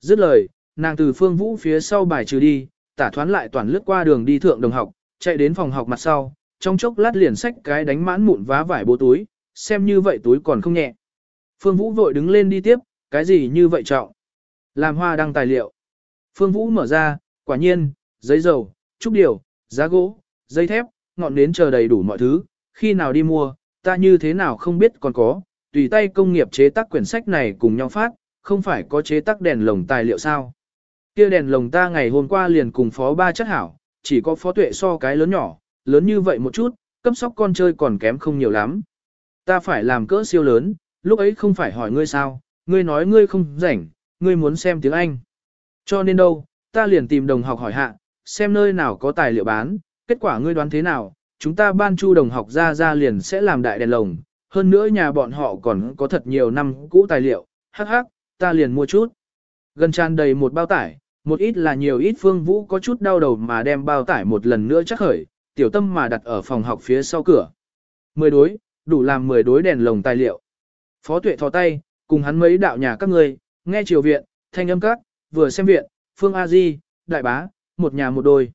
Dứt lời, nàng từ phương vũ phía sau bài trừ đi, tả thoán lại toàn lướt qua đường đi thượng đồng học, chạy đến phòng học mặt sau, trong chốc lát liền xách cái đánh mãn mụn vá vải bố túi, xem như vậy túi còn không nhẹ. Phương Vũ vội đứng lên đi tiếp, cái gì như vậy trọng? Làm hoa đăng tài liệu. Phương Vũ mở ra, quả nhiên, giấy dầu, trúc điều, giá gỗ, dây thép, ngọn nến chờ đầy đủ mọi thứ, khi nào đi mua, ta như thế nào không biết còn có, tùy tay công nghiệp chế tác quyển sách này cùng nhau phát, không phải có chế tác đèn lồng tài liệu sao. Kia đèn lồng ta ngày hôm qua liền cùng phó ba chất hảo, chỉ có phó tuệ so cái lớn nhỏ, lớn như vậy một chút, cấp sóc con chơi còn kém không nhiều lắm. Ta phải làm cỡ siêu lớn, lúc ấy không phải hỏi ngươi sao, ngươi nói ngươi không rảnh, ngươi muốn xem tiếng Anh. Cho nên đâu, ta liền tìm đồng học hỏi hạ, xem nơi nào có tài liệu bán, kết quả ngươi đoán thế nào, chúng ta ban chu đồng học ra ra liền sẽ làm đại đèn lồng, hơn nữa nhà bọn họ còn có thật nhiều năm cũ tài liệu, hắc hắc, ta liền mua chút. Gần tràn đầy một bao tải, một ít là nhiều ít phương vũ có chút đau đầu mà đem bao tải một lần nữa chắc khởi, tiểu tâm mà đặt ở phòng học phía sau cửa. Mười đối, đủ làm mười đối đèn lồng tài liệu. Phó tuệ thò tay, cùng hắn mấy đạo nhà các người, nghe triều viện, thanh âm các, vừa xem viện, phương A Di, đại bá, một nhà một đôi.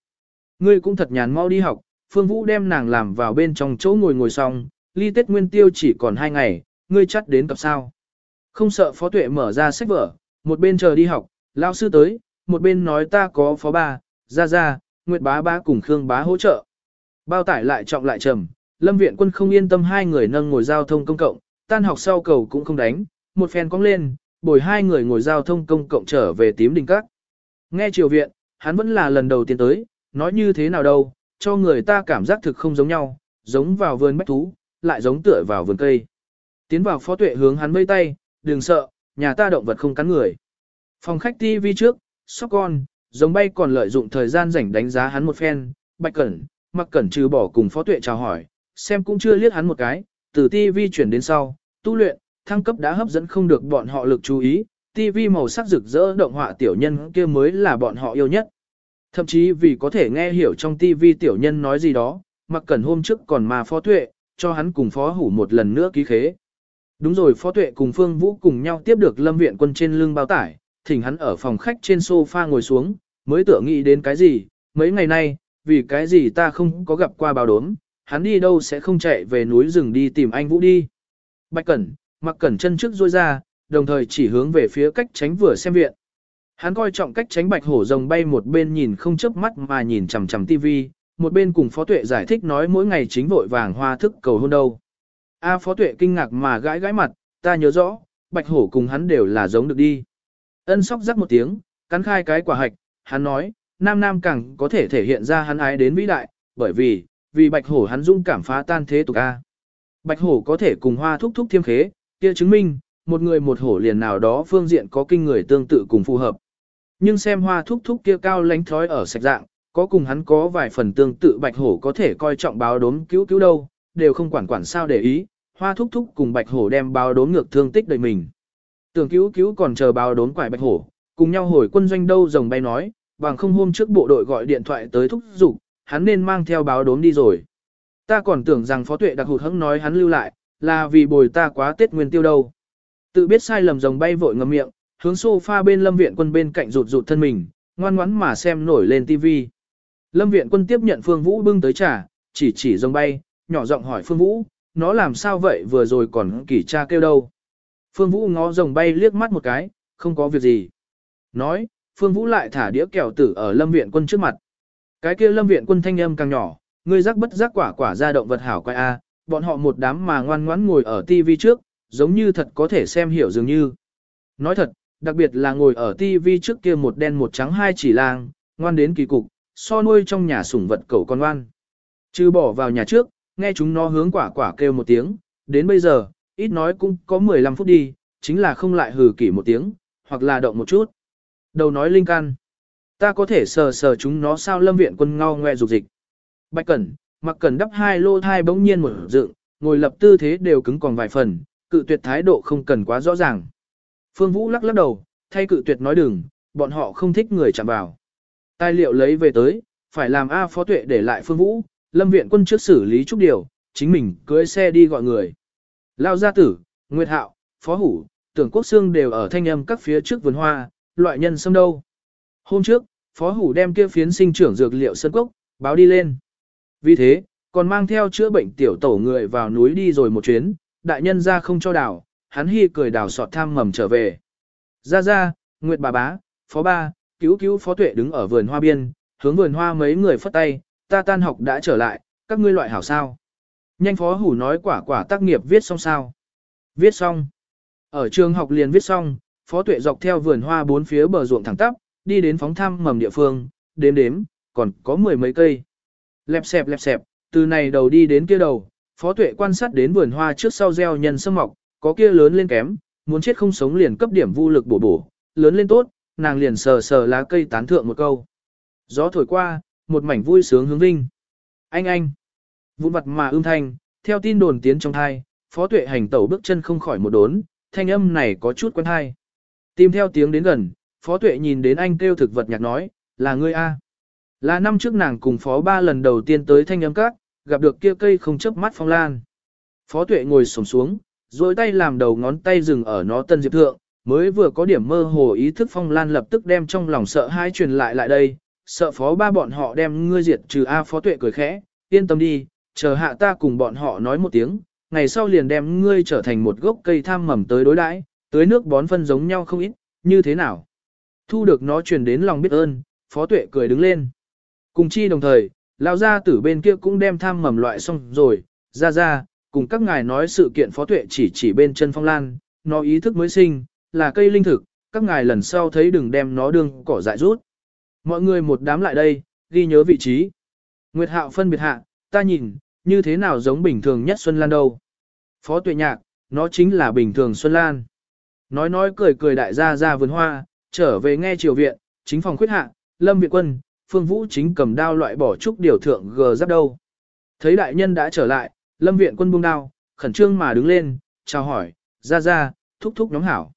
Ngươi cũng thật nhàn mau đi học, phương vũ đem nàng làm vào bên trong chỗ ngồi ngồi xong, ly tết nguyên tiêu chỉ còn hai ngày, ngươi chắc đến tập sao. Không sợ phó tuệ mở ra sách vở, một bên chờ đi học, lao sư tới, một bên nói ta có phó ba, ra ra, nguyệt bá bá cùng Khương bá hỗ trợ. Bao tải lại trọng lại trầm, lâm viện quân không yên tâm hai người nâng ngồi giao thông công cộng, tan học sau cầu cũng không đánh, một phen cong lên, bồi hai người ngồi giao thông công cộng trở về tím đình các. Nghe triều viện, hắn vẫn là lần đầu tiên tới, nói như thế nào đâu, cho người ta cảm giác thực không giống nhau, giống vào vườn bách thú, lại giống tựa vào vườn cây. Tiến vào phó tuệ hướng hắn vây tay, đừng sợ, nhà ta động vật không cắn người. Phòng khách TV trước, sóc con, giống bay còn lợi dụng thời gian rảnh đánh giá hắn một phen, bạch cẩn, mặc cẩn trừ bỏ cùng phó tuệ chào hỏi, xem cũng chưa liếc hắn một cái, từ TV chuyển đến sau, tu luyện, thăng cấp đã hấp dẫn không được bọn họ lực chú ý, TV màu sắc rực rỡ động họa tiểu nhân kia mới là bọn họ yêu nhất. Thậm chí vì có thể nghe hiểu trong TV tiểu nhân nói gì đó, mặc cẩn hôm trước còn mà phó tuệ, cho hắn cùng phó hủ một lần nữa ký khế. Đúng rồi phó tuệ cùng Phương Vũ cùng nhau tiếp được lâm viện quân trên lưng bao tải, thỉnh hắn ở phòng khách trên sofa ngồi xuống, mới tưởng nghĩ đến cái gì, mấy ngày nay, vì cái gì ta không có gặp qua báo đốm, hắn đi đâu sẽ không chạy về núi rừng đi tìm anh Vũ đi. Bạch Cẩn, mặc Cẩn chân trước rôi ra, đồng thời chỉ hướng về phía cách tránh vừa xem viện. Hắn coi trọng cách tránh bạch hổ rồng bay một bên nhìn không chớp mắt mà nhìn chằm chằm tivi, một bên cùng Phó Tuệ giải thích nói mỗi ngày chính vội vàng hoa thức cầu hôn đâu. A Phó Tuệ kinh ngạc mà gãi gãi mặt, ta nhớ rõ, bạch hổ cùng hắn đều là giống được đi. Ân sóc rắc một tiếng, cắn khai cái quả hạch, hắn nói, nam nam càng có thể thể hiện ra hắn ái đến vĩ đại, bởi vì, vì bạch hổ hắn dung cảm phá tan thế tục A. Bạch hổ có thể cùng hoa thúc thúc thiêm khế, kia chứng minh, một người một hổ liền nào đó phương diện có kinh người tương tự cùng phù hợp. Nhưng xem hoa thúc thúc kia cao lánh thói ở sạch dạng, có cùng hắn có vài phần tương tự bạch hổ có thể coi trọng báo đốm cứu cứu đâu, đều không quản quản sao để ý, hoa thúc thúc cùng bạch hổ đem báo đốm ngược thương tích đời mình. Tưởng cứu cứu còn chờ báo đốn quải bạch hổ, cùng nhau hồi quân doanh đâu rồng bay nói, bằng không hôm trước bộ đội gọi điện thoại tới thúc giục, hắn nên mang theo báo đốn đi rồi. Ta còn tưởng rằng phó tuệ đặc hụt hứng nói hắn lưu lại, là vì bồi ta quá tết nguyên tiêu đâu. Tự biết sai lầm rồng bay vội ngậm miệng, hướng sofa bên lâm viện quân bên cạnh rụt rụt thân mình, ngoan ngoắn mà xem nổi lên tivi. Lâm viện quân tiếp nhận Phương Vũ bưng tới trà, chỉ chỉ rồng bay, nhỏ giọng hỏi Phương Vũ, nó làm sao vậy vừa rồi còn kỷ tra kêu đâu. Phương Vũ ngó rồng bay liếc mắt một cái, không có việc gì. Nói, Phương Vũ lại thả đĩa kẹo tử ở lâm viện quân trước mặt. Cái kia lâm viện quân thanh âm càng nhỏ, người rắc bất rắc quả quả ra động vật hảo quay a, bọn họ một đám mà ngoan ngoãn ngồi ở tivi trước, giống như thật có thể xem hiểu dường như. Nói thật, đặc biệt là ngồi ở tivi trước kia một đen một trắng hai chỉ lang, ngoan đến kỳ cục, so nuôi trong nhà sủng vật cẩu con ngoan. Chứ bỏ vào nhà trước, nghe chúng nó hướng quả quả kêu một tiếng, đến bây giờ, ít nói cũng có 15 phút đi, chính là không lại hừ kỷ một tiếng, hoặc là động một chút. Đầu nói linh can. Ta có thể sờ sờ chúng nó sao lâm viện quân ngao ngoe dục dịch. Bạch Cẩn, mặc Cẩn đắp hai lô thai bỗng nhiên một dựng, ngồi lập tư thế đều cứng còn vài phần, cự tuyệt thái độ không cần quá rõ ràng. Phương Vũ lắc lắc đầu, thay cự tuyệt nói đừng, bọn họ không thích người chạm vào. Tài liệu lấy về tới, phải làm A phó tuệ để lại Phương Vũ, lâm viện quân trước xử lý chút điều, chính mình cưới xe đi gọi người. Lao gia tử, Nguyệt Hạo, Phó Hủ, Tưởng Quốc xương đều ở thanh âm các phía trước vườn hoa, loại nhân sâm đâu. Hôm trước, Phó Hủ đem kia phiến sinh trưởng dược liệu sân cốc, báo đi lên. Vì thế, còn mang theo chữa bệnh tiểu tổ người vào núi đi rồi một chuyến, đại nhân ra không cho đảo hắn hy cười đảo sọt tham mầm trở về. Ra ra, Nguyệt bà bá, Phó ba, cứu cứu Phó tuệ đứng ở vườn hoa biên, hướng vườn hoa mấy người phất tay, ta tan học đã trở lại, các ngươi loại hảo sao. Nhanh Phó Hủ nói quả quả tác nghiệp viết xong sao. Viết xong. Ở trường học liền viết xong, Phó Tuệ dọc theo vườn hoa bốn phía bờ ruộng thẳng tắp, đi đến phóng thăm mầm địa phương, đếm đếm, còn có mười mấy cây. Lẹp xẹp lẹp xẹp, từ này đầu đi đến kia đầu, Phó Tuệ quan sát đến vườn hoa trước sau gieo nhân sâm mọc, có kia lớn lên kém, muốn chết không sống liền cấp điểm vô lực bổ bổ, lớn lên tốt, nàng liền sờ sờ lá cây tán thượng một câu. Gió thổi qua, một mảnh vui sướng hướng vinh. Anh anh, vụn vặt mà ưm thanh, theo tin đồn tiến trong thai, Phó Tuệ hành tẩu bước chân không khỏi một đốn, thanh âm này có chút quen thai. Tìm theo tiếng đến gần, Phó Tuệ nhìn đến anh kêu thực vật nhạc nói, là ngươi A. Là năm trước nàng cùng Phó ba lần đầu tiên tới thanh âm các, gặp được kia cây không chớp mắt phong lan. Phó Tuệ ngồi sổng xuống, rồi tay làm đầu ngón tay dừng ở nó tân diệp thượng, mới vừa có điểm mơ hồ ý thức phong lan lập tức đem trong lòng sợ hai truyền lại lại đây, sợ Phó ba bọn họ đem ngươi diệt trừ A Phó Tuệ cười khẽ, yên tâm đi, chờ hạ ta cùng bọn họ nói một tiếng, ngày sau liền đem ngươi trở thành một gốc cây tham mầm tới đối đãi, tới nước bón phân giống nhau không ít, như thế nào? Thu được nó truyền đến lòng biết ơn, Phó Tuệ cười đứng lên. Cùng chi đồng thời, lão gia tử bên kia cũng đem tham mầm loại xong rồi, ra ra, cùng các ngài nói sự kiện Phó Tuệ chỉ chỉ bên chân phong lan, nó ý thức mới sinh, là cây linh thực, các ngài lần sau thấy đừng đem nó đương cỏ dại rút. Mọi người một đám lại đây, ghi nhớ vị trí. Nguyệt Hạo phân biệt hạ, ta nhìn, như thế nào giống bình thường nhất Xuân Lan đâu. Phó Tuệ Nhạc, nó chính là bình thường Xuân Lan. Nói nói cười cười đại gia ra vườn hoa, trở về nghe triều viện, chính phòng khuyết hạ, lâm viện quân, phương vũ chính cầm đao loại bỏ trúc điều thượng gờ giáp đâu. Thấy đại nhân đã trở lại, lâm viện quân buông đao, khẩn trương mà đứng lên, chào hỏi, ra ra, thúc thúc nhóm hảo.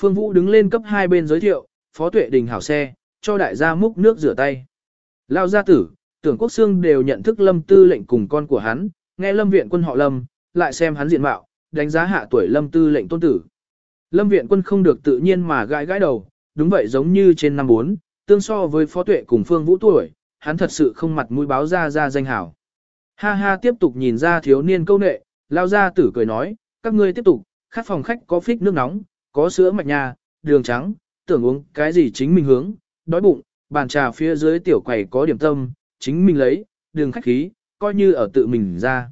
Phương vũ đứng lên cấp hai bên giới thiệu, phó tuệ đình hảo xe, cho đại gia múc nước rửa tay. Lao gia tử, tưởng quốc xương đều nhận thức lâm tư lệnh cùng con của hắn, nghe lâm viện quân họ lâm, lại xem hắn diện mạo, đánh giá hạ tuổi lâm tư lệnh tôn tử. Lâm viện quân không được tự nhiên mà gãi gãi đầu, đúng vậy giống như trên năm bốn, tương so với phó tuệ cùng phương vũ tuổi, hắn thật sự không mặt mũi báo ra ra danh hảo. Ha ha tiếp tục nhìn ra thiếu niên câu nệ, lao ra tử cười nói, các ngươi tiếp tục, khát phòng khách có phích nước nóng, có sữa mạch nha, đường trắng, tưởng uống cái gì chính mình hướng, đói bụng, bàn trà phía dưới tiểu quầy có điểm tâm, chính mình lấy, đường khách khí, coi như ở tự mình ra.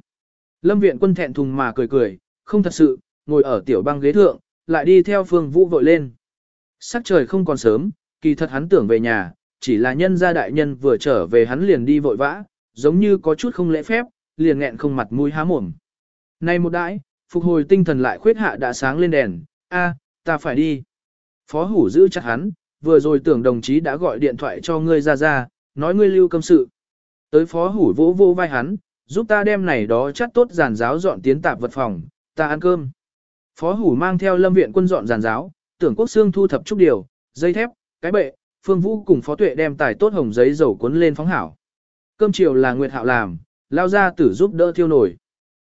Lâm viện quân thẹn thùng mà cười cười, không thật sự, ngồi ở tiểu băng ghế thượng, lại đi theo phương vũ vội lên. Sắc trời không còn sớm, kỳ thật hắn tưởng về nhà, chỉ là nhân gia đại nhân vừa trở về hắn liền đi vội vã, giống như có chút không lễ phép, liền nghẹn không mặt mũi há mồm. Nay một đãi, phục hồi tinh thần lại khuyết hạ đã sáng lên đèn, a, ta phải đi. Phó hủ giữ chặt hắn, vừa rồi tưởng đồng chí đã gọi điện thoại cho ngươi ra ra, nói ngươi lưu công sự. Tới phó hủ vỗ vô vai hắn, giúp ta đem này đó chắc tốt giàn giáo dọn tiến tạp vật phòng, ta ăn cơm. Phó hủ mang theo lâm viện quân dọn giàn giáo, tưởng quốc xương thu thập chút điều, dây thép, cái bệ, phương vũ cùng phó tuệ đem tài tốt hồng giấy dầu cuốn lên phóng hảo. Cơm chiều là Nguyệt Hạo làm, lao ra tử giúp đỡ thiêu nổi.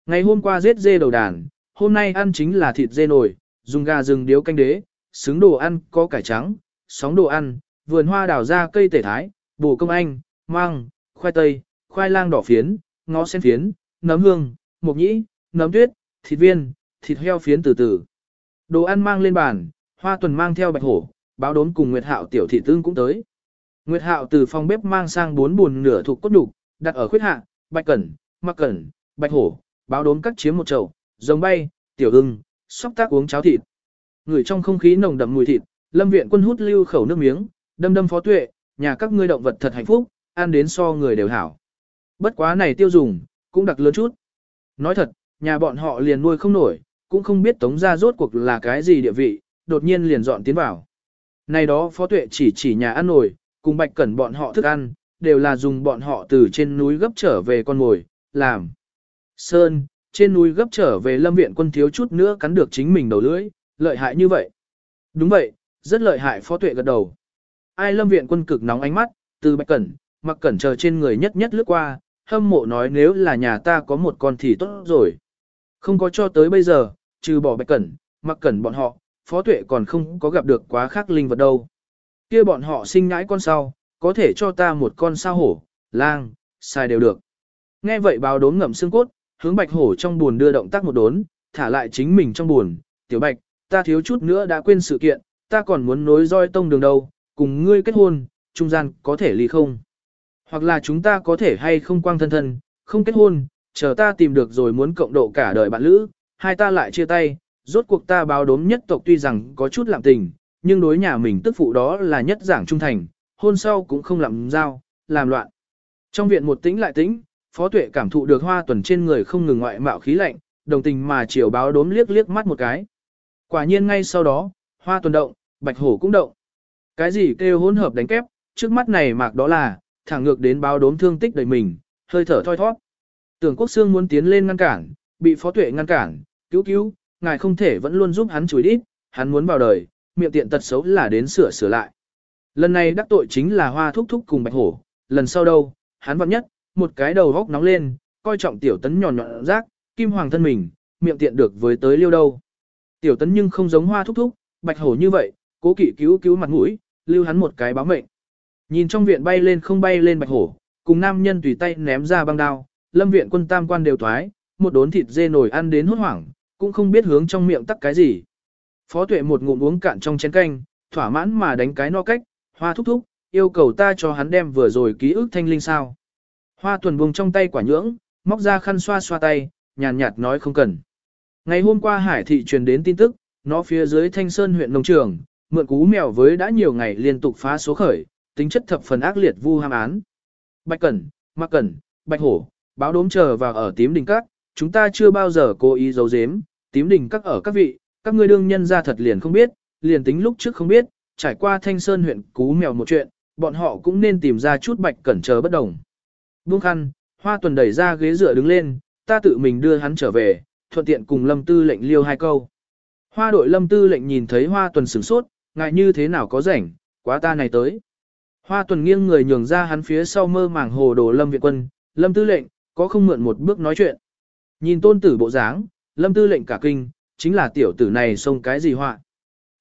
Ngày hôm qua giết dê đầu đàn, hôm nay ăn chính là thịt dê nổi, dùng gà rừng điếu canh đế, xứng đồ ăn có cải trắng, sóng đồ ăn, vườn hoa đào ra cây tể thái, bổ công anh, măng, khoai tây, khoai lang đỏ phiến, ngó sen phiến, nấm hương, mộc nhĩ, nấm tuyết, thịt viên, thịt heo phiến từ từ. Đồ ăn mang lên bàn, hoa tuần mang theo bạch hổ, báo đốn cùng Nguyệt Hạo tiểu thị tương cũng tới. Nguyệt Hạo từ phòng bếp mang sang bốn buồn nửa thuộc cốt đục, đặt ở khuyết hạ, bạch cẩn, mặc cẩn, bạch hổ, báo đốn cắt chiếm một chậu, rồng bay, tiểu hưng, sóc tác uống cháo thịt. Người trong không khí nồng đậm mùi thịt, lâm viện quân hút lưu khẩu nước miếng, đâm đâm phó tuệ, nhà các ngươi động vật thật hạnh phúc, ăn đến so người đều hảo. Bất quá này tiêu dùng, cũng đặc lớn chút. Nói thật, nhà bọn họ liền nuôi không nổi, cũng không biết tống ra rốt cuộc là cái gì địa vị, đột nhiên liền dọn tiến vào. Này đó phó tuệ chỉ chỉ nhà ăn nổi, cùng bạch cẩn bọn họ thức ăn, đều là dùng bọn họ từ trên núi gấp trở về con ngồi, làm. Sơn, trên núi gấp trở về lâm viện quân thiếu chút nữa cắn được chính mình đầu lưỡi, lợi hại như vậy. Đúng vậy, rất lợi hại phó tuệ gật đầu. Ai lâm viện quân cực nóng ánh mắt, từ bạch cẩn, mặc cẩn chờ trên người nhất nhất lướt qua, hâm mộ nói nếu là nhà ta có một con thì tốt rồi. Không có cho tới bây giờ, trừ bỏ bạch cẩn, mặc cẩn bọn họ, phó tuệ còn không có gặp được quá khác linh vật đâu. kia bọn họ sinh ngãi con sau, có thể cho ta một con sao hổ, lang, sai đều được. Nghe vậy báo đốn ngậm xương cốt, hướng bạch hổ trong buồn đưa động tác một đốn, thả lại chính mình trong buồn, tiểu bạch, ta thiếu chút nữa đã quên sự kiện, ta còn muốn nối roi tông đường đâu, cùng ngươi kết hôn, trung gian có thể ly không? Hoặc là chúng ta có thể hay không quang thân thân, không kết hôn, chờ ta tìm được rồi muốn cộng độ cả đời bạn lữ, hai ta lại chia tay, rốt cuộc ta báo đốm nhất tộc tuy rằng có chút lạm tình, nhưng đối nhà mình tức phụ đó là nhất giảng trung thành, hôn sau cũng không làm giao, làm loạn. Trong viện một tĩnh lại tĩnh, Phó Tuệ cảm thụ được hoa tuần trên người không ngừng ngoại mạo khí lạnh, đồng tình mà chiều báo đốm liếc liếc mắt một cái. Quả nhiên ngay sau đó, hoa tuần động, bạch hổ cũng động. Cái gì kêu hỗn hợp đánh kép, trước mắt này mạc đó là, thẳng ngược đến báo đốm thương tích đầy mình, hơi thở thoi thoát. Tưởng quốc xương muốn tiến lên ngăn cản, bị phó tuệ ngăn cản, cứu cứu, ngài không thể vẫn luôn giúp hắn chùi đít, hắn muốn vào đời, miệng tiện tật xấu là đến sửa sửa lại. Lần này đắc tội chính là hoa thúc thúc cùng bạch hổ, lần sau đâu, hắn vặn nhất, một cái đầu góc nóng lên, coi trọng tiểu tấn nhọn nhọn rác, kim hoàng thân mình, miệng tiện được với tới liêu đâu. Tiểu tấn nhưng không giống hoa thúc thúc, bạch hổ như vậy, cố kỵ cứu cứu mặt mũi, lưu hắn một cái báo mệnh. Nhìn trong viện bay lên không bay lên bạch hổ, cùng nam nhân tùy tay ném ra băng đao, lâm viện quân tam quan đều thoái, một đốn thịt dê nổi ăn đến hốt hoảng, cũng không biết hướng trong miệng tắc cái gì. Phó tuệ một ngụm uống cạn trong chén canh, thỏa mãn mà đánh cái no cách, hoa thúc thúc, yêu cầu ta cho hắn đem vừa rồi ký ức thanh linh sao. Hoa tuần buông trong tay quả nhưỡng, móc ra khăn xoa xoa tay, nhàn nhạt nói không cần. Ngày hôm qua Hải thị truyền đến tin tức, nó phía dưới Thanh Sơn huyện nông trường, mượn cú mèo với đã nhiều ngày liên tục phá số khởi, tính chất thập phần ác liệt vu ham án. Bạch Cẩn, Mạc Cẩn, Bạch Hổ, báo đốm chờ vào ở tím đình các, chúng ta chưa bao giờ cố ý giấu giếm, tím đình các ở các vị, các ngươi đương nhân ra thật liền không biết, liền tính lúc trước không biết, trải qua Thanh Sơn huyện cú mèo một chuyện, bọn họ cũng nên tìm ra chút Bạch Cẩn chờ bất đồng. Buông khăn, Hoa Tuần đẩy ra ghế dựa đứng lên, ta tự mình đưa hắn trở về, thuận tiện cùng Lâm Tư lệnh liêu hai câu. Hoa đội Lâm Tư lệnh nhìn thấy Hoa Tuần sửng sốt, ngại như thế nào có rảnh, quá ta này tới. Hoa Tuần nghiêng người nhường ra hắn phía sau mơ màng hồ đồ Lâm Viện Quân, Lâm Tư lệnh, có không mượn một bước nói chuyện. Nhìn tôn tử bộ dáng, Lâm Tư lệnh cả kinh, chính là tiểu tử này xông cái gì họa.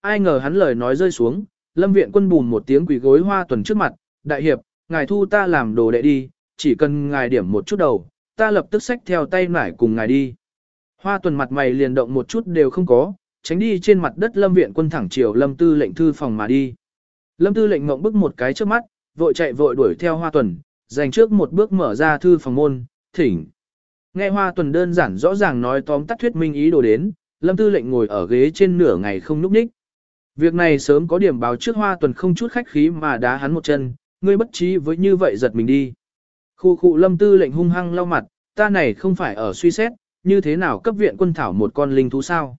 Ai ngờ hắn lời nói rơi xuống, Lâm Viện Quân bùn một tiếng quỳ gối Hoa Tuần trước mặt, đại hiệp, ngài thu ta làm đồ đệ đi, chỉ cần ngài điểm một chút đầu, ta lập tức xách theo tay nải cùng ngài đi. Hoa tuần mặt mày liền động một chút đều không có, tránh đi trên mặt đất lâm viện quân thẳng chiều lâm tư lệnh thư phòng mà đi. Lâm tư lệnh ngộng bức một cái trước mắt, vội chạy vội đuổi theo hoa tuần, dành trước một bước mở ra thư phòng môn, thỉnh. Nghe hoa tuần đơn giản rõ ràng nói tóm tắt thuyết minh ý đồ đến, lâm tư lệnh ngồi ở ghế trên nửa ngày không núp ních. Việc này sớm có điểm báo trước hoa tuần không chút khách khí mà đá hắn một chân, ngươi bất trí với như vậy giật mình đi. Khu khu lâm tư lệnh hung hăng lau mặt, ta này không phải ở suy xét, như thế nào cấp viện quân thảo một con linh thú sao?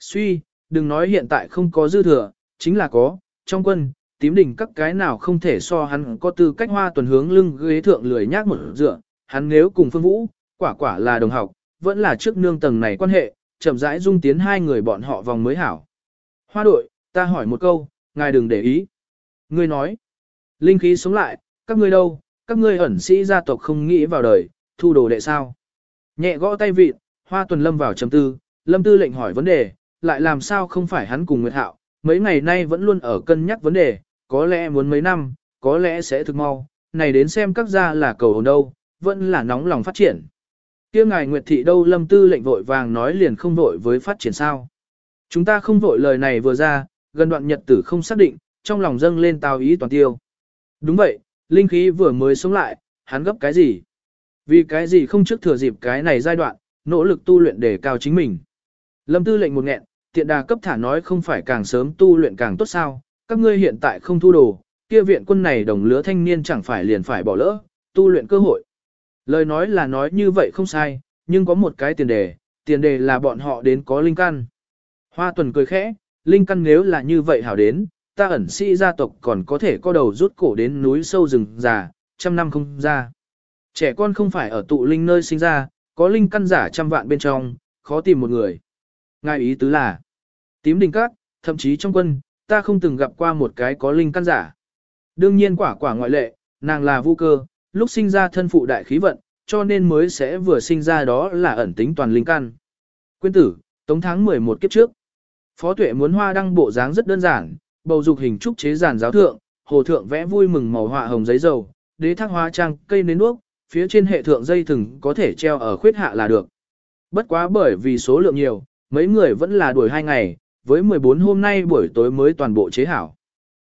Suy, đừng nói hiện tại không có dư thừa, chính là có, trong quân, tím đỉnh các cái nào không thể so hắn có tư cách hoa tuần hướng lưng ghế thượng lười nhác một dựa, hắn nếu cùng phương vũ, quả quả là đồng học, vẫn là trước nương tầng này quan hệ, chậm rãi dung tiến hai người bọn họ vòng mới hảo. Hoa đội, ta hỏi một câu, ngài đừng để ý. Ngươi nói, linh khí sống lại, các ngươi đâu, các ngươi ẩn sĩ gia tộc không nghĩ vào đời, thu đồ đệ sao. Nhẹ gõ tay vịt, hoa tuần lâm vào chấm tư, lâm tư lệnh hỏi vấn đề, lại làm sao không phải hắn cùng Nguyệt Hạo, mấy ngày nay vẫn luôn ở cân nhắc vấn đề, có lẽ muốn mấy năm, có lẽ sẽ thực mau, này đến xem các gia là cầu hồn đâu, vẫn là nóng lòng phát triển. kia ngài Nguyệt Thị đâu lâm tư lệnh vội vàng nói liền không vội với phát triển sao. Chúng ta không vội lời này vừa ra, gần đoạn nhật tử không xác định, trong lòng dâng lên tào ý toàn tiêu. Đúng vậy, linh khí vừa mới sống lại, hắn gấp cái gì? Vì cái gì không trước thừa dịp cái này giai đoạn, nỗ lực tu luyện để cao chính mình. Lâm tư lệnh một nghẹn, tiện đà cấp thả nói không phải càng sớm tu luyện càng tốt sao, các ngươi hiện tại không thu đồ, kia viện quân này đồng lứa thanh niên chẳng phải liền phải bỏ lỡ, tu luyện cơ hội. Lời nói là nói như vậy không sai, nhưng có một cái tiền đề, tiền đề là bọn họ đến có linh căn. Hoa tuần cười khẽ, linh căn nếu là như vậy hảo đến, ta ẩn sĩ gia tộc còn có thể co đầu rút cổ đến núi sâu rừng già, trăm năm không ra. Trẻ con không phải ở tụ linh nơi sinh ra, có linh căn giả trăm vạn bên trong, khó tìm một người. Ngài ý tứ là, tím đình các, thậm chí trong quân, ta không từng gặp qua một cái có linh căn giả. Đương nhiên quả quả ngoại lệ, nàng là vu cơ, lúc sinh ra thân phụ đại khí vận, cho nên mới sẽ vừa sinh ra đó là ẩn tính toàn linh căn. Quyên tử, tống tháng 11 kiếp trước. Phó tuệ muốn hoa đăng bộ dáng rất đơn giản, bầu dục hình trúc chế giản giáo thượng, hồ thượng vẽ vui mừng màu họa hồng giấy dầu, đế thác hoa trang, cây nến nước phía trên hệ thượng dây thừng có thể treo ở khuyết hạ là được. Bất quá bởi vì số lượng nhiều, mấy người vẫn là đuổi hai ngày, với 14 hôm nay buổi tối mới toàn bộ chế hảo.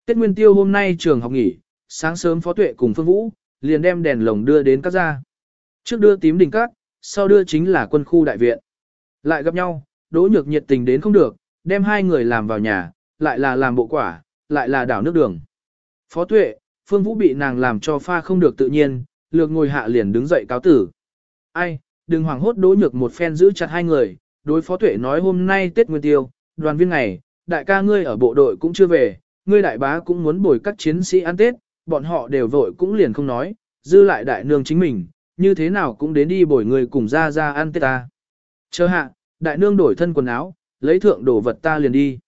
Tết Nguyên Tiêu hôm nay trường học nghỉ, sáng sớm Phó Tuệ cùng Phương Vũ, liền đem đèn lồng đưa đến các gia. Trước đưa tím đỉnh cát, sau đưa chính là quân khu đại viện. Lại gặp nhau, Đỗ Nhược nhiệt tình đến không được, đem hai người làm vào nhà, lại là làm bộ quả, lại là đảo nước đường. Phó Tuệ, Phương Vũ bị nàng làm cho pha không được tự nhiên, lược ngồi hạ liền đứng dậy cáo tử. Ai, đừng hoảng hốt Đỗ Nhược một phen giữ chặt hai người, đối Phó Tuệ nói hôm nay Tết Nguyên Tiêu, đoàn viên này, đại ca ngươi ở bộ đội cũng chưa về, ngươi đại bá cũng muốn bồi các chiến sĩ ăn Tết, bọn họ đều vội cũng liền không nói, dư lại đại nương chính mình, như thế nào cũng đến đi bồi người cùng ra ra ăn Tết ta. Chờ hạ, đại nương đổi thân quần áo, lấy thượng đồ vật ta liền đi.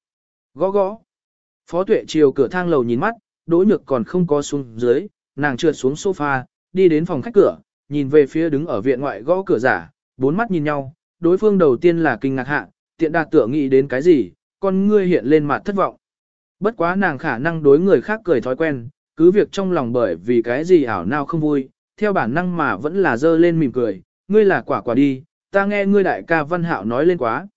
Gõ gõ. Phó tuệ chiều cửa thang lầu nhìn mắt, đỗ nhược còn không có xuống dưới, nàng trượt xuống sofa, đi đến phòng khách cửa, nhìn về phía đứng ở viện ngoại gõ cửa giả, bốn mắt nhìn nhau, đối phương đầu tiên là kinh ngạc hạ, tiện đạt tựa nghĩ đến cái gì, con ngươi hiện lên mặt thất vọng. Bất quá nàng khả năng đối người khác cười thói quen, cứ việc trong lòng bởi vì cái gì ảo nào không vui, theo bản năng mà vẫn là dơ lên mỉm cười, ngươi là quả quả đi, ta nghe ngươi đại ca văn hạo nói lên quá.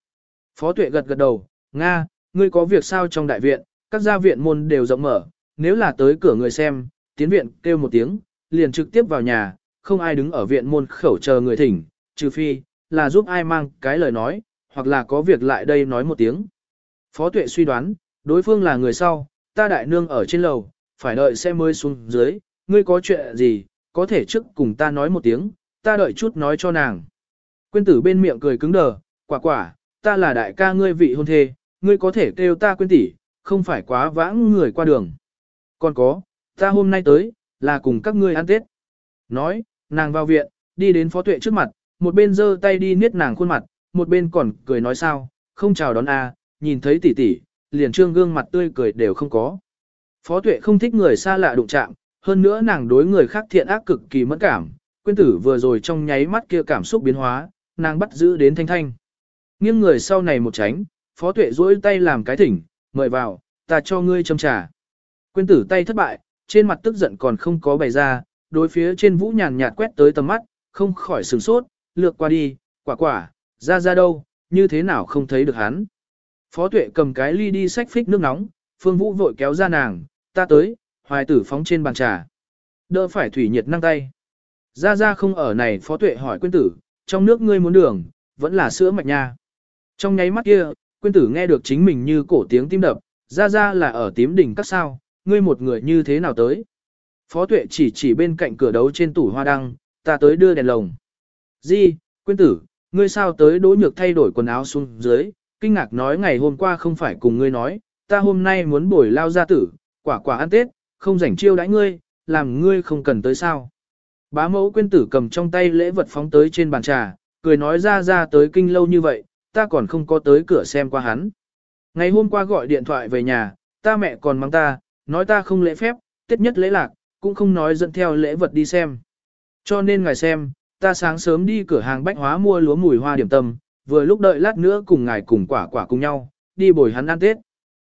Phó tuệ gật gật đầu, Nga, ngươi có việc sao trong đại viện, các gia viện môn đều rộng mở, nếu là tới cửa người xem, tiến viện kêu một tiếng, liền trực tiếp vào nhà, không ai đứng ở viện môn khẩu chờ người thỉnh, trừ phi, là giúp ai mang cái lời nói, hoặc là có việc lại đây nói một tiếng. Phó tuệ suy đoán, đối phương là người sau, ta đại nương ở trên lầu, phải đợi xe mới xuống dưới, ngươi có chuyện gì, có thể trước cùng ta nói một tiếng, ta đợi chút nói cho nàng. Quyên tử bên miệng cười cứng đờ, quả quả, ta là đại ca ngươi vị hôn thê, ngươi có thể kêu ta quyên tỷ, không phải quá vãng người qua đường. Còn có, ta hôm nay tới, là cùng các ngươi ăn Tết. Nói, nàng vào viện, đi đến phó tuệ trước mặt, một bên giơ tay đi niết nàng khuôn mặt, một bên còn cười nói sao, không chào đón a, nhìn thấy tỷ tỷ, liền trương gương mặt tươi cười đều không có. Phó tuệ không thích người xa lạ đụng chạm, hơn nữa nàng đối người khác thiện ác cực kỳ mẫn cảm, quyên tử vừa rồi trong nháy mắt kia cảm xúc biến hóa, nàng bắt giữ đến thanh thanh. Nghiêng người sau này một tránh, phó tuệ duỗi tay làm cái thỉnh, mời vào, ta cho ngươi châm trà. Quyên tử tay thất bại, trên mặt tức giận còn không có bày ra, đối phía trên vũ nhàn nhạt quét tới tầm mắt, không khỏi sửng sốt, lược qua đi, quả quả, ra ra đâu, như thế nào không thấy được hắn. Phó tuệ cầm cái ly đi xách phích nước nóng, phương vũ vội kéo ra nàng, ta tới, hoài tử phóng trên bàn trà. Đỡ phải thủy nhiệt năng tay. Ra ra không ở này phó tuệ hỏi quyên tử, trong nước ngươi muốn đường, vẫn là sữa mạch nha. Trong nháy mắt kia, quyên tử nghe được chính mình như cổ tiếng tim đập, ra ra là ở tím đỉnh các sao, ngươi một người như thế nào tới. Phó tuệ chỉ chỉ bên cạnh cửa đấu trên tủ hoa đăng, ta tới đưa đèn lồng. Di, quyên tử, ngươi sao tới đỗ nhược thay đổi quần áo xuống dưới, kinh ngạc nói ngày hôm qua không phải cùng ngươi nói, ta hôm nay muốn bồi lao gia tử, quả quả ăn tết, không rảnh chiêu đãi ngươi, làm ngươi không cần tới sao. Bá mẫu quyên tử cầm trong tay lễ vật phóng tới trên bàn trà, cười nói ra ra tới kinh lâu như vậy, ta còn không có tới cửa xem qua hắn. Ngày hôm qua gọi điện thoại về nhà, ta mẹ còn mắng ta, nói ta không lễ phép, tết nhất lễ lạc, cũng không nói dẫn theo lễ vật đi xem. Cho nên ngài xem, ta sáng sớm đi cửa hàng bách hóa mua lúa mùi hoa điểm tâm, vừa lúc đợi lát nữa cùng ngài cùng quả quả cùng nhau, đi bồi hắn ăn tết.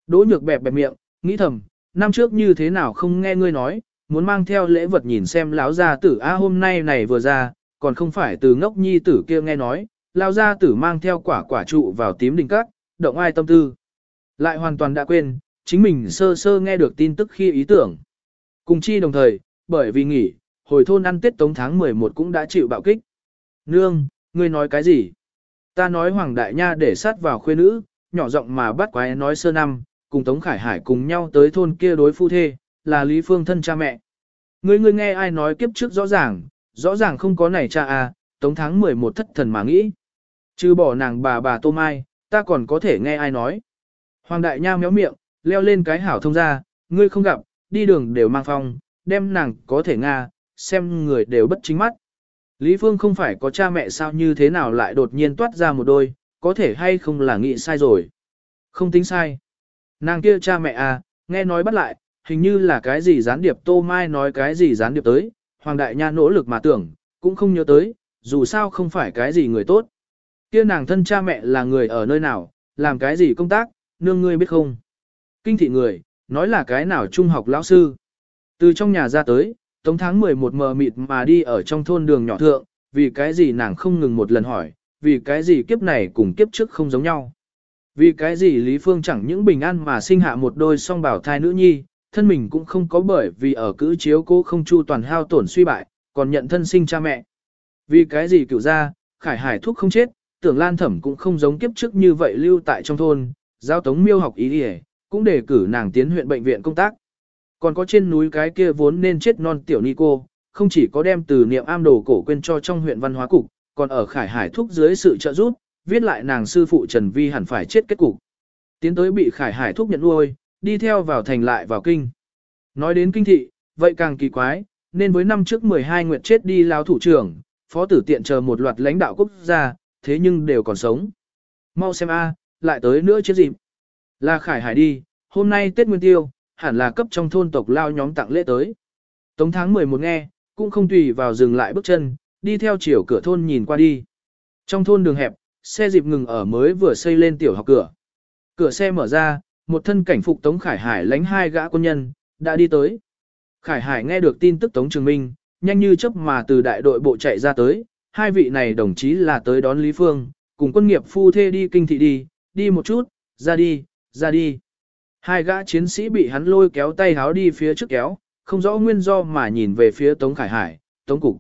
Đỗ nhược bẹp bẹp miệng, nghĩ thầm, năm trước như thế nào không nghe ngươi nói, muốn mang theo lễ vật nhìn xem lão gia tử a hôm nay này vừa ra, còn không phải từ ngốc nhi tử kia nghe nói, lão gia tử mang theo quả quả trụ vào tím đình cát, động ai tâm tư. Lại hoàn toàn đã quên, chính mình sơ sơ nghe được tin tức khi ý tưởng. Cùng chi đồng thời, bởi vì nghỉ, hồi thôn ăn Tết Tống tháng 11 cũng đã chịu bạo kích. Nương, ngươi nói cái gì? Ta nói Hoàng Đại Nha để sát vào khuê nữ, nhỏ giọng mà bắt quái nói sơ năm, cùng Tống Khải Hải cùng nhau tới thôn kia đối phu thê, là Lý Phương thân cha mẹ. Ngươi ngươi nghe ai nói kiếp trước rõ ràng, rõ ràng không có này cha à, Tống tháng 11 thất thần mà nghĩ. Chứ bỏ nàng bà bà Tô Mai, ta còn có thể nghe ai nói. Hoàng Đại Nha méo miệng, leo lên cái hảo thông ra, ngươi không gặp, đi đường đều mang phong, đem nàng có thể nga, xem người đều bất chính mắt. Lý Phương không phải có cha mẹ sao như thế nào lại đột nhiên toát ra một đôi, có thể hay không là nghĩ sai rồi. Không tính sai. Nàng kia cha mẹ à, nghe nói bắt lại, hình như là cái gì gián điệp Tô Mai nói cái gì gián điệp tới, Hoàng Đại Nha nỗ lực mà tưởng, cũng không nhớ tới, dù sao không phải cái gì người tốt. Kia nàng thân cha mẹ là người ở nơi nào, làm cái gì công tác, nương ngươi biết không. Kinh thị người, nói là cái nào trung học lão sư. Từ trong nhà ra tới, tống tháng 11 mờ mịt mà đi ở trong thôn đường nhỏ thượng, vì cái gì nàng không ngừng một lần hỏi, vì cái gì kiếp này cùng kiếp trước không giống nhau. Vì cái gì Lý Phương chẳng những bình an mà sinh hạ một đôi song bảo thai nữ nhi, thân mình cũng không có bởi vì ở cữ chiếu cố không chu toàn hao tổn suy bại, còn nhận thân sinh cha mẹ. Vì cái gì cựu ra, khải hải thuốc không chết, tưởng lan thẩm cũng không giống kiếp trước như vậy lưu tại trong thôn, giao tống miêu học ý đi cũng đề cử nàng tiến huyện bệnh viện công tác. Còn có trên núi cái kia vốn nên chết non tiểu ni cô, không chỉ có đem từ niệm am đồ cổ quên cho trong huyện văn hóa cục, còn ở khải hải thúc dưới sự trợ giúp, viết lại nàng sư phụ Trần Vi hẳn phải chết kết cục. Tiến tới bị khải hải thúc nhận nuôi, đi theo vào thành lại vào kinh. Nói đến kinh thị, vậy càng kỳ quái, nên với năm trước 12 nguyệt chết đi lao thủ trưởng, phó tử tiện chờ một loạt lãnh đạo quốc gia, thế nhưng đều còn sống. Mau xem a, lại tới nữa chết dịp. Là khải hải đi, hôm nay Tết Nguyên Tiêu, hẳn là cấp trong thôn tộc lao nhóm tặng lễ tới. Tống tháng 11 nghe, cũng không tùy vào dừng lại bước chân, đi theo chiều cửa thôn nhìn qua đi. Trong thôn đường hẹp, xe dịp ngừng ở mới vừa xây lên tiểu học cửa. Cửa xe mở ra, một thân cảnh phục Tống Khải Hải lánh hai gã quân nhân, đã đi tới. Khải Hải nghe được tin tức Tống Trường Minh, nhanh như chớp mà từ đại đội bộ chạy ra tới, hai vị này đồng chí là tới đón Lý Phương, cùng quân nghiệp phu thê đi kinh thị đi, đi một chút, ra đi, ra đi. Hai gã chiến sĩ bị hắn lôi kéo tay háo đi phía trước kéo, không rõ nguyên do mà nhìn về phía Tống Khải Hải, Tống Cục.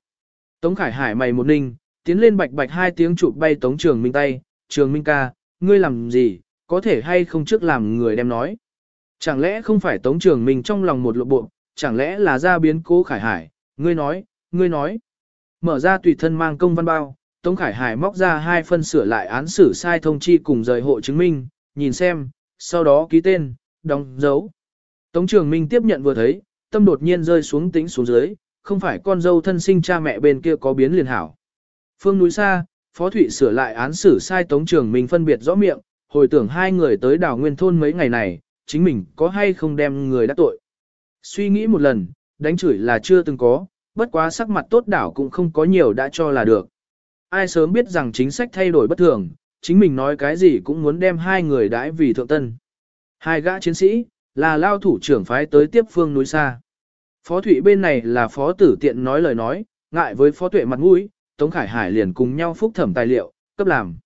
Tống Khải Hải mày một ninh, tiến lên bạch bạch hai tiếng chụp bay Tống Trường Minh tay, Trường Minh ca, ngươi làm gì, có thể hay không trước làm người đem nói. Chẳng lẽ không phải Tống Trường Minh trong lòng một lộ bộ, chẳng lẽ là ra biến cố Khải Hải, ngươi nói, ngươi nói. Mở ra tùy thân mang công văn bao, Tống Khải Hải móc ra hai phân sửa lại án xử sai thông chi cùng rời hộ chứng minh, nhìn xem, sau đó ký tên, đóng dấu. Tống Trường Minh tiếp nhận vừa thấy, tâm đột nhiên rơi xuống tính xuống dưới, không phải con dâu thân sinh cha mẹ bên kia có biến liền hảo. Phương núi xa, Phó Thụy sửa lại án xử sai Tống Trường Minh phân biệt rõ miệng, hồi tưởng hai người tới đảo nguyên thôn mấy ngày này, chính mình có hay không đem người đắc tội. Suy nghĩ một lần, đánh chửi là chưa từng có, bất quá sắc mặt tốt đảo cũng không có nhiều đã cho là được. Ai sớm biết rằng chính sách thay đổi bất thường, chính mình nói cái gì cũng muốn đem hai người đãi vì thượng tân. Hai gã chiến sĩ, là lao thủ trưởng phái tới tiếp phương núi xa. Phó Thụy bên này là phó tử tiện nói lời nói, ngại với phó tuệ mặt mũi, Tống Khải Hải liền cùng nhau phúc thẩm tài liệu, cấp làm.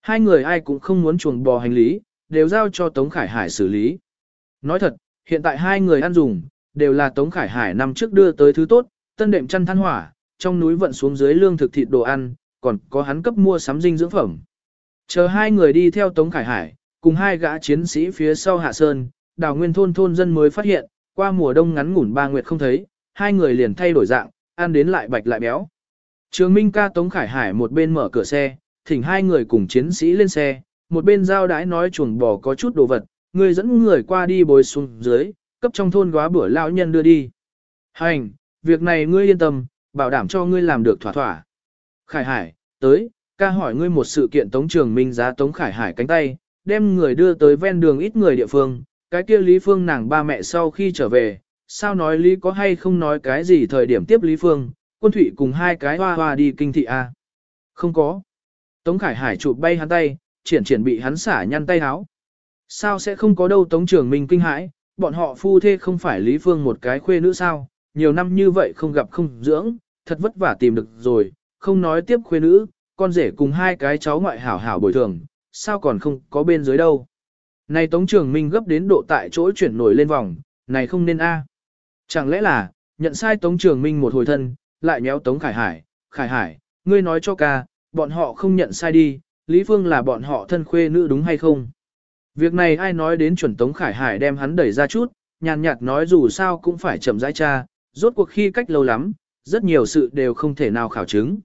Hai người ai cũng không muốn chuồng bò hành lý, đều giao cho Tống Khải Hải xử lý. Nói thật, hiện tại hai người ăn dùng, đều là Tống Khải Hải năm trước đưa tới thứ tốt, tân đệm chăn than hỏa, trong núi vận xuống dưới lương thực thịt đồ ăn, còn có hắn cấp mua sắm dinh dưỡng phẩm. Chờ hai người đi theo Tống Khải Hải, cùng hai gã chiến sĩ phía sau hạ sơn, đào nguyên thôn thôn dân mới phát hiện, qua mùa đông ngắn ngủn ba nguyệt không thấy, hai người liền thay đổi dạng, ăn đến lại bạch lại béo. Trường Minh ca Tống Khải Hải một bên mở cửa xe, thỉnh hai người cùng chiến sĩ lên xe, một bên giao đái nói chuồng bò có chút đồ vật, người dẫn người qua đi bồi xuống dưới, cấp trong thôn góa bữa lão nhân đưa đi. Hành, việc này ngươi yên tâm, bảo đảm cho ngươi làm được thỏa thỏa. Khải Hải, tới, ca hỏi ngươi một sự kiện Tống Trường Minh giá Tống Khải Hải cánh tay, đem người đưa tới ven đường ít người địa phương, cái kia Lý Phương nàng ba mẹ sau khi trở về, sao nói Lý có hay không nói cái gì thời điểm tiếp Lý Phương, quân thủy cùng hai cái hoa hoa đi kinh thị a à? Không có. Tống Khải Hải chụp bay hắn tay, triển triển bị hắn xả nhăn tay háo. Sao sẽ không có đâu Tống Trường Minh kinh hãi, bọn họ phu thê không phải Lý Phương một cái khuê nữ sao, nhiều năm như vậy không gặp không dưỡng, thật vất vả tìm được rồi, không nói tiếp khuê nữ, con rể cùng hai cái cháu ngoại hảo hảo bồi thường, sao còn không có bên dưới đâu. Này Tống Trường Minh gấp đến độ tại chỗ chuyển nổi lên vòng, này không nên a. Chẳng lẽ là, nhận sai Tống Trường Minh một hồi thân, lại nhéo Tống Khải Hải, Khải Hải, ngươi nói cho ca, bọn họ không nhận sai đi, Lý Phương là bọn họ thân khuê nữ đúng hay không? Việc này ai nói đến chuẩn Tống Khải Hải đem hắn đẩy ra chút, nhàn nhạt nói dù sao cũng phải chậm rãi cha, rốt cuộc khi cách lâu lắm, rất nhiều sự đều không thể nào khảo chứng.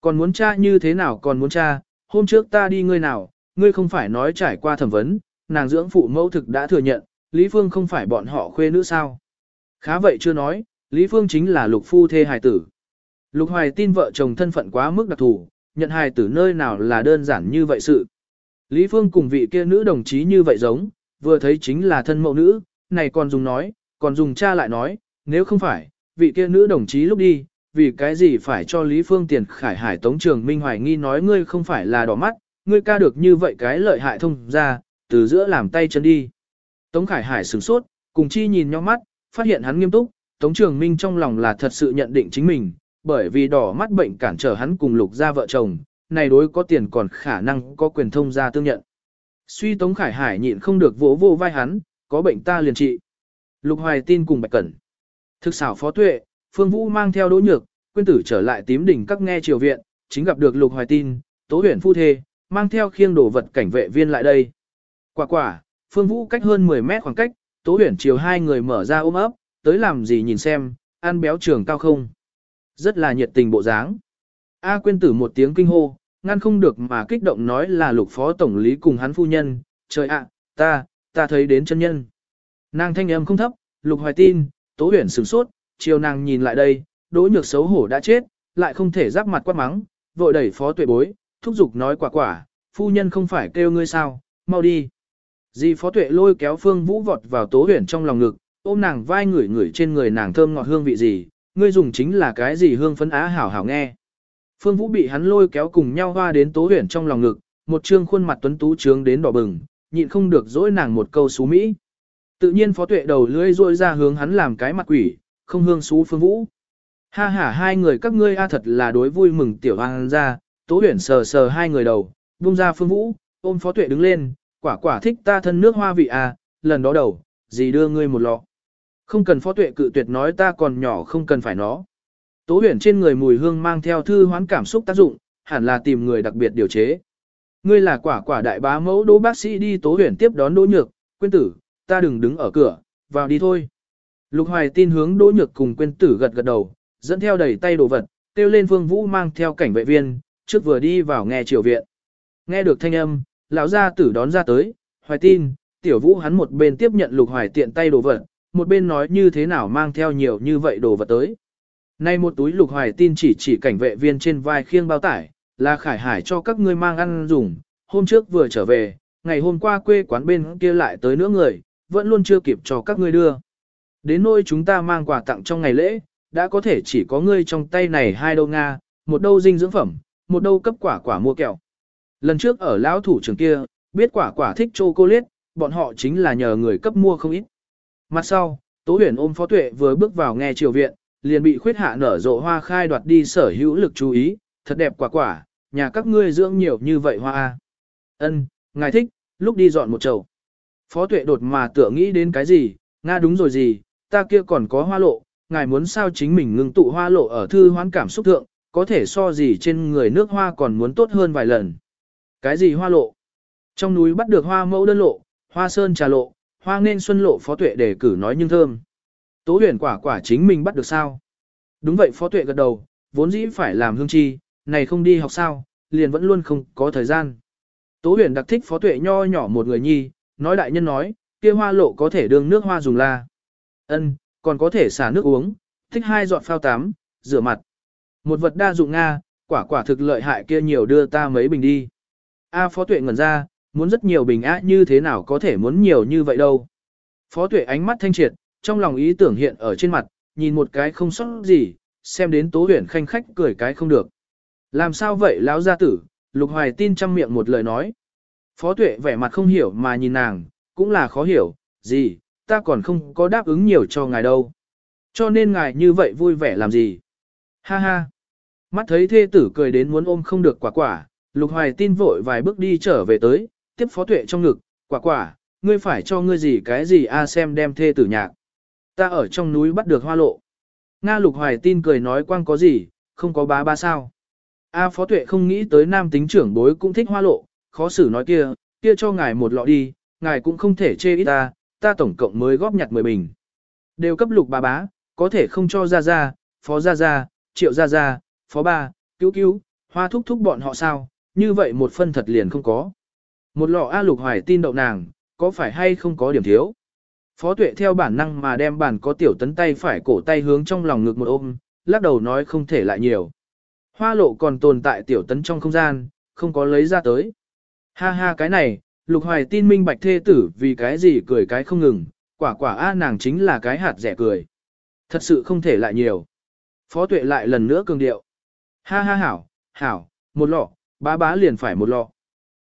Còn muốn cha như thế nào còn muốn cha, hôm trước ta đi ngươi nào, ngươi không phải nói trải qua thẩm vấn, nàng dưỡng phụ mẫu thực đã thừa nhận, Lý Phương không phải bọn họ khuê nữ sao. Khá vậy chưa nói, Lý Phương chính là lục phu thê hài tử. Lục hoài tin vợ chồng thân phận quá mức đặc thù, nhận hài tử nơi nào là đơn giản như vậy sự. Lý Phương cùng vị kia nữ đồng chí như vậy giống, vừa thấy chính là thân mẫu nữ, này còn dùng nói, còn dùng cha lại nói, nếu không phải, vị kia nữ đồng chí lúc đi, vì cái gì phải cho Lý Phương tiền khải hải tống trường minh hoài nghi nói ngươi không phải là đỏ mắt, ngươi ca được như vậy cái lợi hại thông ra, từ giữa làm tay chân đi. Tống khải hải sửng sốt, Cùng chi nhìn nhau mắt, phát hiện hắn nghiêm túc, Tống Trường Minh trong lòng là thật sự nhận định chính mình, bởi vì đỏ mắt bệnh cản trở hắn cùng lục gia vợ chồng, này đối có tiền còn khả năng có quyền thông gia tương nhận. Suy Tống Khải Hải nhịn không được vỗ vô vai hắn, có bệnh ta liền trị. Lục Hoài tin cùng Bạch Cẩn. Thực xảo phó tuệ, Phương Vũ mang theo đỗ nhược, quyên tử trở lại tím đỉnh các nghe triều viện, chính gặp được Lục Hoài tin, tố huyền phu thê, mang theo khiêng đồ vật cảnh vệ viên lại đây. Quả quả, Phương Vũ cách hơn 10 mét khoảng cách, tố huyền chiều hai người mở ra ôm ấp, tới làm gì nhìn xem, ăn béo trường cao không. Rất là nhiệt tình bộ dáng. A quên tử một tiếng kinh hô, ngăn không được mà kích động nói là lục phó tổng lý cùng hắn phu nhân, trời ạ, ta, ta thấy đến chân nhân. Nàng thanh âm không thấp, lục hoài tin, tố huyền sửng sốt, chiều nàng nhìn lại đây, đỗ nhược xấu hổ đã chết, lại không thể giáp mặt quát mắng, vội đẩy phó tuệ bối, thúc giục nói quả quả, phu nhân không phải kêu ngươi sao, mau đi. Di phó tuệ lôi kéo phương vũ vọt vào tố huyền trong lòng ngực, ôm nàng vai ngửi ngửi trên người nàng thơm ngọt hương vị gì, ngươi dùng chính là cái gì hương phấn á hảo hảo nghe. Phương Vũ bị hắn lôi kéo cùng nhau hoa đến tố huyền trong lòng ngực, một trương khuôn mặt tuấn tú trướng đến đỏ bừng, nhịn không được dỗi nàng một câu xú mỹ. Tự nhiên phó tuệ đầu lưỡi rôi ra hướng hắn làm cái mặt quỷ, không hương xú Phương Vũ. Ha ha hai người các ngươi a thật là đối vui mừng tiểu hoàng ra, tố huyền sờ sờ hai người đầu, buông ra Phương Vũ, ôm phó tuệ đứng lên, quả quả thích ta thân nước hoa vị à, lần đó đầu, gì đưa ngươi một lọ. Không cần phó tuệ cự tuyệt nói ta còn nhỏ không cần phải nó. Tố huyền trên người mùi hương mang theo thư hoán cảm xúc tác dụng, hẳn là tìm người đặc biệt điều chế. Ngươi là quả quả đại bá mẫu đỗ bác sĩ đi tố huyền tiếp đón đỗ nhược, quên tử, ta đừng đứng ở cửa, vào đi thôi. Lục hoài tin hướng đỗ nhược cùng quên tử gật gật đầu, dẫn theo đầy tay đồ vật, kêu lên phương vũ mang theo cảnh vệ viên, trước vừa đi vào nghe triều viện. Nghe được thanh âm, lão gia tử đón ra tới, hoài tin, tiểu vũ hắn một bên tiếp nhận lục hoài tiện tay đồ vật, một bên nói như thế nào mang theo nhiều như vậy đồ vật tới. Nay một túi lục hoài tin chỉ chỉ cảnh vệ viên trên vai khiêng bao tải, là khải hải cho các ngươi mang ăn dùng, hôm trước vừa trở về, ngày hôm qua quê quán bên kia lại tới nữa người, vẫn luôn chưa kịp cho các ngươi đưa. Đến nơi chúng ta mang quà tặng trong ngày lễ, đã có thể chỉ có ngươi trong tay này hai đâu Nga, một đâu dinh dưỡng phẩm, một đâu cấp quả quả mua kẹo. Lần trước ở lão thủ trưởng kia, biết quả quả thích chocolate, bọn họ chính là nhờ người cấp mua không ít. Mặt sau, Tố huyền ôm phó tuệ vừa bước vào nghe triều viện, liền bị khuyết hạ nở rộ hoa khai đoạt đi sở hữu lực chú ý, thật đẹp quả quả, nhà các ngươi dưỡng nhiều như vậy hoa. Ân, ngài thích, lúc đi dọn một chậu. Phó tuệ đột mà tựa nghĩ đến cái gì, Nga đúng rồi gì, ta kia còn có hoa lộ, ngài muốn sao chính mình ngừng tụ hoa lộ ở thư hoán cảm xúc thượng, có thể so gì trên người nước hoa còn muốn tốt hơn vài lần. Cái gì hoa lộ? Trong núi bắt được hoa mẫu đơn lộ, hoa sơn trà lộ, hoa nên xuân lộ phó tuệ đề cử nói nhưng thơm. Tố huyền quả quả chính mình bắt được sao? Đúng vậy phó tuệ gật đầu, vốn dĩ phải làm hương chi, này không đi học sao, liền vẫn luôn không có thời gian. Tố huyền đặc thích phó tuệ nho nhỏ một người nhi, nói đại nhân nói, kia hoa lộ có thể đương nước hoa dùng la. ân còn có thể xả nước uống, thích hai giọt phao tắm, rửa mặt. Một vật đa dụng Nga, quả quả thực lợi hại kia nhiều đưa ta mấy bình đi. A phó tuệ ngẩn ra, muốn rất nhiều bình á như thế nào có thể muốn nhiều như vậy đâu. Phó tuệ ánh mắt thanh triệt, trong lòng ý tưởng hiện ở trên mặt, nhìn một cái không sót gì, xem đến tố huyền khanh khách cười cái không được. Làm sao vậy lão gia tử, lục hoài tin trăm miệng một lời nói. Phó tuệ vẻ mặt không hiểu mà nhìn nàng, cũng là khó hiểu, gì, ta còn không có đáp ứng nhiều cho ngài đâu. Cho nên ngài như vậy vui vẻ làm gì? Ha ha! Mắt thấy thê tử cười đến muốn ôm không được quả quả, lục hoài tin vội vài bước đi trở về tới, tiếp phó tuệ trong ngực, quả quả, ngươi phải cho ngươi gì cái gì a xem đem thê tử nhạc. Ta ở trong núi bắt được hoa lộ. Nga lục hoài tin cười nói quang có gì, không có bá ba sao. A phó tuệ không nghĩ tới nam tính trưởng bối cũng thích hoa lộ, khó xử nói kia, kia cho ngài một lọ đi, ngài cũng không thể chê ít ta, ta tổng cộng mới góp nhặt 10 bình. Đều cấp lục bà bá, có thể không cho ra ra, phó ra ra, triệu gia gia, phó ba, cứu cứu, hoa thúc thúc bọn họ sao, như vậy một phân thật liền không có. Một lọ A lục hoài tin đậu nàng, có phải hay không có điểm thiếu. Phó tuệ theo bản năng mà đem bản có tiểu tấn tay phải cổ tay hướng trong lòng ngực một ôm, lắc đầu nói không thể lại nhiều. Hoa lộ còn tồn tại tiểu tấn trong không gian, không có lấy ra tới. Ha ha cái này, lục hoài tin minh bạch thê tử vì cái gì cười cái không ngừng, quả quả a nàng chính là cái hạt rẻ cười. Thật sự không thể lại nhiều. Phó tuệ lại lần nữa cường điệu. Ha ha hảo, hảo, một lọ, bá bá liền phải một lọ.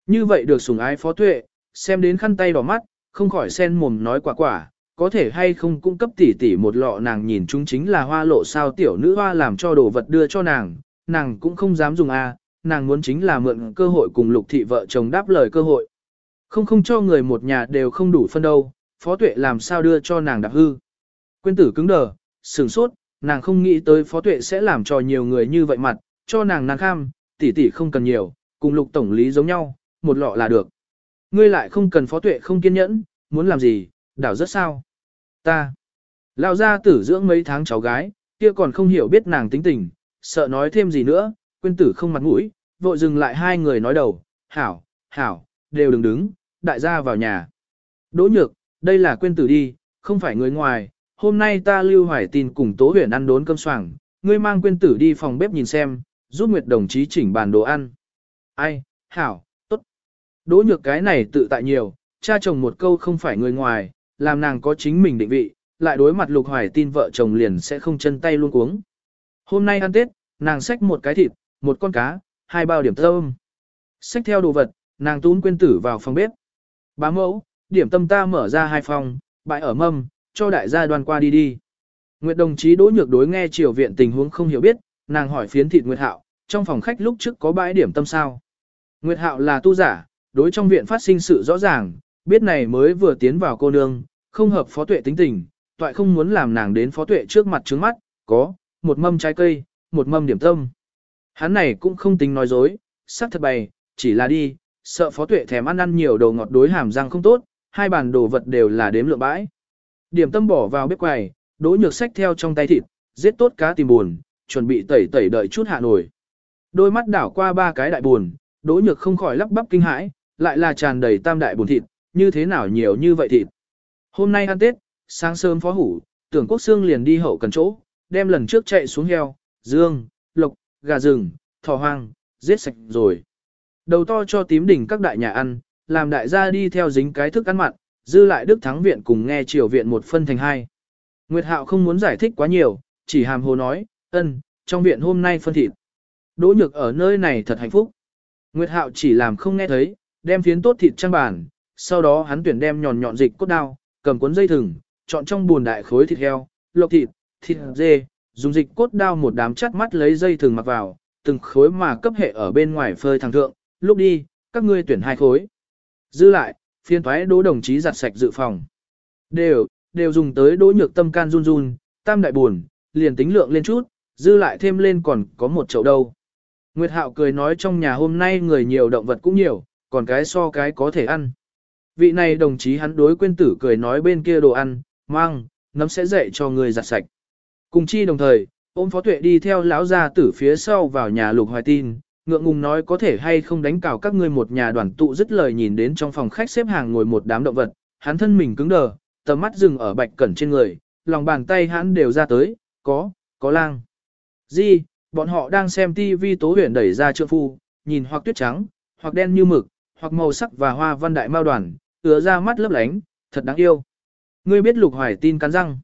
Như vậy được sủng ái phó tuệ, xem đến khăn tay đỏ mắt, không khỏi sen mồm nói quả quả, có thể hay không cung cấp tỷ tỷ một lọ nàng nhìn chúng chính là hoa lộ sao tiểu nữ hoa làm cho đồ vật đưa cho nàng, nàng cũng không dám dùng a, nàng muốn chính là mượn cơ hội cùng lục thị vợ chồng đáp lời cơ hội. Không không cho người một nhà đều không đủ phân đâu, phó tuệ làm sao đưa cho nàng đạp hư. Quyên tử cứng đờ, sửng sốt, nàng không nghĩ tới phó tuệ sẽ làm cho nhiều người như vậy mặt, cho nàng nàng kham, tỷ tỷ không cần nhiều, cùng lục tổng lý giống nhau, một lọ là được. Ngươi lại không cần phó tuệ không kiên nhẫn, muốn làm gì, đảo rất sao. Ta, lao ra tử dưỡng mấy tháng cháu gái, kia còn không hiểu biết nàng tính tình, sợ nói thêm gì nữa, quên tử không mặt mũi, vội dừng lại hai người nói đầu, hảo, hảo, đều đừng đứng, đại gia vào nhà. Đỗ nhược, đây là quên tử đi, không phải người ngoài, hôm nay ta lưu hoài tin cùng tố huyền ăn đốn cơm soảng, ngươi mang quyên tử đi phòng bếp nhìn xem, giúp Nguyệt đồng chí chỉnh bàn đồ ăn. Ai, hảo, tốt. Đỗ nhược cái này tự tại nhiều, cha chồng một câu không phải người ngoài, làm nàng có chính mình định vị, lại đối mặt lục hoài tin vợ chồng liền sẽ không chân tay luôn cuống. Hôm nay ăn Tết, nàng xách một cái thịt, một con cá, hai bao điểm tâm. Xách theo đồ vật, nàng tún Quyên tử vào phòng bếp. Bá mẫu, điểm tâm ta mở ra hai phòng, bãi ở mâm, cho đại gia đoàn qua đi đi. Nguyệt đồng chí đỗ nhược đối nghe triều viện tình huống không hiểu biết, nàng hỏi phiến thịt Nguyệt Hạo, trong phòng khách lúc trước có bãi điểm tâm sao. Nguyệt Hạo là tu giả, đối trong viện phát sinh sự rõ ràng, biết này mới vừa tiến vào cô nương, không hợp phó tuệ tính tình, toại không muốn làm nàng đến phó tuệ trước mặt trướng mắt, có, một mâm trái cây, một mâm điểm tâm. Hắn này cũng không tính nói dối, sắc thật bày, chỉ là đi, sợ phó tuệ thèm ăn ăn nhiều đồ ngọt đối hàm răng không tốt, hai bàn đồ vật đều là đếm lượng bãi. Điểm tâm bỏ vào bếp quầy, đỗ nhược sách theo trong tay thịt, giết tốt cá tìm buồn, chuẩn bị tẩy tẩy đợi chút hạ nổi. Đôi mắt đảo qua ba cái đại buồn, đỗ nhược không khỏi lắp bắp kinh hãi, lại là tràn đầy tam đại buồn thịt, như thế nào nhiều như vậy thịt. Hôm nay ăn Tết, sáng sớm phó hủ, tưởng quốc xương liền đi hậu cần chỗ, đem lần trước chạy xuống heo, dương, lộc, gà rừng, thỏ hoang, giết sạch rồi. Đầu to cho tím đỉnh các đại nhà ăn, làm đại gia đi theo dính cái thức ăn mặn, dư lại Đức Thắng Viện cùng nghe triều viện một phân thành hai. Nguyệt Hạo không muốn giải thích quá nhiều, chỉ hàm hồ nói, ân, trong viện hôm nay phân thịt. Đỗ nhược ở nơi này thật hạnh phúc. Nguyệt Hạo chỉ làm không nghe thấy, đem phiến tốt thịt trang bàn, sau đó hắn tuyển đem nhọn nhọn dịch cốt đao, cầm cuốn dây thừng, chọn trong buồn đại khối thịt heo, lộc thịt, thịt dê, dùng dịch cốt đao một đám chắt mắt lấy dây thừng mặc vào, từng khối mà cấp hệ ở bên ngoài phơi thẳng thượng, lúc đi, các ngươi tuyển hai khối. Dư lại, phiên thoái đỗ đồng chí giặt sạch dự phòng. Đều, đều dùng tới đỗ nhược tâm can run run, tam đại buồn, liền tính lượng lên chút, dư lại thêm lên còn có một chậu đâu. Nguyệt Hạo cười nói trong nhà hôm nay người nhiều động vật cũng nhiều, còn cái so cái có thể ăn. Vị này đồng chí hắn đối quên tử cười nói bên kia đồ ăn, mang, nấm sẽ dạy cho người giặt sạch. Cùng chi đồng thời, ôm phó tuệ đi theo lão gia tử phía sau vào nhà lục hoài tin, ngượng ngùng nói có thể hay không đánh cào các ngươi một nhà đoàn tụ dứt lời nhìn đến trong phòng khách xếp hàng ngồi một đám động vật, hắn thân mình cứng đờ, tầm mắt dừng ở bạch cẩn trên người, lòng bàn tay hắn đều ra tới, có, có lang. Di, bọn họ đang xem tivi tố huyền đẩy ra trượng phu, nhìn hoặc tuyết trắng, hoặc đen như mực, hoặc màu sắc và hoa văn đại mao đoàn, ứa ra mắt lấp lánh, thật đáng yêu. Ngươi biết lục hoài tin cắn răng.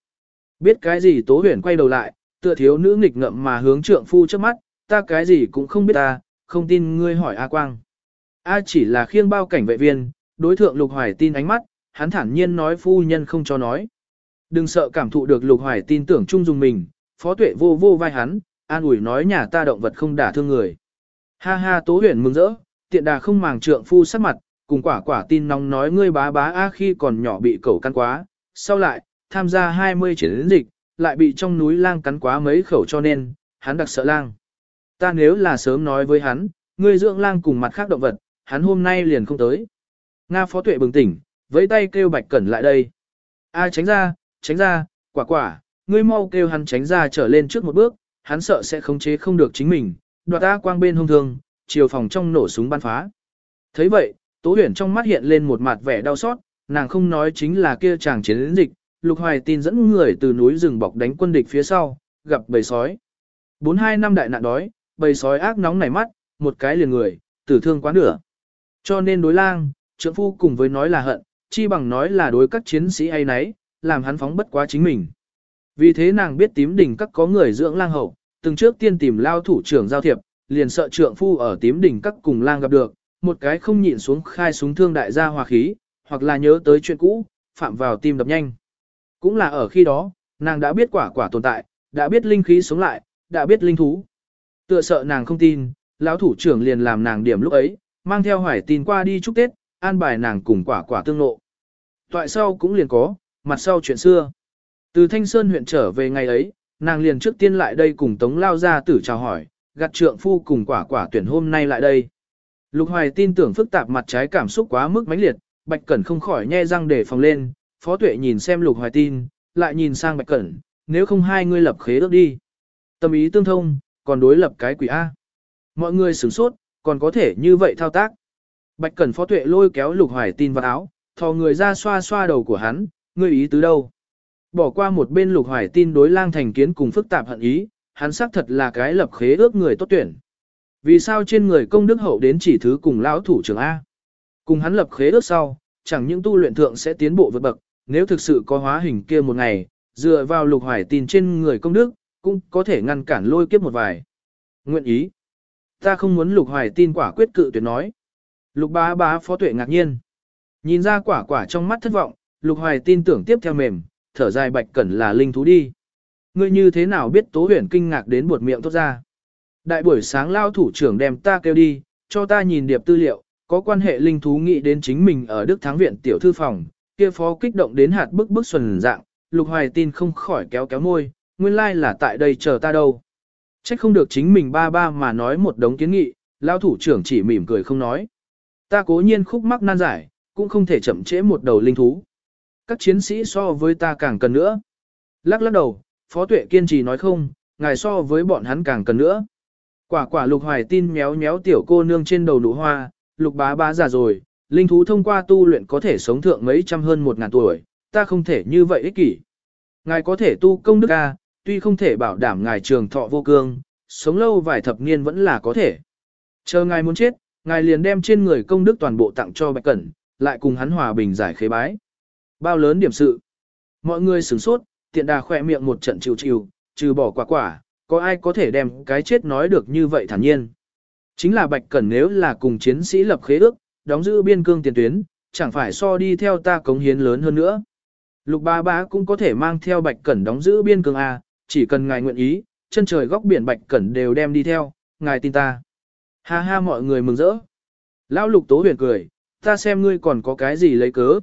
Biết cái gì tố huyền quay đầu lại, tựa thiếu nữ nghịch ngậm mà hướng trượng phu trước mắt, ta cái gì cũng không biết ta, không tin ngươi hỏi A Quang. A chỉ là khiêng bao cảnh vệ viên, đối thượng lục hoài tin ánh mắt, hắn thản nhiên nói phu nhân không cho nói. Đừng sợ cảm thụ được lục hoài tin tưởng chung dùng mình, phó tuệ vô vô vai hắn, an ủi nói nhà ta động vật không đả thương người. Ha ha tố huyền mừng rỡ, tiện đà không màng trượng phu sắc mặt, cùng quả quả tin nóng nói ngươi bá bá A khi còn nhỏ bị cẩu căn quá, sau lại, tham gia 20 chiến dịch, lại bị trong núi lang cắn quá mấy khẩu cho nên, hắn đặc sợ lang. Ta nếu là sớm nói với hắn, ngươi dưỡng lang cùng mặt khác động vật, hắn hôm nay liền không tới. Nga phó tuệ bừng tỉnh, với tay kêu bạch cẩn lại đây. A tránh ra, tránh ra, quả quả, ngươi mau kêu hắn tránh ra trở lên trước một bước, hắn sợ sẽ khống chế không được chính mình, đoạt ta quang bên hông thương, chiều phòng trong nổ súng bắn phá. thấy vậy, Tố huyền trong mắt hiện lên một mặt vẻ đau xót, nàng không nói chính là kia chàng chiến dịch, lục hoài tin dẫn người từ núi rừng bọc đánh quân địch phía sau, gặp bầy sói. Bốn hai năm đại nạn đói, bầy sói ác nóng nảy mắt, một cái liền người, tử thương quá nửa. Cho nên đối lang, trượng phu cùng với nói là hận, chi bằng nói là đối các chiến sĩ ấy nấy, làm hắn phóng bất quá chính mình. Vì thế nàng biết tím đỉnh các có người dưỡng lang hậu, từng trước tiên tìm lao thủ trưởng giao thiệp, liền sợ trượng phu ở tím đỉnh các cùng lang gặp được, một cái không nhịn xuống khai súng thương đại gia hòa khí, hoặc là nhớ tới chuyện cũ, phạm vào tim đập nhanh. Cũng là ở khi đó, nàng đã biết quả quả tồn tại, đã biết linh khí sống lại, đã biết linh thú. Tựa sợ nàng không tin, lão thủ trưởng liền làm nàng điểm lúc ấy, mang theo hoài tin qua đi chúc Tết, an bài nàng cùng quả quả tương lộ. Toại sau cũng liền có, mặt sau chuyện xưa. Từ Thanh Sơn huyện trở về ngày ấy, nàng liền trước tiên lại đây cùng Tống Lao ra tử chào hỏi, gặt trượng phu cùng quả quả tuyển hôm nay lại đây. Lục Hoài tin tưởng phức tạp mặt trái cảm xúc quá mức mãnh liệt, Bạch Cẩn không khỏi nhe răng để phòng lên, Phó Tuệ nhìn xem Lục Hoài tin, lại nhìn sang Bạch Cẩn, nếu không hai ngươi lập khế ước đi. Tâm ý tương thông, còn đối lập cái quỷ A. Mọi người sửng sốt, còn có thể như vậy thao tác. Bạch Cẩn Phó Tuệ lôi kéo Lục Hoài tin vào áo, thò người ra xoa xoa đầu của hắn, ngươi ý tứ đâu. Bỏ qua một bên Lục Hoài tin đối lang thành kiến cùng phức tạp hận ý, hắn xác thật là cái lập khế ước người tốt tuyển. Vì sao trên người công đức hậu đến chỉ thứ cùng lão thủ trưởng A? Cùng hắn lập khế ước sau, chẳng những tu luyện thượng sẽ tiến bộ vượt bậc, nếu thực sự có hóa hình kia một ngày, dựa vào lục hoài tin trên người công đức, cũng có thể ngăn cản lôi kiếp một vài. Nguyện ý. Ta không muốn lục hoài tin quả quyết cự tuyệt nói. Lục bá bá phó tuệ ngạc nhiên. Nhìn ra quả quả trong mắt thất vọng, lục hoài tin tưởng tiếp theo mềm, thở dài bạch cẩn là linh thú đi. Ngươi như thế nào biết tố huyền kinh ngạc đến buột miệng tốt ra. Đại buổi sáng lao thủ trưởng đem ta kêu đi, cho ta nhìn điệp tư liệu, có quan hệ linh thú nghĩ đến chính mình ở Đức Thắng Viện tiểu thư phòng, kia phó kích động đến hạt bức bức xuân dạng, Lục Hoài tin không khỏi kéo kéo môi, nguyên lai là tại đây chờ ta đâu. Trách không được chính mình ba ba mà nói một đống kiến nghị, lao thủ trưởng chỉ mỉm cười không nói. Ta cố nhiên khúc mắc nan giải, cũng không thể chậm trễ một đầu linh thú. Các chiến sĩ so với ta càng cần nữa. Lắc lắc đầu, Phó Tuệ kiên trì nói không, ngài so với bọn hắn càng cần nữa. Quả quả lục hoài tin méo méo tiểu cô nương trên đầu nụ hoa, lục bá bá già rồi, linh thú thông qua tu luyện có thể sống thượng mấy trăm hơn một ngàn tuổi, ta không thể như vậy ích kỷ. Ngài có thể tu công đức A, tuy không thể bảo đảm ngài trường thọ vô cương, sống lâu vài thập niên vẫn là có thể. Chờ ngài muốn chết, ngài liền đem trên người công đức toàn bộ tặng cho Bạch Cẩn, lại cùng hắn hòa bình giải khế bái. Bao lớn điểm sự. Mọi người sửng sốt, tiện đà khỏe miệng một trận chịu chịu, trừ bỏ quả quả, có ai có thể đem cái chết nói được như vậy thản nhiên. Chính là Bạch Cẩn nếu là cùng chiến sĩ lập khế ước, đóng giữ biên cương tiền tuyến, chẳng phải so đi theo ta cống hiến lớn hơn nữa. Lục ba bá cũng có thể mang theo Bạch Cẩn đóng giữ biên cương A, chỉ cần ngài nguyện ý, chân trời góc biển Bạch Cẩn đều đem đi theo, ngài tin ta. Ha ha mọi người mừng rỡ. Lão lục tố huyền cười, ta xem ngươi còn có cái gì lấy cớ.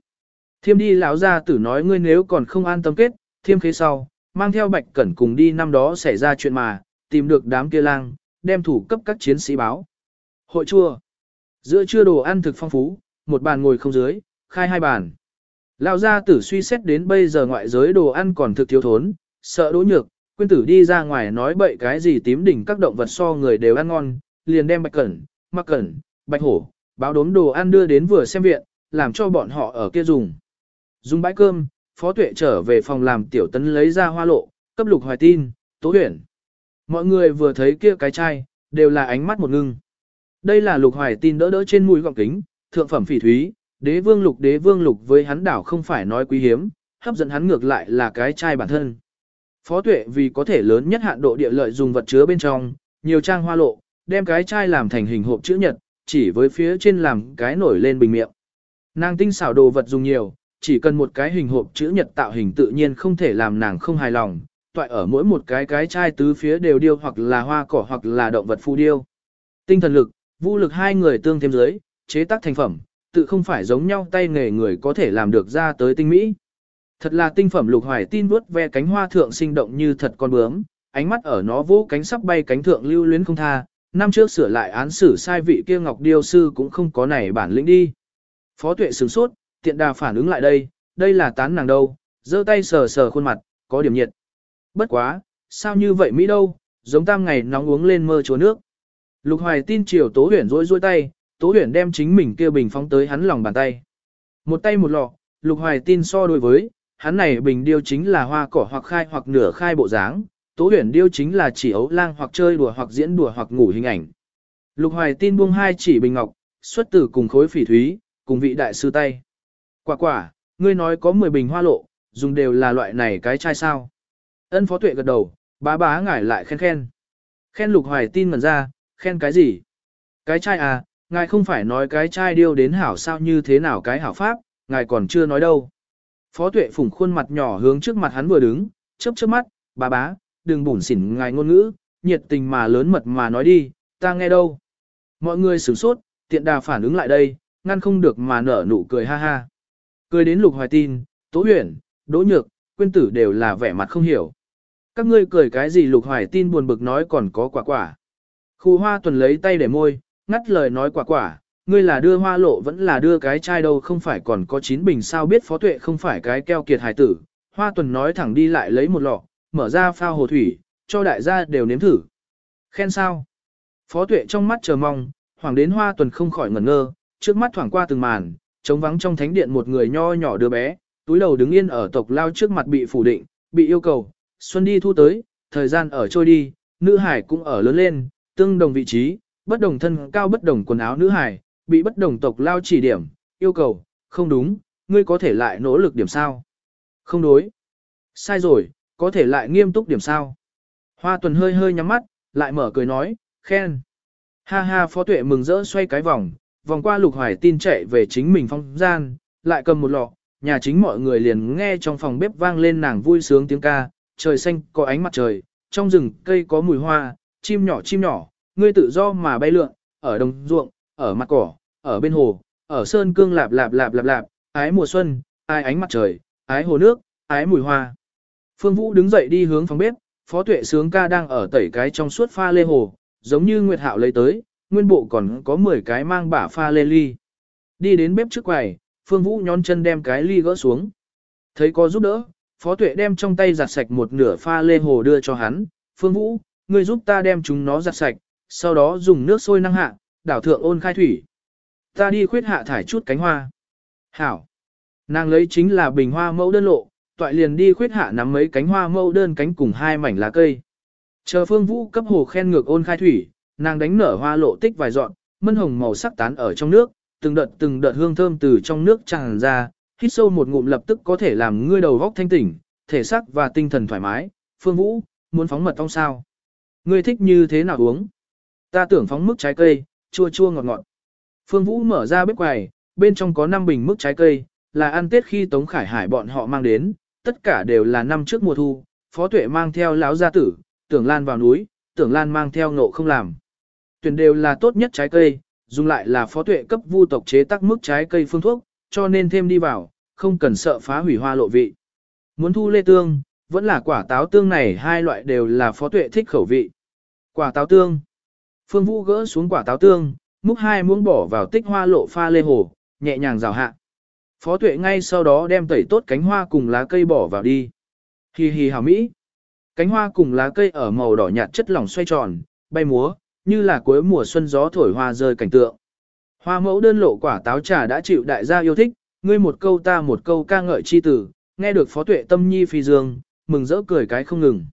Thiêm đi lão gia tử nói ngươi nếu còn không an tâm kết, thiêm khế sau, mang theo Bạch Cẩn cùng đi năm đó xảy ra chuyện mà, tìm được đám kia lang, đem thủ cấp các chiến sĩ báo. Hội chua. Giữa trưa đồ ăn thực phong phú, một bàn ngồi không dưới, khai hai bàn. Lão gia tử suy xét đến bây giờ ngoại giới đồ ăn còn thực thiếu thốn, sợ đỗ nhược, quyên tử đi ra ngoài nói bậy cái gì tím đỉnh các động vật so người đều ăn ngon, liền đem bạch cẩn, mắc cẩn, bạch hổ, báo đốm đồ ăn đưa đến vừa xem viện, làm cho bọn họ ở kia dùng. Dùng bãi cơm, phó tuệ trở về phòng làm tiểu tấn lấy ra hoa lộ, cấp lục hoài tin, tố huyển. Mọi người vừa thấy kia cái chai, đều là ánh mắt một ngưng. Đây là lục hoài tin đỡ đỡ trên mũi gọng kính, thượng phẩm phỉ thúy, đế vương lục đế vương lục với hắn đảo không phải nói quý hiếm, hấp dẫn hắn ngược lại là cái chai bản thân. Phó tuệ vì có thể lớn nhất hạn độ địa lợi dùng vật chứa bên trong, nhiều trang hoa lộ, đem cái chai làm thành hình hộp chữ nhật, chỉ với phía trên làm cái nổi lên bình miệng. Nàng tinh xảo đồ vật dùng nhiều, chỉ cần một cái hình hộp chữ nhật tạo hình tự nhiên không thể làm nàng không hài lòng, toại ở mỗi một cái cái chai tứ phía đều điêu hoặc là hoa cỏ hoặc là động vật phù điêu. Tinh thần lực, vũ lực hai người tương thêm dưới, chế tác thành phẩm, tự không phải giống nhau tay nghề người có thể làm được ra tới tinh mỹ. Thật là tinh phẩm lục hoài tin vuốt ve cánh hoa thượng sinh động như thật con bướm, ánh mắt ở nó vỗ cánh sắp bay cánh thượng lưu luyến không tha, năm trước sửa lại án xử sai vị kia ngọc điêu sư cũng không có này bản lĩnh đi. Phó tuệ sửng sốt, tiện đà phản ứng lại đây, đây là tán nàng đâu, giơ tay sờ sờ khuôn mặt, có điểm nhiệt. Bất quá, sao như vậy Mỹ đâu, giống tam ngày nóng uống lên mơ chúa nước. Lục hoài tin chiều tố huyền rối rối tay, tố huyền đem chính mình kia bình phóng tới hắn lòng bàn tay. Một tay một lọ, lục hoài tin so đối với, hắn này bình điêu chính là hoa cỏ hoặc khai hoặc nửa khai bộ dáng, tố huyền điêu chính là chỉ ấu lang hoặc chơi đùa hoặc diễn đùa hoặc ngủ hình ảnh. Lục hoài tin buông hai chỉ bình ngọc, xuất từ cùng khối phỉ thúy, cùng vị đại sư tay. Quả quả, ngươi nói có 10 bình hoa lộ, dùng đều là loại này cái chai sao. Ân phó tuệ gật đầu, bá bá ngải lại khen khen. Khen lục hoài tin mần ra, khen cái gì? Cái chai à, ngài không phải nói cái chai điêu đến hảo sao như thế nào cái hảo pháp, ngài còn chưa nói đâu. Phó tuệ phủng khuôn mặt nhỏ hướng trước mặt hắn vừa đứng, chớp chớp mắt, bà bá, đừng bủn xỉn ngài ngôn ngữ, nhiệt tình mà lớn mật mà nói đi, ta nghe đâu. Mọi người sửng sốt, tiện đà phản ứng lại đây, ngăn không được mà nở nụ cười ha ha. Cười đến lục hoài tin, tố huyền, đỗ nhược, quyên tử đều là vẻ mặt không hiểu. Các ngươi cười cái gì lục hoài tin buồn bực nói còn có quả quả. Khu hoa tuần lấy tay để môi, ngắt lời nói quả quả, ngươi là đưa hoa lộ vẫn là đưa cái chai đâu không phải còn có chín bình sao biết phó tuệ không phải cái keo kiệt hải tử. Hoa tuần nói thẳng đi lại lấy một lọ, mở ra phao hồ thủy, cho đại gia đều nếm thử. Khen sao? Phó tuệ trong mắt chờ mong, hoàng đến hoa tuần không khỏi ngẩn ngơ, trước mắt thoảng qua từng màn, trống vắng trong thánh điện một người nho nhỏ đứa bé, túi đầu đứng yên ở tộc lao trước mặt bị phủ định, bị yêu cầu, xuân đi thu tới, thời gian ở trôi đi, nữ hải cũng ở lớn lên, tương đồng vị trí, bất đồng thân cao bất đồng quần áo nữ hải, bị bất đồng tộc lao chỉ điểm, yêu cầu, không đúng, ngươi có thể lại nỗ lực điểm sao? Không đối. Sai rồi, có thể lại nghiêm túc điểm sao? Hoa tuần hơi hơi nhắm mắt, lại mở cười nói, khen. Ha ha phó tuệ mừng rỡ xoay cái vòng, vòng qua lục hoài tin chạy về chính mình phong gian, lại cầm một lọ, nhà chính mọi người liền nghe trong phòng bếp vang lên nàng vui sướng tiếng ca, trời xanh có ánh mặt trời, trong rừng cây có mùi hoa, chim nhỏ chim nhỏ, ngươi tự do mà bay lượn, ở đồng ruộng, ở mặt cỏ, ở bên hồ, ở sơn cương lạp lạp lạp lạp lạp, ái mùa xuân, ái ánh mặt trời, ái hồ nước, ái mùi hoa. Phương Vũ đứng dậy đi hướng phòng bếp, Phó Tuệ sướng ca đang ở tẩy cái trong suốt pha lê hồ, giống như Nguyệt Hạo lấy tới, nguyên bộ còn có 10 cái mang bả pha lê ly. Đi đến bếp trước quầy, Phương Vũ nhón chân đem cái ly gỡ xuống. Thấy có giúp đỡ, Phó Tuệ đem trong tay giặt sạch một nửa pha lê hồ đưa cho hắn. Phương Vũ, ngươi giúp ta đem chúng nó giặt sạch, sau đó dùng nước sôi năng hạ, đảo thượng ôn khai thủy. Ta đi khuyết hạ thải chút cánh hoa. Hảo. Nàng lấy chính là bình hoa mẫu đơn lộ, toại liền đi khuyết hạ nắm mấy cánh hoa mẫu đơn cánh cùng hai mảnh lá cây. Chờ Phương Vũ cấp hồ khen ngược ôn khai thủy, nàng đánh nở hoa lộ tích vài dọn, mân hồng màu sắc tán ở trong nước, từng đợt từng đợt hương thơm từ trong nước tràn ra, hít sâu một ngụm lập tức có thể làm ngươi đầu góc thanh tỉnh, thể xác và tinh thần thoải mái. Phương Vũ, muốn phóng mật ong sao? Ngươi thích như thế nào uống? Ta tưởng phóng mức trái cây, chua chua ngọt ngọt. Phương Vũ mở ra bếp quầy, bên trong có 5 bình mức trái cây, là ăn Tết khi Tống Khải Hải bọn họ mang đến, tất cả đều là năm trước mùa thu, Phó Tuệ mang theo lão gia tử, Tưởng Lan vào núi, Tưởng Lan mang theo nộ không làm. Tuyển đều là tốt nhất trái cây, dùng lại là Phó Tuệ cấp vu tộc chế tác mức trái cây phương thuốc, cho nên thêm đi vào, không cần sợ phá hủy hoa lộ vị. Muốn thu lê tương, vẫn là quả táo tương này hai loại đều là Phó Tuệ thích khẩu vị. Quả táo tương. Phương Vũ gỡ xuống quả táo tương, múc hai muỗng bỏ vào tích hoa lộ pha lê hồ, nhẹ nhàng rào hạ. Phó tuệ ngay sau đó đem tẩy tốt cánh hoa cùng lá cây bỏ vào đi. Hi hi hào mỹ. Cánh hoa cùng lá cây ở màu đỏ nhạt chất lỏng xoay tròn, bay múa, như là cuối mùa xuân gió thổi hoa rơi cảnh tượng. Hoa mẫu đơn lộ quả táo trà đã chịu đại gia yêu thích, ngươi một câu ta một câu ca ngợi chi tử, nghe được phó tuệ tâm nhi phi dương, mừng rỡ cười cái không ngừng.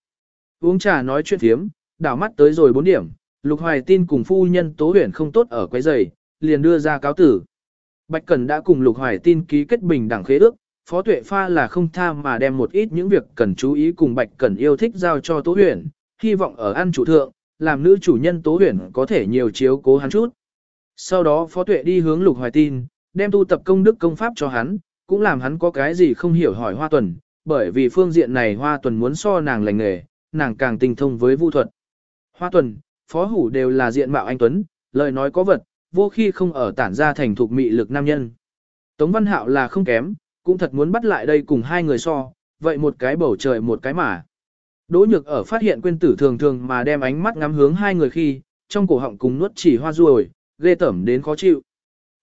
Uống trà nói chuyện thiếm, đảo mắt tới rồi bốn điểm, Lục Hoài tin cùng phu nhân tố huyền không tốt ở quấy giày, liền đưa ra cáo tử. Bạch Cẩn đã cùng Lục Hoài tin ký kết bình đẳng khế ước, Phó Tuệ Pha là không tha mà đem một ít những việc cần chú ý cùng Bạch Cẩn yêu thích giao cho Tố Huyền, hy vọng ở ăn chủ thượng, làm nữ chủ nhân Tố Huyền có thể nhiều chiếu cố hắn chút. Sau đó Phó Tuệ đi hướng Lục Hoài tin, đem tu tập công đức công pháp cho hắn, cũng làm hắn có cái gì không hiểu hỏi Hoa Tuần, bởi vì phương diện này Hoa Tuần muốn so nàng lành nghề, nàng càng tinh thông với vu thuật. Hoa Tuần, phó hủ đều là diện mạo anh Tuấn, lời nói có vật, vô khi không ở tản ra thành thục mị lực nam nhân. Tống Văn Hạo là không kém, cũng thật muốn bắt lại đây cùng hai người so, vậy một cái bầu trời một cái mà. Đỗ nhược ở phát hiện quên tử thường thường mà đem ánh mắt ngắm hướng hai người khi, trong cổ họng cùng nuốt chỉ hoa ruồi, ghê tẩm đến khó chịu.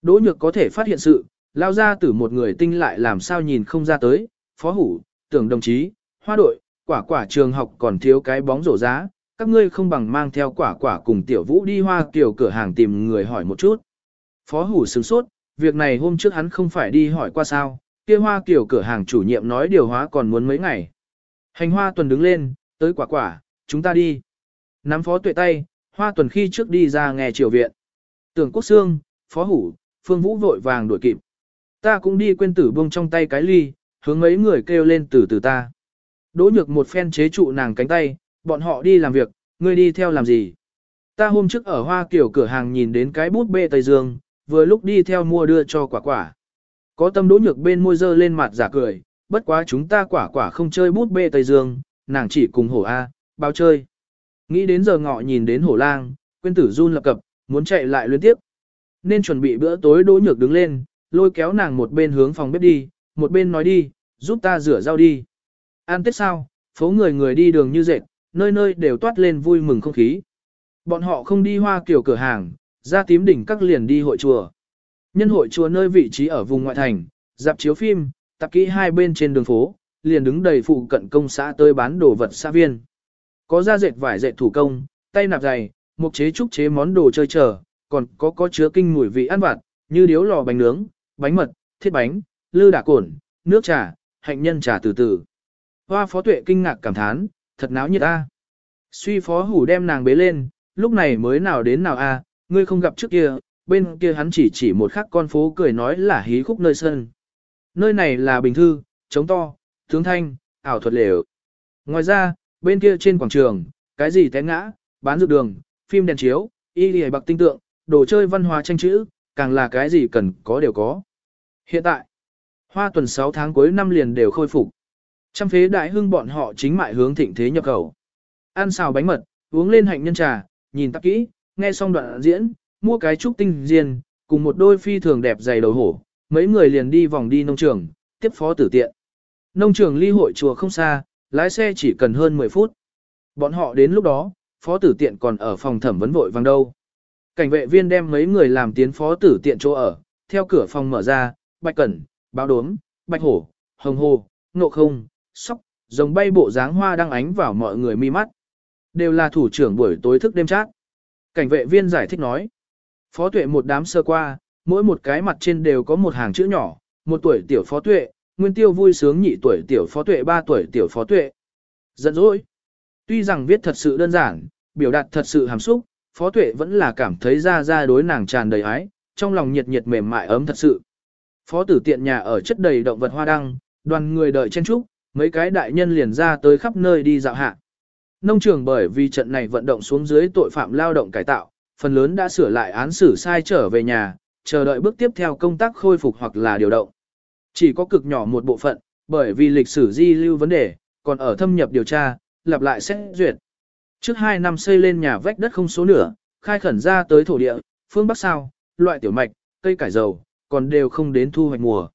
Đỗ nhược có thể phát hiện sự, lao ra từ một người tinh lại làm sao nhìn không ra tới, phó hủ, tưởng đồng chí, hoa đội, quả quả trường học còn thiếu cái bóng rổ giá, các ngươi không bằng mang theo quả quả cùng tiểu vũ đi hoa kiểu cửa hàng tìm người hỏi một chút. Phó hủ sửng sốt, việc này hôm trước hắn không phải đi hỏi qua sao, kia hoa kiểu cửa hàng chủ nhiệm nói điều hóa còn muốn mấy ngày. Hành hoa tuần đứng lên, tới quả quả, chúng ta đi. Nắm phó tuệ tay, hoa tuần khi trước đi ra nghe triều viện. Tưởng quốc xương, phó hủ, phương vũ vội vàng đuổi kịp. Ta cũng đi quên tử bông trong tay cái ly, hướng mấy người kêu lên từ từ ta. Đỗ nhược một phen chế trụ nàng cánh tay, bọn họ đi làm việc, ngươi đi theo làm gì? Ta hôm trước ở Hoa Kiều cửa hàng nhìn đến cái bút bê Tây Dương, vừa lúc đi theo mua đưa cho quả quả. Có tâm đỗ nhược bên môi dơ lên mặt giả cười, bất quá chúng ta quả quả không chơi bút bê Tây Dương, nàng chỉ cùng hổ A, bao chơi. Nghĩ đến giờ ngọ nhìn đến hổ lang, quên tử run lập cập, muốn chạy lại liên tiếp. Nên chuẩn bị bữa tối đỗ nhược đứng lên, lôi kéo nàng một bên hướng phòng bếp đi, một bên nói đi, giúp ta rửa rau đi. Ăn tết sao, phố người người đi đường như dệt, nơi nơi đều toát lên vui mừng không khí. Bọn họ không đi hoa kiểu cửa hàng, ra tím đỉnh các liền đi hội chùa. Nhân hội chùa nơi vị trí ở vùng ngoại thành, dạp chiếu phim, tập kỹ hai bên trên đường phố, liền đứng đầy phụ cận công xã tới bán đồ vật xã viên. Có da dệt vải dệt thủ công, tay nạp dày, mục chế trúc chế món đồ chơi chờ, còn có có chứa kinh mùi vị ăn vặt, như điếu lò bánh nướng, bánh mật, thiết bánh, lư đả cổn, nước trà, hạnh nhân trà từ từ. Hoa phó tuệ kinh ngạc cảm thán, thật náo nhiệt a. Suy phó hủ đem nàng bế lên, lúc này mới nào đến nào a, ngươi không gặp trước kia, bên kia hắn chỉ chỉ một khắc con phố cười nói là hí khúc nơi sân. Nơi này là bình thư, chống to, tướng thanh, ảo thuật lều. Ngoài ra, bên kia trên quảng trường, cái gì té ngã, bán dược đường, phim đèn chiếu, y lìa bạc tinh tượng, đồ chơi văn hóa tranh chữ, càng là cái gì cần có đều có. Hiện tại, hoa tuần 6 tháng cuối năm liền đều khôi phục. Trăm phế đại hưng bọn họ chính mại hướng thịnh thế nhập khẩu. Ăn xào bánh mật, uống lên hạnh nhân trà, nhìn tắc kỹ, nghe xong đoạn diễn, mua cái trúc tinh diên, cùng một đôi phi thường đẹp dày đầu hổ, mấy người liền đi vòng đi nông trường, tiếp phó tử tiện. Nông trường ly hội chùa không xa, lái xe chỉ cần hơn 10 phút. Bọn họ đến lúc đó, phó tử tiện còn ở phòng thẩm vấn vội vàng đâu. Cảnh vệ viên đem mấy người làm tiến phó tử tiện chỗ ở, theo cửa phòng mở ra, bạch cẩn, báo đốm, bạch hổ, hồng hồ, nộ không, sóc, rồng bay bộ dáng hoa đang ánh vào mọi người mi mắt. Đều là thủ trưởng buổi tối thức đêm chát. Cảnh vệ viên giải thích nói. Phó tuệ một đám sơ qua, mỗi một cái mặt trên đều có một hàng chữ nhỏ, một tuổi tiểu phó tuệ, nguyên tiêu vui sướng nhị tuổi tiểu phó tuệ ba tuổi tiểu phó tuệ. Giận dỗi. Tuy rằng viết thật sự đơn giản, biểu đạt thật sự hàm xúc, phó tuệ vẫn là cảm thấy ra ra đối nàng tràn đầy ái, trong lòng nhiệt nhiệt mềm mại ấm thật sự. Phó tử tiện nhà ở chất đầy động vật hoa đăng, đoàn người đợi chen trúc, mấy cái đại nhân liền ra tới khắp nơi đi dạo hạ. Nông trường bởi vì trận này vận động xuống dưới tội phạm lao động cải tạo, phần lớn đã sửa lại án xử sai trở về nhà, chờ đợi bước tiếp theo công tác khôi phục hoặc là điều động. Chỉ có cực nhỏ một bộ phận, bởi vì lịch sử di lưu vấn đề, còn ở thâm nhập điều tra, lặp lại xét duyệt. Trước 2 năm xây lên nhà vách đất không số nửa, khai khẩn ra tới thổ địa, phương Bắc sao, loại tiểu mạch, cây cải dầu, còn đều không đến thu hoạch mùa.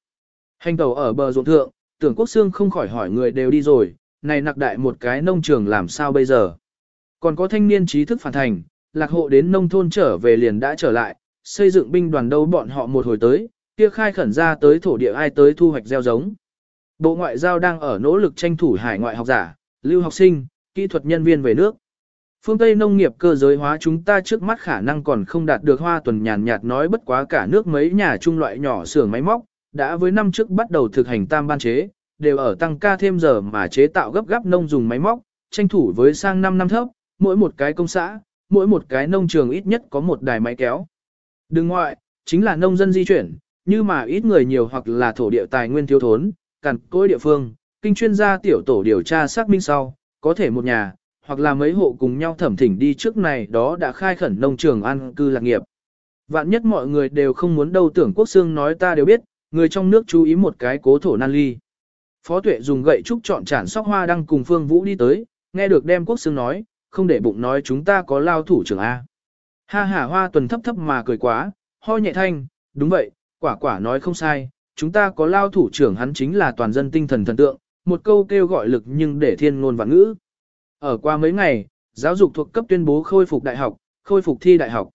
Hành tàu ở bờ ruộng thượng, tưởng quốc xương không khỏi hỏi người đều đi rồi, này nặc đại một cái nông trường làm sao bây giờ. Còn có thanh niên trí thức phản thành, lạc hộ đến nông thôn trở về liền đã trở lại, xây dựng binh đoàn đâu bọn họ một hồi tới, kia khai khẩn ra tới thổ địa ai tới thu hoạch gieo giống. Bộ Ngoại giao đang ở nỗ lực tranh thủ hải ngoại học giả, lưu học sinh, kỹ thuật nhân viên về nước. Phương Tây nông nghiệp cơ giới hóa chúng ta trước mắt khả năng còn không đạt được hoa tuần nhàn nhạt nói bất quá cả nước mấy nhà trung loại nhỏ xưởng máy móc, đã với năm trước bắt đầu thực hành tam ban chế, đều ở tăng ca thêm giờ mà chế tạo gấp gáp nông dùng máy móc, tranh thủ với sang 5 năm thấp, mỗi một cái công xã, mỗi một cái nông trường ít nhất có một đài máy kéo. Đừng ngoại, chính là nông dân di chuyển, như mà ít người nhiều hoặc là thổ địa tài nguyên thiếu thốn, cằn cối địa phương, kinh chuyên gia tiểu tổ điều tra xác minh sau, có thể một nhà, hoặc là mấy hộ cùng nhau thẩm thỉnh đi trước này đó đã khai khẩn nông trường an cư lạc nghiệp. Vạn nhất mọi người đều không muốn đâu tưởng quốc xương nói ta đều biết, người trong nước chú ý một cái cố thổ nan ly. Phó tuệ dùng gậy trúc chọn chản sóc hoa đang cùng Phương Vũ đi tới, nghe được đem quốc xương nói, không để bụng nói chúng ta có lao thủ trưởng A. Ha ha hoa tuần thấp thấp mà cười quá, ho nhẹ thanh, đúng vậy, quả quả nói không sai, chúng ta có lao thủ trưởng hắn chính là toàn dân tinh thần thần tượng, một câu kêu gọi lực nhưng để thiên ngôn và ngữ. Ở qua mấy ngày, giáo dục thuộc cấp tuyên bố khôi phục đại học, khôi phục thi đại học.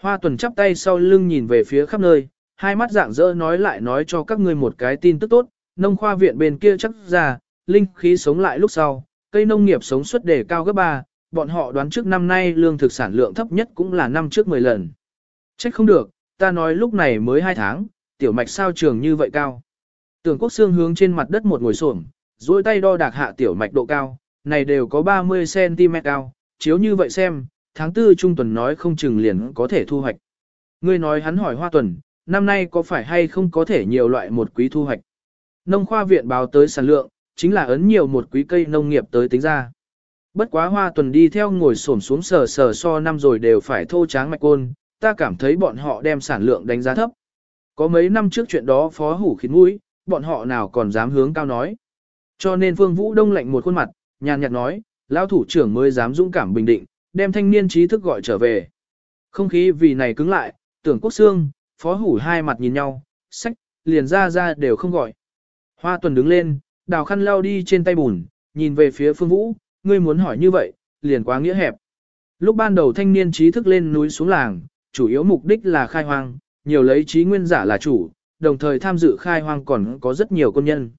Hoa tuần chắp tay sau lưng nhìn về phía khắp nơi, hai mắt dạng dỡ nói lại nói cho các ngươi một cái tin tức tốt, nông khoa viện bên kia chắc ra, linh khí sống lại lúc sau, cây nông nghiệp sống suất đề cao gấp 3, bọn họ đoán trước năm nay lương thực sản lượng thấp nhất cũng là năm trước 10 lần. Trách không được, ta nói lúc này mới 2 tháng, tiểu mạch sao trường như vậy cao. Tưởng quốc xương hướng trên mặt đất một ngồi xổm, duỗi tay đo đạc hạ tiểu mạch độ cao, này đều có 30cm cao, chiếu như vậy xem, tháng tư trung tuần nói không chừng liền có thể thu hoạch. Ngươi nói hắn hỏi hoa tuần, năm nay có phải hay không có thể nhiều loại một quý thu hoạch. Nông khoa viện báo tới sản lượng, chính là ấn nhiều một quý cây nông nghiệp tới tính ra. Bất quá hoa tuần đi theo ngồi xổm xuống sờ sờ so năm rồi đều phải thô tráng mạch côn, ta cảm thấy bọn họ đem sản lượng đánh giá thấp. Có mấy năm trước chuyện đó phó hủ khiến mũi, bọn họ nào còn dám hướng cao nói. Cho nên Phương Vũ Đông lạnh một khuôn mặt, nhàn nhạt nói, lão thủ trưởng mới dám dũng cảm bình định, đem thanh niên trí thức gọi trở về. Không khí vì này cứng lại, tưởng quốc xương, phó hủ hai mặt nhìn nhau, sách, liền ra ra đều không gọi. Hoa tuần đứng lên, đào khăn lao đi trên tay bùn, nhìn về phía phương vũ, ngươi muốn hỏi như vậy, liền quá nghĩa hẹp. Lúc ban đầu thanh niên trí thức lên núi xuống làng, chủ yếu mục đích là khai hoang, nhiều lấy trí nguyên giả là chủ, đồng thời tham dự khai hoang còn có rất nhiều công nhân.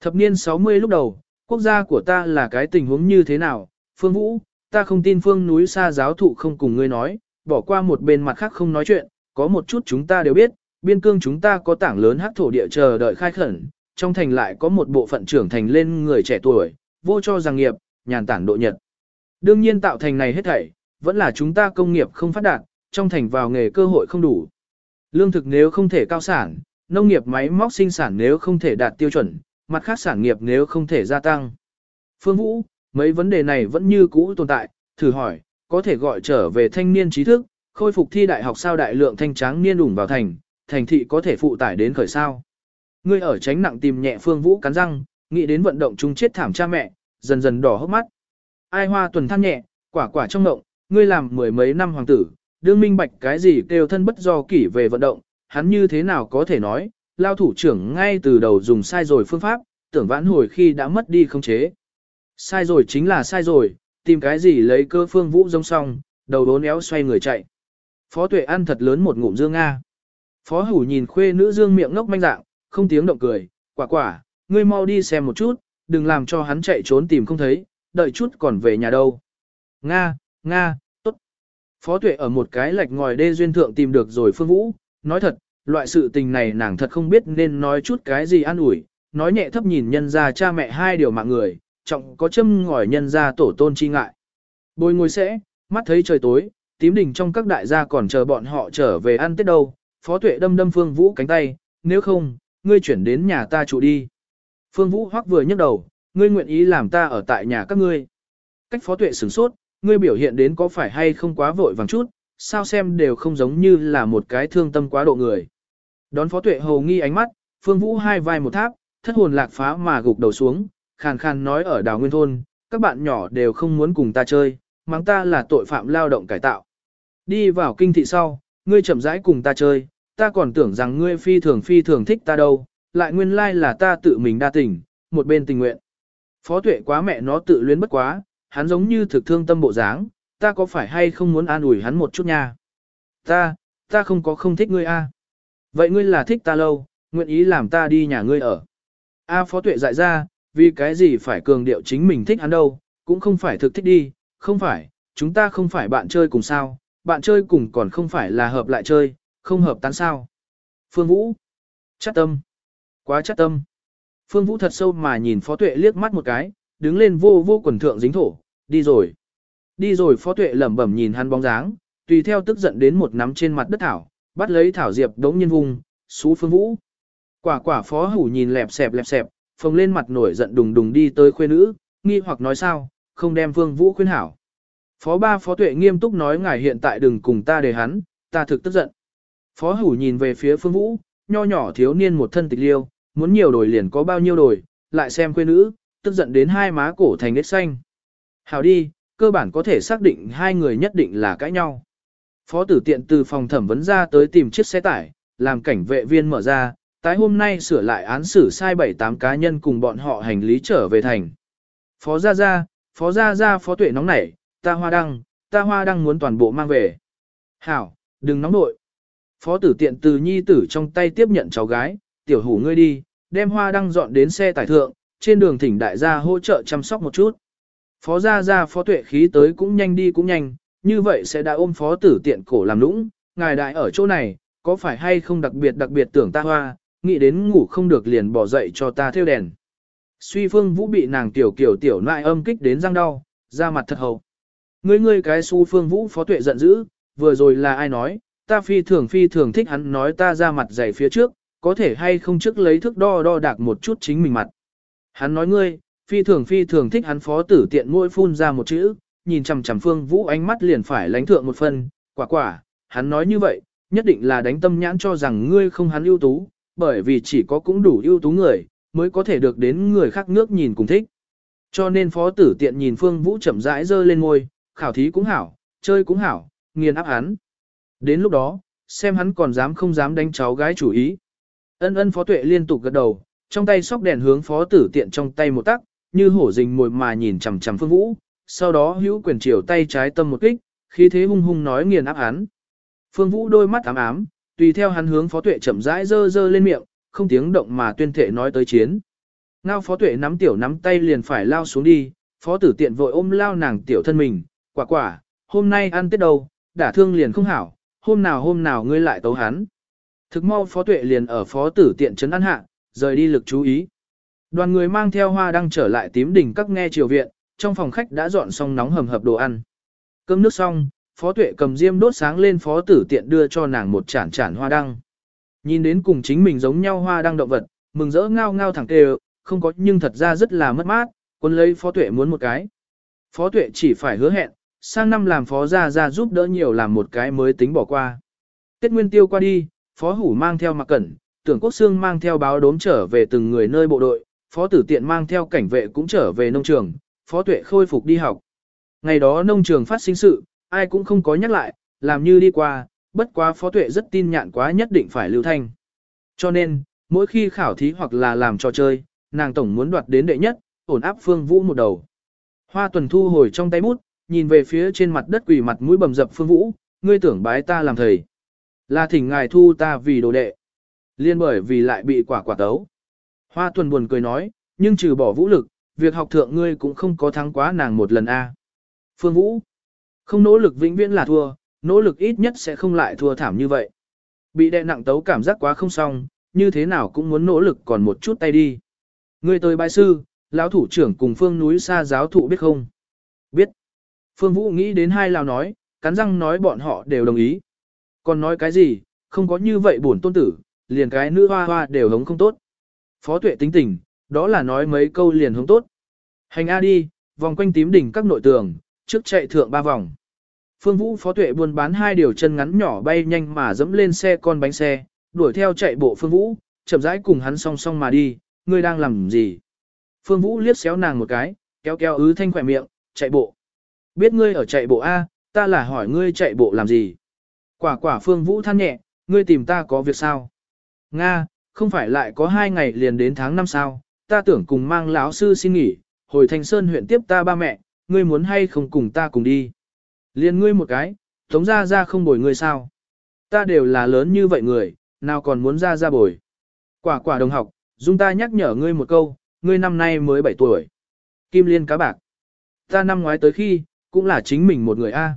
Thập niên 60 lúc đầu, quốc gia của ta là cái tình huống như thế nào, phương vũ, ta không tin phương núi xa giáo thụ không cùng ngươi nói, bỏ qua một bên mặt khác không nói chuyện, có một chút chúng ta đều biết, biên cương chúng ta có tảng lớn hắc thổ địa chờ đợi khai khẩn, trong thành lại có một bộ phận trưởng thành lên người trẻ tuổi, vô cho rằng nghiệp, nhàn tản độ nhật. Đương nhiên tạo thành này hết thảy, vẫn là chúng ta công nghiệp không phát đạt, trong thành vào nghề cơ hội không đủ. Lương thực nếu không thể cao sản, nông nghiệp máy móc sinh sản nếu không thể đạt tiêu chuẩn, mặt khác sản nghiệp nếu không thể gia tăng. Phương Vũ, mấy vấn đề này vẫn như cũ tồn tại, thử hỏi, có thể gọi trở về thanh niên trí thức, khôi phục thi đại học sao đại lượng thanh tráng niên đủng vào thành, thành thị có thể phụ tải đến khởi sao. Ngươi ở tránh nặng tìm nhẹ Phương Vũ cắn răng, nghĩ đến vận động chung chết thảm cha mẹ, dần dần đỏ hốc mắt. Ai hoa tuần than nhẹ, quả quả trong ngộng, ngươi làm mười mấy năm hoàng tử, đương minh bạch cái gì kêu thân bất do kỷ về vận động, hắn như thế nào có thể nói, lao thủ trưởng ngay từ đầu dùng sai rồi phương pháp, tưởng vãn hồi khi đã mất đi không chế. Sai rồi chính là sai rồi, tìm cái gì lấy cơ phương vũ giống xong, đầu đốn éo xoay người chạy. Phó tuệ ăn thật lớn một ngụm dương Nga. Phó hủ nhìn khuê nữ dương miệng ngốc manh dạng, không tiếng động cười, quả quả, ngươi mau đi xem một chút, đừng làm cho hắn chạy trốn tìm không thấy, đợi chút còn về nhà đâu. Nga, Nga, tốt. Phó tuệ ở một cái lạch ngòi đê duyên thượng tìm được rồi phương vũ, nói thật, loại sự tình này nàng thật không biết nên nói chút cái gì an ủi, nói nhẹ thấp nhìn nhân ra cha mẹ hai điều mạng người, trọng có châm ngòi nhân ra tổ tôn chi ngại. Bồi ngồi sẽ, mắt thấy trời tối, tím đỉnh trong các đại gia còn chờ bọn họ trở về ăn tết đâu, phó tuệ đâm đâm phương vũ cánh tay, nếu không, ngươi chuyển đến nhà ta trụ đi. Phương vũ hoắc vừa nhấc đầu, ngươi nguyện ý làm ta ở tại nhà các ngươi. Cách phó tuệ sửng sốt, ngươi biểu hiện đến có phải hay không quá vội vàng chút, sao xem đều không giống như là một cái thương tâm quá độ người. Đón phó tuệ hầu nghi ánh mắt, phương vũ hai vai một tháp, thất hồn lạc phá mà gục đầu xuống, khàn khàn nói ở Đào nguyên thôn, các bạn nhỏ đều không muốn cùng ta chơi, mắng ta là tội phạm lao động cải tạo. Đi vào kinh thị sau, ngươi chậm rãi cùng ta chơi, ta còn tưởng rằng ngươi phi thường phi thường thích ta đâu, lại nguyên lai là ta tự mình đa tình, một bên tình nguyện. Phó tuệ quá mẹ nó tự luyến bất quá, hắn giống như thực thương tâm bộ dáng, ta có phải hay không muốn an ủi hắn một chút nha? Ta, ta không có không thích ngươi a. Vậy ngươi là thích ta lâu, nguyện ý làm ta đi nhà ngươi ở. A phó tuệ dại ra, vì cái gì phải cường điệu chính mình thích hắn đâu, cũng không phải thực thích đi, không phải, chúng ta không phải bạn chơi cùng sao, bạn chơi cùng còn không phải là hợp lại chơi, không hợp tán sao. Phương Vũ, chắc tâm, quá chắc tâm. Phương Vũ thật sâu mà nhìn phó tuệ liếc mắt một cái, đứng lên vô vô quần thượng dính thổ, đi rồi. Đi rồi phó tuệ lẩm bẩm nhìn hắn bóng dáng, tùy theo tức giận đến một nắm trên mặt đất thảo, bắt lấy thảo diệp đống nhân vùng, xú phương vũ. Quả quả phó hủ nhìn lẹp xẹp lẹp xẹp, phồng lên mặt nổi giận đùng đùng đi tới khuê nữ, nghi hoặc nói sao, không đem phương vũ khuyên hảo. Phó ba phó tuệ nghiêm túc nói ngài hiện tại đừng cùng ta để hắn, ta thực tức giận. Phó hủ nhìn về phía phương vũ, nho nhỏ thiếu niên một thân tịch liêu, muốn nhiều đổi liền có bao nhiêu đổi, lại xem quê nữ, tức giận đến hai má cổ thành nết xanh. Hảo đi, cơ bản có thể xác định hai người nhất định là cãi nhau. Phó tử tiện từ phòng thẩm vấn ra tới tìm chiếc xe tải, làm cảnh vệ viên mở ra, tái hôm nay sửa lại án xử sai 7-8 cá nhân cùng bọn họ hành lý trở về thành. Phó Gia Gia, Phó Gia Gia Phó Tuệ nóng nảy, ta hoa đăng, ta hoa đăng muốn toàn bộ mang về. Hảo, đừng nóng nội. Phó tử tiện từ nhi tử trong tay tiếp nhận cháu gái, tiểu hủ ngươi đi, đem hoa đăng dọn đến xe tải thượng, trên đường thỉnh đại gia hỗ trợ chăm sóc một chút. Phó gia gia phó tuệ khí tới cũng nhanh đi cũng nhanh, như vậy sẽ đã ôm phó tử tiện cổ làm lũng, ngài đại ở chỗ này, có phải hay không đặc biệt đặc biệt tưởng ta hoa, nghĩ đến ngủ không được liền bỏ dậy cho ta theo đèn. Suy phương vũ bị nàng tiểu kiểu tiểu nại âm kích đến răng đau, ra mặt thật hầu. Ngươi ngươi cái su phương vũ phó tuệ giận dữ, vừa rồi là ai nói, ta phi thường phi thường thích hắn nói ta ra mặt dày phía trước, có thể hay không trước lấy thước đo đo đạc một chút chính mình mặt. Hắn nói ngươi, phi thường phi thường thích hắn phó tử tiện môi phun ra một chữ, nhìn chằm chằm phương vũ ánh mắt liền phải lánh thượng một phần. quả quả, hắn nói như vậy, nhất định là đánh tâm nhãn cho rằng ngươi không hắn ưu tú, bởi vì chỉ có cũng đủ ưu tú người, mới có thể được đến người khác nước nhìn cùng thích. Cho nên phó tử tiện nhìn Phương Vũ chậm rãi dơ lên ngôi, khảo thí cũng hảo, chơi cũng hảo, nghiền áp hắn. Đến lúc đó, xem hắn còn dám không dám đánh cháu gái chủ ý. Ân ân phó tuệ liên tục gật đầu, trong tay sóc đèn hướng phó tử tiện trong tay một tắc, như hổ rình mồi mà nhìn chằm chằm Phương Vũ, sau đó hữu quyền chiều tay trái tâm một kích, khí thế hung hung nói nghiền áp hắn. Phương Vũ đôi mắt ám ám, tùy theo hắn hướng phó tuệ chậm rãi dơ dơ lên miệng, không tiếng động mà tuyên thể nói tới chiến. Ngao phó tuệ nắm tiểu nắm tay liền phải lao xuống đi, phó tử tiện vội ôm lao nàng tiểu thân mình, quả quả, hôm nay ăn tết đâu, đả thương liền không hảo, hôm nào hôm nào ngươi lại tấu hắn. Thực mau phó tuệ liền ở phó tử tiện trấn ăn hạ, rời đi lực chú ý. Đoàn người mang theo hoa đang trở lại tím đỉnh các nghe triều viện, trong phòng khách đã dọn xong nóng hầm hập đồ ăn. Cơm nước xong, phó tuệ cầm diêm đốt sáng lên phó tử tiện đưa cho nàng một chản chản hoa đăng. Nhìn đến cùng chính mình giống nhau hoa đăng động vật, mừng rỡ ngao ngao thẳng tê không có nhưng thật ra rất là mất mát, quân lấy phó tuệ muốn một cái. Phó tuệ chỉ phải hứa hẹn, sang năm làm phó gia gia giúp đỡ nhiều làm một cái mới tính bỏ qua. Tết nguyên tiêu qua đi, phó hủ mang theo mặc cẩn, tưởng quốc xương mang theo báo đốm trở về từng người nơi bộ đội, phó tử tiện mang theo cảnh vệ cũng trở về nông trường, phó tuệ khôi phục đi học. Ngày đó nông trường phát sinh sự, ai cũng không có nhắc lại, làm như đi qua, bất quá phó tuệ rất tin nhạn quá nhất định phải lưu thanh. Cho nên, mỗi khi khảo thí hoặc là làm trò chơi, nàng tổng muốn đoạt đến đệ nhất, ổn áp phương vũ một đầu. Hoa tuần thu hồi trong tay bút, nhìn về phía trên mặt đất quỳ mặt mũi bầm dập phương vũ, ngươi tưởng bái ta làm thầy. Là thỉnh ngài thu ta vì đồ đệ. Liên bởi vì lại bị quả quả tấu. Hoa tuần buồn cười nói, nhưng trừ bỏ vũ lực, việc học thượng ngươi cũng không có thắng quá nàng một lần a. Phương Vũ, không nỗ lực vĩnh viễn là thua, nỗ lực ít nhất sẽ không lại thua thảm như vậy. Bị đè nặng tấu cảm giác quá không xong, như thế nào cũng muốn nỗ lực còn một chút tay đi. Ngươi tới bái sư, lão thủ trưởng cùng phương núi xa giáo thụ biết không? Biết. Phương Vũ nghĩ đến hai lào nói, cắn răng nói bọn họ đều đồng ý. Còn nói cái gì, không có như vậy bổn tôn tử, liền cái nữ hoa hoa đều hống không tốt. Phó tuệ tính tình, đó là nói mấy câu liền hống tốt. Hành A đi, vòng quanh tím đỉnh các nội tường, trước chạy thượng ba vòng. Phương Vũ phó tuệ buôn bán hai điều chân ngắn nhỏ bay nhanh mà dẫm lên xe con bánh xe, đuổi theo chạy bộ Phương Vũ, chậm rãi cùng hắn song song mà đi, ngươi đang làm gì? Phương Vũ liếc xéo nàng một cái, kéo kéo ứ thanh khỏe miệng, chạy bộ. Biết ngươi ở chạy bộ A, ta là hỏi ngươi chạy bộ làm gì? Quả quả Phương Vũ than nhẹ, ngươi tìm ta có việc sao? Nga, không phải lại có hai ngày liền đến tháng năm sao, ta tưởng cùng mang lão sư xin nghỉ, hồi Thanh Sơn huyện tiếp ta ba mẹ, ngươi muốn hay không cùng ta cùng đi. Liên ngươi một cái, tống ra ra không bồi ngươi sao. Ta đều là lớn như vậy người, nào còn muốn ra ra bồi. Quả quả đồng học, dung ta nhắc nhở ngươi một câu, ngươi năm nay mới 7 tuổi. Kim liên cá bạc. Ta năm ngoái tới khi, cũng là chính mình một người A.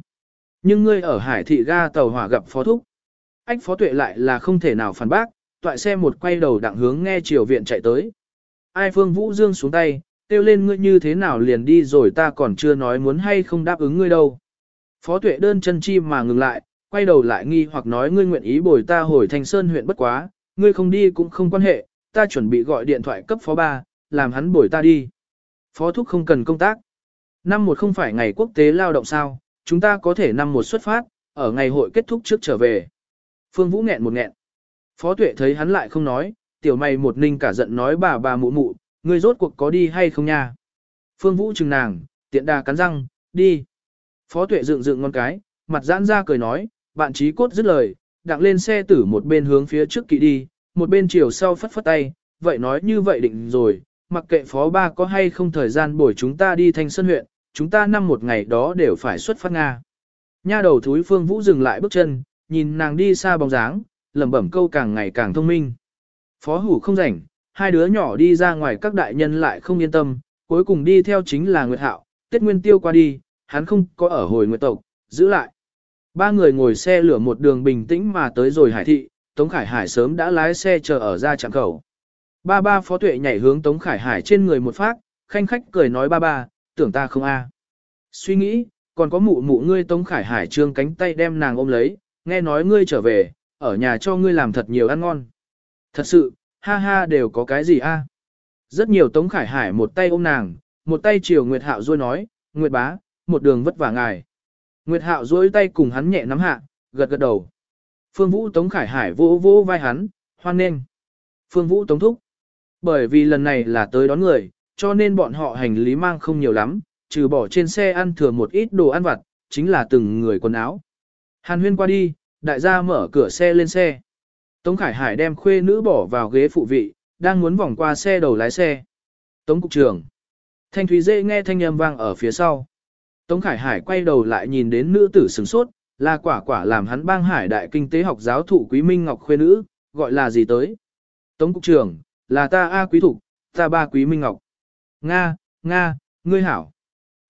Nhưng ngươi ở hải thị ga tàu hỏa gặp phó thúc. Ách phó tuệ lại là không thể nào phản bác, toại xe một quay đầu đặng hướng nghe triều viện chạy tới. Ai phương vũ dương xuống tay, kêu lên ngươi như thế nào liền đi rồi ta còn chưa nói muốn hay không đáp ứng ngươi đâu. Phó tuệ đơn chân chi mà ngừng lại, quay đầu lại nghi hoặc nói ngươi nguyện ý bồi ta hồi thành sơn huyện bất quá, ngươi không đi cũng không quan hệ, ta chuẩn bị gọi điện thoại cấp phó ba, làm hắn bồi ta đi. Phó thúc không cần công tác. Năm một không phải ngày quốc tế lao động sao, chúng ta có thể năm một xuất phát, ở ngày hội kết thúc trước trở về. Phương Vũ nghẹn một nghẹn. Phó tuệ thấy hắn lại không nói, tiểu mày một ninh cả giận nói bà bà mụ mụ, ngươi rốt cuộc có đi hay không nha. Phương Vũ chừng nàng, tiện đà cắn răng, đi. Phó tuệ dựng dựng ngon cái, mặt giãn ra cười nói, bạn trí cốt dứt lời, đặng lên xe tử một bên hướng phía trước kỵ đi, một bên chiều sau phất phất tay, vậy nói như vậy định rồi, mặc kệ phó ba có hay không thời gian buổi chúng ta đi thanh sân huyện, chúng ta năm một ngày đó đều phải xuất phát Nga. Nha đầu thúi Phương Vũ dừng lại bước chân, nhìn nàng đi xa bóng dáng, lẩm bẩm câu càng ngày càng thông minh. Phó hủ không rảnh, hai đứa nhỏ đi ra ngoài các đại nhân lại không yên tâm, cuối cùng đi theo chính là Nguyệt Hạo, Tết Nguyên Tiêu qua đi, hắn không có ở hồi Nguyệt tộc, giữ lại. Ba người ngồi xe lửa một đường bình tĩnh mà tới rồi Hải thị, Tống Khải Hải sớm đã lái xe chờ ở ra trạm khẩu. Ba ba phó tuệ nhảy hướng Tống Khải Hải trên người một phát, khanh khách cười nói ba ba, tưởng ta không a. Suy nghĩ, còn có mụ mụ ngươi Tống Khải Hải trương cánh tay đem nàng ôm lấy, nghe nói ngươi trở về, ở nhà cho ngươi làm thật nhiều ăn ngon. Thật sự, ha ha đều có cái gì a? Rất nhiều Tống Khải Hải một tay ôm nàng, một tay chiều Nguyệt Hạo duỗi nói, Nguyệt bá, một đường vất vả ngài. Nguyệt Hạo duỗi tay cùng hắn nhẹ nắm hạ, gật gật đầu. Phương Vũ Tống Khải Hải vỗ vỗ vai hắn, hoan nghênh. Phương Vũ tống thúc. Bởi vì lần này là tới đón người, cho nên bọn họ hành lý mang không nhiều lắm, trừ bỏ trên xe ăn thừa một ít đồ ăn vặt, chính là từng người quần áo. Hàn huyên qua đi, đại gia mở cửa xe lên xe. Tống Khải Hải đem khuê nữ bỏ vào ghế phụ vị, đang muốn vòng qua xe đầu lái xe. Tống cục trưởng. Thanh Thúy Dê nghe thanh âm vang ở phía sau. Tống Khải Hải quay đầu lại nhìn đến nữ tử sừng sốt, là quả quả làm hắn bang hải đại kinh tế học giáo thụ Quý Minh Ngọc khuê nữ, gọi là gì tới. Tống cục trưởng, là ta A Quý Thục, ta ba Quý Minh Ngọc. Nga, Nga, ngươi hảo.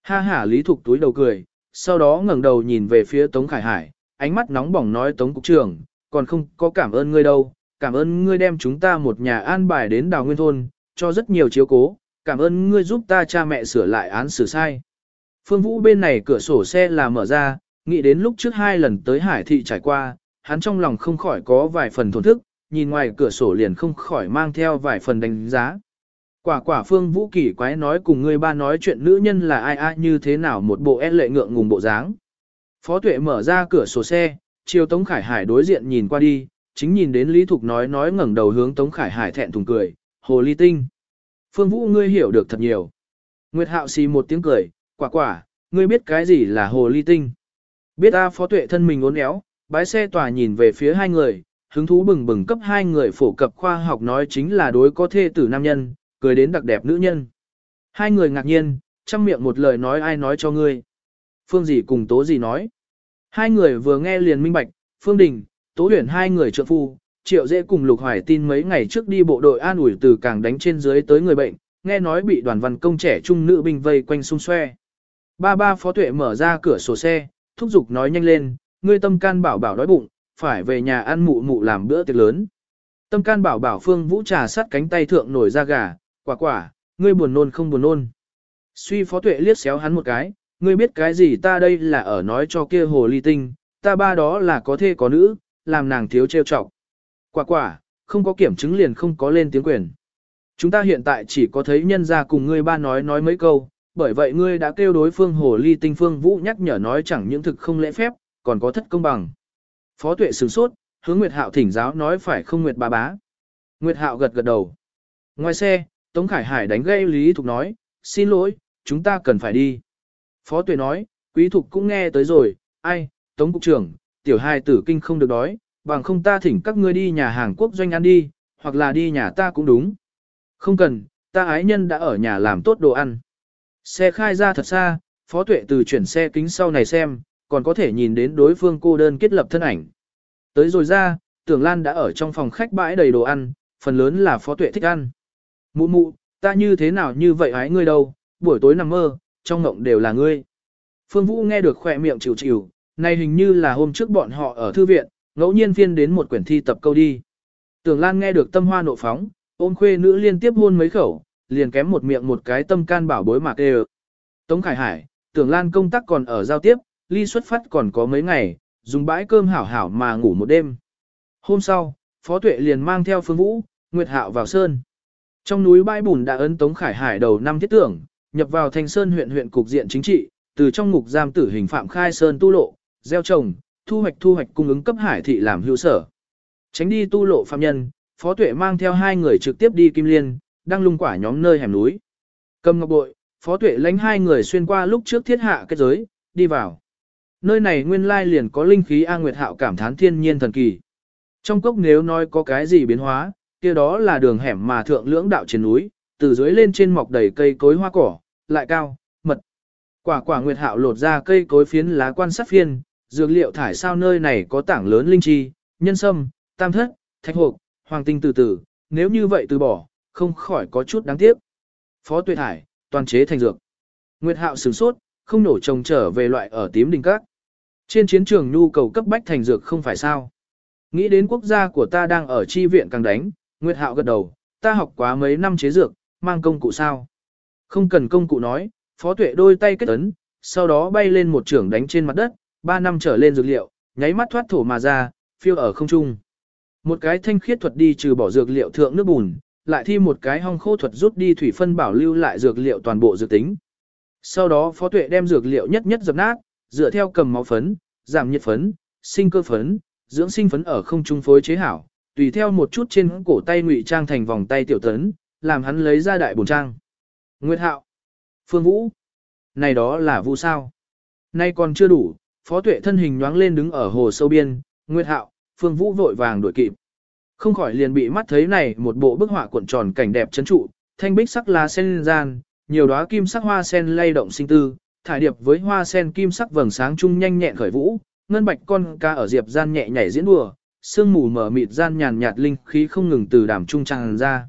Ha hả Lý Thục túi đầu cười, sau đó ngẩng đầu nhìn về phía Tống Khải Hải, ánh mắt nóng bỏng nói Tống Cục trưởng, còn không có cảm ơn ngươi đâu, cảm ơn ngươi đem chúng ta một nhà an bài đến đào nguyên thôn, cho rất nhiều chiếu cố, cảm ơn ngươi giúp ta cha mẹ sửa lại án xử sai. Phương Vũ bên này cửa sổ xe là mở ra, nghĩ đến lúc trước hai lần tới Hải Thị trải qua, hắn trong lòng không khỏi có vài phần thổn thức, nhìn ngoài cửa sổ liền không khỏi mang theo vài phần đánh giá. Quả quả Phương Vũ kỳ quái nói cùng người ba nói chuyện nữ nhân là ai ai như thế nào một bộ e lệ ngượng ngùng bộ dáng. Phó tuệ mở ra cửa sổ xe, chiều Tống Khải Hải đối diện nhìn qua đi, chính nhìn đến Lý Thục nói nói ngẩng đầu hướng Tống Khải Hải thẹn thùng cười, hồ ly tinh. Phương Vũ ngươi hiểu được thật nhiều. Nguyệt Hạo xì một tiếng cười, quả quả, ngươi biết cái gì là hồ ly tinh. Biết A phó tuệ thân mình uốn éo, bái xe tòa nhìn về phía hai người, hứng thú bừng bừng cấp hai người phổ cập khoa học nói chính là đối có thê tử nam nhân, cười đến đặc đẹp nữ nhân. Hai người ngạc nhiên, chăm miệng một lời nói ai nói cho ngươi. Phương gì cùng tố gì nói. Hai người vừa nghe liền minh bạch, Phương Đình, tố huyển hai người trợ phu, triệu dễ cùng lục hoài tin mấy ngày trước đi bộ đội an ủi từ càng đánh trên dưới tới người bệnh, nghe nói bị đoàn văn công trẻ trung nữ binh vây quanh xung xoe. Ba ba phó tuệ mở ra cửa sổ xe, thúc giục nói nhanh lên, ngươi tâm can bảo bảo đói bụng, phải về nhà ăn mụ mụ làm bữa tiệc lớn. Tâm can bảo bảo phương vũ trà sắt cánh tay thượng nổi ra gà, quả quả, ngươi buồn nôn không buồn nôn. Suy phó tuệ liếc xéo hắn một cái, ngươi biết cái gì ta đây là ở nói cho kia hồ ly tinh, ta ba đó là có thê có nữ, làm nàng thiếu trêu chọc. Quả quả, không có kiểm chứng liền không có lên tiếng quyền. Chúng ta hiện tại chỉ có thấy nhân ra cùng ngươi ba nói nói mấy câu, bởi vậy ngươi đã kêu đối phương hồ ly tinh phương vũ nhắc nhở nói chẳng những thực không lễ phép, còn có thất công bằng. Phó tuệ sửng sốt, hướng Nguyệt Hạo thỉnh giáo nói phải không Nguyệt bà bá. Nguyệt Hạo gật gật đầu. Ngoài xe, Tống Khải Hải đánh gây Lý Thục nói, xin lỗi, chúng ta cần phải đi. Phó tuệ nói, Quý Thục cũng nghe tới rồi, ai, Tống Cục trưởng, tiểu hai tử kinh không được đói, bằng không ta thỉnh các ngươi đi nhà hàng quốc doanh ăn đi, hoặc là đi nhà ta cũng đúng. Không cần, ta ái nhân đã ở nhà làm tốt đồ ăn. Xe khai ra thật xa, phó tuệ từ chuyển xe kính sau này xem, còn có thể nhìn đến đối phương cô đơn kết lập thân ảnh. Tới rồi ra, tưởng lan đã ở trong phòng khách bãi đầy đồ ăn, phần lớn là phó tuệ thích ăn. Mụ mụ, ta như thế nào như vậy ái ngươi đâu, buổi tối nằm mơ, trong ngộng đều là ngươi. Phương Vũ nghe được khỏe miệng chịu chịu, này hình như là hôm trước bọn họ ở thư viện, ngẫu nhiên phiên đến một quyển thi tập câu đi. Tưởng Lan nghe được tâm hoa nộ phóng, ôm khuê nữ liên tiếp hôn mấy khẩu, liền kém một miệng một cái tâm can bảo bối mạc kêu Tống Khải Hải, Tưởng Lan công tác còn ở giao tiếp, ly xuất phát còn có mấy ngày, dùng bãi cơm hảo hảo mà ngủ một đêm. Hôm sau, Phó Tuệ liền mang theo Phương Vũ, Nguyệt Hạo vào sơn. Trong núi bãi bùn đã ấn Tống Khải Hải đầu năm thiết tưởng, nhập vào thành sơn huyện huyện cục diện chính trị, từ trong ngục giam tử hình phạm khai sơn tu lộ, gieo trồng, thu hoạch thu hoạch cung ứng cấp hải thị làm hữu sở. Tránh đi tu lộ phạm nhân, Phó Tuệ mang theo hai người trực tiếp đi Kim Liên, đang lung quả nhóm nơi hẻm núi. Cầm ngọc bội, Phó Tuệ lánh hai người xuyên qua lúc trước thiết hạ kết giới, đi vào. Nơi này nguyên lai liền có linh khí A Nguyệt Hạo cảm thán thiên nhiên thần kỳ. Trong cốc nếu nói có cái gì biến hóa, kia đó là đường hẻm mà thượng lưỡng đạo trên núi, từ dưới lên trên mọc đầy cây cối hoa cỏ, lại cao, mật. Quả quả Nguyệt Hạo lột ra cây cối phiến lá quan sát phiên, dược liệu thải sao nơi này có tảng lớn linh chi, nhân sâm, tam thất, thạch hộp, hoàng tinh từ từ, nếu như vậy từ bỏ, không khỏi có chút đáng tiếc. Phó Tuyệt Hải, toàn chế thành dược. Nguyệt Hạo sửng sốt, không nổ trồng trở về loại ở tím đình các. Trên chiến trường nhu cầu cấp bách thành dược không phải sao. Nghĩ đến quốc gia của ta đang ở chi viện càng đánh, Nguyệt Hạo gật đầu, ta học quá mấy năm chế dược, mang công cụ sao. Không cần công cụ nói, phó tuệ đôi tay kết ấn, sau đó bay lên một trường đánh trên mặt đất, ba năm trở lên dược liệu, nháy mắt thoát thổ mà ra, phiêu ở không trung. Một cái thanh khiết thuật đi trừ bỏ dược liệu thượng nước bùn, lại thi một cái hong khô thuật rút đi thủy phân bảo lưu lại dược liệu toàn bộ dược tính. Sau đó phó tuệ đem dược liệu nhất nhất dập nát, dựa theo cầm máu phấn, giảm nhiệt phấn, sinh cơ phấn, dưỡng sinh phấn ở không trung phối chế hảo, tùy theo một chút trên cổ tay ngụy trang thành vòng tay tiểu tấn, làm hắn lấy ra đại bổn trang. Nguyệt Hạo, Phương Vũ, này đó là vu sao? Nay còn chưa đủ, Phó Tuệ thân hình nhoáng lên đứng ở hồ sâu biên, Nguyệt Hạo, Phương Vũ vội vàng đuổi kịp. Không khỏi liền bị mắt thấy này một bộ bức họa cuộn tròn cảnh đẹp chấn trụ, thanh bích sắc lá sen gian, nhiều đóa kim sắc hoa sen lay động sinh tư, thải điệp với hoa sen kim sắc vầng sáng trung nhanh nhẹn khởi vũ, ngân bạch con ca ở diệp gian nhẹ nhảy diễn đùa, sương mù mở mịt gian nhàn nhạt linh khí không ngừng từ đàm trung tràn ra.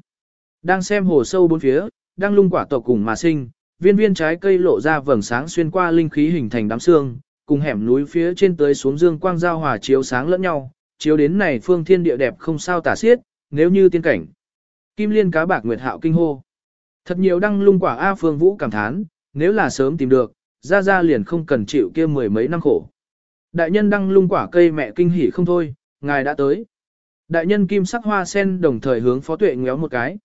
Đang xem hồ sâu bốn phía, đang lung quả tộc cùng mà sinh, viên viên trái cây lộ ra vầng sáng xuyên qua linh khí hình thành đám xương, cùng hẻm núi phía trên tới xuống dương quang giao hòa chiếu sáng lẫn nhau, chiếu đến này phương thiên địa đẹp không sao tả xiết, nếu như tiên cảnh. Kim liên cá bạc nguyệt hạo kinh hô. Thật nhiều đăng lung quả A Phương Vũ cảm thán, nếu là sớm tìm được, ra ra liền không cần chịu kia mười mấy năm khổ. Đại nhân đăng lung quả cây mẹ kinh hỉ không thôi, ngài đã tới. Đại nhân kim sắc hoa sen đồng thời hướng phó tuệ ngéo một cái.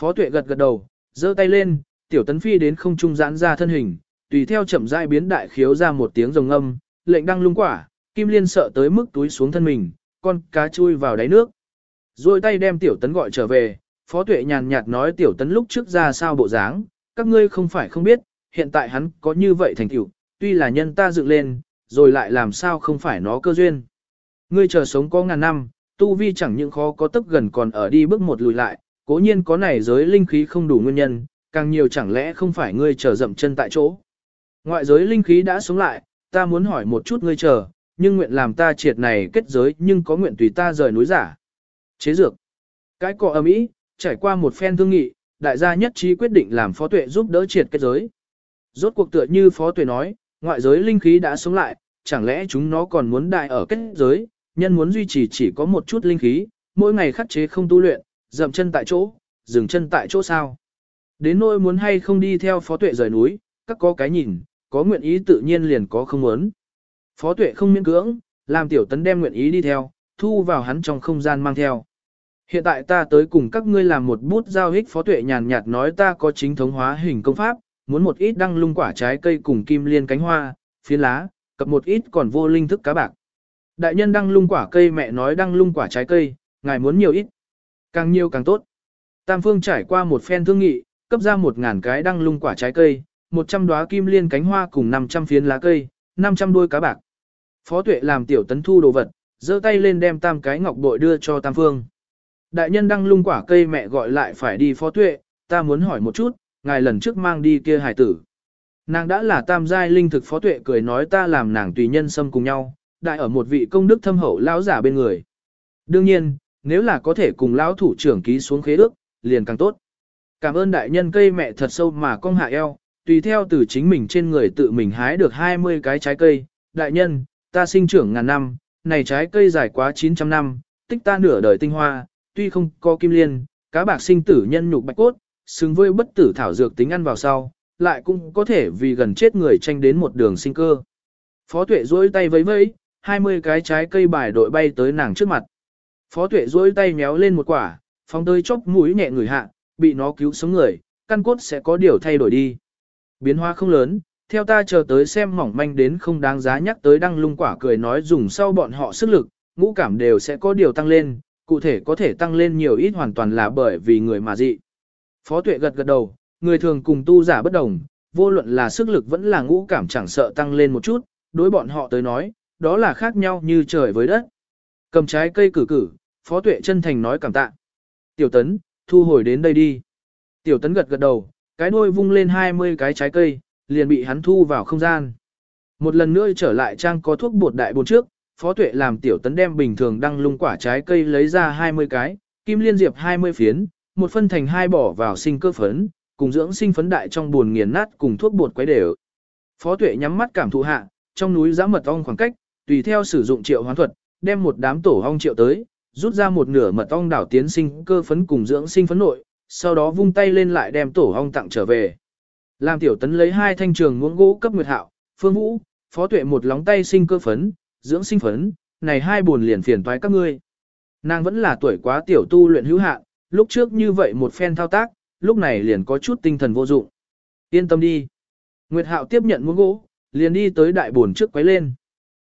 Phó tuệ gật gật đầu, giơ tay lên, tiểu tấn phi đến không trung giãn ra thân hình, tùy theo chậm rãi biến đại khiếu ra một tiếng rồng âm, lệnh đăng lung quả, kim liên sợ tới mức túi xuống thân mình, con cá chui vào đáy nước. Rồi tay đem tiểu tấn gọi trở về, phó tuệ nhàn nhạt nói tiểu tấn lúc trước ra sao bộ dáng, các ngươi không phải không biết, hiện tại hắn có như vậy thành tựu, tuy là nhân ta dựng lên, rồi lại làm sao không phải nó cơ duyên. Ngươi chờ sống có ngàn năm, tu vi chẳng những khó có tấp gần còn ở đi bước một lùi lại, cố nhiên có này giới linh khí không đủ nguyên nhân, càng nhiều chẳng lẽ không phải ngươi chờ dậm chân tại chỗ. Ngoại giới linh khí đã sống lại, ta muốn hỏi một chút ngươi chờ, nhưng nguyện làm ta triệt này kết giới nhưng có nguyện tùy ta rời núi giả. Chế dược. Cái cọ ầm ĩ, trải qua một phen thương nghị, đại gia nhất trí quyết định làm phó tuệ giúp đỡ triệt kết giới. Rốt cuộc tựa như phó tuệ nói, ngoại giới linh khí đã sống lại, chẳng lẽ chúng nó còn muốn đại ở kết giới, nhân muốn duy trì chỉ có một chút linh khí, mỗi ngày khắc chế không tu luyện, dậm chân tại chỗ, dừng chân tại chỗ sao. Đến nỗi muốn hay không đi theo phó tuệ rời núi, các có cái nhìn, có nguyện ý tự nhiên liền có không muốn. Phó tuệ không miễn cưỡng, làm tiểu tấn đem nguyện ý đi theo, thu vào hắn trong không gian mang theo. Hiện tại ta tới cùng các ngươi làm một bút giao hích phó tuệ nhàn nhạt nói ta có chính thống hóa hình công pháp, muốn một ít đăng lung quả trái cây cùng kim liên cánh hoa, phiến lá, cập một ít còn vô linh thức cá bạc. Đại nhân đăng lung quả cây mẹ nói đăng lung quả trái cây, ngài muốn nhiều ít. Càng nhiều càng tốt. Tam phương trải qua một phen thương nghị, cấp ra một ngàn cái đăng lung quả trái cây, một trăm đóa kim liên cánh hoa cùng 500 phiến lá cây, 500 đuôi cá bạc. Phó tuệ làm tiểu tấn thu đồ vật, giơ tay lên đem tam cái ngọc bội đưa cho tam phương. Đại nhân đăng lung quả cây mẹ gọi lại phải đi phó tuệ, ta muốn hỏi một chút, ngài lần trước mang đi kia hải tử. Nàng đã là tam giai linh thực phó tuệ cười nói ta làm nàng tùy nhân xâm cùng nhau, đại ở một vị công đức thâm hậu lão giả bên người. Đương nhiên, nếu là có thể cùng lão thủ trưởng ký xuống khế ước, liền càng tốt. Cảm ơn đại nhân cây mẹ thật sâu mà cong hạ eo, tùy theo từ chính mình trên người tự mình hái được 20 cái trái cây. Đại nhân, ta sinh trưởng ngàn năm, này trái cây dài quá 900 năm, tích ta nửa đời tinh hoa, tuy không có kim liên, cá bạc sinh tử nhân nhục bạch cốt, xứng với bất tử thảo dược tính ăn vào sau, lại cũng có thể vì gần chết người tranh đến một đường sinh cơ. Phó tuệ duỗi tay vẫy vẫy, 20 cái trái cây bài đội bay tới nàng trước mặt. Phó tuệ duỗi tay méo lên một quả, phóng tới chốc mũi nhẹ người hạ, bị nó cứu sống người, căn cốt sẽ có điều thay đổi đi. Biến hóa không lớn, theo ta chờ tới xem mỏng manh đến không đáng giá nhắc tới đăng lung quả cười nói dùng sau bọn họ sức lực, ngũ cảm đều sẽ có điều tăng lên, cụ thể có thể tăng lên nhiều ít hoàn toàn là bởi vì người mà dị. Phó tuệ gật gật đầu, người thường cùng tu giả bất đồng, vô luận là sức lực vẫn là ngũ cảm chẳng sợ tăng lên một chút, đối bọn họ tới nói, đó là khác nhau như trời với đất. Cầm trái cây cử cử, Phó Tuệ chân thành nói cảm tạ. Tiểu Tấn, thu hồi đến đây đi. Tiểu Tấn gật gật đầu, cái đuôi vung lên 20 cái trái cây, liền bị hắn thu vào không gian. Một lần nữa trở lại trang có thuốc bột đại bồn trước, Phó Tuệ làm Tiểu Tấn đem bình thường đăng lung quả trái cây lấy ra 20 cái, kim liên diệp 20 phiến, một phân thành hai bỏ vào sinh cơ phấn, cùng dưỡng sinh phấn đại trong buồn nghiền nát cùng thuốc bột quấy đều. Phó Tuệ nhắm mắt cảm thụ hạ, trong núi giã mật ong khoảng cách, tùy theo sử dụng triệu hoán thuật, đem một đám tổ ong triệu tới, rút ra một nửa mật ong đảo tiến sinh cơ phấn cùng dưỡng sinh phấn nội, sau đó vung tay lên lại đem tổ ong tặng trở về. Làm tiểu tấn lấy hai thanh trường muỗng gỗ cấp nguyệt hạo, phương vũ, phó tuệ một lóng tay sinh cơ phấn, dưỡng sinh phấn, này hai buồn liền phiền toái các ngươi. Nàng vẫn là tuổi quá tiểu tu luyện hữu hạn, lúc trước như vậy một phen thao tác, lúc này liền có chút tinh thần vô dụng. Yên tâm đi. Nguyệt Hạo tiếp nhận muỗng gỗ, liền đi tới đại buồn trước quấy lên.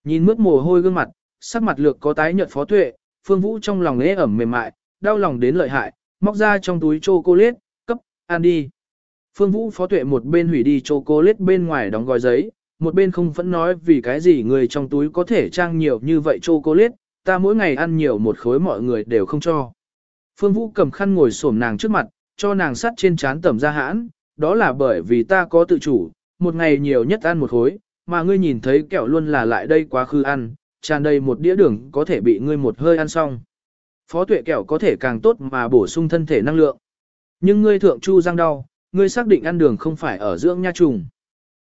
Nhìn mướt mồ hôi gương mặt, sắc mặt lược có tái nhợt phó tuệ, Phương Vũ trong lòng ế ẩm mềm mại, đau lòng đến lợi hại, móc ra trong túi chocolate, cấp, ăn đi. Phương Vũ phó tuệ một bên hủy đi chocolate bên ngoài đóng gói giấy, một bên không vẫn nói vì cái gì người trong túi có thể trang nhiều như vậy chocolate, ta mỗi ngày ăn nhiều một khối mọi người đều không cho. Phương Vũ cầm khăn ngồi xổm nàng trước mặt, cho nàng sắt trên chán tẩm ra hãn, đó là bởi vì ta có tự chủ, một ngày nhiều nhất ăn một khối, mà ngươi nhìn thấy kẹo luôn là lại đây quá khứ ăn, tràn đầy một đĩa đường có thể bị ngươi một hơi ăn xong. Phó tuệ kẹo có thể càng tốt mà bổ sung thân thể năng lượng. Nhưng ngươi thượng chu răng đau, ngươi xác định ăn đường không phải ở dưỡng nha trùng.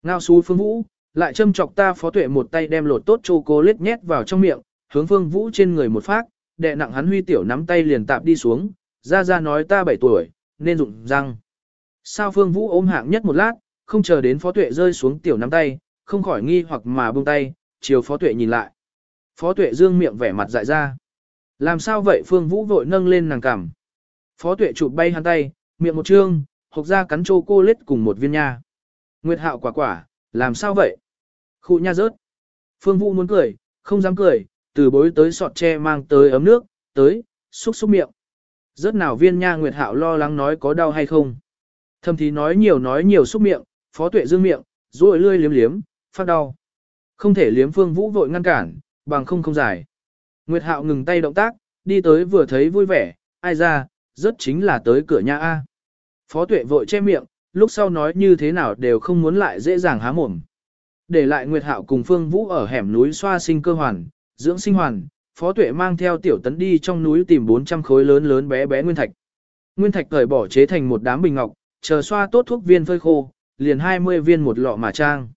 Ngao xú phương vũ, lại châm chọc ta phó tuệ một tay đem lột tốt chocolate nhét vào trong miệng, hướng phương vũ trên người một phát, đệ nặng hắn huy tiểu nắm tay liền tạp đi xuống, ra ra nói ta 7 tuổi, nên rụng răng. Sao phương vũ ôm hạng nhất một lát, không chờ đến phó tuệ rơi xuống tiểu nắm tay, không khỏi nghi hoặc mà buông tay, chiều phó tuệ nhìn lại. Phó tuệ dương miệng vẻ mặt dại ra. Làm sao vậy phương vũ vội nâng lên nàng cằm. Phó tuệ chụp bay hắn tay, miệng một trương, hộc ra cắn chô cô lết cùng một viên nha. Nguyệt hạo quả quả, làm sao vậy? Khu nha rớt. Phương vũ muốn cười, không dám cười, từ bối tới sọt tre mang tới ấm nước, tới, xúc xúc miệng. Rớt nào viên nha Nguyệt hạo lo lắng nói có đau hay không. Thầm thì nói nhiều nói nhiều xúc miệng, phó tuệ dương miệng, rồi lươi liếm liếm, phát đau. Không thể liếm phương vũ vội ngăn cản, bằng không không giải. Nguyệt hạo ngừng tay động tác, đi tới vừa thấy vui vẻ, ai ra, rất chính là tới cửa nhà A. Phó tuệ vội che miệng, lúc sau nói như thế nào đều không muốn lại dễ dàng há mồm. Để lại Nguyệt Hạo cùng Phương Vũ ở hẻm núi xoa sinh cơ hoàn, dưỡng sinh hoàn, Phó Tuệ mang theo tiểu tấn đi trong núi tìm 400 khối lớn lớn bé bé nguyên thạch. Nguyên thạch cởi bỏ chế thành một đám bình ngọc, chờ xoa tốt thuốc viên phơi khô, liền 20 viên một lọ mà trang.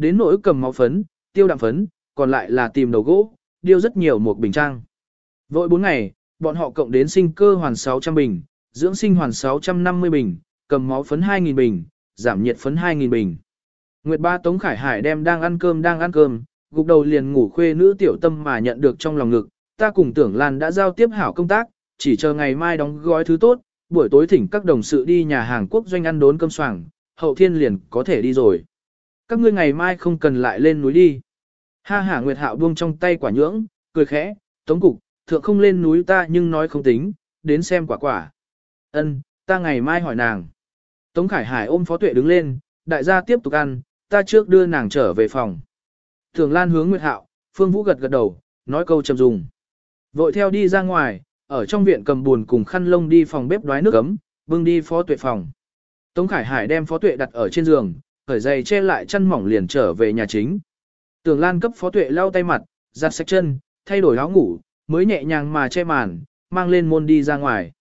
Đến nỗi cầm máu phấn, tiêu đạm phấn, còn lại là tìm đầu gỗ, điêu rất nhiều một bình trang. Vội 4 ngày, bọn họ cộng đến sinh cơ hoàn 600 bình, dưỡng sinh hoàn 650 bình, cầm máu phấn 2.000 bình, giảm nhiệt phấn 2.000 bình. Nguyệt ba Tống Khải Hải đem đang ăn cơm đang ăn cơm, gục đầu liền ngủ khuê nữ tiểu tâm mà nhận được trong lòng ngực, ta cùng tưởng Lan đã giao tiếp hảo công tác, chỉ chờ ngày mai đóng gói thứ tốt, buổi tối thỉnh các đồng sự đi nhà hàng quốc doanh ăn đốn cơm soảng, hậu thiên liền có thể đi rồi. Các ngươi ngày mai không cần lại lên núi đi. Ha hả Nguyệt Hạo buông trong tay quả nhưỡng, cười khẽ, tống cục, thượng không lên núi ta nhưng nói không tính, đến xem quả quả. Ân, ta ngày mai hỏi nàng. Tống Khải Hải ôm Phó Tuệ đứng lên, đại gia tiếp tục ăn, ta trước đưa nàng trở về phòng. Thường Lan hướng Nguyệt Hạo, Phương Vũ gật gật đầu, nói câu trầm dùng. Vội theo đi ra ngoài, ở trong viện cầm buồn cùng khăn lông đi phòng bếp đoái nước ấm, bưng đi Phó Tuệ phòng. Tống Khải Hải đem Phó Tuệ đặt ở trên giường, khởi giày che lại chân mỏng liền trở về nhà chính. Tường Lan cấp Phó Tuệ lau tay mặt, giặt sạch chân, thay đổi áo ngủ, mới nhẹ nhàng mà che màn, mang lên môn đi ra ngoài.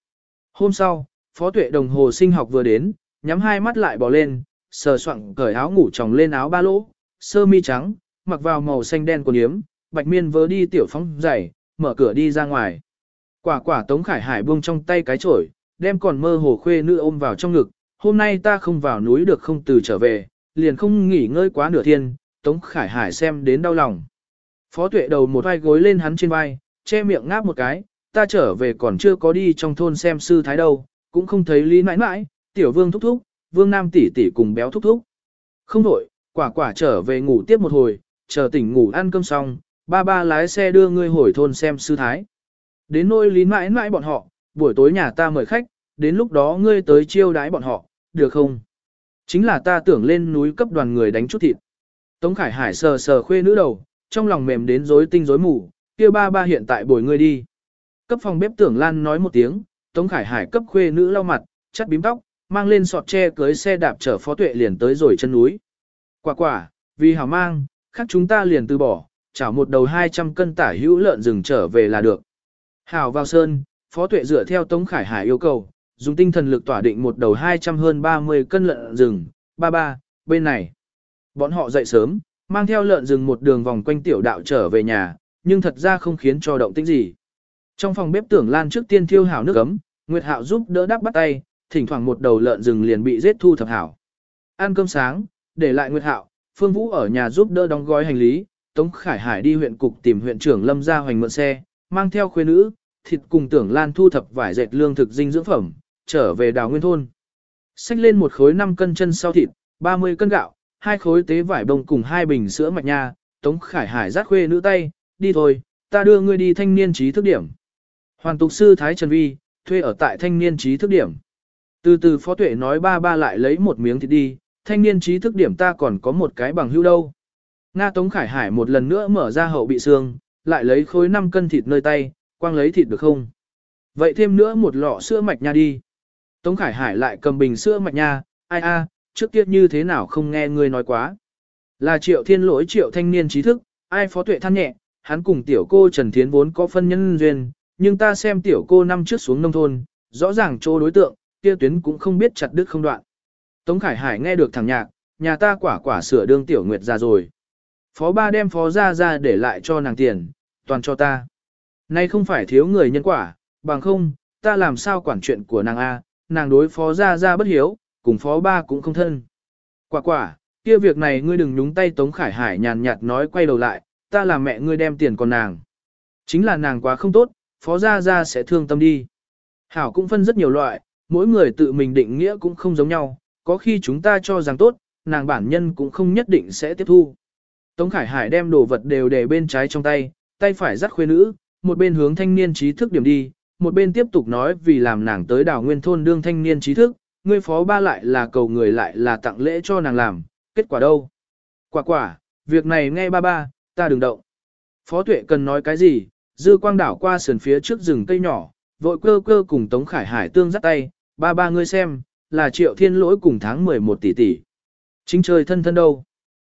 Hôm sau, Phó Tuệ đồng hồ sinh học vừa đến, nhắm hai mắt lại bò lên, sờ soạng cởi áo ngủ tròng lên áo ba lỗ, sơ mi trắng, mặc vào màu xanh đen của yếm, bạch miên vớ đi tiểu phóng giày, mở cửa đi ra ngoài. Quả quả Tống Khải Hải buông trong tay cái chổi, đem còn mơ hồ khuê nữ ôm vào trong ngực, hôm nay ta không vào núi được không từ trở về, liền không nghỉ ngơi quá nửa thiên, Tống Khải Hải xem đến đau lòng. Phó tuệ đầu một vai gối lên hắn trên vai, che miệng ngáp một cái, ta trở về còn chưa có đi trong thôn xem sư thái đâu, cũng không thấy lý mãi mãi, tiểu vương thúc thúc, vương nam tỷ tỷ cùng béo thúc thúc. Không đổi, quả quả trở về ngủ tiếp một hồi, chờ tỉnh ngủ ăn cơm xong, ba ba lái xe đưa ngươi hồi thôn xem sư thái. Đến nôi lý mãi mãi bọn họ, buổi tối nhà ta mời khách, đến lúc đó ngươi tới chiêu đái bọn họ, được không? Chính là ta tưởng lên núi cấp đoàn người đánh chút thịt. Tống Khải Hải sờ sờ khuê nữ đầu, trong lòng mềm đến rối tinh rối mù, kia ba ba hiện tại bồi ngươi đi. Cấp phòng bếp tưởng Lan nói một tiếng, Tống Khải Hải cấp khuê nữ lau mặt, chắt bím tóc, mang lên sọt tre cưới xe đạp chở phó tuệ liền tới rồi chân núi. Quả quả, vì hảo mang, khác chúng ta liền từ bỏ, chảo một đầu 200 cân tả hữu lợn rừng trở về là được. Hảo vào sơn, phó tuệ dựa theo Tống Khải Hải yêu cầu, dùng tinh thần lực tỏa định một đầu 200 hơn 30 cân lợn rừng, ba ba, bên này. Bọn họ dậy sớm, mang theo lợn rừng một đường vòng quanh tiểu đạo trở về nhà, nhưng thật ra không khiến cho động tĩnh gì. Trong phòng bếp tưởng Lan trước tiên thiêu hảo nước ấm, Nguyệt Hạo giúp đỡ đắp bắt tay, thỉnh thoảng một đầu lợn rừng liền bị giết thu thập hảo. Ăn cơm sáng, để lại Nguyệt Hạo, Phương Vũ ở nhà giúp đỡ đóng gói hành lý, Tống Khải Hải đi huyện cục tìm huyện trưởng Lâm gia hoành mượn xe, mang theo khuê nữ, thịt cùng tưởng Lan thu thập vải dệt lương thực dinh dưỡng phẩm, trở về đào nguyên thôn. Xách lên một khối 5 cân chân sau thịt, 30 cân gạo, hai khối tế vải bông cùng hai bình sữa mạch nha, Tống Khải Hải rát khuê nữ tay, đi thôi, ta đưa ngươi đi thanh niên trí thức điểm, Hoàn tục sư Thái Trần Vi, thuê ở tại thanh niên trí thức điểm. Từ từ phó tuệ nói ba ba lại lấy một miếng thịt đi, thanh niên trí thức điểm ta còn có một cái bằng hữu đâu. Nga Tống Khải Hải một lần nữa mở ra hậu bị xương, lại lấy khối 5 cân thịt nơi tay, quang lấy thịt được không? Vậy thêm nữa một lọ sữa mạch nha đi. Tống Khải Hải lại cầm bình sữa mạch nha, ai a, trước kia như thế nào không nghe ngươi nói quá. Là triệu thiên lỗi triệu thanh niên trí thức, ai phó tuệ than nhẹ, hắn cùng tiểu cô Trần Thiến vốn có phân nhân duyên, nhưng ta xem tiểu cô năm trước xuống nông thôn, rõ ràng chỗ đối tượng, kia tuyến cũng không biết chặt đứt không đoạn. Tống Khải Hải nghe được thằng nhạc, nhà ta quả quả sửa đương tiểu nguyệt ra rồi. Phó ba đem phó ra ra để lại cho nàng tiền, toàn cho ta. Nay không phải thiếu người nhân quả, bằng không, ta làm sao quản chuyện của nàng A, nàng đối phó ra ra bất hiếu, cùng phó ba cũng không thân. Quả quả, kia việc này ngươi đừng nhúng tay Tống Khải Hải nhàn nhạt nói quay đầu lại, ta là mẹ ngươi đem tiền còn nàng. Chính là nàng quá không tốt, phó ra ra sẽ thương tâm đi. Hảo cũng phân rất nhiều loại, mỗi người tự mình định nghĩa cũng không giống nhau, có khi chúng ta cho rằng tốt, nàng bản nhân cũng không nhất định sẽ tiếp thu. Tống Khải Hải đem đồ vật đều để bên trái trong tay, tay phải dắt khuê nữ, một bên hướng thanh niên trí thức điểm đi, một bên tiếp tục nói vì làm nàng tới đào nguyên thôn đương thanh niên trí thức, ngươi phó ba lại là cầu người lại là tặng lễ cho nàng làm, kết quả đâu? Quả quả, việc này nghe ba ba, ta đừng động. Phó tuệ cần nói cái gì, dư quang đảo qua sườn phía trước rừng cây nhỏ, vội cơ cơ cùng Tống Khải Hải tương dắt tay, ba ba ngươi xem, là triệu thiên lỗi cùng tháng 11 tỷ tỷ. Chính trời thân thân đâu?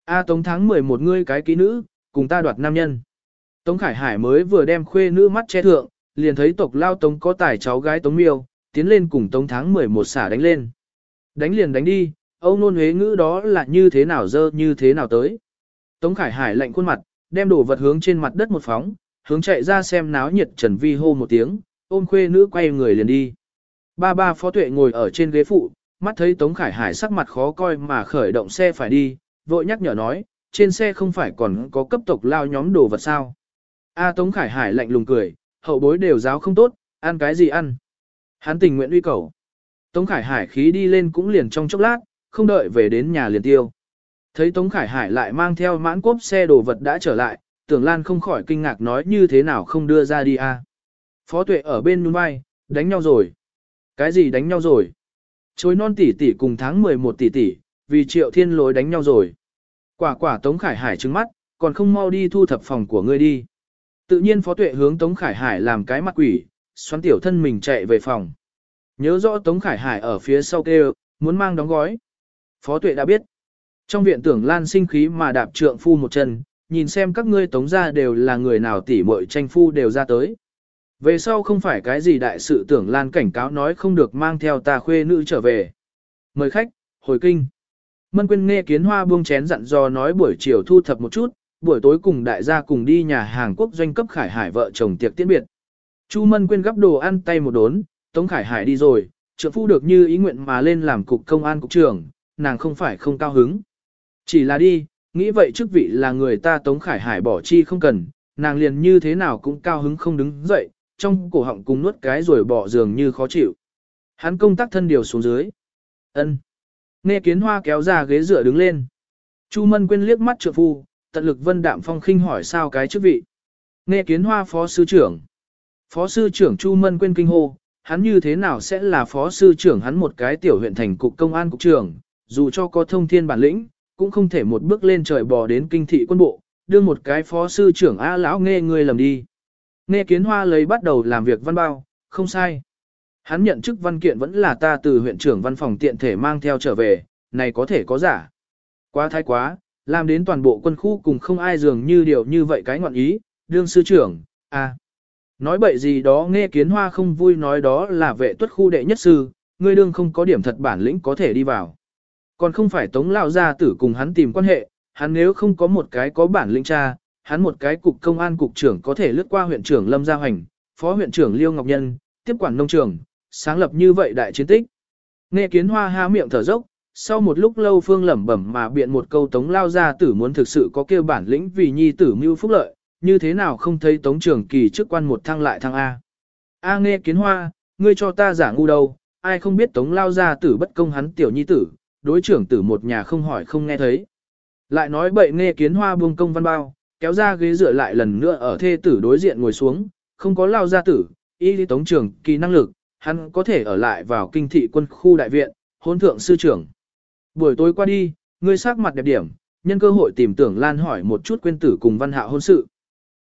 A Tống tháng 11 ngươi cái ký nữ, cùng ta đoạt nam nhân. Tống Khải Hải mới vừa đem khuê nữ mắt che thượng, liền thấy tộc lao Tống có tài cháu gái Tống Miêu, tiến lên cùng Tống tháng 11 xả đánh lên. Đánh liền đánh đi, Âu nôn huế ngữ đó là như thế nào dơ như thế nào tới. Tống Khải Hải lạnh khuôn mặt, đem đồ vật hướng trên mặt đất một phóng, hướng chạy ra xem náo nhiệt Trần Vi hô một tiếng, ôm khuê nữ quay người liền đi. Ba ba phó tuệ ngồi ở trên ghế phụ, mắt thấy Tống Khải Hải sắc mặt khó coi mà khởi động xe phải đi, vội nhắc nhở nói, trên xe không phải còn có cấp tộc lao nhóm đồ vật sao. A Tống Khải Hải lạnh lùng cười, hậu bối đều giáo không tốt, ăn cái gì ăn. Hắn tình nguyện uy cầu. Tống Khải Hải khí đi lên cũng liền trong chốc lát, không đợi về đến nhà liền tiêu. Thấy Tống Khải Hải lại mang theo mãn cốp xe đồ vật đã trở lại, tưởng Lan không khỏi kinh ngạc nói như thế nào không đưa ra đi a. Phó tuệ ở bên nhún vai, đánh nhau rồi. Cái gì đánh nhau rồi? Chối non tỷ tỷ cùng tháng 11 tỷ tỷ, vì triệu thiên lối đánh nhau rồi. Quả quả Tống Khải Hải trứng mắt, còn không mau đi thu thập phòng của ngươi đi. Tự nhiên Phó Tuệ hướng Tống Khải Hải làm cái mặt quỷ, xoắn tiểu thân mình chạy về phòng. Nhớ rõ Tống Khải Hải ở phía sau kêu, muốn mang đóng gói. Phó Tuệ đã biết. Trong viện tưởng Lan sinh khí mà đạp trượng phu một chân, nhìn xem các ngươi tống ra đều là người nào tỉ muội tranh phu đều ra tới. Về sau không phải cái gì đại sự tưởng Lan cảnh cáo nói không được mang theo ta khuê nữ trở về. Mời khách, hồi kinh. Mân Quyên nghe kiến hoa buông chén dặn dò nói buổi chiều thu thập một chút, buổi tối cùng đại gia cùng đi nhà hàng quốc doanh cấp Khải Hải vợ chồng tiệc tiễn biệt. Chu Mân quên gấp đồ ăn tay một đốn, Tống Khải Hải đi rồi, trượng phu được như ý nguyện mà lên làm cục công an cục trưởng, nàng không phải không cao hứng. Chỉ là đi, nghĩ vậy chức vị là người ta Tống Khải Hải bỏ chi không cần, nàng liền như thế nào cũng cao hứng không đứng dậy, trong cổ họng cùng nuốt cái rồi bỏ giường như khó chịu. Hắn công tác thân điều xuống dưới. ân Nghe kiến hoa kéo ra ghế dựa đứng lên. Chu Mân quên liếc mắt trượng phu, tận lực vân đạm phong khinh hỏi sao cái chức vị. Nghe kiến hoa phó sư trưởng. Phó sư trưởng Chu Mân quên kinh hô, hắn như thế nào sẽ là phó sư trưởng hắn một cái tiểu huyện thành cục công an cục trưởng, dù cho có thông thiên bản lĩnh, cũng không thể một bước lên trời bò đến kinh thị quân bộ, đưa một cái phó sư trưởng A lão nghe người lầm đi. Nghe kiến hoa lấy bắt đầu làm việc văn bao, không sai. Hắn nhận chức văn kiện vẫn là ta từ huyện trưởng văn phòng tiện thể mang theo trở về, này có thể có giả. Quá thái quá, làm đến toàn bộ quân khu cùng không ai dường như điều như vậy cái ngọn ý, đương sư trưởng, à. Nói bậy gì đó nghe kiến hoa không vui nói đó là vệ tuất khu đệ nhất sư, ngươi đương không có điểm thật bản lĩnh có thể đi vào. Còn không phải tống lao gia tử cùng hắn tìm quan hệ, hắn nếu không có một cái có bản lĩnh cha, hắn một cái cục công an cục trưởng có thể lướt qua huyện trưởng Lâm Gia Hoành, phó huyện trưởng Liêu Ngọc Nhân, tiếp quản nông trường, sáng lập như vậy đại chiến tích. Nghe kiến hoa há miệng thở dốc, sau một lúc lâu phương lẩm bẩm mà biện một câu tống lao gia tử muốn thực sự có kêu bản lĩnh vì nhi tử mưu phúc lợi, như thế nào không thấy tống trưởng kỳ chức quan một thăng lại thăng A. A nghe kiến hoa, ngươi cho ta giả ngu đâu, ai không biết tống lao gia tử bất công hắn tiểu nhi tử, đối trưởng tử một nhà không hỏi không nghe thấy. Lại nói bậy nghe kiến hoa buông công văn bao, kéo ra ghế dựa lại lần nữa ở thê tử đối diện ngồi xuống, không có lao gia tử, y lý tống trưởng kỳ năng lực, hắn có thể ở lại vào kinh thị quân khu đại viện, hôn thượng sư trưởng. Buổi tối qua đi, ngươi sắc mặt đẹp điểm, nhân cơ hội tìm tưởng Lan hỏi một chút quên tử cùng văn hạ hôn sự.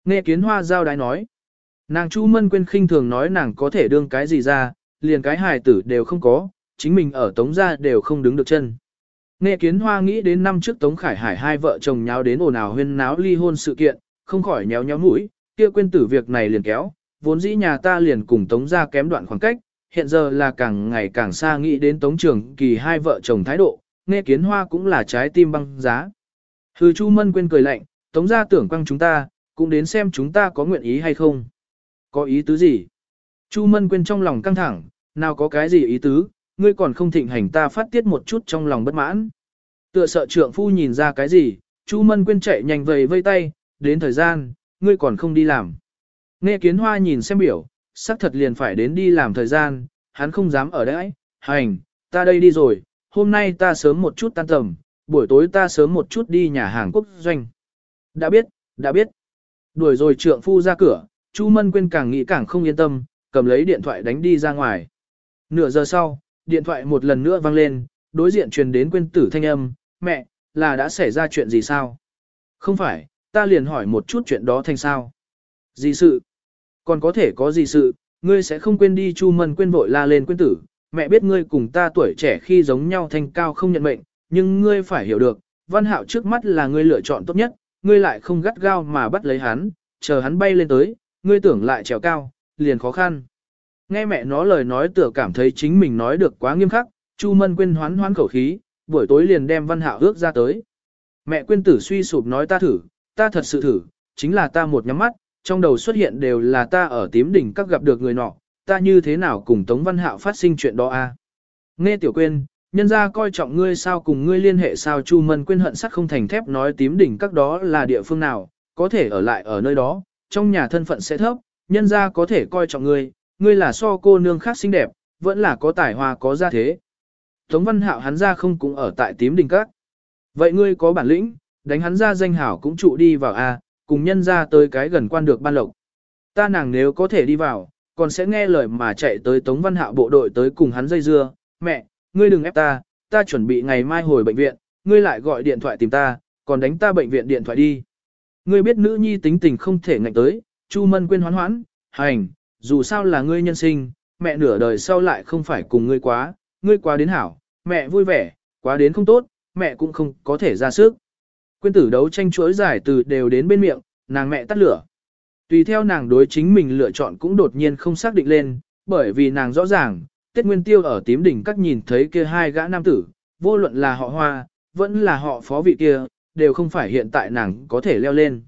Nghe kiến hoa giao đái nói. Nàng Chu Mân quên khinh thường nói nàng có thể đương cái gì ra, liền cái hài tử đều không có, chính mình ở tống gia đều không đứng được chân. Nghe kiến hoa nghĩ đến năm trước Tống Khải Hải hai vợ chồng nháo đến ồn ào huyên náo ly hôn sự kiện, không khỏi nhéo nhéo mũi, kia quên tử việc này liền kéo, vốn dĩ nhà ta liền cùng Tống gia kém đoạn khoảng cách, hiện giờ là càng ngày càng xa nghĩ đến Tống Trường Kỳ hai vợ chồng thái độ, nghe kiến hoa cũng là trái tim băng giá. Hừ Chu Mân quên cười lạnh, Tống gia tưởng quăng chúng ta, cũng đến xem chúng ta có nguyện ý hay không. Có ý tứ gì? Chu Mân quên trong lòng căng thẳng, nào có cái gì ý tứ, ngươi còn không thịnh hành ta phát tiết một chút trong lòng bất mãn. Tựa sợ trượng phu nhìn ra cái gì, Chu Mân quên chạy nhanh vầy vây tay, đến thời gian, ngươi còn không đi làm. Nghe kiến hoa nhìn xem biểu, xác thật liền phải đến đi làm thời gian, hắn không dám ở đấy. hành, ta đây đi rồi, hôm nay ta sớm một chút tan tầm, buổi tối ta sớm một chút đi nhà hàng quốc doanh. Đã biết, đã biết. Đuổi rồi trượng phu ra cửa, Chu Mân Quyên càng nghĩ càng không yên tâm, cầm lấy điện thoại đánh đi ra ngoài. Nửa giờ sau, điện thoại một lần nữa vang lên, đối diện truyền đến Quyên tử thanh âm, mẹ, là đã xảy ra chuyện gì sao? Không phải, ta liền hỏi một chút chuyện đó thành sao? Gì sự? Còn có thể có gì sự, ngươi sẽ không quên đi Chu Mân Quyên vội la lên Quyên tử, mẹ biết ngươi cùng ta tuổi trẻ khi giống nhau thanh cao không nhận mệnh, nhưng ngươi phải hiểu được, văn hạo trước mắt là ngươi lựa chọn tốt nhất, ngươi lại không gắt gao mà bắt lấy hắn, chờ hắn bay lên tới, ngươi tưởng lại trèo cao, liền khó khăn. Nghe mẹ nó lời nói tựa cảm thấy chính mình nói được quá nghiêm khắc, Chu Mân Quyên hoán hoán khẩu khí, buổi tối liền đem văn hạo ước ra tới. Mẹ Quyên tử suy sụp nói ta thử, ta thật sự thử, chính là ta một nhắm mắt, trong đầu xuất hiện đều là ta ở tím đỉnh các gặp được người nọ, ta như thế nào cùng Tống Văn Hạo phát sinh chuyện đó a? Nghe tiểu quên, nhân ra coi trọng ngươi sao cùng ngươi liên hệ sao Chu Mân quên hận sắt không thành thép nói tím đỉnh các đó là địa phương nào, có thể ở lại ở nơi đó, trong nhà thân phận sẽ thấp, nhân ra có thể coi trọng ngươi, ngươi là so cô nương khác xinh đẹp, vẫn là có tài hoa có gia thế. Tống Văn Hạo hắn ra không cũng ở tại tím đỉnh các. Vậy ngươi có bản lĩnh, đánh hắn ra danh hảo cũng trụ đi vào a, cùng nhân ra tới cái gần quan được ban lộc. Ta nàng nếu có thể đi vào, còn sẽ nghe lời mà chạy tới Tống Văn Hạo bộ đội tới cùng hắn dây dưa, mẹ, ngươi đừng ép ta, ta chuẩn bị ngày mai hồi bệnh viện, ngươi lại gọi điện thoại tìm ta, còn đánh ta bệnh viện điện thoại đi. Ngươi biết nữ nhi tính tình không thể ngạnh tới, Chu Mân quên hoán hoãn, hành, dù sao là ngươi nhân sinh, mẹ nửa đời sau lại không phải cùng ngươi quá, ngươi quá đến hảo, mẹ vui vẻ, quá đến không tốt, mẹ cũng không có thể ra sức. Quyên tử đấu tranh chuỗi giải từ đều đến bên miệng, nàng mẹ tắt lửa. Tùy theo nàng đối chính mình lựa chọn cũng đột nhiên không xác định lên, bởi vì nàng rõ ràng, Tết Nguyên Tiêu ở tím đỉnh các nhìn thấy kia hai gã nam tử, vô luận là họ hoa, vẫn là họ phó vị kia, đều không phải hiện tại nàng có thể leo lên.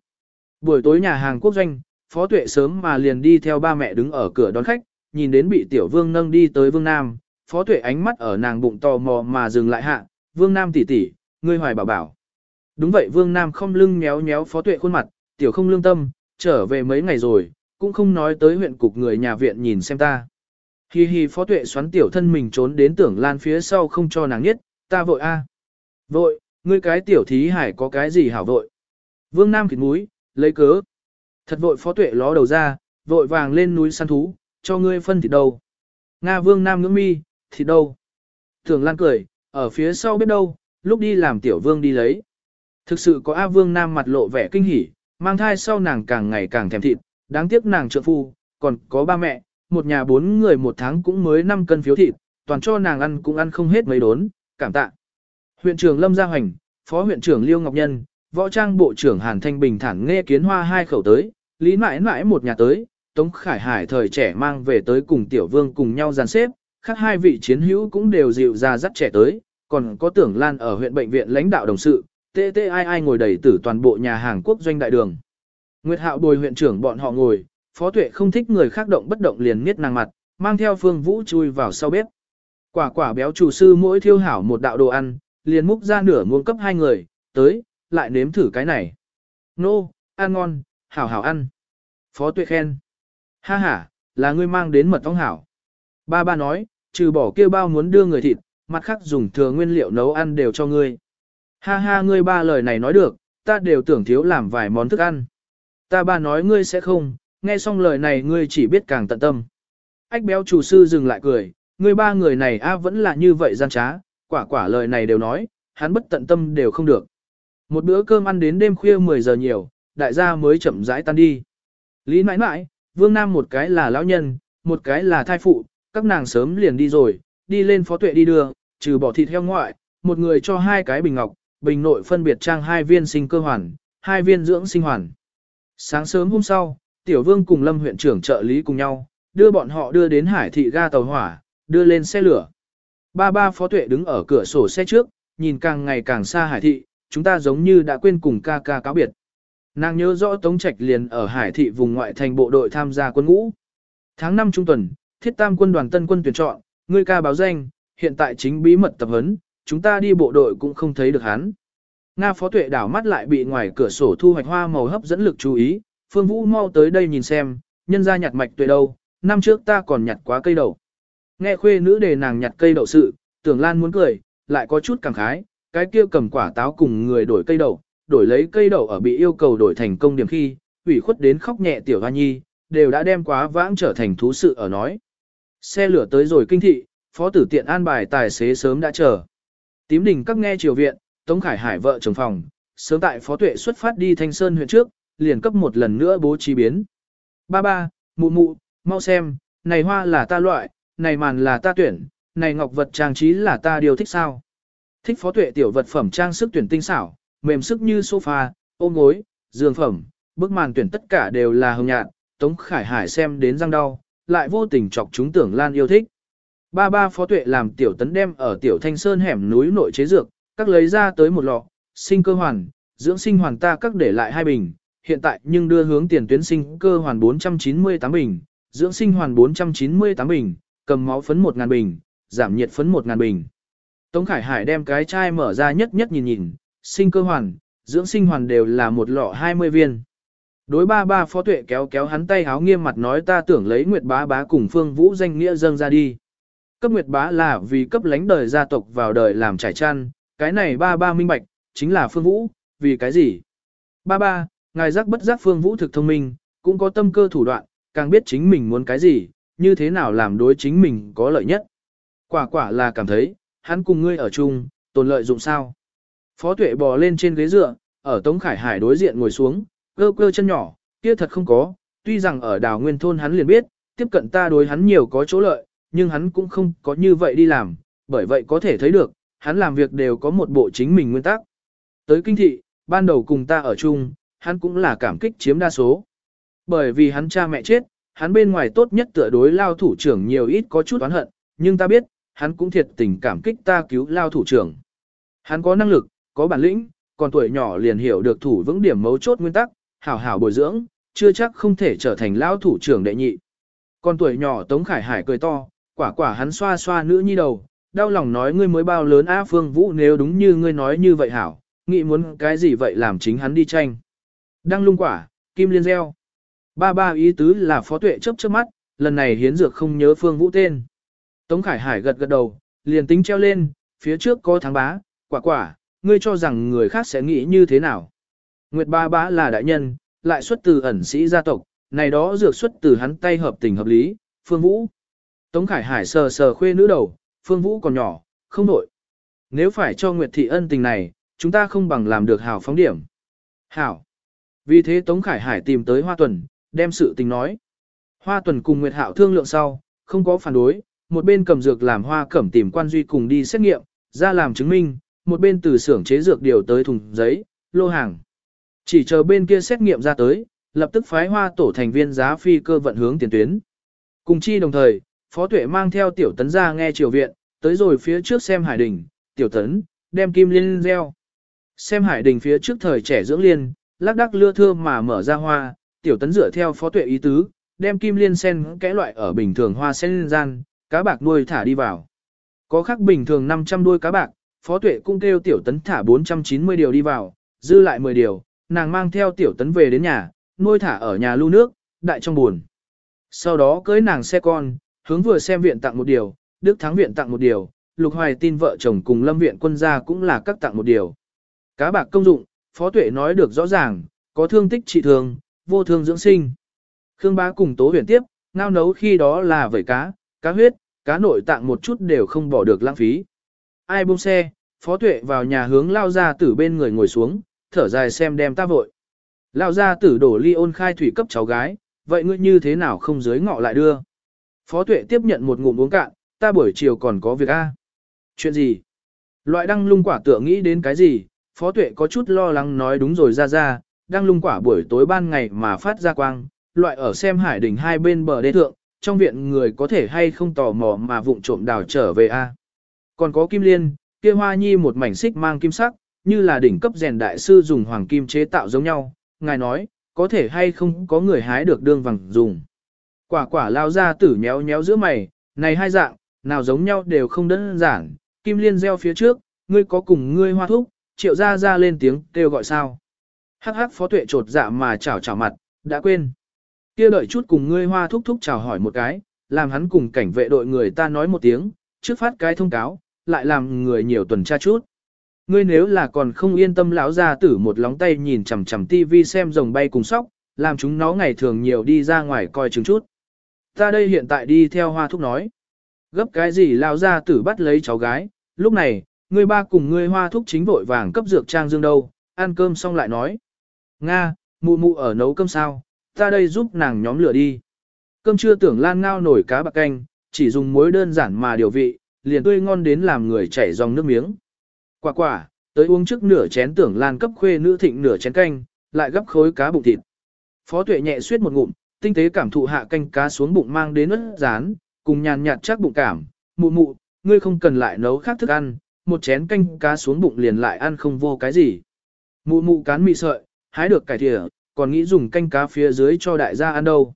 Buổi tối nhà hàng quốc doanh, phó tuệ sớm mà liền đi theo ba mẹ đứng ở cửa đón khách, nhìn đến bị tiểu vương nâng đi tới vương nam, phó tuệ ánh mắt ở nàng bụng tò mò mà dừng lại hạ, vương nam tỷ tỷ, ngươi hoài bảo bảo. Đúng vậy vương nam không lưng méo méo phó tuệ khuôn mặt, tiểu không lương tâm, trở về mấy ngày rồi, cũng không nói tới huyện cục người nhà viện nhìn xem ta. Hi hi phó tuệ xoắn tiểu thân mình trốn đến tưởng lan phía sau không cho nàng nhất, ta vội a Vội, ngươi cái tiểu thí hải có cái gì hảo vội. Vương Nam khịt mũi, lấy cớ. Thật vội phó tuệ ló đầu ra, vội vàng lên núi săn thú, cho ngươi phân thịt đâu. Nga Vương Nam ngưỡng mi, thịt đâu. Tưởng lan cười, ở phía sau biết đâu, lúc đi làm tiểu vương đi lấy. Thực sự có A Vương Nam mặt lộ vẻ kinh hỉ, mang thai sau nàng càng ngày càng thèm thịt, đáng tiếc nàng trợ phu, còn có ba mẹ, một nhà bốn người một tháng cũng mới 5 cân phiếu thịt, toàn cho nàng ăn cũng ăn không hết mấy đốn, cảm tạ. Huyện trưởng Lâm Gia Hoành, Phó huyện trưởng Liêu Ngọc Nhân, Võ Trang Bộ trưởng Hàn Thanh Bình thẳng nghe kiến hoa hai khẩu tới, Lý mãi mãi một nhà tới, Tống Khải Hải thời trẻ mang về tới cùng Tiểu Vương cùng nhau dàn xếp, khác hai vị chiến hữu cũng đều dịu ra dắt trẻ tới, còn có tưởng Lan ở huyện bệnh viện lãnh đạo đồng sự, tê tê ai ai ngồi đầy tử toàn bộ nhà hàng quốc doanh đại đường. Nguyệt Hạo bồi huyện trưởng bọn họ ngồi, Phó Tuệ không thích người khác động bất động liền miết nàng mặt, mang theo Phương Vũ chui vào sau bếp. Quả quả béo chủ sư mỗi thiêu hảo một đạo đồ ăn, liền múc ra nửa muỗng cấp hai người, tới, lại nếm thử cái này. Nô, ăn ngon, hảo hảo ăn. Phó Tuệ khen. Ha ha, là ngươi mang đến mật ong hảo. Ba ba nói, trừ bỏ kêu bao muốn đưa người thịt, mặt khác dùng thừa nguyên liệu nấu ăn đều cho ngươi. Ha ha ngươi ba lời này nói được, ta đều tưởng thiếu làm vài món thức ăn. Ta ba nói ngươi sẽ không, nghe xong lời này ngươi chỉ biết càng tận tâm. Ách béo chủ sư dừng lại cười, ngươi ba người này a vẫn là như vậy gian trá, quả quả lời này đều nói, hắn bất tận tâm đều không được. Một bữa cơm ăn đến đêm khuya 10 giờ nhiều, đại gia mới chậm rãi tan đi. Lý mãi mãi, Vương Nam một cái là lão nhân, một cái là thai phụ, các nàng sớm liền đi rồi, đi lên phó tuệ đi đưa, trừ bỏ thịt heo ngoại, một người cho hai cái bình ngọc, bình nội phân biệt trang hai viên sinh cơ hoàn, hai viên dưỡng sinh hoàn. Sáng sớm hôm sau, Tiểu Vương cùng Lâm huyện trưởng trợ lý cùng nhau, đưa bọn họ đưa đến hải thị ga tàu hỏa, đưa lên xe lửa. Ba ba phó tuệ đứng ở cửa sổ xe trước, nhìn càng ngày càng xa hải thị, chúng ta giống như đã quên cùng ca ca cáo biệt. Nàng nhớ rõ Tống Trạch liền ở hải thị vùng ngoại thành bộ đội tham gia quân ngũ. Tháng 5 trung tuần, thiết tam quân đoàn tân quân tuyển chọn, ngươi ca báo danh, hiện tại chính bí mật tập huấn, chúng ta đi bộ đội cũng không thấy được hắn. Nga phó tuệ đảo mắt lại bị ngoài cửa sổ thu hoạch hoa màu hấp dẫn lực chú ý, Phương Vũ mau tới đây nhìn xem, nhân ra nhặt mạch tuệ đâu, năm trước ta còn nhặt quá cây đậu. Nghe khuê nữ đề nàng nhặt cây đậu sự, tưởng Lan muốn cười, lại có chút cảm khái, cái kia cầm quả táo cùng người đổi cây đậu, đổi lấy cây đậu ở bị yêu cầu đổi thành công điểm khi, ủy khuất đến khóc nhẹ tiểu hoa nhi, đều đã đem quá vãng trở thành thú sự ở nói. Xe lửa tới rồi kinh thị, phó tử tiện an bài tài xế sớm đã chờ. Tím đỉnh các nghe triều viện, Tống Khải Hải vợ chồng phòng, sớm tại phó tuệ xuất phát đi Thanh Sơn huyện trước, liền cấp một lần nữa bố trí biến. Ba ba, mụ mụ, mau xem, này hoa là ta loại, này màn là ta tuyển, này ngọc vật trang trí là ta điều thích sao. Thích phó tuệ tiểu vật phẩm trang sức tuyển tinh xảo, mềm sức như sofa, ôm gối, giường phẩm, bức màn tuyển tất cả đều là hồng nhạt, Tống Khải Hải xem đến răng đau, lại vô tình chọc chúng tưởng Lan yêu thích. Ba ba phó tuệ làm tiểu tấn đem ở tiểu thanh sơn hẻm núi nội chế dược, các lấy ra tới một lọ, sinh cơ hoàn, dưỡng sinh hoàn ta các để lại hai bình, hiện tại nhưng đưa hướng tiền tuyến sinh cơ hoàn 498 bình, dưỡng sinh hoàn 498 bình, cầm máu phấn 1.000 bình, giảm nhiệt phấn 1.000 bình. Tống Khải Hải đem cái chai mở ra nhất nhất nhìn nhìn, sinh cơ hoàn, dưỡng sinh hoàn đều là một lọ 20 viên. Đối ba ba phó tuệ kéo kéo hắn tay háo nghiêm mặt nói ta tưởng lấy Nguyệt bá bá cùng Phương Vũ danh nghĩa dâng ra đi. Cấp Nguyệt bá là vì cấp lánh đời gia tộc vào đời làm trải chăn, cái này ba ba minh bạch, chính là Phương Vũ, vì cái gì? Ba ba, ngài giác bất giác Phương Vũ thực thông minh, cũng có tâm cơ thủ đoạn, càng biết chính mình muốn cái gì, như thế nào làm đối chính mình có lợi nhất. Quả quả là cảm thấy, hắn cùng ngươi ở chung, tồn lợi dụng sao. Phó tuệ bò lên trên ghế dựa, ở Tống Khải Hải đối diện ngồi xuống, cơ cơ chân nhỏ, kia thật không có, tuy rằng ở đào nguyên thôn hắn liền biết, tiếp cận ta đối hắn nhiều có chỗ lợi, nhưng hắn cũng không có như vậy đi làm, bởi vậy có thể thấy được, hắn làm việc đều có một bộ chính mình nguyên tắc. Tới kinh thị, ban đầu cùng ta ở chung, hắn cũng là cảm kích chiếm đa số. Bởi vì hắn cha mẹ chết, hắn bên ngoài tốt nhất tựa đối lao thủ trưởng nhiều ít có chút oán hận, nhưng ta biết, hắn cũng thiệt tình cảm kích ta cứu lao thủ trưởng. Hắn có năng lực, có bản lĩnh, còn tuổi nhỏ liền hiểu được thủ vững điểm mấu chốt nguyên tắc, hảo hảo bồi dưỡng, chưa chắc không thể trở thành lao thủ trưởng đệ nhị. Còn tuổi nhỏ Tống Khải Hải cười to, quả quả hắn xoa xoa nữ nhi đầu, đau lòng nói ngươi mới bao lớn A Phương Vũ nếu đúng như ngươi nói như vậy hảo, nghĩ muốn cái gì vậy làm chính hắn đi tranh. Đăng lung quả, kim liên gieo. Ba ba ý tứ là phó tuệ chấp trước mắt, lần này hiến dược không nhớ Phương Vũ tên. Tống Khải Hải gật gật đầu, liền tính treo lên, phía trước có thắng bá, quả quả, ngươi cho rằng người khác sẽ nghĩ như thế nào. Nguyệt ba bá là đại nhân, lại xuất từ ẩn sĩ gia tộc, này đó dược xuất từ hắn tay hợp tình hợp lý, Phương Vũ. Tống Khải Hải sờ sờ khuê nữ đầu, Phương Vũ còn nhỏ, không nổi. Nếu phải cho Nguyệt Thị ân tình này, chúng ta không bằng làm được hảo phóng điểm. Hảo. Vì thế Tống Khải Hải tìm tới Hoa Tuần, đem sự tình nói. Hoa Tuần cùng Nguyệt Hạo thương lượng sau, không có phản đối, một bên cầm dược làm hoa cẩm tìm quan duy cùng đi xét nghiệm, ra làm chứng minh, một bên từ xưởng chế dược điều tới thùng giấy, lô hàng. Chỉ chờ bên kia xét nghiệm ra tới, lập tức phái hoa tổ thành viên giá phi cơ vận hướng tiền tuyến. Cùng chi đồng thời, Phó Tuệ mang theo tiểu tấn ra nghe triều viện, tới rồi phía trước xem hải đình, tiểu tấn, đem kim liên gieo. Xem hải đình phía trước thời trẻ dưỡng liên, lác đắc lưa thưa mà mở ra hoa, tiểu tấn dựa theo Phó Tuệ ý tứ, đem kim liên sen kẽ loại ở bình thường hoa sen gian, cá bạc nuôi thả đi vào. Có khác bình thường 500 đuôi cá bạc, Phó Tuệ cũng kêu tiểu tấn thả 490 điều đi vào, dư lại 10 điều, nàng mang theo tiểu tấn về đến nhà, nuôi thả ở nhà lưu nước, đại trong buồn. Sau đó cưới nàng xe con, hướng vừa xem viện tặng một điều, Đức Thắng viện tặng một điều, Lục Hoài tin vợ chồng cùng Lâm viện quân gia cũng là các tặng một điều. Cá bạc công dụng, Phó Tuệ nói được rõ ràng, có thương tích trị thương, vô thương dưỡng sinh. Khương Bá cùng Tố huyền tiếp, ngao nấu khi đó là vẩy cá, cá huyết, cá nội tạng một chút đều không bỏ được lãng phí. Ai buông xe, phó tuệ vào nhà hướng lao ra tử bên người ngồi xuống, thở dài xem đem ta vội. Lao ra tử đổ ly ôn khai thủy cấp cháu gái, vậy ngươi như thế nào không dưới ngọ lại đưa. Phó tuệ tiếp nhận một ngụm uống cạn, ta buổi chiều còn có việc A. Chuyện gì? Loại đăng lung quả tựa nghĩ đến cái gì? Phó tuệ có chút lo lắng nói đúng rồi ra ra, đăng lung quả buổi tối ban ngày mà phát ra quang, loại ở xem hải đỉnh hai bên bờ đê thượng, trong viện người có thể hay không tò mò mà vụng trộm đào trở về A. Còn có kim liên, kia hoa nhi một mảnh xích mang kim sắc, như là đỉnh cấp rèn đại sư dùng hoàng kim chế tạo giống nhau, ngài nói, có thể hay không có người hái được đương vàng dùng. Quả quả lao ra tử nhéo nhéo giữa mày, này hai dạng, nào giống nhau đều không đơn giản, kim liên gieo phía trước, ngươi có cùng ngươi hoa thúc, triệu ra ra lên tiếng kêu gọi sao. Hắc hắc phó tuệ trột dạ mà chào chào mặt, đã quên. kia đợi chút cùng ngươi hoa thúc thúc chào hỏi một cái, làm hắn cùng cảnh vệ đội người ta nói một tiếng, trước phát cái thông cáo, lại làm người nhiều tuần tra chút. Ngươi nếu là còn không yên tâm lão ra tử một lóng tay nhìn chằm chằm tivi xem rồng bay cùng sóc, làm chúng nó ngày thường nhiều đi ra ngoài coi chừng chút. Ta đây hiện tại đi theo hoa thúc nói. Gấp cái gì lao ra tử bắt lấy cháu gái, lúc này, ngươi ba cùng ngươi hoa thúc chính vội vàng cấp dược trang dương đâu, ăn cơm xong lại nói. Nga, mụ mụ ở nấu cơm sao, ta đây giúp nàng nhóm lửa đi. Cơm chưa tưởng lan ngao nổi cá bạc canh, chỉ dùng muối đơn giản mà điều vị, liền tươi ngon đến làm người chảy dòng nước miếng. Quả quả, tới uống trước nửa chén tưởng lan cấp khuê nữ thịnh nửa chén canh, lại gấp khối cá bụng thịt. Phó tuệ nhẹ suyết một ngụm, tinh tế cảm thụ hạ canh cá xuống bụng mang đến ớt rán, cùng nhàn nhạt chắc bụng cảm, mụ mụ, ngươi không cần lại nấu khác thức ăn, một chén canh cá xuống bụng liền lại ăn không vô cái gì. Mụ mụ cán mị sợi, hái được cải thìa, còn nghĩ dùng canh cá phía dưới cho đại gia ăn đâu.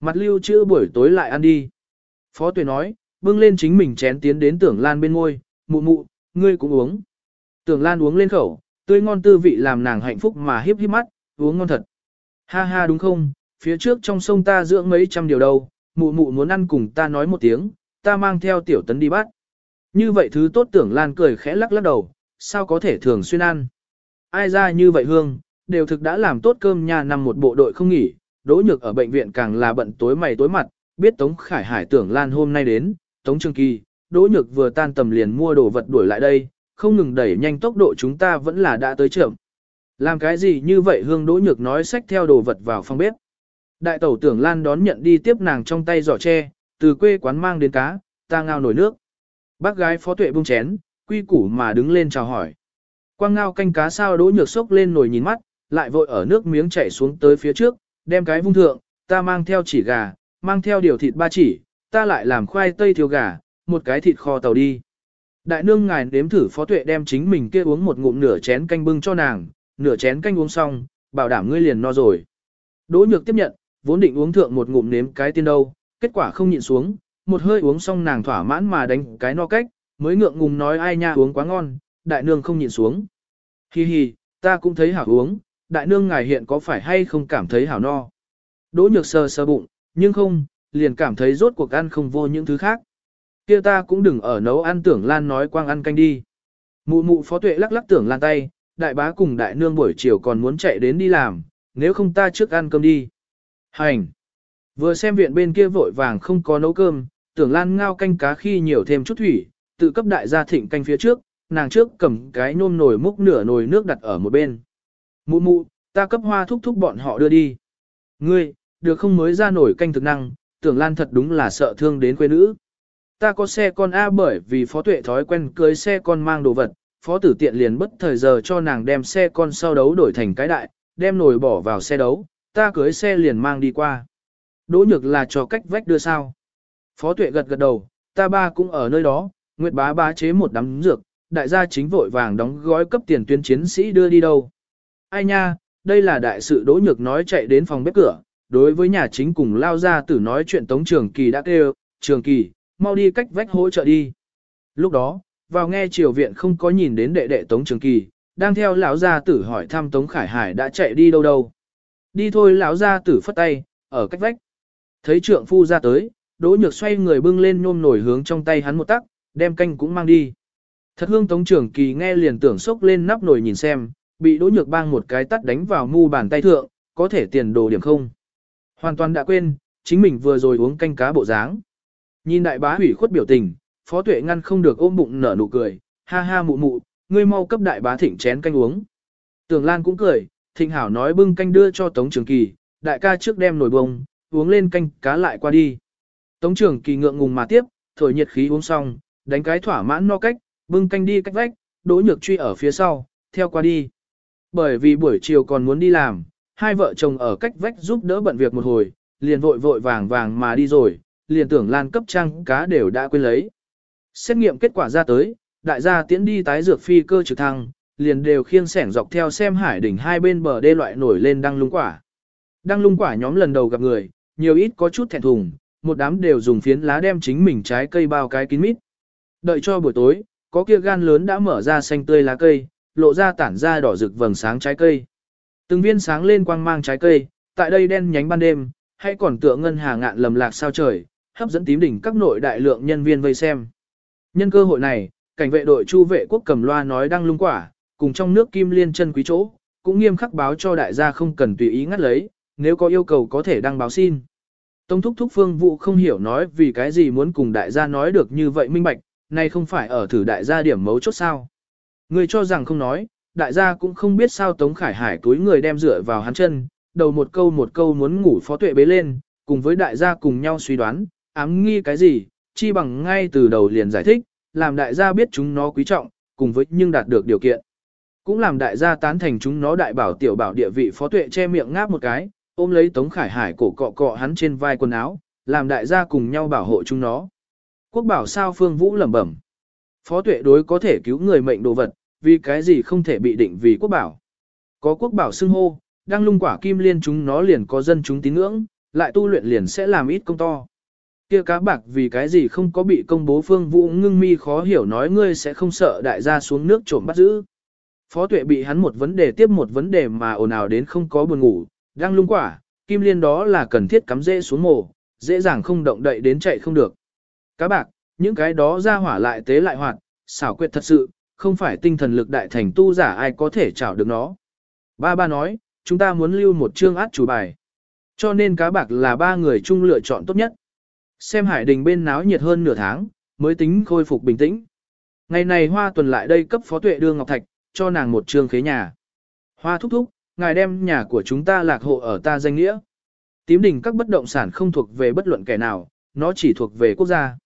Mặt lưu chữ buổi tối lại ăn đi. Phó tuệ nói, bưng lên chính mình chén tiến đến tưởng lan bên ngôi, mụ mụ, ngươi cũng uống. Tưởng lan uống lên khẩu, tươi ngon tư vị làm nàng hạnh phúc mà hiếp hiếp mắt, uống ngon thật. Ha ha đúng không, phía trước trong sông ta dưỡng mấy trăm điều đâu, mụ mụ muốn ăn cùng ta nói một tiếng, ta mang theo tiểu tấn đi bắt. Như vậy thứ tốt tưởng lan cười khẽ lắc lắc đầu, sao có thể thường xuyên ăn. Ai ra như vậy hương, đều thực đã làm tốt cơm nhà nằm một bộ đội không nghỉ, đỗ nhược ở bệnh viện càng là bận tối mày tối mặt, biết Tống Khải Hải tưởng lan hôm nay đến, Tống Trương Kỳ, Đỗ Nhược vừa tan tầm liền mua đồ vật đuổi lại đây, không ngừng đẩy nhanh tốc độ chúng ta vẫn là đã tới trưởng. Làm cái gì như vậy Hương Đỗ Nhược nói xách theo đồ vật vào phòng bếp. Đại tẩu tưởng Lan đón nhận đi tiếp nàng trong tay giỏ tre, từ quê quán mang đến cá, ta ngao nổi nước. Bác gái phó tuệ buông chén, quy củ mà đứng lên chào hỏi. Quang ngao canh cá sao Đỗ Nhược sốc lên nồi nhìn mắt, lại vội ở nước miếng chảy xuống tới phía trước, đem cái vung thượng, ta mang theo chỉ gà, mang theo điều thịt ba chỉ, ta lại làm khoai tây thiếu gà, một cái thịt kho tàu đi. Đại nương ngài nếm thử phó tuệ đem chính mình kia uống một ngụm nửa chén canh bưng cho nàng, nửa chén canh uống xong, bảo đảm ngươi liền no rồi. Đỗ nhược tiếp nhận, vốn định uống thượng một ngụm nếm cái tiên đâu, kết quả không nhịn xuống, một hơi uống xong nàng thỏa mãn mà đánh cái no cách, mới ngượng ngùng nói ai nha uống quá ngon, đại nương không nhịn xuống. Hi hi, ta cũng thấy hảo uống, đại nương ngài hiện có phải hay không cảm thấy hảo no. Đỗ nhược sờ sờ bụng, nhưng không, liền cảm thấy rốt cuộc ăn không vô những thứ khác. kia ta cũng đừng ở nấu ăn tưởng lan nói quang ăn canh đi. Mụ mụ phó tuệ lắc lắc tưởng lan tay, đại bá cùng đại nương buổi chiều còn muốn chạy đến đi làm, nếu không ta trước ăn cơm đi. Hành! Vừa xem viện bên kia vội vàng không có nấu cơm, tưởng lan ngao canh cá khi nhiều thêm chút thủy, tự cấp đại gia thịnh canh phía trước, nàng trước cầm cái nôm nồi múc nửa nồi nước đặt ở một bên. Mụ mụ, ta cấp hoa thúc thúc bọn họ đưa đi. Ngươi, được không mới ra nổi canh thực năng, tưởng lan thật đúng là sợ thương đến quê nữ. Ta có xe con A bởi vì phó tuệ thói quen cưới xe con mang đồ vật, phó tử tiện liền bất thời giờ cho nàng đem xe con sau đấu đổi thành cái đại, đem nồi bỏ vào xe đấu, ta cưới xe liền mang đi qua. Đỗ nhược là cho cách vách đưa sao. Phó tuệ gật gật đầu, ta ba cũng ở nơi đó, Nguyệt bá bá chế một đám dược, đại gia chính vội vàng đóng gói cấp tiền tuyến chiến sĩ đưa đi đâu. Ai nha, đây là đại sự đỗ nhược nói chạy đến phòng bếp cửa, đối với nhà chính cùng lao ra tử nói chuyện Tống Trường Kỳ đã kêu, Trường Kỳ, mau đi cách vách hỗ trợ đi. Lúc đó, vào nghe triều viện không có nhìn đến đệ đệ Tống Trường Kỳ, đang theo lão gia tử hỏi thăm Tống Khải Hải đã chạy đi đâu đâu. Đi thôi lão ra tử phất tay, ở cách vách. Thấy trượng phu ra tới, đỗ nhược xoay người bưng lên nhôm nổi hướng trong tay hắn một tắc, đem canh cũng mang đi. Thật hương Tống trưởng Kỳ nghe liền tưởng sốc lên nắp nồi nhìn xem, bị đỗ nhược bang một cái tắt đánh vào mu bàn tay thượng, có thể tiền đồ điểm không. Hoàn toàn đã quên, chính mình vừa rồi uống canh cá bộ dáng. Nhìn đại bá hủy khuất biểu tình, phó tuệ ngăn không được ôm bụng nở nụ cười, ha ha mụ mụ, ngươi mau cấp đại bá thỉnh chén canh uống. Tường Lan cũng cười, thịnh hảo nói bưng canh đưa cho Tống Trường Kỳ, đại ca trước đem nồi bông, uống lên canh cá lại qua đi. Tống Trường Kỳ ngượng ngùng mà tiếp, thổi nhiệt khí uống xong, đánh cái thỏa mãn no cách, bưng canh đi cách vách, đỗ nhược truy ở phía sau, theo qua đi. Bởi vì buổi chiều còn muốn đi làm, hai vợ chồng ở cách vách giúp đỡ bận việc một hồi, liền vội vội vàng vàng mà đi rồi, liền tưởng lan cấp trang cá đều đã quên lấy. Xét nghiệm kết quả ra tới, đại gia tiễn đi tái dược phi cơ trực thăng, liền đều khiêng sẻng dọc theo xem hải đỉnh hai bên bờ đê loại nổi lên đăng lung quả. Đăng lung quả nhóm lần đầu gặp người, nhiều ít có chút thẹn thùng, một đám đều dùng phiến lá đem chính mình trái cây bao cái kín mít. Đợi cho buổi tối, có kia gan lớn đã mở ra xanh tươi lá cây, lộ ra tản ra đỏ rực vầng sáng trái cây. Từng viên sáng lên quang mang trái cây, tại đây đen nhánh ban đêm, hay còn tựa ngân hà ngạn lầm lạc sao trời, hấp dẫn tím đỉnh các nội đại lượng nhân viên vây xem. Nhân cơ hội này, cảnh vệ đội chu vệ quốc cầm loa nói đang lung quả, cùng trong nước kim liên chân quý chỗ, cũng nghiêm khắc báo cho đại gia không cần tùy ý ngắt lấy, nếu có yêu cầu có thể đăng báo xin. Tông thúc thúc phương vụ không hiểu nói vì cái gì muốn cùng đại gia nói được như vậy minh bạch, nay không phải ở thử đại gia điểm mấu chốt sao. Người cho rằng không nói, đại gia cũng không biết sao Tống Khải Hải túi người đem dựa vào hắn chân, đầu một câu một câu muốn ngủ phó tuệ bế lên, cùng với đại gia cùng nhau suy đoán, ám nghi cái gì, chi bằng ngay từ đầu liền giải thích, làm đại gia biết chúng nó quý trọng, cùng với nhưng đạt được điều kiện. Cũng làm đại gia tán thành chúng nó đại bảo tiểu bảo địa vị phó tuệ che miệng ngáp một cái, ôm lấy Tống Khải Hải cổ cọ cọ hắn trên vai quần áo, làm đại gia cùng nhau bảo hộ chúng nó. Quốc bảo sao Phương Vũ lẩm bẩm. Phó tuệ đối có thể cứu người mệnh đồ vật, vì cái gì không thể bị định vì quốc bảo. Có quốc bảo xưng hô, đang lung quả kim liên chúng nó liền có dân chúng tín ngưỡng, lại tu luyện liền sẽ làm ít công to. Kia cá bạc vì cái gì không có bị công bố Phương Vũ ngưng mi khó hiểu nói ngươi sẽ không sợ đại gia xuống nước trộm bắt giữ. Phó tuệ bị hắn một vấn đề tiếp một vấn đề mà ồn ào đến không có buồn ngủ, đang lung quả, kim liên đó là cần thiết cắm dễ xuống mồ, dễ dàng không động đậy đến chạy không được. Cá bạc, những cái đó ra hỏa lại tế lại hoạt, xảo quyệt thật sự, không phải tinh thần lực đại thành tu giả ai có thể chảo được nó. Ba ba nói, chúng ta muốn lưu một chương át chủ bài. Cho nên cá bạc là ba người chung lựa chọn tốt nhất. Xem hải đình bên náo nhiệt hơn nửa tháng, mới tính khôi phục bình tĩnh. Ngày này hoa tuần lại đây cấp phó tuệ đưa ngọc thạch, cho nàng một trương khế nhà. Hoa thúc thúc, ngài đem nhà của chúng ta lạc hộ ở ta danh nghĩa. Tím đỉnh các bất động sản không thuộc về bất luận kẻ nào, nó chỉ thuộc về quốc gia.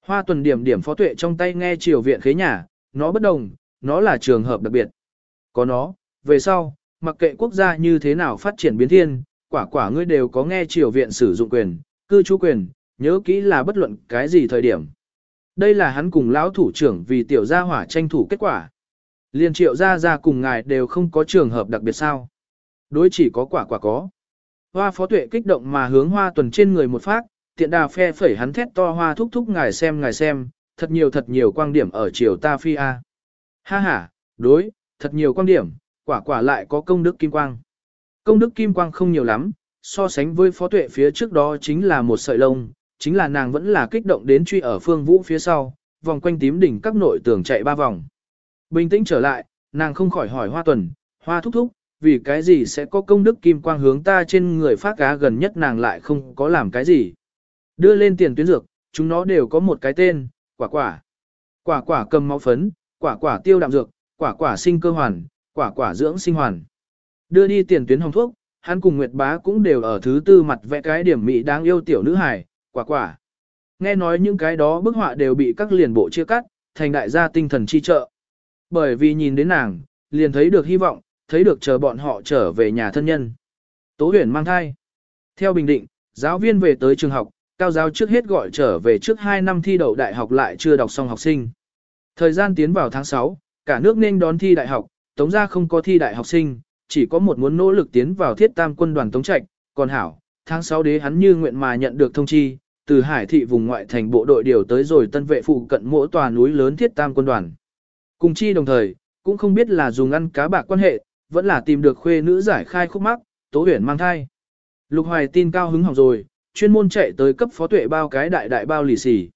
Hoa tuần điểm điểm phó tuệ trong tay nghe triều viện khế nhà, nó bất đồng, nó là trường hợp đặc biệt. Có nó, về sau, mặc kệ quốc gia như thế nào phát triển biến thiên, quả quả ngươi đều có nghe triều viện sử dụng quyền, cư trú quyền, nhớ kỹ là bất luận cái gì thời điểm. Đây là hắn cùng lão thủ trưởng vì tiểu gia hỏa tranh thủ kết quả. Liên triệu gia gia cùng ngài đều không có trường hợp đặc biệt sao. Đối chỉ có quả quả có. Hoa phó tuệ kích động mà hướng hoa tuần trên người một phát, tiện đà phe phẩy hắn thét to hoa thúc thúc ngài xem ngài xem, thật nhiều thật nhiều quang điểm ở chiều ta phi a. Ha ha, đối, thật nhiều quang điểm, quả quả lại có công đức kim quang. Công đức kim quang không nhiều lắm, so sánh với phó tuệ phía trước đó chính là một sợi lông, chính là nàng vẫn là kích động đến truy ở phương vũ phía sau, vòng quanh tím đỉnh các nội tường chạy ba vòng. Bình tĩnh trở lại, nàng không khỏi hỏi hoa tuần, hoa thúc thúc, vì cái gì sẽ có công đức kim quang hướng ta trên người phát cá gần nhất nàng lại không có làm cái gì. Đưa lên tiền tuyến dược, chúng nó đều có một cái tên, quả quả. Quả quả cầm máu phấn, quả quả tiêu đạm dược, quả quả sinh cơ hoàn, quả quả dưỡng sinh hoàn. Đưa đi tiền tuyến hồng thuốc, hắn cùng Nguyệt Bá cũng đều ở thứ tư mặt vẽ cái điểm mỹ đáng yêu tiểu nữ hài, quả quả. Nghe nói những cái đó bức họa đều bị các liền bộ chia cắt, thành đại gia tinh thần chi trợ. Bởi vì nhìn đến nàng, liền thấy được hy vọng, thấy được chờ bọn họ trở về nhà thân nhân. Tố huyền mang thai. Theo bình định, giáo viên về tới trường học, cao giáo trước hết gọi trở về trước 2 năm thi đậu đại học lại chưa đọc xong học sinh. Thời gian tiến vào tháng 6, cả nước nên đón thi đại học, tống ra không có thi đại học sinh, chỉ có một muốn nỗ lực tiến vào thiết tam quân đoàn tống trạch, còn hảo, tháng 6 đế hắn như nguyện mà nhận được thông chi, từ hải thị vùng ngoại thành bộ đội điều tới rồi tân vệ phụ cận mỗi tòa núi lớn thiết tam quân đoàn. Cùng chi đồng thời, cũng không biết là dùng ăn cá bạc quan hệ, vẫn là tìm được khuê nữ giải khai khúc mắc, tố huyền mang thai. Lục hoài tin cao hứng hỏng rồi, chuyên môn chạy tới cấp phó tuệ bao cái đại đại bao lì xì.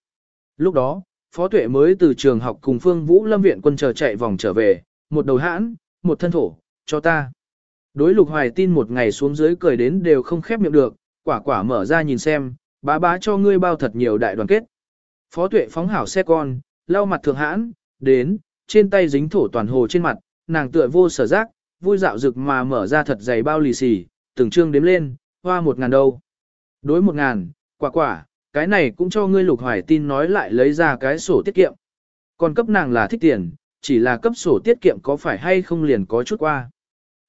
Lúc đó, phó tuệ mới từ trường học cùng phương vũ lâm viện quân chờ chạy vòng trở về, một đầu hãn, một thân thổ, cho ta. Đối lục hoài tin một ngày xuống dưới cười đến đều không khép miệng được, quả quả mở ra nhìn xem, bá bá cho ngươi bao thật nhiều đại đoàn kết. Phó tuệ phóng hảo xe con, lau mặt thượng hãn, đến, trên tay dính thổ toàn hồ trên mặt, nàng tựa vô sở giác, vui dạo rực mà mở ra thật dày bao lì xì, từng trương đếm lên, hoa một ngàn đâu. Đối một ngàn, quả quả, cái này cũng cho ngươi lục hoài tin nói lại lấy ra cái sổ tiết kiệm. Còn cấp nàng là thích tiền, chỉ là cấp sổ tiết kiệm có phải hay không liền có chút qua.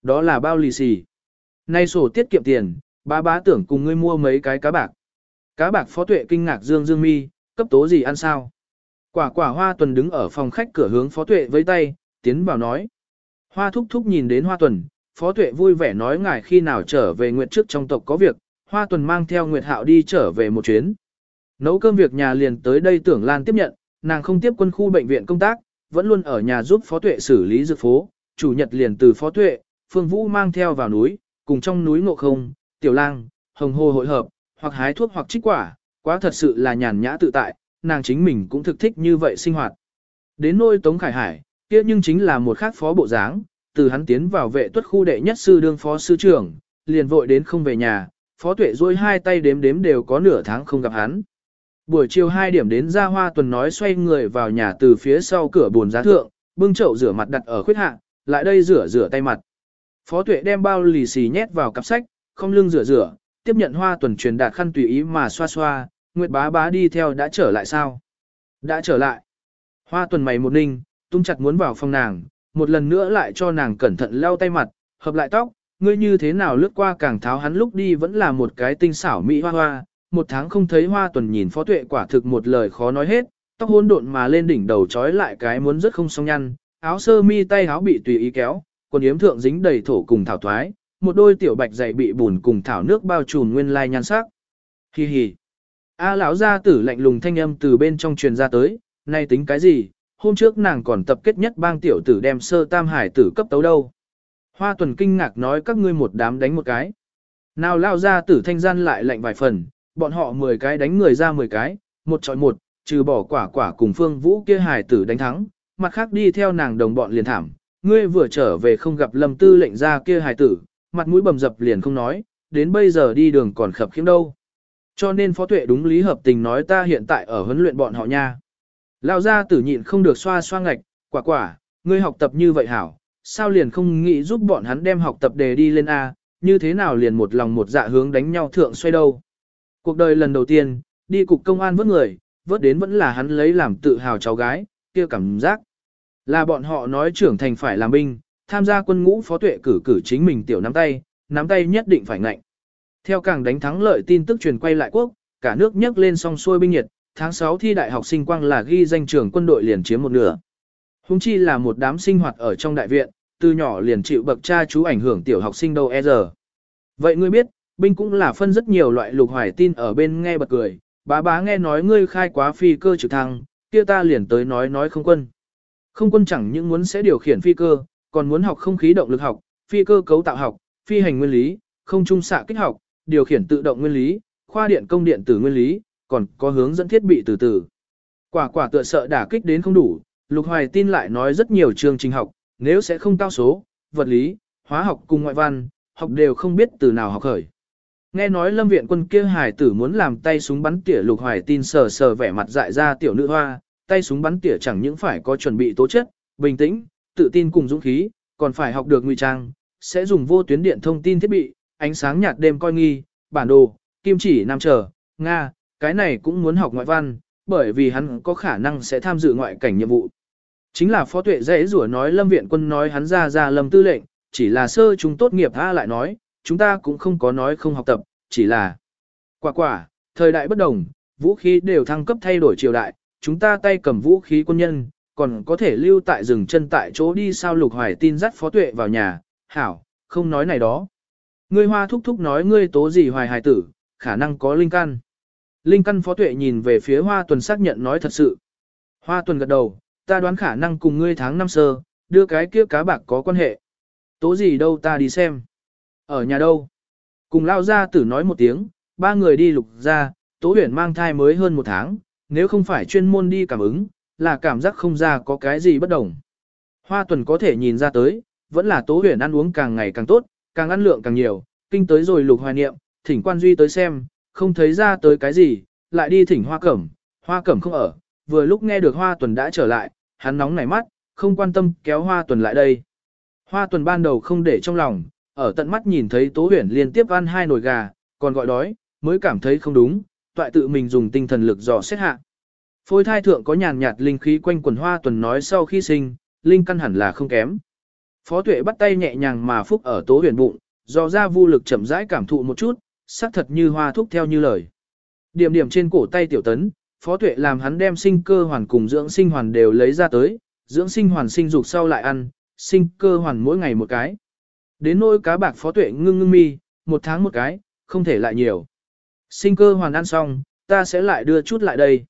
Đó là bao lì xì. Nay sổ tiết kiệm tiền, bá bá tưởng cùng ngươi mua mấy cái cá bạc. Cá bạc phó tuệ kinh ngạc dương dương mi, cấp tố gì ăn sao. Quả quả hoa tuần đứng ở phòng khách cửa hướng phó tuệ với tay, tiến vào nói. Hoa thúc thúc nhìn đến hoa tuần, phó tuệ vui vẻ nói ngài khi nào trở về nguyệt trước trong tộc có việc, hoa tuần mang theo nguyệt hạo đi trở về một chuyến. Nấu cơm việc nhà liền tới đây tưởng Lan tiếp nhận, nàng không tiếp quân khu bệnh viện công tác, vẫn luôn ở nhà giúp phó tuệ xử lý dược phố, chủ nhật liền từ phó tuệ, phương vũ mang theo vào núi, cùng trong núi ngộ không, tiểu lang, hồng hồ hội hợp, hoặc hái thuốc hoặc trích quả, quá thật sự là nhàn nhã tự tại, nàng chính mình cũng thực thích như vậy sinh hoạt. Đến nôi Tống Khải Hải, kia nhưng chính là một khác phó bộ dáng, từ hắn tiến vào vệ tuất khu đệ nhất sư đương phó sư trưởng, liền vội đến không về nhà, phó tuệ dôi hai tay đếm đếm đều có nửa tháng không gặp hắn. Buổi chiều 2 điểm đến ra hoa tuần nói xoay người vào nhà từ phía sau cửa buồn giá thượng, bưng chậu rửa mặt đặt ở khuyết hạ, lại đây rửa rửa tay mặt. Phó tuệ đem bao lì xì nhét vào cặp sách, không lưng rửa rửa, tiếp nhận hoa tuần truyền đạt khăn tùy ý mà xoa xoa, Nguyệt bá bá đi theo đã trở lại sao? Đã trở lại. Hoa tuần mày một ninh, tung chặt muốn vào phòng nàng, một lần nữa lại cho nàng cẩn thận lau tay mặt, hợp lại tóc, ngươi như thế nào lướt qua càng tháo hắn lúc đi vẫn là một cái tinh xảo mỹ hoa hoa, một tháng không thấy hoa tuần nhìn phó tuệ quả thực một lời khó nói hết, tóc hôn độn mà lên đỉnh đầu trói lại cái muốn rất không song nhăn, áo sơ mi tay áo bị tùy ý kéo, quần yếm thượng dính đầy thổ cùng thảo thoái, một đôi tiểu bạch dày bị bùn cùng thảo nước bao trùm nguyên lai nhan sắc. Hi hi. A lão gia tử lạnh lùng thanh âm từ bên trong truyền ra tới, nay tính cái gì, hôm trước nàng còn tập kết nhất bang tiểu tử đem sơ tam hải tử cấp tấu đâu. Hoa tuần kinh ngạc nói các ngươi một đám đánh một cái. Nào lao gia tử thanh gian lại lạnh vài phần, bọn họ 10 cái đánh người ra 10 cái, một chọi một, trừ bỏ quả quả cùng phương vũ kia hải tử đánh thắng, mặt khác đi theo nàng đồng bọn liền thảm. Ngươi vừa trở về không gặp lâm tư lệnh ra kia hải tử, mặt mũi bầm dập liền không nói, đến bây giờ đi đường còn khập khiễng đâu. Cho nên phó tuệ đúng lý hợp tình nói ta hiện tại ở huấn luyện bọn họ nha. Lao ra tử nhịn không được xoa xoa ngạch, quả quả, ngươi học tập như vậy hảo, sao liền không nghĩ giúp bọn hắn đem học tập đề đi lên A, như thế nào liền một lòng một dạ hướng đánh nhau thượng xoay đâu. Cuộc đời lần đầu tiên, đi cục công an vớt người, vớt đến vẫn là hắn lấy làm tự hào cháu gái, kia cảm giác. Là bọn họ nói trưởng thành phải làm binh, tham gia quân ngũ phó tuệ cử cử chính mình tiểu nắm tay, nắm tay nhất định phải ngạnh. Theo càng đánh thắng lợi tin tức truyền quay lại quốc, cả nước nhấc lên song xuôi binh nhiệt, tháng 6 thi đại học sinh quang là ghi danh trưởng quân đội liền chiếm một nửa. Hùng chi là một đám sinh hoạt ở trong đại viện, từ nhỏ liền chịu bậc cha chú ảnh hưởng tiểu học sinh đâu e giờ. Vậy ngươi biết, binh cũng là phân rất nhiều loại lục hoài tin ở bên nghe bật cười, bá bá nghe nói ngươi khai quá phi cơ trực thăng, kia ta liền tới nói nói không quân. Không quân chẳng những muốn sẽ điều khiển phi cơ, còn muốn học không khí động lực học, phi cơ cấu tạo học, phi hành nguyên lý, không trung xạ kích học, điều khiển tự động nguyên lý, khoa điện công điện tử nguyên lý, còn có hướng dẫn thiết bị từ từ. Quả quả tựa sợ đả kích đến không đủ, Lục Hoài tin lại nói rất nhiều chương trình học, nếu sẽ không cao số, vật lý, hóa học cùng ngoại văn, học đều không biết từ nào học khởi. Nghe nói lâm viện quân kia hải tử muốn làm tay súng bắn tỉa Lục Hoài tin sờ sờ vẻ mặt dại ra tiểu nữ hoa, tay súng bắn tỉa chẳng những phải có chuẩn bị tố chất, bình tĩnh, tự tin cùng dũng khí, còn phải học được ngụy trang, sẽ dùng vô tuyến điện thông tin thiết bị, ánh sáng nhạt đêm coi nghi, bản đồ, kim chỉ nam trở, Nga, cái này cũng muốn học ngoại văn, bởi vì hắn có khả năng sẽ tham dự ngoại cảnh nhiệm vụ. Chính là phó tuệ dễ rủa nói lâm viện quân nói hắn ra ra lâm tư lệnh, chỉ là sơ chúng tốt nghiệp A lại nói, chúng ta cũng không có nói không học tập, chỉ là quả quả, thời đại bất đồng, vũ khí đều thăng cấp thay đổi triều đại, chúng ta tay cầm vũ khí quân nhân, còn có thể lưu tại rừng chân tại chỗ đi sao lục hoài tin dắt phó tuệ vào nhà, hảo, không nói này đó. Ngươi hoa thúc thúc nói ngươi tố gì hoài hài tử, khả năng có linh căn. Linh căn phó tuệ nhìn về phía hoa tuần xác nhận nói thật sự. Hoa tuần gật đầu, ta đoán khả năng cùng ngươi tháng năm sơ, đưa cái kia cá bạc có quan hệ. Tố gì đâu ta đi xem. Ở nhà đâu? Cùng lao ra tử nói một tiếng, ba người đi lục ra, tố huyền mang thai mới hơn một tháng, nếu không phải chuyên môn đi cảm ứng, là cảm giác không ra có cái gì bất đồng. Hoa tuần có thể nhìn ra tới, vẫn là tố huyền ăn uống càng ngày càng tốt, càng ăn lượng càng nhiều, kinh tới rồi lục hoài niệm, thỉnh quan duy tới xem, không thấy ra tới cái gì, lại đi thỉnh hoa cẩm, hoa cẩm không ở, vừa lúc nghe được hoa tuần đã trở lại, hắn nóng nảy mắt, không quan tâm kéo hoa tuần lại đây. Hoa tuần ban đầu không để trong lòng, ở tận mắt nhìn thấy tố huyền liên tiếp ăn hai nồi gà, còn gọi đói, mới cảm thấy không đúng, toại tự mình dùng tinh thần lực dò xét hạ. Phôi thai thượng có nhàn nhạt linh khí quanh quần hoa tuần nói sau khi sinh, linh căn hẳn là không kém. Phó tuệ bắt tay nhẹ nhàng mà phúc ở tố huyền bụng, do ra vô lực chậm rãi cảm thụ một chút, xác thật như hoa thúc theo như lời. Điểm điểm trên cổ tay tiểu tấn, phó tuệ làm hắn đem sinh cơ hoàn cùng dưỡng sinh hoàn đều lấy ra tới, dưỡng sinh hoàn sinh dục sau lại ăn, sinh cơ hoàn mỗi ngày một cái. Đến nỗi cá bạc phó tuệ ngưng ngưng mi, một tháng một cái, không thể lại nhiều. Sinh cơ hoàn ăn xong, ta sẽ lại đưa chút lại đây.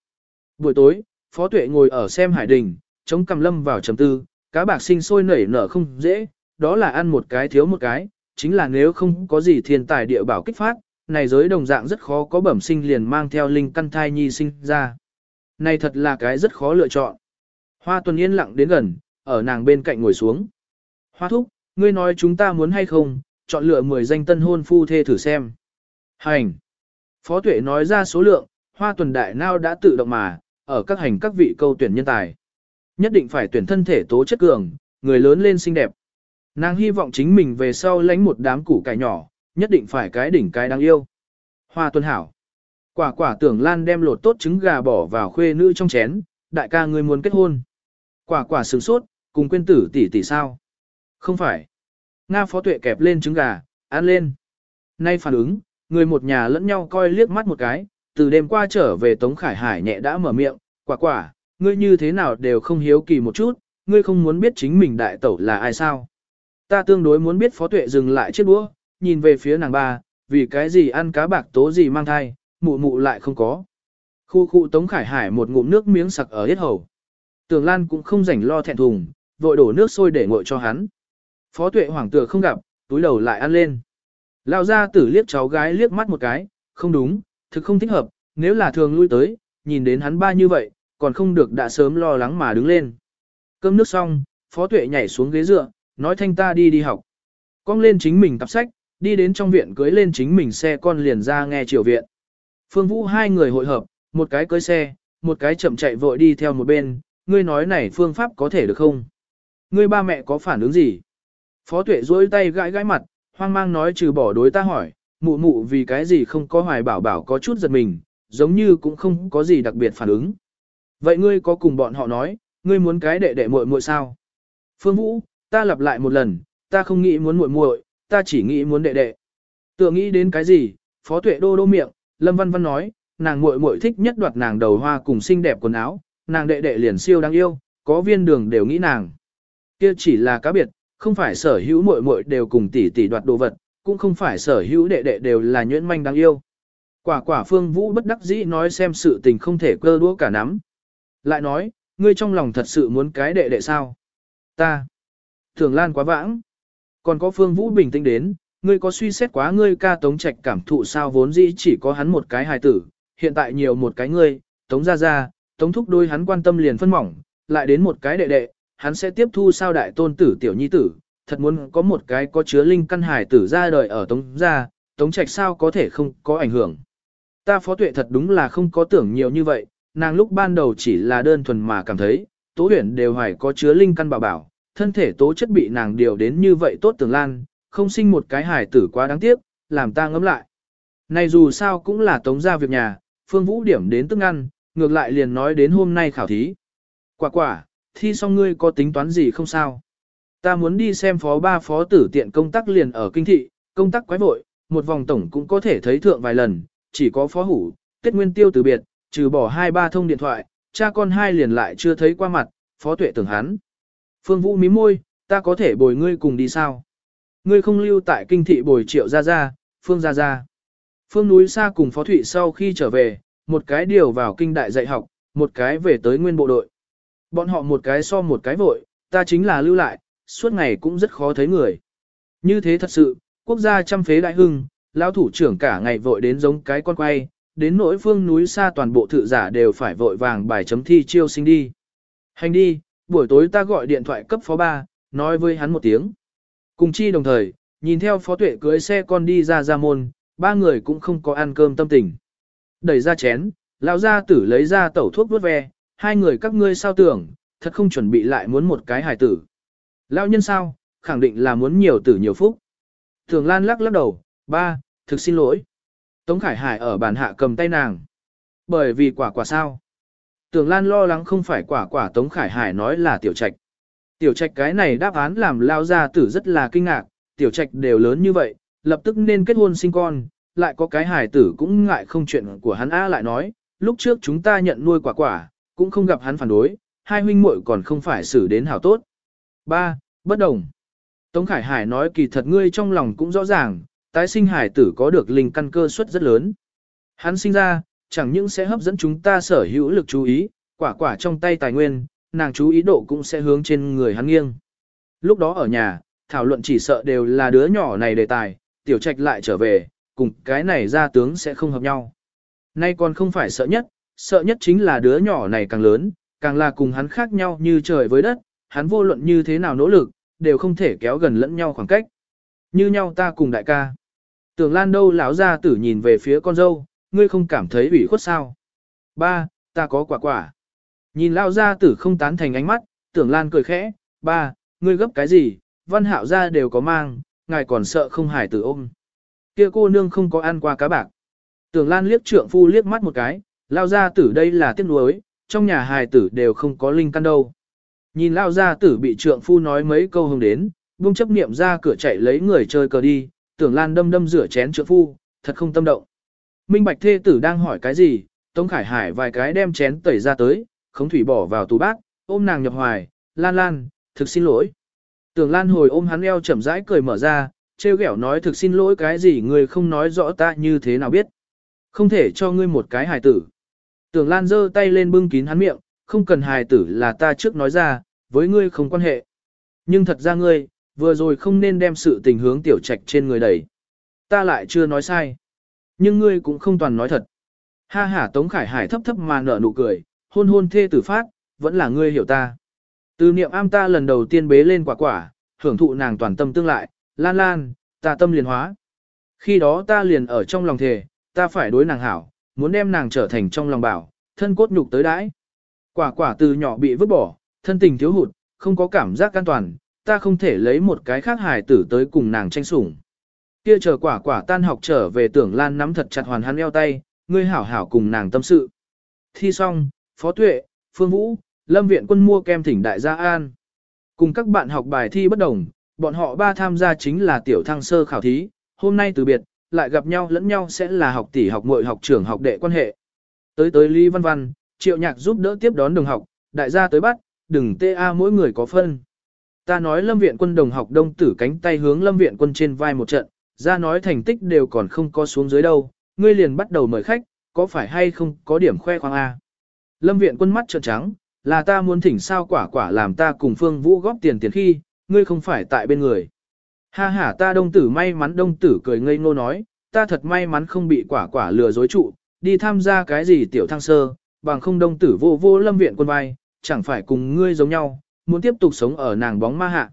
Buổi tối, phó tuệ ngồi ở xem hải đình, chống cầm lâm vào trầm tư, cá bạc sinh sôi nảy nở không dễ, đó là ăn một cái thiếu một cái, chính là nếu không có gì thiên tài địa bảo kích phát, này giới đồng dạng rất khó có bẩm sinh liền mang theo linh căn thai nhi sinh ra. Này thật là cái rất khó lựa chọn. Hoa tuần yên lặng đến gần, ở nàng bên cạnh ngồi xuống. Hoa thúc, ngươi nói chúng ta muốn hay không, chọn lựa 10 danh tân hôn phu thê thử xem. Hành. Phó tuệ nói ra số lượng, hoa tuần đại nào đã tự động mà, ở các hành các vị câu tuyển nhân tài. Nhất định phải tuyển thân thể tố chất cường, người lớn lên xinh đẹp. Nàng hy vọng chính mình về sau lánh một đám củ cải nhỏ, nhất định phải cái đỉnh cái đáng yêu. Hoa tuân hảo. Quả quả tưởng Lan đem lột tốt trứng gà bỏ vào khuê nữ trong chén, đại ca ngươi muốn kết hôn. Quả quả sửng sốt, cùng quên tử tỷ tỷ sao? Không phải. Nga phó tuệ kẹp lên trứng gà, ăn lên. Nay phản ứng, người một nhà lẫn nhau coi liếc mắt một cái, từ đêm qua trở về Tống Khải Hải nhẹ đã mở miệng, quả quả, ngươi như thế nào đều không hiếu kỳ một chút, ngươi không muốn biết chính mình đại tẩu là ai sao. Ta tương đối muốn biết phó tuệ dừng lại chiếc đũa, nhìn về phía nàng ba, vì cái gì ăn cá bạc tố gì mang thai, mụ mụ lại không có. Khu khu Tống Khải Hải một ngụm nước miếng sặc ở hết hầu. Tường Lan cũng không rảnh lo thẹn thùng, vội đổ nước sôi để nguội cho hắn. Phó tuệ hoàng tựa không gặp, túi đầu lại ăn lên. Lao ra tử liếc cháu gái liếc mắt một cái, không đúng, thực không thích hợp, nếu là thường lui tới, nhìn đến hắn ba như vậy, còn không được đã sớm lo lắng mà đứng lên. Cơm nước xong, phó tuệ nhảy xuống ghế dựa, nói thanh ta đi đi học. Cong lên chính mình tập sách, đi đến trong viện cưới lên chính mình xe con liền ra nghe triều viện. Phương Vũ hai người hội hợp, một cái cưới xe, một cái chậm chạy vội đi theo một bên, ngươi nói này phương pháp có thể được không? Ngươi ba mẹ có phản ứng gì? Phó tuệ duỗi tay gãi gãi mặt, hoang mang nói trừ bỏ đối ta hỏi, mụ mụ vì cái gì không có hoài bảo bảo có chút giật mình, giống như cũng không có gì đặc biệt phản ứng. Vậy ngươi có cùng bọn họ nói, ngươi muốn cái đệ đệ muội muội sao? Phương Vũ, ta lặp lại một lần, ta không nghĩ muốn muội muội, ta chỉ nghĩ muốn đệ đệ. Tựa nghĩ đến cái gì? Phó Tuệ đô đô miệng, Lâm Văn Văn nói, nàng muội muội thích nhất đoạt nàng đầu hoa cùng xinh đẹp quần áo, nàng đệ đệ liền siêu đáng yêu, có viên đường đều nghĩ nàng. Kia chỉ là cá biệt, không phải sở hữu muội muội đều cùng tỷ tỷ đoạt đồ vật, cũng không phải sở hữu đệ đệ đều là nhuyễn manh đáng yêu. Quả quả phương vũ bất đắc dĩ nói xem sự tình không thể cơ đũa cả nắm. Lại nói, ngươi trong lòng thật sự muốn cái đệ đệ sao? Ta. Thường lan quá vãng. Còn có phương vũ bình tĩnh đến, ngươi có suy xét quá ngươi ca tống trạch cảm thụ sao vốn dĩ chỉ có hắn một cái hài tử, hiện tại nhiều một cái ngươi, tống ra ra, tống thúc đôi hắn quan tâm liền phân mỏng, lại đến một cái đệ đệ, hắn sẽ tiếp thu sao đại tôn tử tiểu nhi tử, thật muốn có một cái có chứa linh căn hài tử ra đời ở tống gia, tống trạch sao có thể không có ảnh hưởng. Ta phó tuệ thật đúng là không có tưởng nhiều như vậy, nàng lúc ban đầu chỉ là đơn thuần mà cảm thấy, tố huyển đều hoài có chứa linh căn bảo bảo, thân thể tố chất bị nàng điều đến như vậy tốt tường lan, không sinh một cái hài tử quá đáng tiếc, làm ta ngấm lại. Này dù sao cũng là tống gia việc nhà, phương vũ điểm đến tức ăn, ngược lại liền nói đến hôm nay khảo thí. Quả quả, thi xong ngươi có tính toán gì không sao? Ta muốn đi xem phó ba phó tử tiện công tác liền ở kinh thị, công tác quái vội, một vòng tổng cũng có thể thấy thượng vài lần, chỉ có phó hủ, tiết nguyên tiêu từ biệt, trừ bỏ hai ba thông điện thoại, cha con hai liền lại chưa thấy qua mặt, phó tuệ tưởng hắn. Phương Vũ mím môi, ta có thể bồi ngươi cùng đi sao? Ngươi không lưu tại kinh thị bồi triệu ra ra, Phương ra ra. Phương núi xa cùng phó thụy sau khi trở về, một cái điều vào kinh đại dạy học, một cái về tới nguyên bộ đội. Bọn họ một cái so một cái vội, ta chính là lưu lại, suốt ngày cũng rất khó thấy người. Như thế thật sự, quốc gia trăm phế đại hưng, lão thủ trưởng cả ngày vội đến giống cái con quay, đến nỗi phương núi xa toàn bộ thự giả đều phải vội vàng bài chấm thi chiêu sinh đi. Hành đi, buổi tối ta gọi điện thoại cấp phó ba, nói với hắn một tiếng. Cùng chi đồng thời, nhìn theo phó tuệ cưới xe con đi ra ra môn, ba người cũng không có ăn cơm tâm tình. Đẩy ra chén, lão gia tử lấy ra tẩu thuốc vớt ve, hai người các ngươi sao tưởng, thật không chuẩn bị lại muốn một cái hài tử. Lão nhân sao, khẳng định là muốn nhiều tử nhiều phúc. Thường Lan lắc lắc đầu, ba, thực xin lỗi. Tống Khải Hải ở bàn hạ cầm tay nàng. Bởi vì quả quả sao. Tưởng Lan lo lắng không phải quả quả Tống Khải Hải nói là tiểu trạch. Tiểu trạch cái này đáp án làm lao gia tử rất là kinh ngạc, tiểu trạch đều lớn như vậy, lập tức nên kết hôn sinh con, lại có cái hài tử cũng ngại không chuyện của hắn A lại nói, lúc trước chúng ta nhận nuôi quả quả, cũng không gặp hắn phản đối, hai huynh muội còn không phải xử đến hảo tốt. Ba, Bất đồng. Tống Khải Hải nói kỳ thật ngươi trong lòng cũng rõ ràng, tái sinh hải tử có được linh căn cơ suất rất lớn. Hắn sinh ra, chẳng những sẽ hấp dẫn chúng ta sở hữu lực chú ý, quả quả trong tay tài nguyên, nàng chú ý độ cũng sẽ hướng trên người hắn nghiêng. Lúc đó ở nhà, thảo luận chỉ sợ đều là đứa nhỏ này đề tài, tiểu trạch lại trở về, cùng cái này ra tướng sẽ không hợp nhau. Nay còn không phải sợ nhất, sợ nhất chính là đứa nhỏ này càng lớn, càng là cùng hắn khác nhau như trời với đất, hắn vô luận như thế nào nỗ lực, đều không thể kéo gần lẫn nhau khoảng cách. Như nhau ta cùng đại ca. Tưởng Lan đâu lão ra tử nhìn về phía con dâu, ngươi không cảm thấy ủy khuất sao? Ba, ta có quả quả. Nhìn lão ra tử không tán thành ánh mắt, tưởng Lan cười khẽ, ba, ngươi gấp cái gì, văn hạo ra đều có mang, ngài còn sợ không hài tử ôm. Kia cô nương không có ăn qua cá bạc. Tưởng Lan liếc trượng phu liếc mắt một cái, lao ra tử đây là tiếc nuối, trong nhà hài tử đều không có linh căn đâu. Nhìn lao ra tử bị trượng phu nói mấy câu hùng đến, buông chấp niệm ra cửa chạy lấy người chơi cờ đi, tưởng Lan đâm đâm rửa chén trượng phu, thật không tâm động. Minh Bạch thê tử đang hỏi cái gì, Tống Khải Hải vài cái đem chén tẩy ra tới, khống thủy bỏ vào tủ bát, ôm nàng nhập hoài, Lan Lan, thực xin lỗi. Tưởng Lan hồi ôm hắn eo chậm rãi cười mở ra, trêu ghẹo nói thực xin lỗi cái gì người không nói rõ ta như thế nào biết. Không thể cho ngươi một cái hài tử. Tưởng Lan giơ tay lên bưng kín hắn miệng, không cần hài tử là ta trước nói ra, với ngươi không quan hệ. Nhưng thật ra ngươi, vừa rồi không nên đem sự tình hướng tiểu trạch trên người đẩy. Ta lại chưa nói sai. Nhưng ngươi cũng không toàn nói thật. Ha ha Tống Khải Hải thấp thấp mà nở nụ cười, hôn hôn thê tử phát, vẫn là ngươi hiểu ta. Từ niệm am ta lần đầu tiên bế lên quả quả, hưởng thụ nàng toàn tâm tương lại, lan lan, ta tâm liền hóa. Khi đó ta liền ở trong lòng thề, ta phải đối nàng hảo, muốn đem nàng trở thành trong lòng bảo, thân cốt nhục tới đãi. Quả quả từ nhỏ bị vứt bỏ, thân tình thiếu hụt, không có cảm giác an toàn, ta không thể lấy một cái khác hài tử tới cùng nàng tranh sủng. Kia chờ quả quả tan học trở về tưởng lan nắm thật chặt hoàn hắn eo tay, ngươi hảo hảo cùng nàng tâm sự. Thi xong, Phó Tuệ, Phương Vũ, Lâm Viện quân mua kem thỉnh đại gia an. Cùng các bạn học bài thi bất đồng, bọn họ ba tham gia chính là tiểu thăng sơ khảo thí, hôm nay từ biệt, lại gặp nhau lẫn nhau sẽ là học tỷ học muội học trưởng học đệ quan hệ. Tới tới Lý Văn Văn, Triệu Nhạc giúp đỡ tiếp đón đồng học, đại gia tới bắt, đừng tê a mỗi người có phân. Ta nói Lâm Viện quân đồng học đông tử cánh tay hướng Lâm Viện quân trên vai một trận, ra nói thành tích đều còn không có xuống dưới đâu, ngươi liền bắt đầu mời khách, có phải hay không có điểm khoe khoang a. Lâm Viện quân mắt trợn trắng, là ta muốn thỉnh sao quả quả làm ta cùng Phương Vũ góp tiền tiền khi, ngươi không phải tại bên người. Ha ha ta đông tử may mắn đông tử cười ngây ngô nói, ta thật may mắn không bị quả quả lừa dối trụ, đi tham gia cái gì tiểu thăng sơ, bằng không đông tử vô vô lâm viện quân vai, chẳng phải cùng ngươi giống nhau, muốn tiếp tục sống ở nàng bóng ma hạ.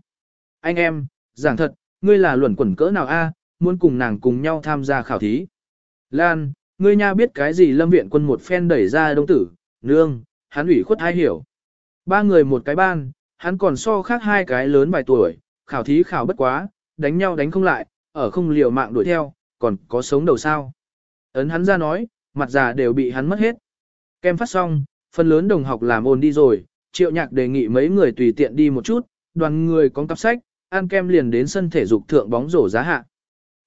Anh em, giảng thật, ngươi là luẩn quẩn cỡ nào a, muốn cùng nàng cùng nhau tham gia khảo thí. Lan, ngươi nha biết cái gì lâm viện quân một phen đẩy ra đông tử, nương, hắn ủy khuất hai hiểu. Ba người một cái ban, hắn còn so khác hai cái lớn vài tuổi, khảo thí khảo bất quá, đánh nhau đánh không lại, ở không liều mạng đuổi theo, còn có sống đầu sao. Ấn hắn ra nói, mặt già đều bị hắn mất hết. Kem phát xong, phần lớn đồng học làm ồn đi rồi, triệu nhạc đề nghị mấy người tùy tiện đi một chút, đoàn người có cặp sách, ăn kem liền đến sân thể dục thượng bóng rổ giá hạ.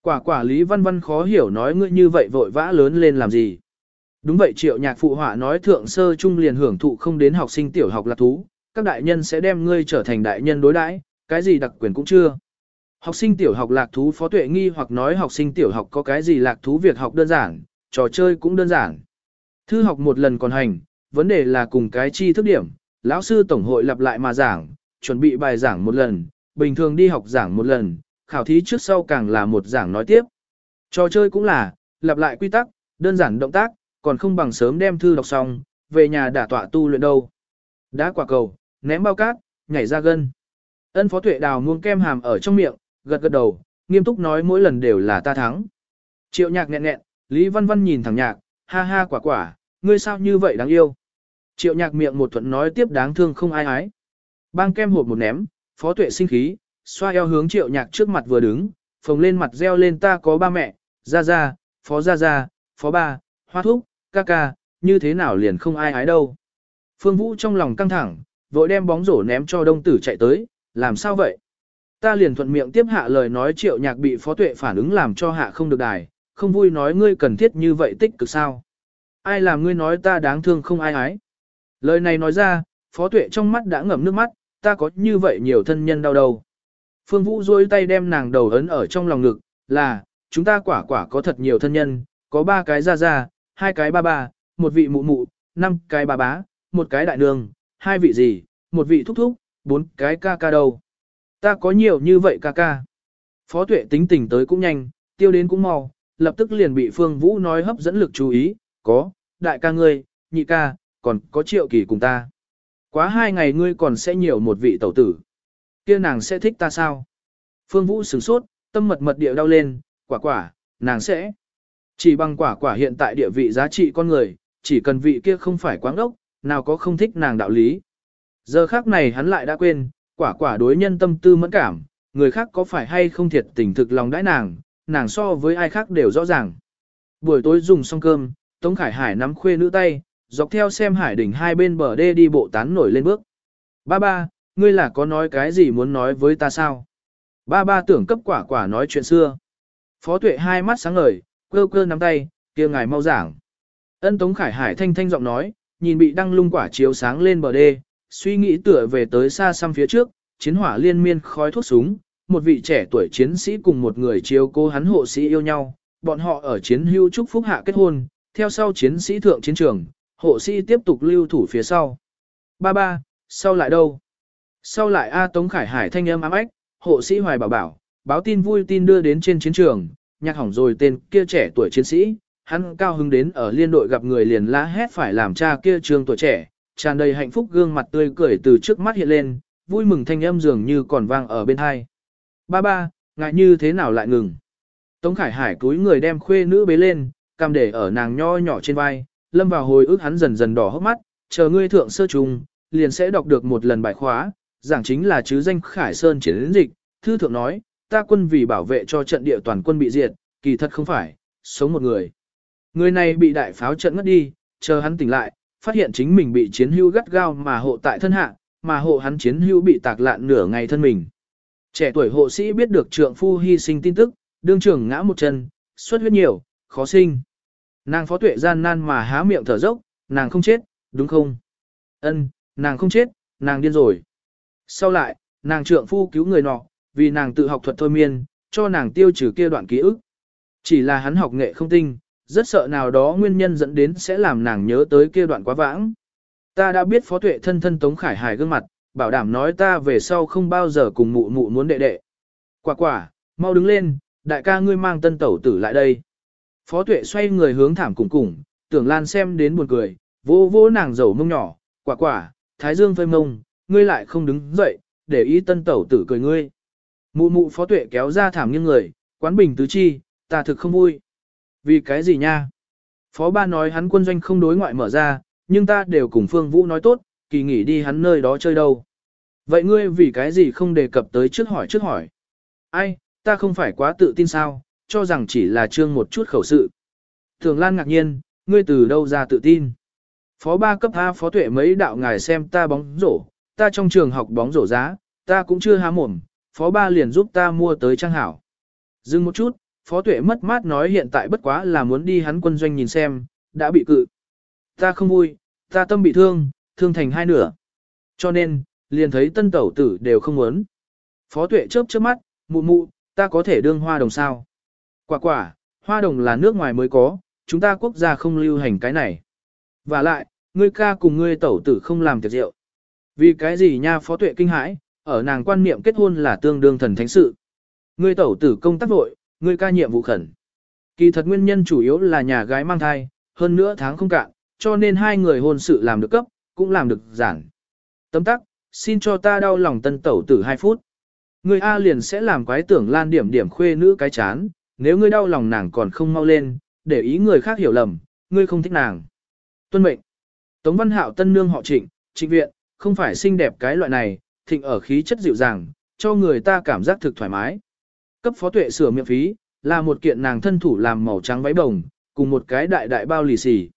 Quả quả Lý Văn Văn khó hiểu nói ngươi như vậy vội vã lớn lên làm gì. Đúng vậy triệu nhạc phụ họa nói thượng sơ trung liền hưởng thụ không đến học sinh tiểu học là thú, các đại nhân sẽ đem ngươi trở thành đại nhân đối đãi, cái gì đặc quyền cũng chưa. Học sinh tiểu học lạc thú phó tuệ nghi hoặc nói học sinh tiểu học có cái gì lạc thú việc học đơn giản, trò chơi cũng đơn giản. Thư học một lần còn hành, vấn đề là cùng cái chi thức điểm, lão sư tổng hội lặp lại mà giảng, chuẩn bị bài giảng một lần, bình thường đi học giảng một lần, khảo thí trước sau càng là một giảng nói tiếp. Trò chơi cũng là, lặp lại quy tắc, đơn giản động tác, còn không bằng sớm đem thư đọc xong, về nhà đả tọa tu luyện đâu. Đá quả cầu, ném bao cát, nhảy ra gân. Ân phó tuệ đào muông kem hàm ở trong miệng, gật gật đầu, nghiêm túc nói mỗi lần đều là ta thắng. Triệu nhạc nghẹn nghẹn, Lý Văn Văn nhìn thẳng nhạc, ha ha quả quả, ngươi sao như vậy đáng yêu. Triệu nhạc miệng một thuận nói tiếp đáng thương không ai ái. Bang kem hộp một ném, phó tuệ sinh khí, xoa eo hướng triệu nhạc trước mặt vừa đứng, phồng lên mặt reo lên ta có ba mẹ, ra ra, phó ra ra, phó ba, hoa thúc, ca ca, như thế nào liền không ai ái đâu. Phương Vũ trong lòng căng thẳng, vội đem bóng rổ ném cho đông tử chạy tới, làm sao vậy? Ta liền thuận miệng tiếp hạ lời nói triệu nhạc bị phó tuệ phản ứng làm cho hạ không được đài, không vui nói ngươi cần thiết như vậy tích cực sao. Ai làm ngươi nói ta đáng thương không ai ái. Lời này nói ra, phó tuệ trong mắt đã ngậm nước mắt, ta có như vậy nhiều thân nhân đau đầu. Phương Vũ duỗi tay đem nàng đầu ấn ở trong lòng ngực, là, chúng ta quả quả có thật nhiều thân nhân, có ba cái ra ra, hai cái ba ba, một vị mụ mụ, năm cái bà bá, một cái đại nương, hai vị gì, một vị thúc thúc, bốn cái ca ca đâu. Ta có nhiều như vậy ca ca. Phó tuệ tính tình tới cũng nhanh, tiêu đến cũng mau, lập tức liền bị Phương Vũ nói hấp dẫn lực chú ý, có, đại ca ngươi, nhị ca, còn có triệu kỳ cùng ta. Quá hai ngày ngươi còn sẽ nhiều một vị tẩu tử. kia nàng sẽ thích ta sao? Phương Vũ sửng sốt, tâm mật mật địa đau lên, quả quả, nàng sẽ. Chỉ bằng quả quả hiện tại địa vị giá trị con người, chỉ cần vị kia không phải quáng đốc, nào có không thích nàng đạo lý. Giờ khác này hắn lại đã quên, quả quả đối nhân tâm tư mẫn cảm, người khác có phải hay không thiệt tình thực lòng đãi nàng, nàng so với ai khác đều rõ ràng. Buổi tối dùng xong cơm, Tống Khải Hải nắm khuê nữ tay, dọc theo xem hải đỉnh hai bên bờ đê đi bộ tán nổi lên bước. Ba ba, ngươi là có nói cái gì muốn nói với ta sao? Ba ba tưởng cấp quả quả nói chuyện xưa. Phó tuệ hai mắt sáng ngời, cơ cơ nắm tay, kia ngài mau giảng. Ân Tống Khải Hải thanh thanh giọng nói, nhìn bị đăng lung quả chiếu sáng lên bờ đê, suy nghĩ tựa về tới xa xăm phía trước, chiến hỏa liên miên khói thuốc súng, một vị trẻ tuổi chiến sĩ cùng một người chiếu cố hắn hộ sĩ yêu nhau, bọn họ ở chiến hưu chúc phúc hạ kết hôn, theo sau chiến sĩ thượng chiến trường, hộ sĩ tiếp tục lưu thủ phía sau. Ba ba, sau lại đâu? Sau lại A Tống Khải Hải thanh âm ám ách, hộ sĩ hoài bảo bảo, báo tin vui tin đưa đến trên chiến trường, nhạc hỏng rồi tên kia trẻ tuổi chiến sĩ, hắn cao hứng đến ở liên đội gặp người liền la hét phải làm cha kia trường tuổi trẻ, tràn đầy hạnh phúc gương mặt tươi cười từ trước mắt hiện lên, vui mừng thanh âm dường như còn vang ở bên hai. Ba ba, ngại như thế nào lại ngừng? Tống Khải Hải cúi người đem khuê nữ bế lên, cầm để ở nàng nho nhỏ trên vai, lâm vào hồi ức hắn dần dần đỏ hốc mắt, chờ ngươi thượng sơ trùng, liền sẽ đọc được một lần bài khóa, giảng chính là chứ danh Khải Sơn chiến dịch, thư thượng nói, ta quân vì bảo vệ cho trận địa toàn quân bị diệt, kỳ thật không phải, sống một người. Người này bị đại pháo trận ngất đi, chờ hắn tỉnh lại, phát hiện chính mình bị chiến hưu gắt gao mà hộ tại thân hạ, mà hộ hắn chiến hưu bị tạc lạn nửa ngày thân mình. Trẻ tuổi hộ sĩ biết được trượng phu hy sinh tin tức, đương trưởng ngã một chân, xuất huyết nhiều, khó sinh. Nàng phó tuệ gian nan mà há miệng thở dốc, nàng không chết, đúng không? Ân, nàng không chết, nàng điên rồi. Sau lại, nàng trượng phu cứu người nọ, vì nàng tự học thuật thôi miên, cho nàng tiêu trừ kia đoạn ký ức. Chỉ là hắn học nghệ không tinh, rất sợ nào đó nguyên nhân dẫn đến sẽ làm nàng nhớ tới kia đoạn quá vãng. Ta đã biết phó tuệ thân thân Tống Khải Hải gương mặt, bảo đảm nói ta về sau không bao giờ cùng mụ mụ muốn đệ đệ. Quả quả, mau đứng lên, đại ca ngươi mang tân tẩu tử lại đây. Phó tuệ xoay người hướng thảm cùng cùng, tưởng lan xem đến buồn cười, vô vô nàng dầu mông nhỏ, quả quả, thái dương phơi mông, ngươi lại không đứng dậy, để ý tân tẩu tử cười ngươi. Mụ mụ phó tuệ kéo ra thảm nghiêng người, quán bình tứ chi, ta thực không vui. Vì cái gì nha? Phó ba nói hắn quân doanh không đối ngoại mở ra, nhưng ta đều cùng Phương Vũ nói tốt, kỳ nghỉ đi hắn nơi đó chơi đâu. Vậy ngươi vì cái gì không đề cập tới trước hỏi trước hỏi? Ai, ta không phải quá tự tin sao, cho rằng chỉ là trương một chút khẩu sự. Thường Lan ngạc nhiên, ngươi từ đâu ra tự tin? Phó ba cấp A phó tuệ mấy đạo ngài xem ta bóng rổ, ta trong trường học bóng rổ giá, ta cũng chưa há mồm, phó ba liền giúp ta mua tới trang hảo. Dừng một chút, phó tuệ mất mát nói hiện tại bất quá là muốn đi hắn quân doanh nhìn xem, đã bị cự. Ta không vui, ta tâm bị thương, thương thành hai nửa. Cho nên, liền thấy tân tẩu tử đều không muốn. Phó tuệ chớp chớp mắt, mụ mụ, ta có thể đương hoa đồng sao. Quả quả, hoa đồng là nước ngoài mới có, chúng ta quốc gia không lưu hành cái này. Và lại, ngươi ca cùng ngươi tẩu tử không làm tiệc rượu. Vì cái gì nha phó tuệ kinh hãi, ở nàng quan niệm kết hôn là tương đương thần thánh sự. Ngươi tẩu tử công tác vội, ngươi ca nhiệm vụ khẩn. Kỳ thật nguyên nhân chủ yếu là nhà gái mang thai, hơn nữa tháng không cạn, cho nên hai người hôn sự làm được cấp, cũng làm được giản. Tấm tắc, xin cho ta đau lòng tân tẩu tử 2 phút. Người A liền sẽ làm quái tưởng lan điểm điểm khuê nữ cái chán, nếu ngươi đau lòng nàng còn không mau lên, để ý người khác hiểu lầm, ngươi không thích nàng. Tuân mệnh. Tống Văn Hạo tân nương họ trịnh, trịnh viện, không phải xinh đẹp cái loại này, thịnh ở khí chất dịu dàng, cho người ta cảm giác thực thoải mái. Cấp phó tuệ sửa miệng phí, là một kiện nàng thân thủ làm màu trắng váy bồng, cùng một cái đại đại bao lì xì.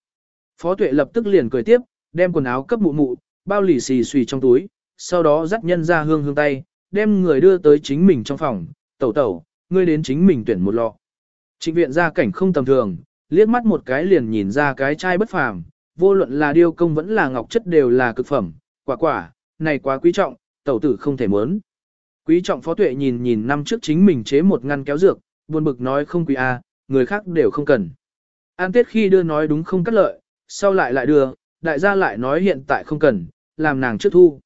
Phó tuệ lập tức liền cười tiếp, đem quần áo cấp mụ mụ, bao lì xì xùy trong túi, sau đó dắt nhân ra hương hương tay, đem người đưa tới chính mình trong phòng, tẩu tẩu, ngươi đến chính mình tuyển một lọ. Trịnh viện ra cảnh không tầm thường, liếc mắt một cái liền nhìn ra cái chai bất phàm, vô luận là điêu công vẫn là ngọc chất đều là cực phẩm, quả quả, này quá quý trọng, tẩu tử không thể muốn. Quý trọng phó tuệ nhìn nhìn năm trước chính mình chế một ngăn kéo dược, buồn bực nói không quý a, người khác đều không cần. An tiết khi đưa nói đúng không cắt lợi, sau lại lại đưa, đại gia lại nói hiện tại không cần, làm nàng trước thu.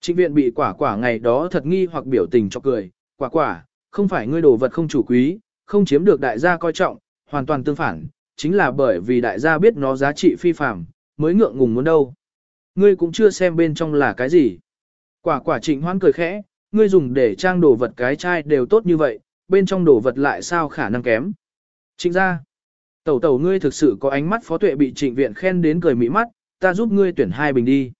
Trịnh viện bị quả quả ngày đó thật nghi hoặc biểu tình cho cười, quả quả, không phải ngươi đồ vật không chủ quý, không chiếm được đại gia coi trọng, hoàn toàn tương phản, chính là bởi vì đại gia biết nó giá trị phi phàm, mới ngượng ngùng muốn đâu. Ngươi cũng chưa xem bên trong là cái gì. Quả quả trịnh hoan cười khẽ, ngươi dùng để trang đồ vật cái chai đều tốt như vậy, bên trong đồ vật lại sao khả năng kém. Trịnh ra. Tẩu tẩu ngươi thực sự có ánh mắt phó tuệ bị trịnh viện khen đến cười mỹ mắt, ta giúp ngươi tuyển hai bình đi.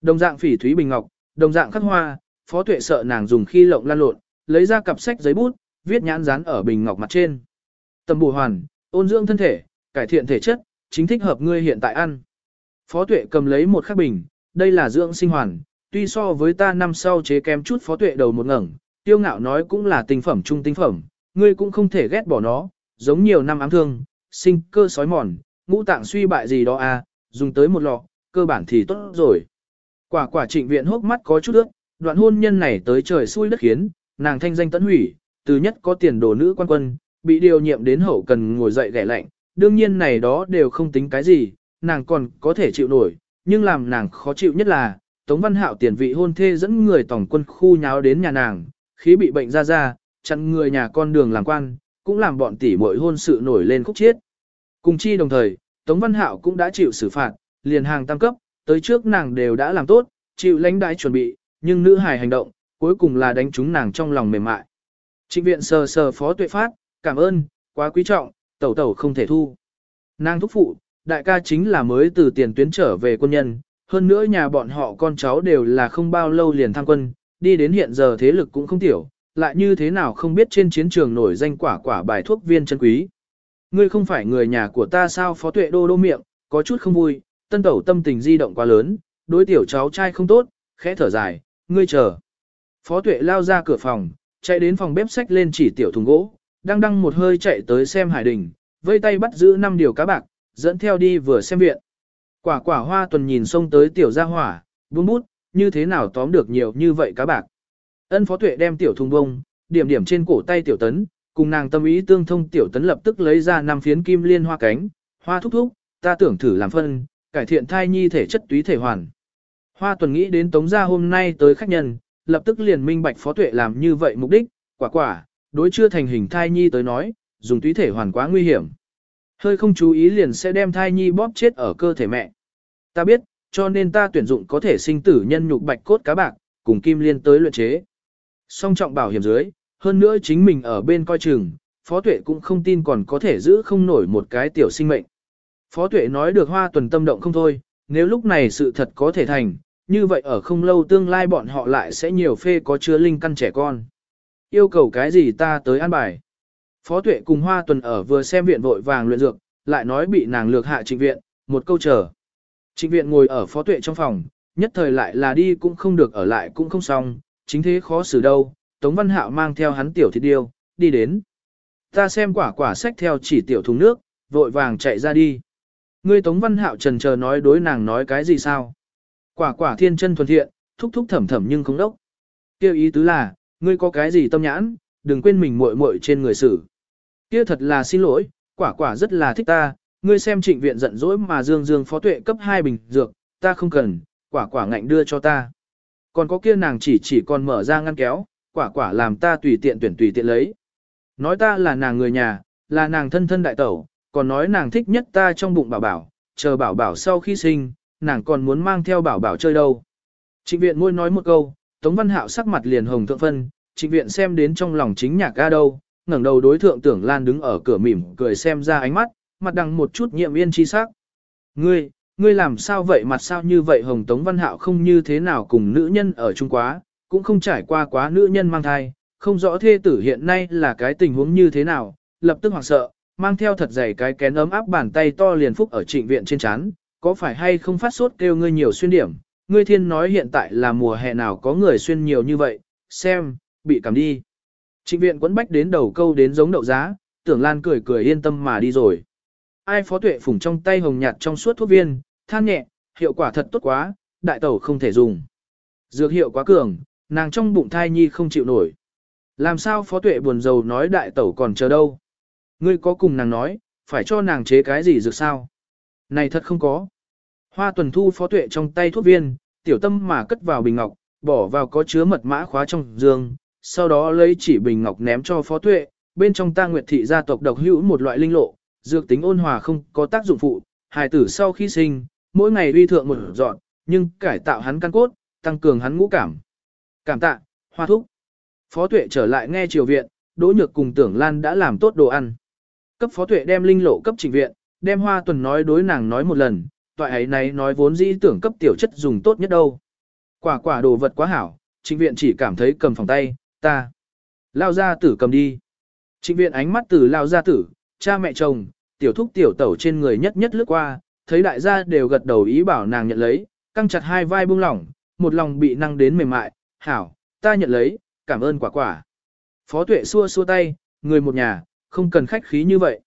Đồng dạng phỉ thúy bình ngọc, đồng dạng khắc hoa, phó tuệ sợ nàng dùng khi lộng lan lộn, lấy ra cặp sách giấy bút, viết nhãn dán ở bình ngọc mặt trên. Tầm bổ hoàn, ôn dưỡng thân thể, cải thiện thể chất, chính thích hợp ngươi hiện tại ăn. Phó tuệ cầm lấy một khắc bình, đây là dưỡng sinh hoàn, tuy so với ta năm sau chế kém chút phó tuệ đầu một ngẩng, tiêu ngạo nói cũng là tinh phẩm trung tinh phẩm, ngươi cũng không thể ghét bỏ nó, giống nhiều năm ám thương, sinh cơ sói mòn, ngũ tạng suy bại gì đó à, dùng tới một lọ, cơ bản thì tốt rồi. Quả quả trịnh viện hốc mắt có chút ướt, đoạn hôn nhân này tới trời xui đất khiến, nàng thanh danh tấn hủy, từ nhất có tiền đồ nữ quan quân, bị điều nhiệm đến hậu cần ngồi dậy ghẻ lạnh, đương nhiên này đó đều không tính cái gì, nàng còn có thể chịu nổi, nhưng làm nàng khó chịu nhất là, Tống Văn Hạo tiền vị hôn thê dẫn người tổng quân khu nháo đến nhà nàng, khí bị bệnh ra ra, chặn người nhà con đường làm quan, cũng làm bọn tỷ muội hôn sự nổi lên khúc chiết. Cùng chi đồng thời, Tống Văn Hạo cũng đã chịu xử phạt, liền hàng tam cấp, tới trước nàng đều đã làm tốt, chịu lãnh đãi chuẩn bị, nhưng nữ hài hành động, cuối cùng là đánh trúng nàng trong lòng mềm mại. Trịnh viện sờ sờ phó tuệ phát, cảm ơn, quá quý trọng, tẩu tẩu không thể thu. Nàng thúc phụ, đại ca chính là mới từ tiền tuyến trở về quân nhân, hơn nữa nhà bọn họ con cháu đều là không bao lâu liền thăng quân, đi đến hiện giờ thế lực cũng không tiểu, lại như thế nào không biết trên chiến trường nổi danh quả quả bài thuốc viên chân quý. Ngươi không phải người nhà của ta sao phó tuệ đô đô miệng, có chút không vui, tân tẩu tâm tình di động quá lớn, đối tiểu cháu trai không tốt, khẽ thở dài, ngươi chờ. Phó tuệ lao ra cửa phòng, chạy đến phòng bếp sách lên chỉ tiểu thùng gỗ, đang đăng một hơi chạy tới xem hải đình, vây tay bắt giữ năm điều cá bạc, dẫn theo đi vừa xem viện. Quả quả hoa tuần nhìn xông tới tiểu gia hỏa, buông bút, như thế nào tóm được nhiều như vậy cá bạc. Ân phó tuệ đem tiểu thùng bông, điểm điểm trên cổ tay tiểu tấn, cùng nàng tâm ý tương thông tiểu tấn lập tức lấy ra năm phiến kim liên hoa cánh, hoa thúc thúc, ta tưởng thử làm phân, cải thiện thai nhi thể chất túy thể hoàn. Hoa tuần nghĩ đến tống gia hôm nay tới khách nhân, lập tức liền minh bạch phó tuệ làm như vậy mục đích, quả quả, đối chưa thành hình thai nhi tới nói, dùng túy thể hoàn quá nguy hiểm. Hơi không chú ý liền sẽ đem thai nhi bóp chết ở cơ thể mẹ. Ta biết, cho nên ta tuyển dụng có thể sinh tử nhân nhục bạch cốt cá bạc, cùng kim liên tới luyện chế. Song trọng bảo hiểm dưới, hơn nữa chính mình ở bên coi chừng, Phó Tuệ cũng không tin còn có thể giữ không nổi một cái tiểu sinh mệnh. Phó Tuệ nói được hoa tuần tâm động không thôi, nếu lúc này sự thật có thể thành, như vậy ở không lâu tương lai bọn họ lại sẽ nhiều phê có chứa linh căn trẻ con. Yêu cầu cái gì ta tới an bài. Phó Tuệ cùng Hoa Tuần ở vừa xem viện vội vàng luyện dược, lại nói bị nàng lược hạ trịnh viện, một câu chờ. Trịnh viện ngồi ở Phó Tuệ trong phòng, nhất thời lại là đi cũng không được ở lại cũng không xong, chính thế khó xử đâu. Tống Văn Hạo mang theo hắn tiểu thịt điêu, đi đến. Ta xem quả quả sách theo chỉ tiểu thùng nước, vội vàng chạy ra đi. Ngươi Tống Văn Hạo trần chờ nói đối nàng nói cái gì sao? Quả quả thiên chân thuần thiện, thúc thúc thẩm thẩm nhưng không đốc. Kêu ý tứ là, ngươi có cái gì tâm nhãn, đừng quên mình muội muội trên người xử. Kia thật là xin lỗi, quả quả rất là thích ta, ngươi xem trịnh viện giận dỗi mà dương dương phó tuệ cấp hai bình dược, ta không cần, quả quả ngạnh đưa cho ta. Còn có kia nàng chỉ chỉ còn mở ra ngăn kéo, quả quả làm ta tùy tiện tuyển tùy tiện lấy. Nói ta là nàng người nhà, là nàng thân thân đại tẩu, còn nói nàng thích nhất ta trong bụng bảo bảo, chờ bảo bảo sau khi sinh, nàng còn muốn mang theo bảo bảo chơi đâu. Trịnh viện môi nói một câu, Tống Văn Hạo sắc mặt liền hồng thượng phân, trịnh viện xem đến trong lòng chính nhạc ga đâu, ngẩng đầu đối thượng tưởng lan đứng ở cửa mỉm cười xem ra ánh mắt, mặt đằng một chút nhiệm yên chi sắc. Ngươi, ngươi làm sao vậy mặt sao như vậy Hồng Tống Văn Hạo không như thế nào cùng nữ nhân ở chung quá, cũng không trải qua quá nữ nhân mang thai, không rõ thê tử hiện nay là cái tình huống như thế nào, lập tức hoảng sợ, mang theo thật dày cái kén ấm áp bàn tay to liền phúc ở trịnh viện trên chán, có phải hay không phát sốt kêu ngươi nhiều xuyên điểm, ngươi thiên nói hiện tại là mùa hè nào có người xuyên nhiều như vậy, xem, bị cảm đi. Trịnh viện quấn bách đến đầu câu đến giống đậu giá, tưởng lan cười cười yên tâm mà đi rồi. Ai phó tuệ phủng trong tay hồng nhạt trong suốt thuốc viên, than nhẹ, hiệu quả thật tốt quá, đại tẩu không thể dùng. Dược hiệu quá cường, nàng trong bụng thai nhi không chịu nổi. Làm sao phó tuệ buồn rầu nói đại tẩu còn chờ đâu. Ngươi có cùng nàng nói, phải cho nàng chế cái gì dược sao? Này thật không có. Hoa tuần thu phó tuệ trong tay thuốc viên, tiểu tâm mà cất vào bình ngọc, bỏ vào có chứa mật mã khóa trong giường, sau đó lấy chỉ bình ngọc ném cho phó tuệ, bên trong ta nguyệt thị gia tộc độc hữu một loại linh lộ, dược tính ôn hòa không có tác dụng phụ, hài tử sau khi sinh, mỗi ngày uy thượng một dọn, nhưng cải tạo hắn căn cốt, tăng cường hắn ngũ cảm. Cảm tạ, hoa thúc. Phó tuệ trở lại nghe triều viện, Đỗ Nhược cùng Tưởng Lan đã làm tốt đồ ăn. Cấp phó tuệ đem linh lộ cấp trình viện, đem hoa tuần nói đối nàng nói một lần, toại ấy này nói vốn dĩ tưởng cấp tiểu chất dùng tốt nhất đâu. Quả quả đồ vật quá hảo, trịnh viện chỉ cảm thấy cầm phòng tay, ta. Lao ra tử cầm đi. Trịnh viện ánh mắt từ lao ra tử, cha mẹ chồng, tiểu thúc tiểu tẩu trên người nhất nhất lướt qua, thấy đại gia đều gật đầu ý bảo nàng nhận lấy, căng chặt hai vai buông lỏng, một lòng bị năng đến mềm mại, hảo, ta nhận lấy, cảm ơn quả quả. Phó tuệ xua xua tay, người một nhà, không cần khách khí như vậy.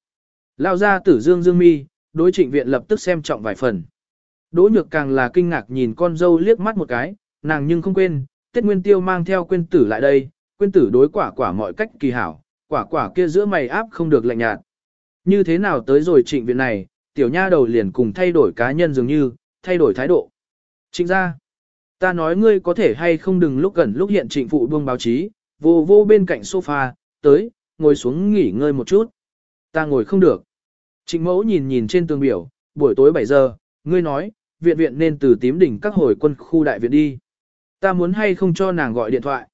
Lao ra tử dương dương mi, đối trịnh viện lập tức xem trọng vài phần. Đỗ nhược càng là kinh ngạc nhìn con dâu liếc mắt một cái, nàng nhưng không quên, Tết Nguyên Tiêu mang theo quên tử lại đây, quên tử đối quả quả mọi cách kỳ hảo, quả quả kia giữa mày áp không được lạnh nhạt. Như thế nào tới rồi trịnh viện này, tiểu nha đầu liền cùng thay đổi cá nhân dường như, thay đổi thái độ. Trịnh ra, ta nói ngươi có thể hay không đừng lúc gần lúc hiện trịnh phụ buông báo chí, vô vô bên cạnh sofa, tới, ngồi xuống nghỉ ngơi một chút. Ta ngồi không được. Trịnh mẫu nhìn nhìn trên tường biểu, buổi tối 7 giờ, ngươi nói, viện viện nên từ tím đỉnh các hồi quân khu đại viện đi. Ta muốn hay không cho nàng gọi điện thoại.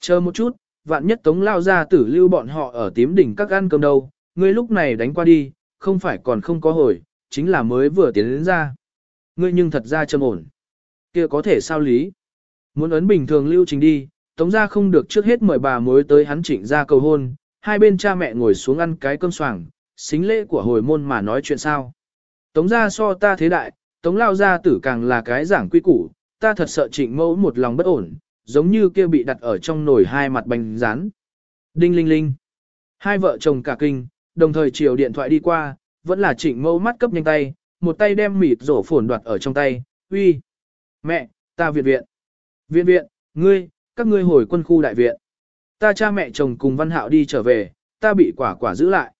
Chờ một chút, vạn nhất tống lao ra tử lưu bọn họ ở tím đỉnh các ăn cơm đâu, ngươi lúc này đánh qua đi, không phải còn không có hồi, chính là mới vừa tiến đến ra. Ngươi nhưng thật ra trầm ổn. kia có thể sao lý? Muốn ấn bình thường lưu trình đi, tống ra không được trước hết mời bà mối tới hắn chỉnh ra cầu hôn, hai bên cha mẹ ngồi xuống ăn cái cơm soảng, xính lễ của hồi môn mà nói chuyện sao. Tống ra so ta thế đại, tống lao ra tử càng là cái giảng quy củ, ta thật sợ trịnh mẫu một lòng bất ổn, giống như kia bị đặt ở trong nồi hai mặt bánh rán. Đinh linh linh. Hai vợ chồng cả kinh, đồng thời chiều điện thoại đi qua, vẫn là trịnh mẫu mắt cấp nhanh tay, một tay đem mịt rổ phồn đoạt ở trong tay, uy. Mẹ, ta viện viện. Viện viện, ngươi, các ngươi hồi quân khu đại viện. Ta cha mẹ chồng cùng văn hạo đi trở về, ta bị quả quả giữ lại.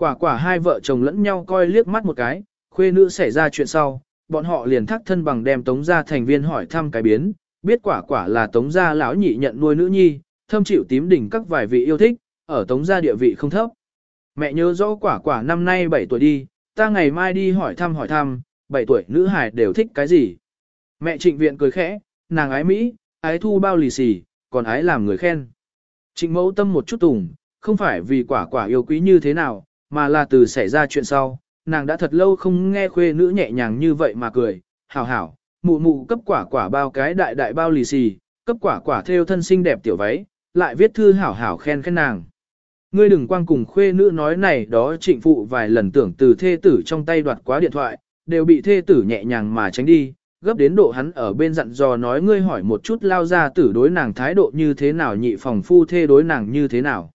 Quả quả hai vợ chồng lẫn nhau coi liếc mắt một cái, khuê nữ xảy ra chuyện sau, bọn họ liền thắc thân bằng đem tống gia thành viên hỏi thăm cái biến, biết quả quả là tống gia lão nhị nhận nuôi nữ nhi, thâm chịu tím đỉnh các vài vị yêu thích, ở tống gia địa vị không thấp. Mẹ nhớ rõ quả quả năm nay 7 tuổi đi, ta ngày mai đi hỏi thăm hỏi thăm, 7 tuổi nữ hải đều thích cái gì. Mẹ trịnh viện cười khẽ, nàng ái Mỹ, ái thu bao lì xì, còn ái làm người khen. Trịnh mẫu tâm một chút tùng, không phải vì quả quả yêu quý như thế nào, mà là từ xảy ra chuyện sau, nàng đã thật lâu không nghe khuê nữ nhẹ nhàng như vậy mà cười, hảo hảo, mụ mụ cấp quả quả bao cái đại đại bao lì xì, cấp quả quả theo thân xinh đẹp tiểu váy, lại viết thư hảo hảo khen khen nàng. Ngươi đừng quang cùng khuê nữ nói này đó trịnh phụ vài lần tưởng từ thê tử trong tay đoạt quá điện thoại, đều bị thê tử nhẹ nhàng mà tránh đi, gấp đến độ hắn ở bên dặn dò nói ngươi hỏi một chút lao ra tử đối nàng thái độ như thế nào nhị phòng phu thê đối nàng như thế nào.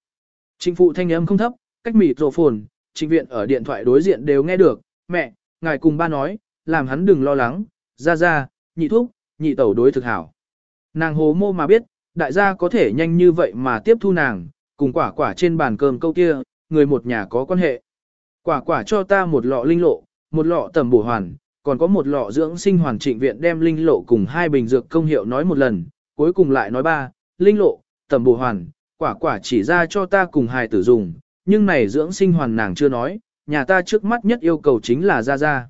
Trịnh phụ thanh âm không thấp, cách mịt rộ phồn, trịnh viện ở điện thoại đối diện đều nghe được, mẹ, ngài cùng ba nói, làm hắn đừng lo lắng, ra ra, nhị thúc, nhị tẩu đối thực hảo. Nàng hồ mô mà biết, đại gia có thể nhanh như vậy mà tiếp thu nàng, cùng quả quả trên bàn cơm câu kia, người một nhà có quan hệ. Quả quả cho ta một lọ linh lộ, một lọ tẩm bổ hoàn, còn có một lọ dưỡng sinh hoàn trịnh viện đem linh lộ cùng hai bình dược công hiệu nói một lần, cuối cùng lại nói ba, linh lộ, tẩm bổ hoàn, quả quả chỉ ra cho ta cùng hài tử dùng, nhưng này dưỡng sinh hoàn nàng chưa nói, nhà ta trước mắt nhất yêu cầu chính là ra ra.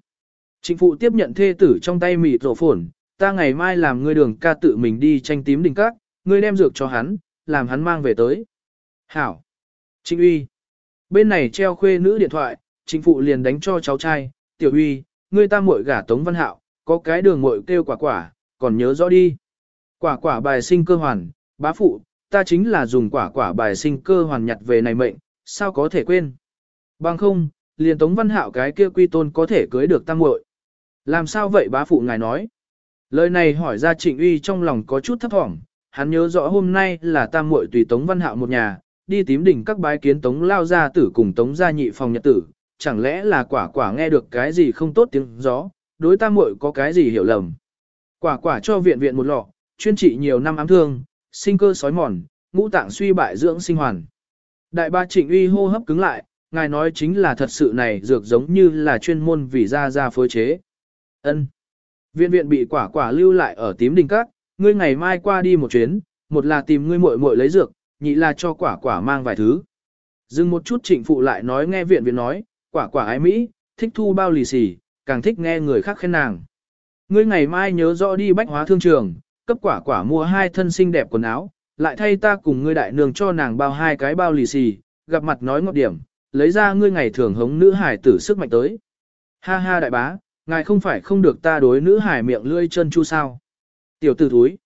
Trịnh phụ tiếp nhận thê tử trong tay mịt rổ phồn, ta ngày mai làm ngươi đường ca tự mình đi tranh tím đình các, ngươi đem dược cho hắn, làm hắn mang về tới. Hảo. Trịnh uy. Bên này treo khuê nữ điện thoại, chính phụ liền đánh cho cháu trai, tiểu uy, ngươi ta muội gả Tống Văn Hạo, có cái đường muội kêu quả quả, còn nhớ rõ đi. Quả quả bài sinh cơ hoàn, bá phụ, ta chính là dùng quả quả bài sinh cơ hoàn nhặt về này mệnh, sao có thể quên. Bằng không, liền Tống Văn Hạo cái kia quy tôn có thể cưới được tam muội. Làm sao vậy bá phụ ngài nói? Lời này hỏi ra trịnh uy trong lòng có chút thấp thỏm, hắn nhớ rõ hôm nay là tam muội tùy Tống Văn Hạo một nhà, đi tím đỉnh các bái kiến Tống Lao Gia tử cùng Tống Gia nhị phòng nhật tử, chẳng lẽ là quả quả nghe được cái gì không tốt tiếng gió, đối tam muội có cái gì hiểu lầm. Quả quả cho viện viện một lọ, chuyên trị nhiều năm ám thương, sinh cơ sói mòn, ngũ tạng suy bại dưỡng sinh hoàn. Đại ba trịnh uy hô hấp cứng lại, ngài nói chính là thật sự này dược giống như là chuyên môn vì ra ra phối chế. ân Viện viện bị quả quả lưu lại ở tím đình các, ngươi ngày mai qua đi một chuyến, một là tìm ngươi muội muội lấy dược, nhị là cho quả quả mang vài thứ. Dừng một chút trịnh phụ lại nói nghe viện viện nói, quả quả ái Mỹ, thích thu bao lì xì, càng thích nghe người khác khen nàng. Ngươi ngày mai nhớ rõ đi bách hóa thương trường, cấp quả quả mua hai thân xinh đẹp quần áo, lại thay ta cùng ngươi đại nương cho nàng bao hai cái bao lì xì, gặp mặt nói ngọt điểm, lấy ra ngươi ngày thường hống nữ hải tử sức mạnh tới. Ha ha đại bá, ngài không phải không được ta đối nữ hải miệng lươi chân chu sao. Tiểu tử thúi.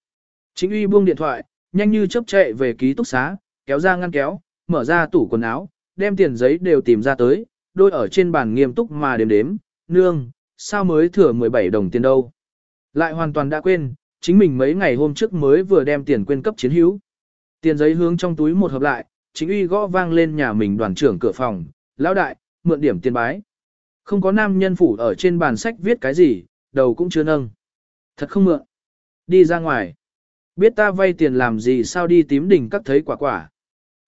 Chính uy buông điện thoại, nhanh như chớp chạy về ký túc xá, kéo ra ngăn kéo, mở ra tủ quần áo, đem tiền giấy đều tìm ra tới, đôi ở trên bàn nghiêm túc mà đếm đếm, nương, sao mới thừa 17 đồng tiền đâu. Lại hoàn toàn đã quên, chính mình mấy ngày hôm trước mới vừa đem tiền quên cấp chiến hữu. Tiền giấy hướng trong túi một hợp lại, chính uy gõ vang lên nhà mình đoàn trưởng cửa phòng, lão đại, mượn điểm tiền bái. Không có nam nhân phủ ở trên bàn sách viết cái gì, đầu cũng chưa nâng. Thật không mượn. Đi ra ngoài. Biết ta vay tiền làm gì sao đi tím đỉnh các thấy quả quả.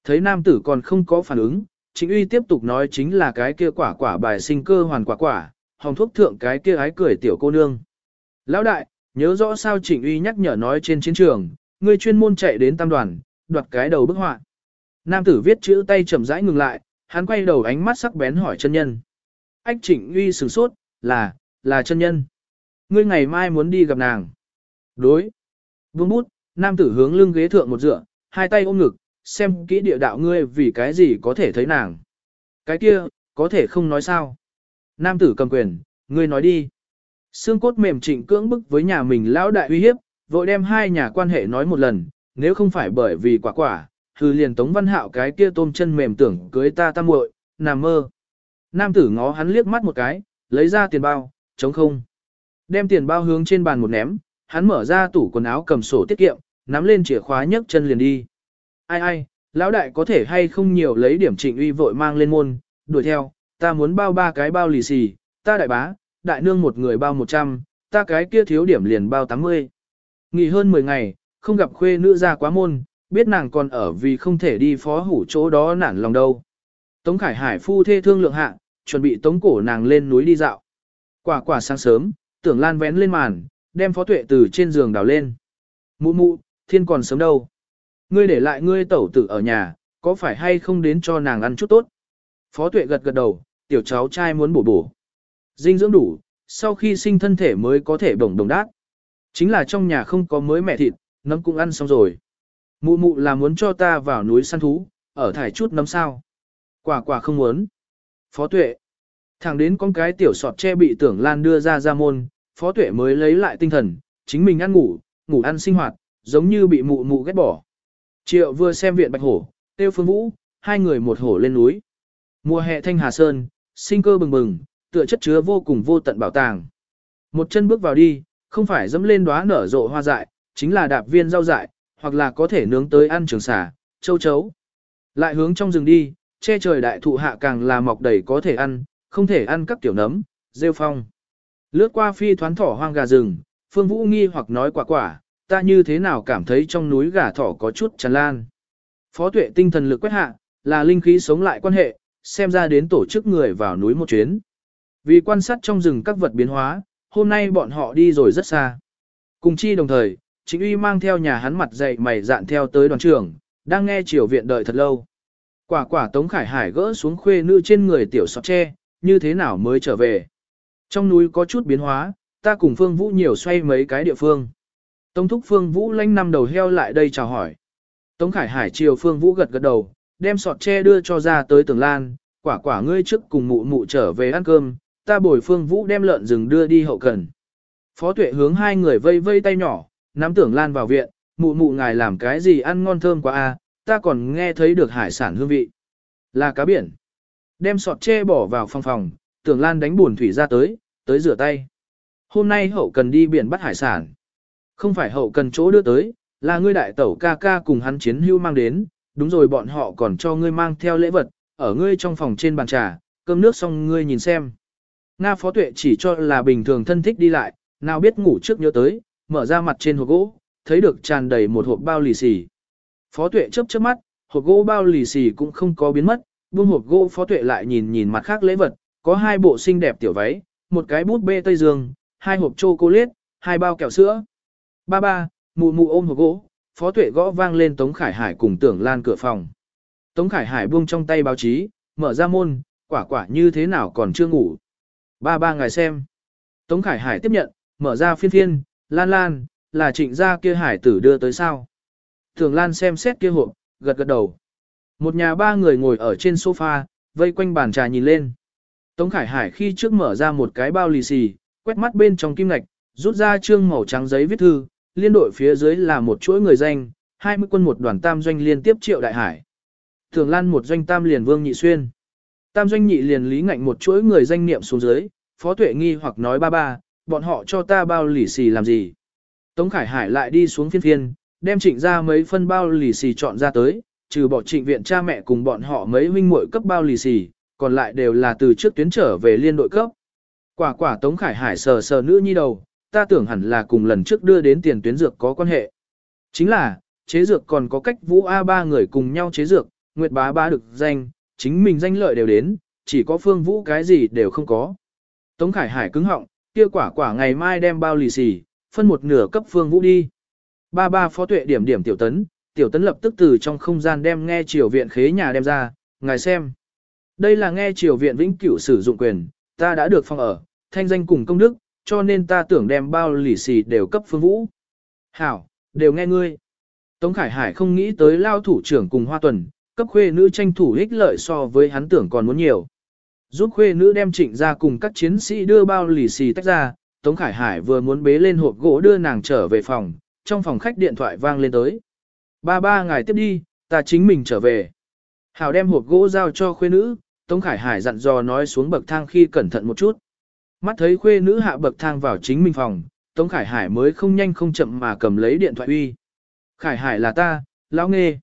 Thấy nam tử còn không có phản ứng, chính uy tiếp tục nói chính là cái kia quả quả bài sinh cơ hoàn quả quả, hồng thuốc thượng cái kia ái cười tiểu cô nương. Lão đại, nhớ rõ sao trịnh uy nhắc nhở nói trên chiến trường, người chuyên môn chạy đến tam đoàn, đoạt cái đầu bức họa. Nam tử viết chữ tay chậm rãi ngừng lại, hắn quay đầu ánh mắt sắc bén hỏi chân nhân. Ách trịnh uy sửng sốt, là, là chân nhân. Ngươi ngày mai muốn đi gặp nàng. Đối. Vương bút, nam tử hướng lưng ghế thượng một dựa, hai tay ôm ngực, xem kỹ địa đạo ngươi vì cái gì có thể thấy nàng. Cái kia, có thể không nói sao. Nam tử cầm quyền, ngươi nói đi. Xương cốt mềm trịnh cưỡng bức với nhà mình lão đại uy hiếp, vội đem hai nhà quan hệ nói một lần, nếu không phải bởi vì quả quả, hư liền tống văn hạo cái kia tôm chân mềm tưởng cưới ta ta muội, nằm mơ. Nam tử ngó hắn liếc mắt một cái, lấy ra tiền bao, chống không. Đem tiền bao hướng trên bàn một ném, hắn mở ra tủ quần áo cầm sổ tiết kiệm, nắm lên chìa khóa nhấc chân liền đi. Ai ai, lão đại có thể hay không nhiều lấy điểm trịnh uy vội mang lên môn, đuổi theo, ta muốn bao ba cái bao lì xì, ta đại bá, đại nương một người bao một trăm, ta cái kia thiếu điểm liền bao tám mươi. Nghỉ hơn 10 ngày, không gặp khuê nữ ra quá môn, biết nàng còn ở vì không thể đi phó hủ chỗ đó nản lòng đâu. Tống Khải Hải phu thê thương lượng hạ, chuẩn bị tống cổ nàng lên núi đi dạo. Quả quả sáng sớm, tưởng lan vén lên màn, đem phó tuệ từ trên giường đào lên. Mụ mụ, thiên còn sớm đâu. Ngươi để lại ngươi tẩu tử ở nhà, có phải hay không đến cho nàng ăn chút tốt? Phó tuệ gật gật đầu, tiểu cháu trai muốn bổ bổ. Dinh dưỡng đủ, sau khi sinh thân thể mới có thể bổng đồng đát. Chính là trong nhà không có mới mẹ thịt, nấm cũng ăn xong rồi. Mụ mụ là muốn cho ta vào núi săn thú, ở thải chút nấm sao. Quả quả không muốn. Phó tuệ. Thẳng đến con cái tiểu sọt che bị tưởng lan đưa ra ra môn, phó tuệ mới lấy lại tinh thần, chính mình ăn ngủ, ngủ ăn sinh hoạt, giống như bị mụ mụ ghét bỏ. Triệu vừa xem viện bạch hổ, tiêu phương vũ, hai người một hổ lên núi. Mùa hè thanh hà sơn, sinh cơ bừng bừng, tựa chất chứa vô cùng vô tận bảo tàng. Một chân bước vào đi, không phải dẫm lên đóa nở rộ hoa dại, chính là đạp viên rau dại, hoặc là có thể nướng tới ăn trường xả, châu chấu. Lại hướng trong rừng đi, che trời đại thụ hạ càng là mọc đầy có thể ăn, không thể ăn các tiểu nấm, rêu phong. Lướt qua phi thoán thỏ hoang gà rừng, Phương Vũ nghi hoặc nói quả quả, ta như thế nào cảm thấy trong núi gà thỏ có chút tràn lan. Phó tuệ tinh thần lực quét hạ, là linh khí sống lại quan hệ, xem ra đến tổ chức người vào núi một chuyến. Vì quan sát trong rừng các vật biến hóa, hôm nay bọn họ đi rồi rất xa. Cùng chi đồng thời, chính uy mang theo nhà hắn mặt dậy mày dạn theo tới đoàn trưởng, đang nghe triều viện đợi thật lâu. Quả quả Tống Khải Hải gỡ xuống khuê nữ trên người tiểu sọt tre, như thế nào mới trở về. Trong núi có chút biến hóa, ta cùng Phương Vũ nhiều xoay mấy cái địa phương. Tống thúc Phương Vũ lanh năm đầu heo lại đây chào hỏi. Tống Khải Hải chiều Phương Vũ gật gật đầu, đem sọt tre đưa cho ra tới tường lan, quả quả ngươi trước cùng mụ mụ trở về ăn cơm, ta bồi phương vũ đem lợn rừng đưa đi hậu cần. Phó tuệ hướng hai người vây vây tay nhỏ, nắm tưởng lan vào viện, mụ mụ ngài làm cái gì ăn ngon thơm quá a, ta còn nghe thấy được hải sản hương vị. Là cá biển. Đem sọt tre bỏ vào phòng phòng, tưởng lan đánh buồn thủy ra tới, tới rửa tay. Hôm nay hậu cần đi biển bắt hải sản. Không phải hậu cần chỗ đưa tới, là ngươi đại tẩu ca ca cùng hắn chiến hưu mang đến, đúng rồi bọn họ còn cho ngươi mang theo lễ vật, ở ngươi trong phòng trên bàn trà, cơm nước xong ngươi nhìn xem. Nga phó tuệ chỉ cho là bình thường thân thích đi lại, nào biết ngủ trước nhớ tới, mở ra mặt trên hộp gỗ, thấy được tràn đầy một hộp bao lì xì. Phó tuệ chớp chớp mắt, hộp gỗ bao lì xì cũng không có biến mất, buông hộp gỗ phó tuệ lại nhìn nhìn mặt khác lễ vật, có hai bộ xinh đẹp tiểu váy, một cái bút bê tây dương, hai hộp chocolate, hai bao kẹo sữa. Ba ba, mụ mụ ôm hộp gỗ, phó tuệ gõ vang lên Tống Khải Hải cùng tưởng lan cửa phòng. Tống Khải Hải buông trong tay báo chí, mở ra môn, quả quả như thế nào còn chưa ngủ. Ba ba ngài xem. Tống Khải Hải tiếp nhận, mở ra phiên phiên, lan lan, là trịnh gia kia hải tử đưa tới sao. Thường lan xem xét kia hộp, gật gật đầu. Một nhà ba người ngồi ở trên sofa, vây quanh bàn trà nhìn lên. Tống Khải Hải khi trước mở ra một cái bao lì xì, quét mắt bên trong kim ngạch, rút ra trương màu trắng giấy viết thư, liên đội phía dưới là một chuỗi người danh, 20 quân một đoàn tam doanh liên tiếp triệu đại hải. Thường lan một doanh tam liền vương nhị xuyên. Tam doanh nhị liền lý ngạnh một chuỗi người danh niệm xuống dưới, phó tuệ nghi hoặc nói ba ba, bọn họ cho ta bao lì xì làm gì. Tống Khải Hải lại đi xuống phiên phiên, đem trịnh ra mấy phân bao lì xì chọn ra tới, trừ bỏ trịnh viện cha mẹ cùng bọn họ mấy huynh muội cấp bao lì xì, còn lại đều là từ trước tuyến trở về liên đội cấp. Quả quả Tống Khải Hải sờ sờ nữ nhi đầu, ta tưởng hẳn là cùng lần trước đưa đến tiền tuyến dược có quan hệ. Chính là, chế dược còn có cách vũ A ba người cùng nhau chế dược, Nguyệt bá ba được danh, chính mình danh lợi đều đến, chỉ có phương vũ cái gì đều không có. Tống Khải Hải cứng họng, kia quả quả ngày mai đem bao lì xì, phân một nửa cấp phương vũ đi. Ba ba phó tuệ điểm điểm tiểu tấn, tiểu tấn lập tức từ trong không gian đem nghe triều viện khế nhà đem ra, ngài xem. Đây là nghe triều viện vĩnh cửu sử dụng quyền, ta đã được phong ở, thanh danh cùng công đức, cho nên ta tưởng đem bao lì xì đều cấp phương vũ. Hảo, đều nghe ngươi. Tống Khải Hải không nghĩ tới lao thủ trưởng cùng hoa tuần, cấp khuê nữ tranh thủ ích lợi so với hắn tưởng còn muốn nhiều. Giúp khuê nữ đem trịnh ra cùng các chiến sĩ đưa bao lì xì tách ra, Tống Khải Hải vừa muốn bế lên hộp gỗ đưa nàng trở về phòng, trong phòng khách điện thoại vang lên tới. Ba ba ngài tiếp đi, ta chính mình trở về. Hảo đem hộp gỗ giao cho khuê nữ, Tống Khải Hải dặn dò nói xuống bậc thang khi cẩn thận một chút. Mắt thấy khuê nữ hạ bậc thang vào chính mình phòng, Tống Khải Hải mới không nhanh không chậm mà cầm lấy điện thoại uy. Khải Hải là ta, lão nghe.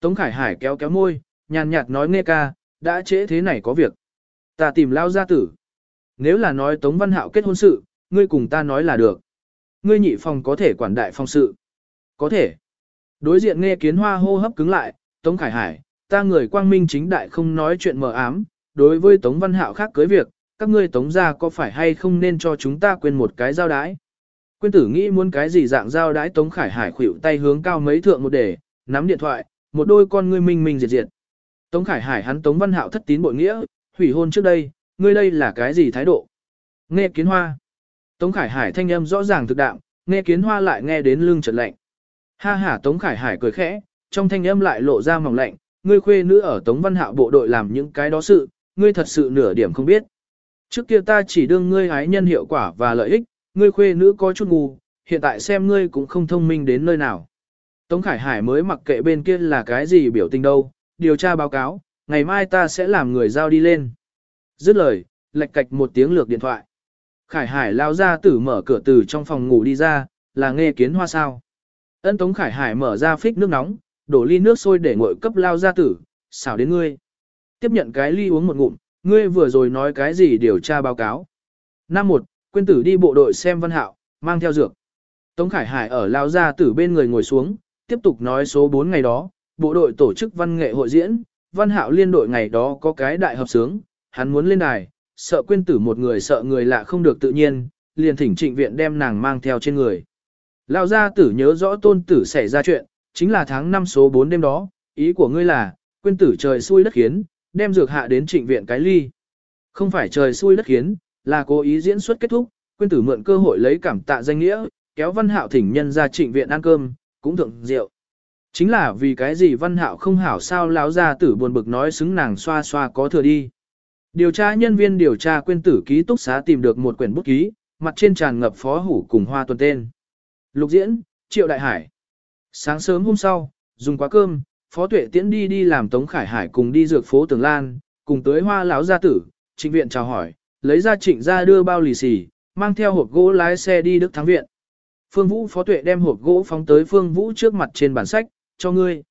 Tống Khải Hải kéo kéo môi, nhàn nhạt nói nghe ca, đã trễ thế này có việc. Ta tìm lao gia tử. Nếu là nói Tống Văn Hạo kết hôn sự, ngươi cùng ta nói là được. Ngươi nhị phòng có thể quản đại phong sự. Có thể. Đối diện nghe kiến hoa hô hấp cứng lại, Tống Khải Hải, ta người quang minh chính đại không nói chuyện mờ ám, đối với Tống Văn Hạo khác cưới việc, các ngươi Tống gia có phải hay không nên cho chúng ta quên một cái giao đái. Quyên tử nghĩ muốn cái gì dạng giao đái Tống Khải Hải khuỵu tay hướng cao mấy thượng một để, nắm điện thoại, một đôi con ngươi minh minh diệt diệt. Tống Khải Hải hắn Tống Văn Hạo thất tín bội nghĩa, hủy hôn trước đây, ngươi đây là cái gì thái độ? Nghe kiến hoa. Tống Khải Hải thanh âm rõ ràng thực đạm nghe kiến hoa lại nghe đến lưng trật lạnh. Ha ha Tống Khải Hải cười khẽ, trong thanh âm lại lộ ra mỏng lạnh, ngươi khuê nữ ở Tống Văn Hạo bộ đội làm những cái đó sự, ngươi thật sự nửa điểm không biết. Trước kia ta chỉ đương ngươi hái nhân hiệu quả và lợi ích, ngươi khuê nữ có chút ngu, hiện tại xem ngươi cũng không thông minh đến nơi nào. Tống Khải Hải mới mặc kệ bên kia là cái gì biểu tình đâu, điều tra báo cáo, ngày mai ta sẽ làm người giao đi lên. Dứt lời, lệch cạch một tiếng lược điện thoại. Khải Hải lao ra tử mở cửa từ trong phòng ngủ đi ra, là nghe kiến hoa sao. Ân Tống Khải Hải mở ra phích nước nóng, đổ ly nước sôi để nguội cấp lao ra tử, xảo đến ngươi. Tiếp nhận cái ly uống một ngụm, ngươi vừa rồi nói cái gì điều tra báo cáo. Năm một, quên tử đi bộ đội xem văn hạo, mang theo dược. Tống Khải Hải ở lao ra tử bên người ngồi xuống, tiếp tục nói số 4 ngày đó, bộ đội tổ chức văn nghệ hội diễn, văn hạo liên đội ngày đó có cái đại hợp sướng, hắn muốn lên đài, sợ quên tử một người sợ người lạ không được tự nhiên, liền thỉnh trịnh viện đem nàng mang theo trên người. Lão gia tử nhớ rõ tôn tử xảy ra chuyện, chính là tháng 5 số 4 đêm đó, ý của ngươi là, quên tử trời xui đất khiến, đem dược hạ đến trịnh viện cái ly. Không phải trời xui đất khiến, là cố ý diễn xuất kết thúc, quên tử mượn cơ hội lấy cảm tạ danh nghĩa, kéo văn hạo thỉnh nhân ra trịnh viện ăn cơm, cũng thượng rượu. Chính là vì cái gì văn hạo không hảo sao lão gia tử buồn bực nói xứng nàng xoa xoa có thừa đi. Điều tra nhân viên điều tra quên tử ký túc xá tìm được một quyển bút ký, mặt trên tràn ngập phó hủ cùng hoa tuần tên. Lục diễn, Triệu Đại Hải. Sáng sớm hôm sau, dùng quá cơm, Phó Tuệ Tiễn đi đi làm Tống Khải Hải cùng đi dược phố Tường Lan, cùng tới hoa lão gia tử, trịnh viện chào hỏi, lấy ra trịnh ra đưa bao lì xì, mang theo hộp gỗ lái xe đi Đức Thắng Viện. Phương Vũ Phó Tuệ đem hộp gỗ phóng tới Phương Vũ trước mặt trên bản sách, cho ngươi.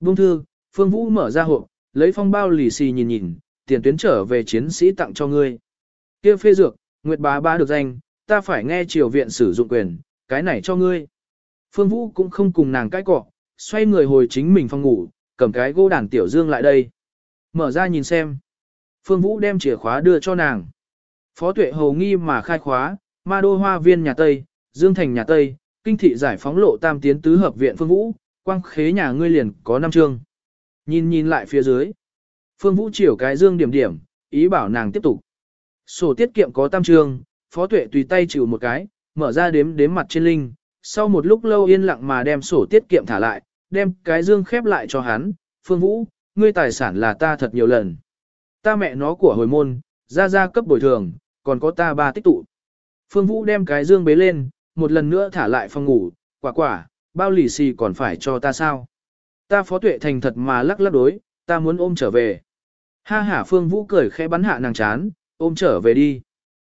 Bung thư, Phương Vũ mở ra hộp, lấy phong bao lì xì nhìn nhìn, tiền tuyến trở về chiến sĩ tặng cho ngươi. Kia phê dược, Nguyệt bá bá được danh, ta phải nghe triều viện sử dụng quyền, cái này cho ngươi. Phương Vũ cũng không cùng nàng cãi cọ, xoay người hồi chính mình phòng ngủ, cầm cái gỗ đàn tiểu dương lại đây. Mở ra nhìn xem. Phương Vũ đem chìa khóa đưa cho nàng. Phó tuệ hầu nghi mà khai khóa, ma đô hoa viên nhà Tây, Dương Thành nhà Tây, kinh thị giải phóng lộ tam tiến tứ hợp viện Phương Vũ, quang khế nhà ngươi liền có năm chương. Nhìn nhìn lại phía dưới. Phương Vũ chiều cái dương điểm điểm, ý bảo nàng tiếp tục. Sổ tiết kiệm có tam chương, phó tuệ tùy tay chịu một cái, mở ra đếm đếm mặt trên linh. Sau một lúc lâu yên lặng mà đem sổ tiết kiệm thả lại, đem cái dương khép lại cho hắn. Phương Vũ, ngươi tài sản là ta thật nhiều lần. Ta mẹ nó của hồi môn, ra ra cấp bồi thường, còn có ta ba tích tụ. Phương Vũ đem cái dương bế lên, một lần nữa thả lại phòng ngủ, quả quả, bao lì xì còn phải cho ta sao? Ta phó tuệ thành thật mà lắc lắc đối, ta muốn ôm trở về. Ha ha Phương Vũ cười khẽ bắn hạ nàng chán, ôm trở về đi.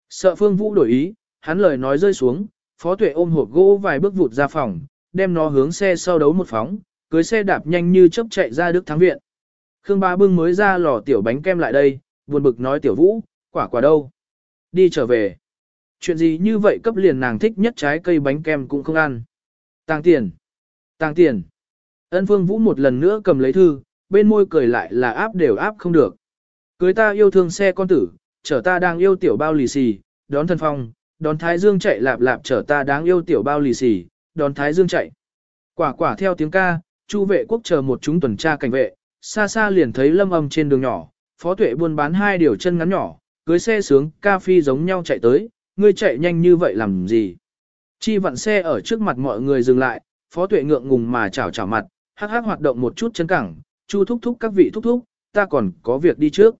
Sợ Phương Vũ đổi ý, hắn lời nói rơi xuống, phó tuệ ôm hộp gỗ vài bước vụt ra phòng, đem nó hướng xe sau đấu một phóng, cưới xe đạp nhanh như chớp chạy ra Đức Thắng Viện. Khương Ba Bưng mới ra lò tiểu bánh kem lại đây, buồn bực nói tiểu Vũ, quả quả đâu? Đi trở về. Chuyện gì như vậy cấp liền nàng thích nhất trái cây bánh kem cũng không ăn. Tàng tiền. Tàng tiền. Ân Phương Vũ một lần nữa cầm lấy thư, bên môi cười lại là áp đều áp không được. Cưới ta yêu thương xe con tử, chở ta đang yêu tiểu bao lì xì, đón thần phong, đón Thái Dương chạy lạp lạp chở ta đáng yêu tiểu bao lì xì, đón Thái Dương chạy. Quả quả theo tiếng ca, chu vệ quốc chờ một chúng tuần tra cảnh vệ, xa xa liền thấy lâm âm trên đường nhỏ, phó tuệ buôn bán hai điều chân ngắn nhỏ, cưới xe sướng ca phi giống nhau chạy tới, ngươi chạy nhanh như vậy làm gì? Chi vặn xe ở trước mặt mọi người dừng lại, phó tuệ ngượng ngùng mà chào chào mặt, hắc hắc hoạt động một chút chân cẳng, chu thúc thúc các vị thúc thúc, ta còn có việc đi trước.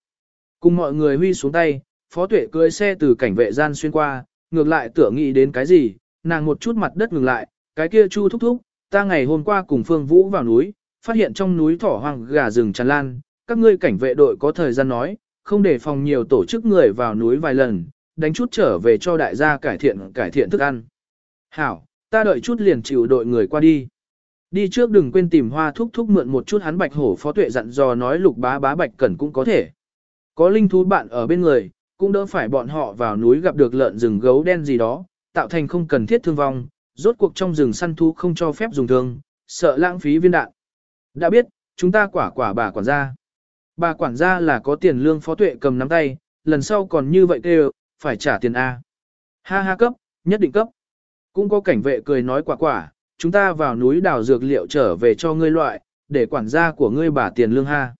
Cùng mọi người huy xuống tay, phó tuệ cưới xe từ cảnh vệ gian xuyên qua, ngược lại tưởng nghĩ đến cái gì, nàng một chút mặt đất ngừng lại, cái kia chu thúc thúc, ta ngày hôm qua cùng Phương Vũ vào núi, phát hiện trong núi thỏ hoang gà rừng tràn lan, các ngươi cảnh vệ đội có thời gian nói, không để phòng nhiều tổ chức người vào núi vài lần, đánh chút trở về cho đại gia cải thiện cải thiện thức ăn. Hảo, ta đợi chút liền chịu đội người qua đi. Đi trước đừng quên tìm hoa thúc thúc mượn một chút hắn bạch hổ phó tuệ dặn dò nói lục bá bá bạch cẩn cũng có thể. Có linh thú bạn ở bên người, cũng đỡ phải bọn họ vào núi gặp được lợn rừng gấu đen gì đó, tạo thành không cần thiết thương vong, rốt cuộc trong rừng săn thú không cho phép dùng thương, sợ lãng phí viên đạn. Đã biết, chúng ta quả quả bà quản gia. Bà quản gia là có tiền lương phó tuệ cầm nắm tay, lần sau còn như vậy kêu, phải trả tiền A. Ha ha cấp, nhất định cấp. Cũng có cảnh vệ cười nói quả quả, chúng ta vào núi đào dược liệu trở về cho ngươi loại, để quản gia của ngươi bà tiền lương ha.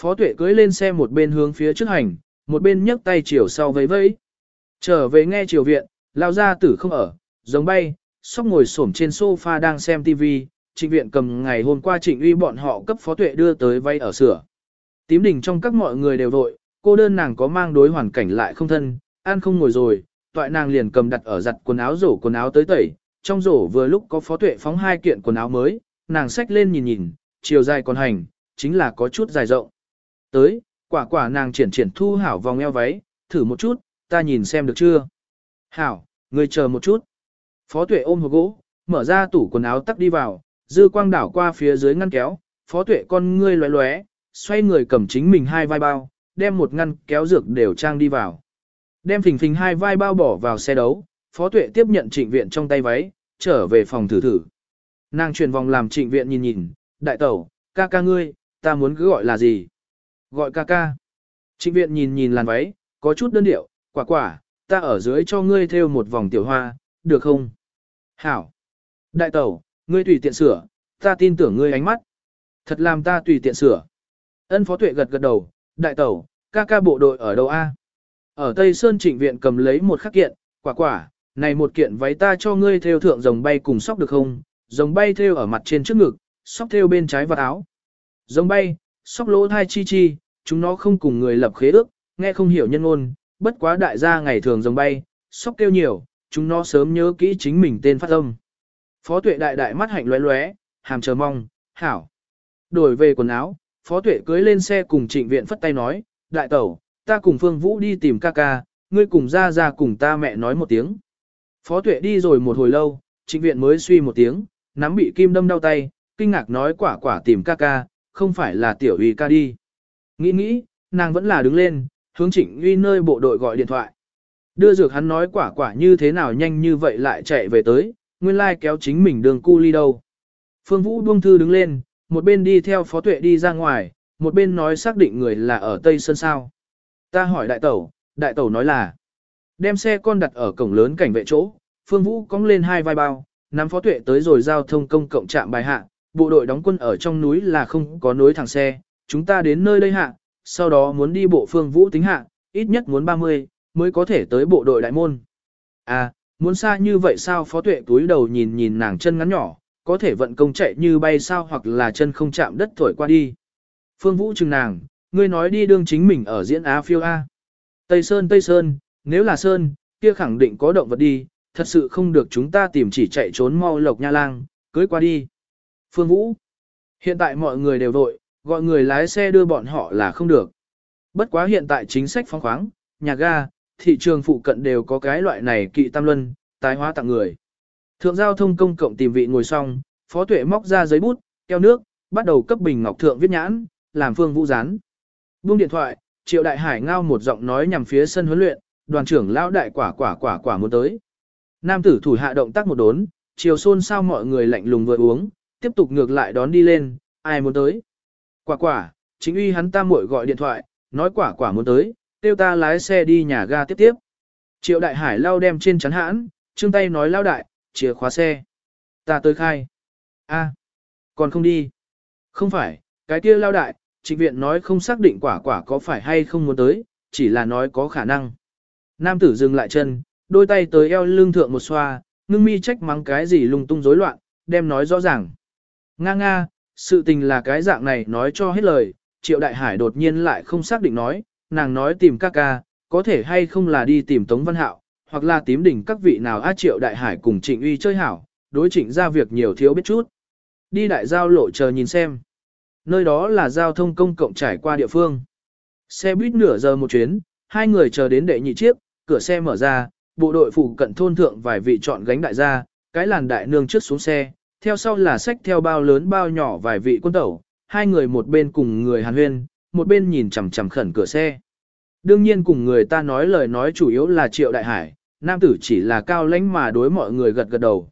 Phó tuệ cưới lên xe một bên hướng phía trước hành, một bên nhấc tay chiều sau vẫy vẫy. Trở về nghe chiều viện, lao gia tử không ở, giống bay, sóc ngồi xổm trên sofa đang xem TV, trịnh viện cầm ngày hôm qua trịnh uy bọn họ cấp phó tuệ đưa tới vay ở sửa. Tím đỉnh trong các mọi người đều vội, cô đơn nàng có mang đối hoàn cảnh lại không thân, ăn không ngồi rồi, toại nàng liền cầm đặt ở giặt quần áo rổ quần áo tới tẩy, trong rổ vừa lúc có phó tuệ phóng hai kiện quần áo mới, nàng xách lên nhìn nhìn, chiều dài còn hành, chính là có chút dài rộng. Tới, quả quả nàng triển triển thu hảo vòng eo váy, thử một chút, ta nhìn xem được chưa. Hảo, ngươi chờ một chút. Phó tuệ ôm hộp gỗ, mở ra tủ quần áo tắt đi vào, dư quang đảo qua phía dưới ngăn kéo, phó tuệ con ngươi lóe lóe, xoay người cầm chính mình hai vai bao, đem một ngăn kéo dược đều trang đi vào. Đem phình phình hai vai bao bỏ vào xe đấu, phó tuệ tiếp nhận trịnh viện trong tay váy, trở về phòng thử thử. Nàng chuyển vòng làm trịnh viện nhìn nhìn, đại tẩu, ca ca ngươi, ta muốn cứ gọi là gì? Gọi ca ca. Trịnh viện nhìn nhìn làn váy, có chút đơn điệu, quả quả, ta ở dưới cho ngươi theo một vòng tiểu hoa, được không? Hảo. Đại tẩu, ngươi tùy tiện sửa, ta tin tưởng ngươi ánh mắt. Thật làm ta tùy tiện sửa. Ân phó tuệ gật gật đầu, đại tẩu, ca ca bộ đội ở đâu a? Ở Tây Sơn trịnh viện cầm lấy một khắc kiện, quả quả, này một kiện váy ta cho ngươi theo thượng rồng bay cùng sóc được không? Rồng bay theo ở mặt trên trước ngực, sóc theo bên trái vật áo. Rồng bay, sóc lỗ thai chi chi, chúng nó không cùng người lập khế ước, nghe không hiểu nhân ngôn, bất quá đại gia ngày thường rồng bay, sóc kêu nhiều, chúng nó sớm nhớ kỹ chính mình tên phát âm. Phó tuệ đại đại mắt hạnh lóe lóe, hàm chờ mong, hảo. Đổi về quần áo, phó tuệ cưới lên xe cùng trịnh viện phất tay nói, đại tẩu, ta cùng Phương Vũ đi tìm ca ca, ngươi cùng ra ra cùng ta mẹ nói một tiếng. Phó tuệ đi rồi một hồi lâu, trịnh viện mới suy một tiếng, nắm bị kim đâm đau tay, kinh ngạc nói quả quả tìm ca ca, không phải là tiểu uy ca đi. Nghĩ nghĩ, nàng vẫn là đứng lên, hướng trịnh uy nơi bộ đội gọi điện thoại. Đưa dược hắn nói quả quả như thế nào nhanh như vậy lại chạy về tới, nguyên lai like kéo chính mình đường cu ly đâu. Phương Vũ buông thư đứng lên, một bên đi theo phó tuệ đi ra ngoài, một bên nói xác định người là ở Tây Sơn sao. Ta hỏi đại tẩu, đại tẩu nói là, đem xe con đặt ở cổng lớn cảnh vệ chỗ, Phương Vũ cong lên hai vai bao, nắm phó tuệ tới rồi giao thông công cộng trạm bài hạ, bộ đội đóng quân ở trong núi là không có nối thẳng xe, chúng ta đến nơi đây hạ, sau đó muốn đi bộ Phương Vũ tính hạ, ít nhất muốn 30, mới có thể tới bộ đội đại môn. À, muốn xa như vậy sao phó tuệ túi đầu nhìn nhìn nàng chân ngắn nhỏ, có thể vận công chạy như bay sao hoặc là chân không chạm đất thổi qua đi. Phương Vũ chừng nàng, ngươi nói đi đương chính mình ở diễn Á phiêu A. Tây Sơn Tây Sơn, nếu là Sơn, kia khẳng định có động vật đi, thật sự không được chúng ta tìm chỉ chạy trốn mau lộc nha lang, cưới qua đi. Phương Vũ, hiện tại mọi người đều vội, gọi người lái xe đưa bọn họ là không được. Bất quá hiện tại chính sách phong khoáng, nhà ga, thị trường phụ cận đều có cái loại này kỵ tam luân, tái hóa tặng người. Thượng giao thông công cộng tìm vị ngồi xong, phó tuệ móc ra giấy bút, keo nước, bắt đầu cấp bình ngọc thượng viết nhãn, làm phương vũ rán. Buông điện thoại, triệu đại hải ngao một giọng nói nhằm phía sân huấn luyện, đoàn trưởng lão đại quả quả quả quả muốn tới. Nam tử thủ hạ động tác một đốn, chiều xôn sao mọi người lạnh lùng vừa uống, tiếp tục ngược lại đón đi lên, ai muốn tới. Quả quả, chính uy hắn ta muội gọi điện thoại, nói quả quả muốn tới, tiêu ta lái xe đi nhà ga tiếp tiếp. Triệu đại hải lao đem trên chắn hãn, trương tay nói lao đại, chìa khóa xe. Ta tới khai. a còn không đi. Không phải, cái kia lao đại, trịnh viện nói không xác định quả quả có phải hay không muốn tới, chỉ là nói có khả năng. Nam tử dừng lại chân, đôi tay tới eo lưng thượng một xoa, ngưng mi trách mắng cái gì lung tung rối loạn, đem nói rõ ràng. Nga nga, sự tình là cái dạng này nói cho hết lời, triệu đại hải đột nhiên lại không xác định nói, nàng nói tìm ca ca, có thể hay không là đi tìm Tống Văn Hạo, hoặc là tím đỉnh các vị nào á triệu đại hải cùng trịnh uy chơi hảo, đối trịnh ra việc nhiều thiếu biết chút. Đi đại giao lộ chờ nhìn xem. Nơi đó là giao thông công cộng trải qua địa phương. Xe buýt nửa giờ một chuyến, hai người chờ đến đệ nhị chiếc, cửa xe mở ra, bộ đội phụ cận thôn thượng vài vị chọn gánh đại gia, cái làn đại nương trước xuống xe, theo sau là sách theo bao lớn bao nhỏ vài vị quân tẩu, hai người một bên cùng người hàn huyên, một bên nhìn chằm chằm khẩn cửa xe. Đương nhiên cùng người ta nói lời nói chủ yếu là triệu đại hải, nam tử chỉ là cao lãnh mà đối mọi người gật gật đầu.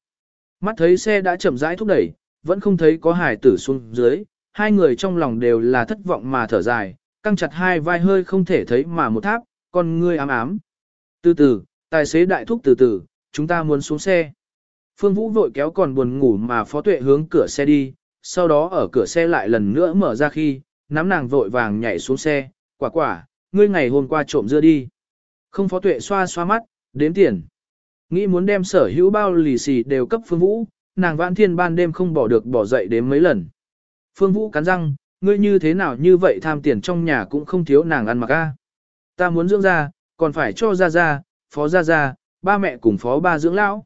Mắt thấy xe đã chậm rãi thúc đẩy, vẫn không thấy có hải tử xuống dưới, hai người trong lòng đều là thất vọng mà thở dài, căng chặt hai vai hơi không thể thấy mà một tháp, con ngươi ám ám. Từ từ, tài xế đại thúc từ từ, chúng ta muốn xuống xe. Phương Vũ vội kéo còn buồn ngủ mà phó tuệ hướng cửa xe đi, sau đó ở cửa xe lại lần nữa mở ra khi, nắm nàng vội vàng nhảy xuống xe, quả quả, ngươi ngày hôm qua trộm dưa đi. Không phó tuệ xoa xoa mắt, đếm tiền. Nghĩ muốn đem sở hữu bao lì xì đều cấp Phương Vũ, nàng vãn thiên ban đêm không bỏ được bỏ dậy đến mấy lần. Phương Vũ cắn răng, ngươi như thế nào như vậy tham tiền trong nhà cũng không thiếu nàng ăn mặc a. Ta muốn dưỡng ra, còn phải cho ra ra, phó ra ra, ba mẹ cùng phó ba dưỡng lão.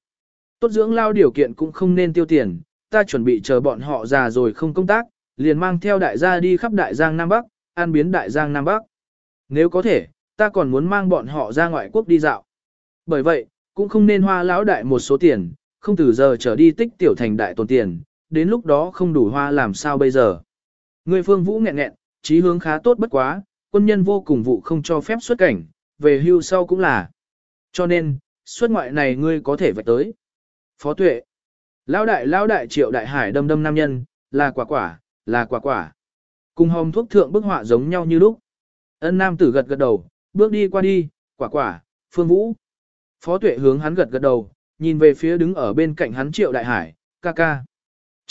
Tốt dưỡng lao điều kiện cũng không nên tiêu tiền, ta chuẩn bị chờ bọn họ già rồi không công tác, liền mang theo đại gia đi khắp đại giang Nam Bắc, an biến đại giang Nam Bắc. Nếu có thể, ta còn muốn mang bọn họ ra ngoại quốc đi dạo. Bởi vậy, cũng không nên hoa lão đại một số tiền, không từ giờ trở đi tích tiểu thành đại tồn tiền, đến lúc đó không đủ hoa làm sao bây giờ. Người phương vũ nghẹn nghẹn, trí hướng khá tốt bất quá, quân nhân vô cùng vụ không cho phép xuất cảnh, về hưu sau cũng là. Cho nên, xuất ngoại này ngươi có thể vạch tới. Phó tuệ. Lão đại lão đại triệu đại hải đâm đâm nam nhân, là quả quả, là quả quả. Cùng hồng thuốc thượng bức họa giống nhau như lúc. Ân nam tử gật gật đầu, bước đi qua đi, quả quả, phương vũ. Phó tuệ hướng hắn gật gật đầu, nhìn về phía đứng ở bên cạnh hắn triệu đại hải, ca ca.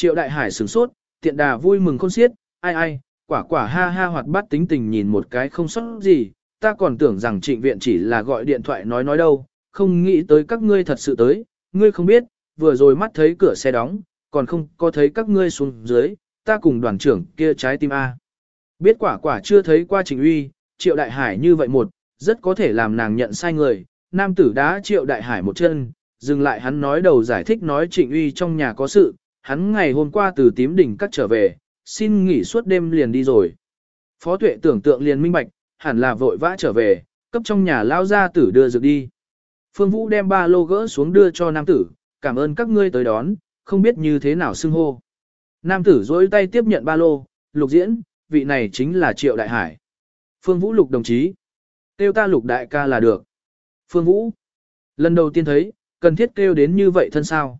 Triệu đại hải sửng sốt, tiện đà vui mừng khôn xiết, ai ai, quả quả ha ha hoạt bát tính tình nhìn một cái không sót gì, ta còn tưởng rằng trịnh viện chỉ là gọi điện thoại nói nói đâu, không nghĩ tới các ngươi thật sự tới, ngươi không biết, vừa rồi mắt thấy cửa xe đóng, còn không có thấy các ngươi xuống dưới, ta cùng đoàn trưởng kia trái tim A. Biết quả quả chưa thấy qua Trình Uy, Triệu Đại Hải như vậy một, rất có thể làm nàng nhận sai người, nam tử đá Triệu Đại Hải một chân, dừng lại hắn nói đầu giải thích nói Trịnh Uy trong nhà có sự, hắn ngày hôm qua từ tím đỉnh cắt trở về, xin nghỉ suốt đêm liền đi rồi. Phó tuệ tưởng tượng liền minh bạch, hẳn là vội vã trở về, cấp trong nhà lao ra tử đưa dược đi. Phương Vũ đem ba lô gỡ xuống đưa cho nam tử, cảm ơn các ngươi tới đón, không biết như thế nào xưng hô. Nam tử dối tay tiếp nhận ba lô, lục diễn, vị này chính là Triệu Đại Hải. Phương Vũ lục đồng chí. Kêu ta lục đại ca là được. Phương Vũ. Lần đầu tiên thấy, cần thiết kêu đến như vậy thân sao.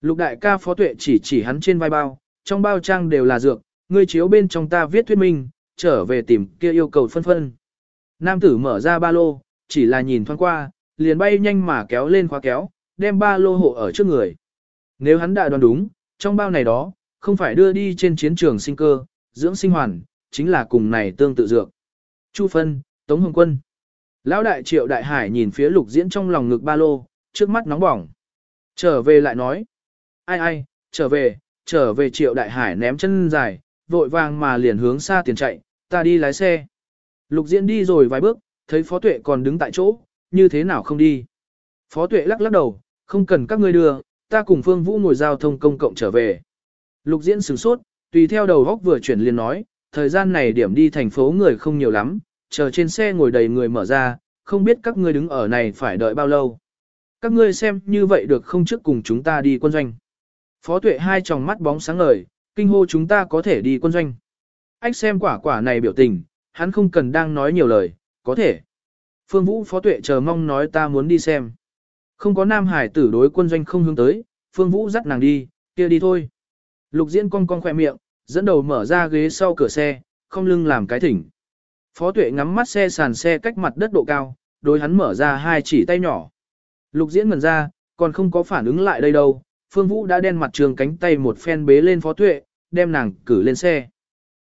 Lục đại ca phó tuệ chỉ chỉ hắn trên vai bao, trong bao trang đều là dược, ngươi chiếu bên trong ta viết thuyết minh, trở về tìm kia yêu cầu phân phân. Nam tử mở ra ba lô, chỉ là nhìn thoáng qua, liền bay nhanh mà kéo lên khóa kéo, đem ba lô hộ ở trước người. Nếu hắn đã đoán đúng, trong bao này đó, không phải đưa đi trên chiến trường sinh cơ, dưỡng sinh hoàn, chính là cùng này tương tự dược. Chu Phân, Tống Hồng Quân. Lão đại triệu đại hải nhìn phía lục diễn trong lòng ngực ba lô, trước mắt nóng bỏng. Trở về lại nói. Ai ai, trở về, trở về triệu đại hải ném chân dài, vội vàng mà liền hướng xa tiền chạy, ta đi lái xe. Lục diễn đi rồi vài bước, thấy phó tuệ còn đứng tại chỗ, như thế nào không đi. Phó tuệ lắc lắc đầu, không cần các ngươi đưa, ta cùng Phương Vũ ngồi giao thông công cộng trở về. Lục diễn sửng sốt, tùy theo đầu góc vừa chuyển liền nói, thời gian này điểm đi thành phố người không nhiều lắm, chờ trên xe ngồi đầy người mở ra, không biết các ngươi đứng ở này phải đợi bao lâu. Các ngươi xem như vậy được không trước cùng chúng ta đi quân doanh. Phó tuệ hai tròng mắt bóng sáng ngời, kinh hô chúng ta có thể đi quân doanh. Ách xem quả quả này biểu tình, hắn không cần đang nói nhiều lời, có thể. Phương Vũ phó tuệ chờ mong nói ta muốn đi xem. Không có nam hải tử đối quân doanh không hướng tới, Phương Vũ dắt nàng đi, kia đi thôi. Lục diễn cong cong khỏe miệng, dẫn đầu mở ra ghế sau cửa xe, không lưng làm cái thỉnh. Phó tuệ ngắm mắt xe sàn xe cách mặt đất độ cao, đối hắn mở ra hai chỉ tay nhỏ. Lục diễn ngần ra, còn không có phản ứng lại đây đâu, Phương Vũ đã đen mặt trường cánh tay một phen bế lên phó tuệ, đem nàng cử lên xe.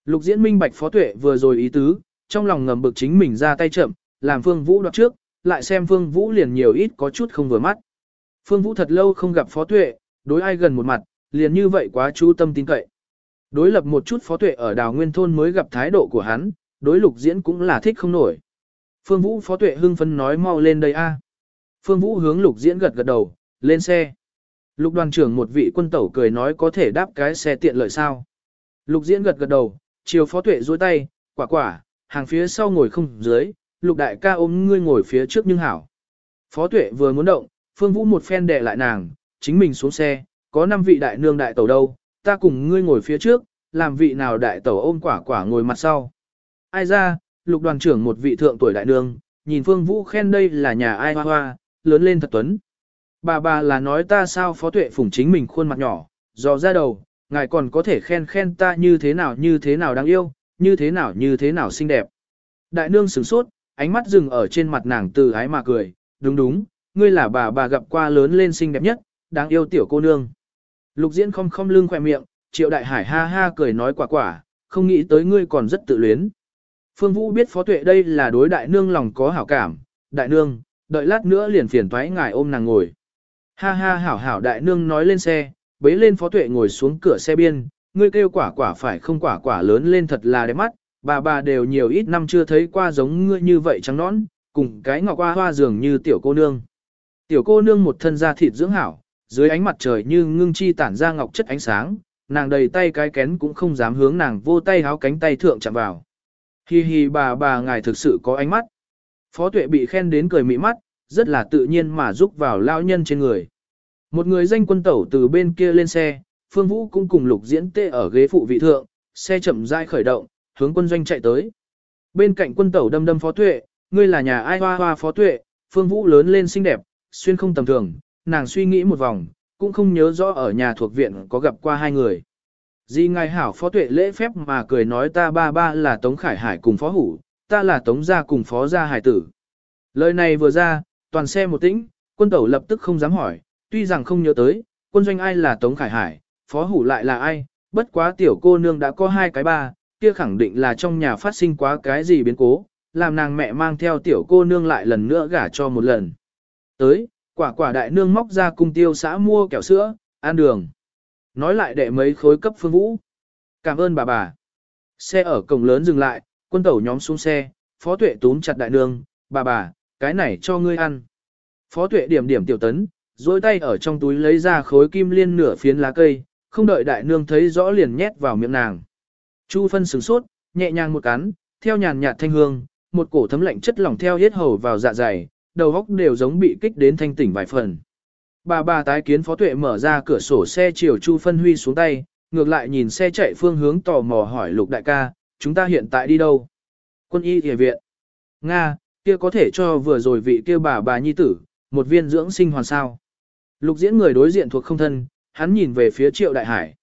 Lục diễn minh bạch phó tuệ vừa rồi ý tứ, trong lòng ngầm bực chính mình ra tay chậm, làm Phương Vũ đoạt trước, lại xem Phương Vũ liền nhiều ít có chút không vừa mắt. Phương Vũ thật lâu không gặp phó tuệ, đối ai gần một mặt, liền như vậy quá chú tâm tin cậy. Đối lập một chút phó tuệ ở đào nguyên thôn mới gặp thái độ của hắn, đối lục diễn cũng là thích không nổi. Phương Vũ phó tuệ hưng phấn nói mau lên đây a. Phương Vũ hướng lục diễn gật gật đầu, lên xe. Lục đoàn trưởng một vị quân tẩu cười nói có thể đáp cái xe tiện lợi sao. Lục diễn gật gật đầu, chiều phó tuệ duỗi tay, quả quả, hàng phía sau ngồi không dưới, lục đại ca ôm ngươi ngồi phía trước nhưng hảo. Phó tuệ vừa muốn động, phương vũ một phen đè lại nàng, chính mình xuống xe, có năm vị đại nương đại tẩu đâu, ta cùng ngươi ngồi phía trước, làm vị nào đại tẩu ôm quả quả ngồi mặt sau. Ai ra, lục đoàn trưởng một vị thượng tuổi đại nương, nhìn phương vũ khen đây là nhà ai hoa hoa, lớn lên thật tuấn. Bà bà là nói ta sao phó tuệ phủng chính mình khuôn mặt nhỏ, dò ra đầu, ngài còn có thể khen khen ta như thế nào như thế nào đáng yêu, như thế nào như thế nào xinh đẹp. Đại nương sửng sốt, ánh mắt dừng ở trên mặt nàng từ ái mà cười, đúng đúng, ngươi là bà bà gặp qua lớn lên xinh đẹp nhất, đáng yêu tiểu cô nương. Lục diễn không không lưng khỏe miệng, triệu đại hải ha ha cười nói quả quả, không nghĩ tới ngươi còn rất tự luyến. Phương Vũ biết phó tuệ đây là đối đại nương lòng có hảo cảm, đại nương, đợi lát nữa liền phiền thoái ngài ôm nàng ngồi. Ha ha hảo hảo đại nương nói lên xe, bế lên phó tuệ ngồi xuống cửa xe biên, ngươi kêu quả quả phải không quả quả lớn lên thật là đẹp mắt, bà bà đều nhiều ít năm chưa thấy qua giống ngươi như vậy trắng nõn, cùng cái ngọc hoa hoa dường như tiểu cô nương. Tiểu cô nương một thân da thịt dưỡng hảo, dưới ánh mặt trời như ngưng chi tản ra ngọc chất ánh sáng, nàng đầy tay cái kén cũng không dám hướng nàng vô tay háo cánh tay thượng chạm vào. Hi hi bà bà ngài thực sự có ánh mắt. Phó tuệ bị khen đến cười mị mắt, rất là tự nhiên mà giúp vào lao nhân trên người. Một người danh quân tẩu từ bên kia lên xe, Phương Vũ cũng cùng lục diễn tê ở ghế phụ vị thượng, xe chậm rãi khởi động, hướng quân doanh chạy tới. Bên cạnh quân tẩu đâm đâm phó tuệ, ngươi là nhà ai hoa hoa phó tuệ, Phương Vũ lớn lên xinh đẹp, xuyên không tầm thường, nàng suy nghĩ một vòng, cũng không nhớ rõ ở nhà thuộc viện có gặp qua hai người. Di ngài hảo phó tuệ lễ phép mà cười nói ta ba ba là Tống Khải Hải cùng phó hủ, ta là Tống gia cùng phó gia hải tử. Lời này vừa ra, toàn xe một tĩnh, quân tẩu lập tức không dám hỏi, tuy rằng không nhớ tới, quân doanh ai là Tống Khải Hải, phó hủ lại là ai, bất quá tiểu cô nương đã có hai cái ba, kia khẳng định là trong nhà phát sinh quá cái gì biến cố, làm nàng mẹ mang theo tiểu cô nương lại lần nữa gả cho một lần. Tới, quả quả đại nương móc ra cung tiêu xã mua kẹo sữa, ăn đường. Nói lại đệ mấy khối cấp phương vũ. Cảm ơn bà bà. Xe ở cổng lớn dừng lại, quân tẩu nhóm xuống xe, phó tuệ túm chặt đại nương, bà bà, cái này cho ngươi ăn. Phó tuệ điểm điểm tiểu tấn, dối tay ở trong túi lấy ra khối kim liên nửa phiến lá cây, không đợi đại nương thấy rõ liền nhét vào miệng nàng. Chu phân sửng sốt, nhẹ nhàng một cắn, theo nhàn nhạt thanh hương, một cổ thấm lạnh chất lỏng theo hết hầu vào dạ dày, đầu óc đều giống bị kích đến thanh tỉnh vài phần. Bà bà tái kiến phó tuệ mở ra cửa sổ xe chiều Chu phân huy xuống tay, ngược lại nhìn xe chạy phương hướng tò mò hỏi lục đại ca, chúng ta hiện tại đi đâu? Quân y địa viện. Nga, kia có thể cho vừa rồi vị kia bà bà nhi tử, một viên dưỡng sinh hoàn sao. Lục diễn người đối diện thuộc không thân, hắn nhìn về phía triệu đại hải.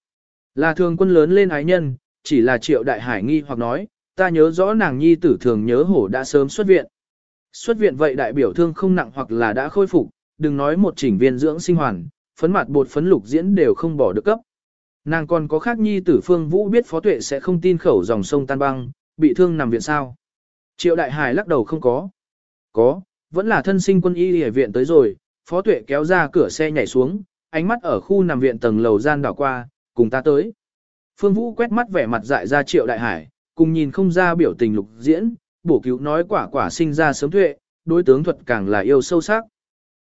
Là thường quân lớn lên ái nhân, chỉ là triệu đại hải nghi hoặc nói, ta nhớ rõ nàng nhi tử thường nhớ hổ đã sớm xuất viện. Xuất viện vậy đại biểu thương không nặng hoặc là đã khôi phục, đừng nói một chỉnh viên dưỡng sinh hoàn, phấn mặt bột phấn lục diễn đều không bỏ được cấp. Nàng còn có khác nhi tử phương vũ biết phó tuệ sẽ không tin khẩu dòng sông tan băng, bị thương nằm viện sao. Triệu đại hải lắc đầu không có. Có, vẫn là thân sinh quân y y viện tới rồi, phó tuệ kéo ra cửa xe nhảy xuống, ánh mắt ở khu nằm viện tầng lầu gian đảo qua, cùng ta tới. Phương Vũ quét mắt vẻ mặt dại ra triệu đại hải, cùng nhìn không ra biểu tình lục diễn, bổ cứu nói quả quả sinh ra sớm tuệ, đối tướng thuật càng là yêu sâu sắc.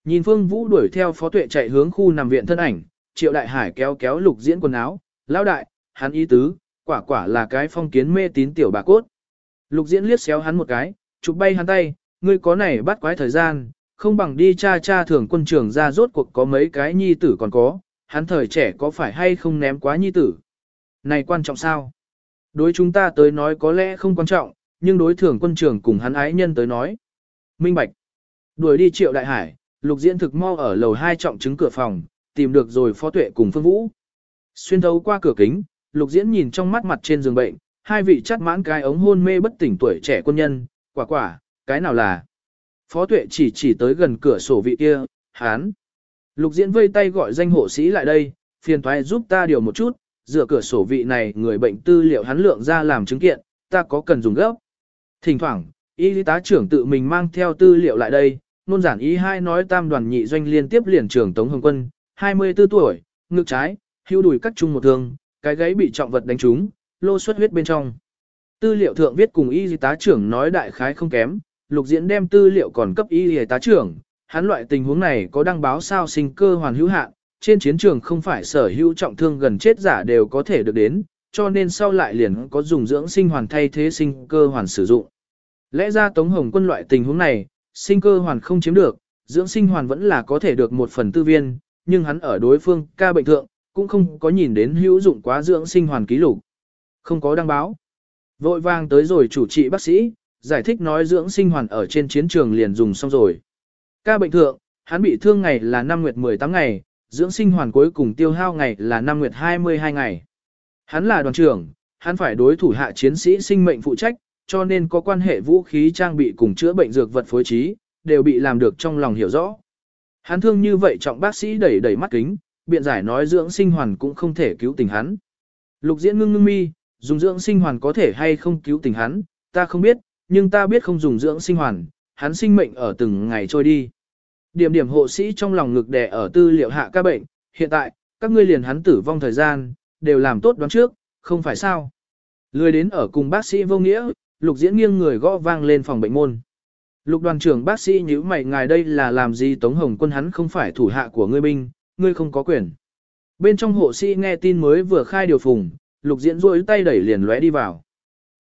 Nhìn Phương Vũ đuổi theo phó tuệ chạy hướng khu nằm viện thân ảnh, triệu đại hải kéo kéo lục diễn quần áo, lão đại, hắn ý tứ, quả quả là cái phong kiến mê tín tiểu bà cốt. Lục diễn liếc xéo hắn một cái, chụp bay hắn tay, ngươi có này bắt quái thời gian, không bằng đi cha cha thưởng quân trưởng ra rốt cuộc có mấy cái nhi tử còn có, hắn thời trẻ có phải hay không ném quá nhi tử. Này quan trọng sao? Đối chúng ta tới nói có lẽ không quan trọng, nhưng đối thưởng quân trưởng cùng hắn ái nhân tới nói. Minh Bạch. Đuổi đi triệu đại hải, lục diễn thực mau ở lầu hai trọng chứng cửa phòng, tìm được rồi phó tuệ cùng phương vũ. Xuyên thấu qua cửa kính, lục diễn nhìn trong mắt mặt trên giường bệnh, hai vị chắt mãn cái ống hôn mê bất tỉnh tuổi trẻ quân nhân, quả quả, cái nào là. Phó tuệ chỉ chỉ tới gần cửa sổ vị kia, hán. Lục diễn vây tay gọi danh hộ sĩ lại đây, phiền thoái giúp ta điều một chút, dựa cửa sổ vị này người bệnh tư liệu hắn lượng ra làm chứng kiện, ta có cần dùng gấp. Thỉnh thoảng, y tá trưởng tự mình mang theo tư liệu lại đây, nôn giản ý hai nói tam đoàn nhị doanh liên tiếp liền trưởng Tống Hồng Quân, 24 tuổi, ngực trái, hưu đùi cắt chung một thương, cái gáy bị trọng vật đánh trúng, lô xuất huyết bên trong. Tư liệu thượng viết cùng y tá trưởng nói đại khái không kém, lục diễn đem tư liệu còn cấp y tá trưởng, hắn loại tình huống này có đăng báo sao sinh cơ hoàn hữu hạn, trên chiến trường không phải sở hữu trọng thương gần chết giả đều có thể được đến, cho nên sau lại liền có dùng dưỡng sinh hoàn thay thế sinh cơ hoàn sử dụng. Lẽ ra Tống Hồng quân loại tình huống này, sinh cơ hoàn không chiếm được, dưỡng sinh hoàn vẫn là có thể được một phần tư viên, nhưng hắn ở đối phương ca bệnh thượng, cũng không có nhìn đến hữu dụng quá dưỡng sinh hoàn ký lục. Không có đăng báo. Vội vàng tới rồi chủ trị bác sĩ, giải thích nói dưỡng sinh hoàn ở trên chiến trường liền dùng xong rồi. Ca bệnh thượng, hắn bị thương ngày là 5 nguyệt 18 ngày, dưỡng sinh hoàn cuối cùng tiêu hao ngày là 5 nguyệt 22 ngày. Hắn là đoàn trưởng, hắn phải đối thủ hạ chiến sĩ sinh mệnh phụ trách, cho nên có quan hệ vũ khí trang bị cùng chữa bệnh dược vật phối trí, đều bị làm được trong lòng hiểu rõ. Hắn thương như vậy trọng bác sĩ đẩy đẩy mắt kính, biện giải nói dưỡng sinh hoàn cũng không thể cứu tình hắn. Lục diễn ngưng ngưng mi, dùng dưỡng sinh hoàn có thể hay không cứu tình hắn, ta không biết, nhưng ta biết không dùng dưỡng sinh hoàn, hắn sinh mệnh ở từng ngày trôi đi. Điểm điểm hộ sĩ trong lòng ngực đè ở tư liệu hạ ca bệnh, hiện tại, các ngươi liền hắn tử vong thời gian, đều làm tốt đoán trước, không phải sao. Lười đến ở cùng bác sĩ vô nghĩa, lục diễn nghiêng người gõ vang lên phòng bệnh môn. Lục đoàn trưởng bác sĩ nhíu mày ngài đây là làm gì Tống Hồng quân hắn không phải thủ hạ của ngươi binh, ngươi không có quyền. Bên trong hộ sĩ nghe tin mới vừa khai điều phùng, lục diễn rôi tay đẩy liền lóe đi vào.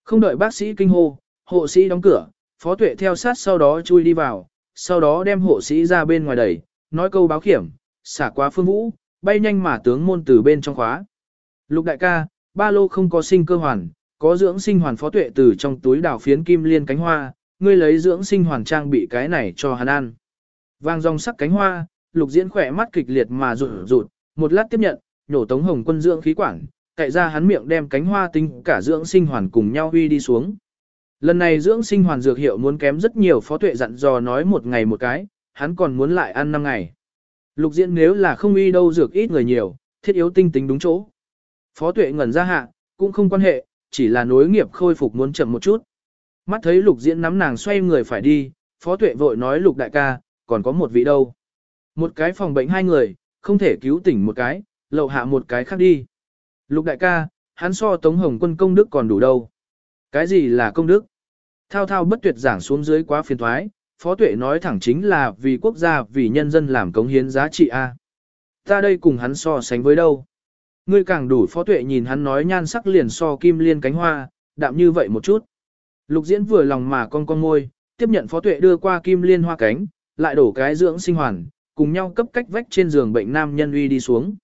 Không đợi bác sĩ kinh hô, hộ sĩ đóng cửa, phó tuệ theo sát sau đó chui đi vào, sau đó đem hộ sĩ ra bên ngoài đẩy, nói câu báo kiểm, xả quá phương vũ, bay nhanh mà tướng môn từ bên trong khóa. Lục đại ca, ba lô không có sinh cơ hoàn, có dưỡng sinh hoàn phó tuệ từ trong túi đào phiến kim liên cánh hoa, ngươi lấy dưỡng sinh hoàn trang bị cái này cho hắn ăn. Vang dòng sắc cánh hoa, lục diễn khỏe mắt kịch liệt mà rụt rụt, một lát tiếp nhận, nhổ tống hồng quân dưỡng khí quản, cậy ra hắn miệng đem cánh hoa tinh cả dưỡng sinh hoàn cùng nhau huy đi xuống. Lần này dưỡng sinh hoàn dược hiệu muốn kém rất nhiều phó tuệ dặn dò nói một ngày một cái, hắn còn muốn lại ăn năm ngày. Lục diễn nếu là không uy đâu dược ít người nhiều, thiết yếu tinh tính đúng chỗ. Phó tuệ ngẩn ra hạ, cũng không quan hệ, chỉ là nối nghiệp khôi phục muốn chậm một chút. Mắt thấy lục diễn nắm nàng xoay người phải đi, phó tuệ vội nói lục đại ca, còn có một vị đâu. Một cái phòng bệnh hai người, không thể cứu tỉnh một cái, lậu hạ một cái khác đi. Lục đại ca, hắn so Tống Hồng quân công đức còn đủ đâu. Cái gì là công đức? Thao thao bất tuyệt giảng xuống dưới quá phiền thoái, Phó Tuệ nói thẳng chính là vì quốc gia vì nhân dân làm cống hiến giá trị A. Ta đây cùng hắn so sánh với đâu? Ngươi càng đủ Phó Tuệ nhìn hắn nói nhan sắc liền so kim liên cánh hoa, đạm như vậy một chút. Lục diễn vừa lòng mà con con môi, tiếp nhận Phó Tuệ đưa qua kim liên hoa cánh, lại đổ cái dưỡng sinh hoàn, cùng nhau cấp cách vách trên giường bệnh nam nhân uy đi xuống.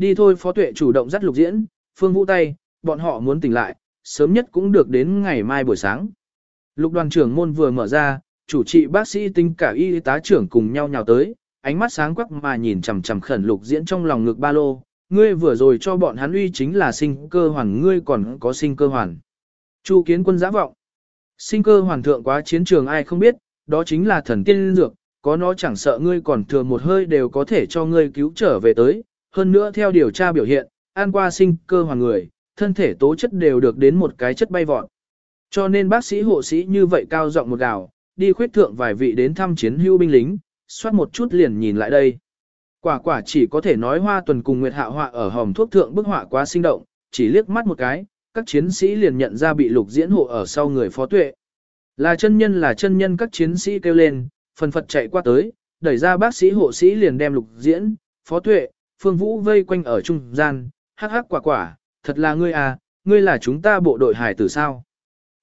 Đi thôi Phó Tuệ chủ động dắt lục diễn, phương vũ tay, bọn họ muốn tỉnh lại, sớm nhất cũng được đến ngày mai buổi sáng. Lục đoàn trưởng môn vừa mở ra, chủ trị bác sĩ tinh cả y tá trưởng cùng nhau nhào tới, ánh mắt sáng quắc mà nhìn chằm chằm khẩn lục diễn trong lòng ngực ba lô, ngươi vừa rồi cho bọn hắn uy chính là sinh cơ hoàn ngươi còn có sinh cơ hoàn. Chu kiến quân giã vọng. Sinh cơ hoàn thượng quá chiến trường ai không biết, đó chính là thần tiên dược, có nó chẳng sợ ngươi còn thừa một hơi đều có thể cho ngươi cứu trở về tới. Hơn nữa theo điều tra biểu hiện, an qua sinh cơ hoàng người, thân thể tố chất đều được đến một cái chất bay vọt. Cho nên bác sĩ hộ sĩ như vậy cao giọng một gào, đi khuyết thượng vài vị đến thăm chiến hưu binh lính, soát một chút liền nhìn lại đây. Quả quả chỉ có thể nói hoa tuần cùng Nguyệt Hạ họa ở hòm thuốc thượng bức họa quá sinh động, chỉ liếc mắt một cái, các chiến sĩ liền nhận ra bị lục diễn hộ ở sau người phó tuệ. Là chân nhân là chân nhân các chiến sĩ kêu lên, phần phật chạy qua tới, đẩy ra bác sĩ hộ sĩ liền đem lục diễn, phó tuệ, phương vũ vây quanh ở trung gian, hắc hắc quả quả, thật là ngươi à, ngươi là chúng ta bộ đội hải tử sao.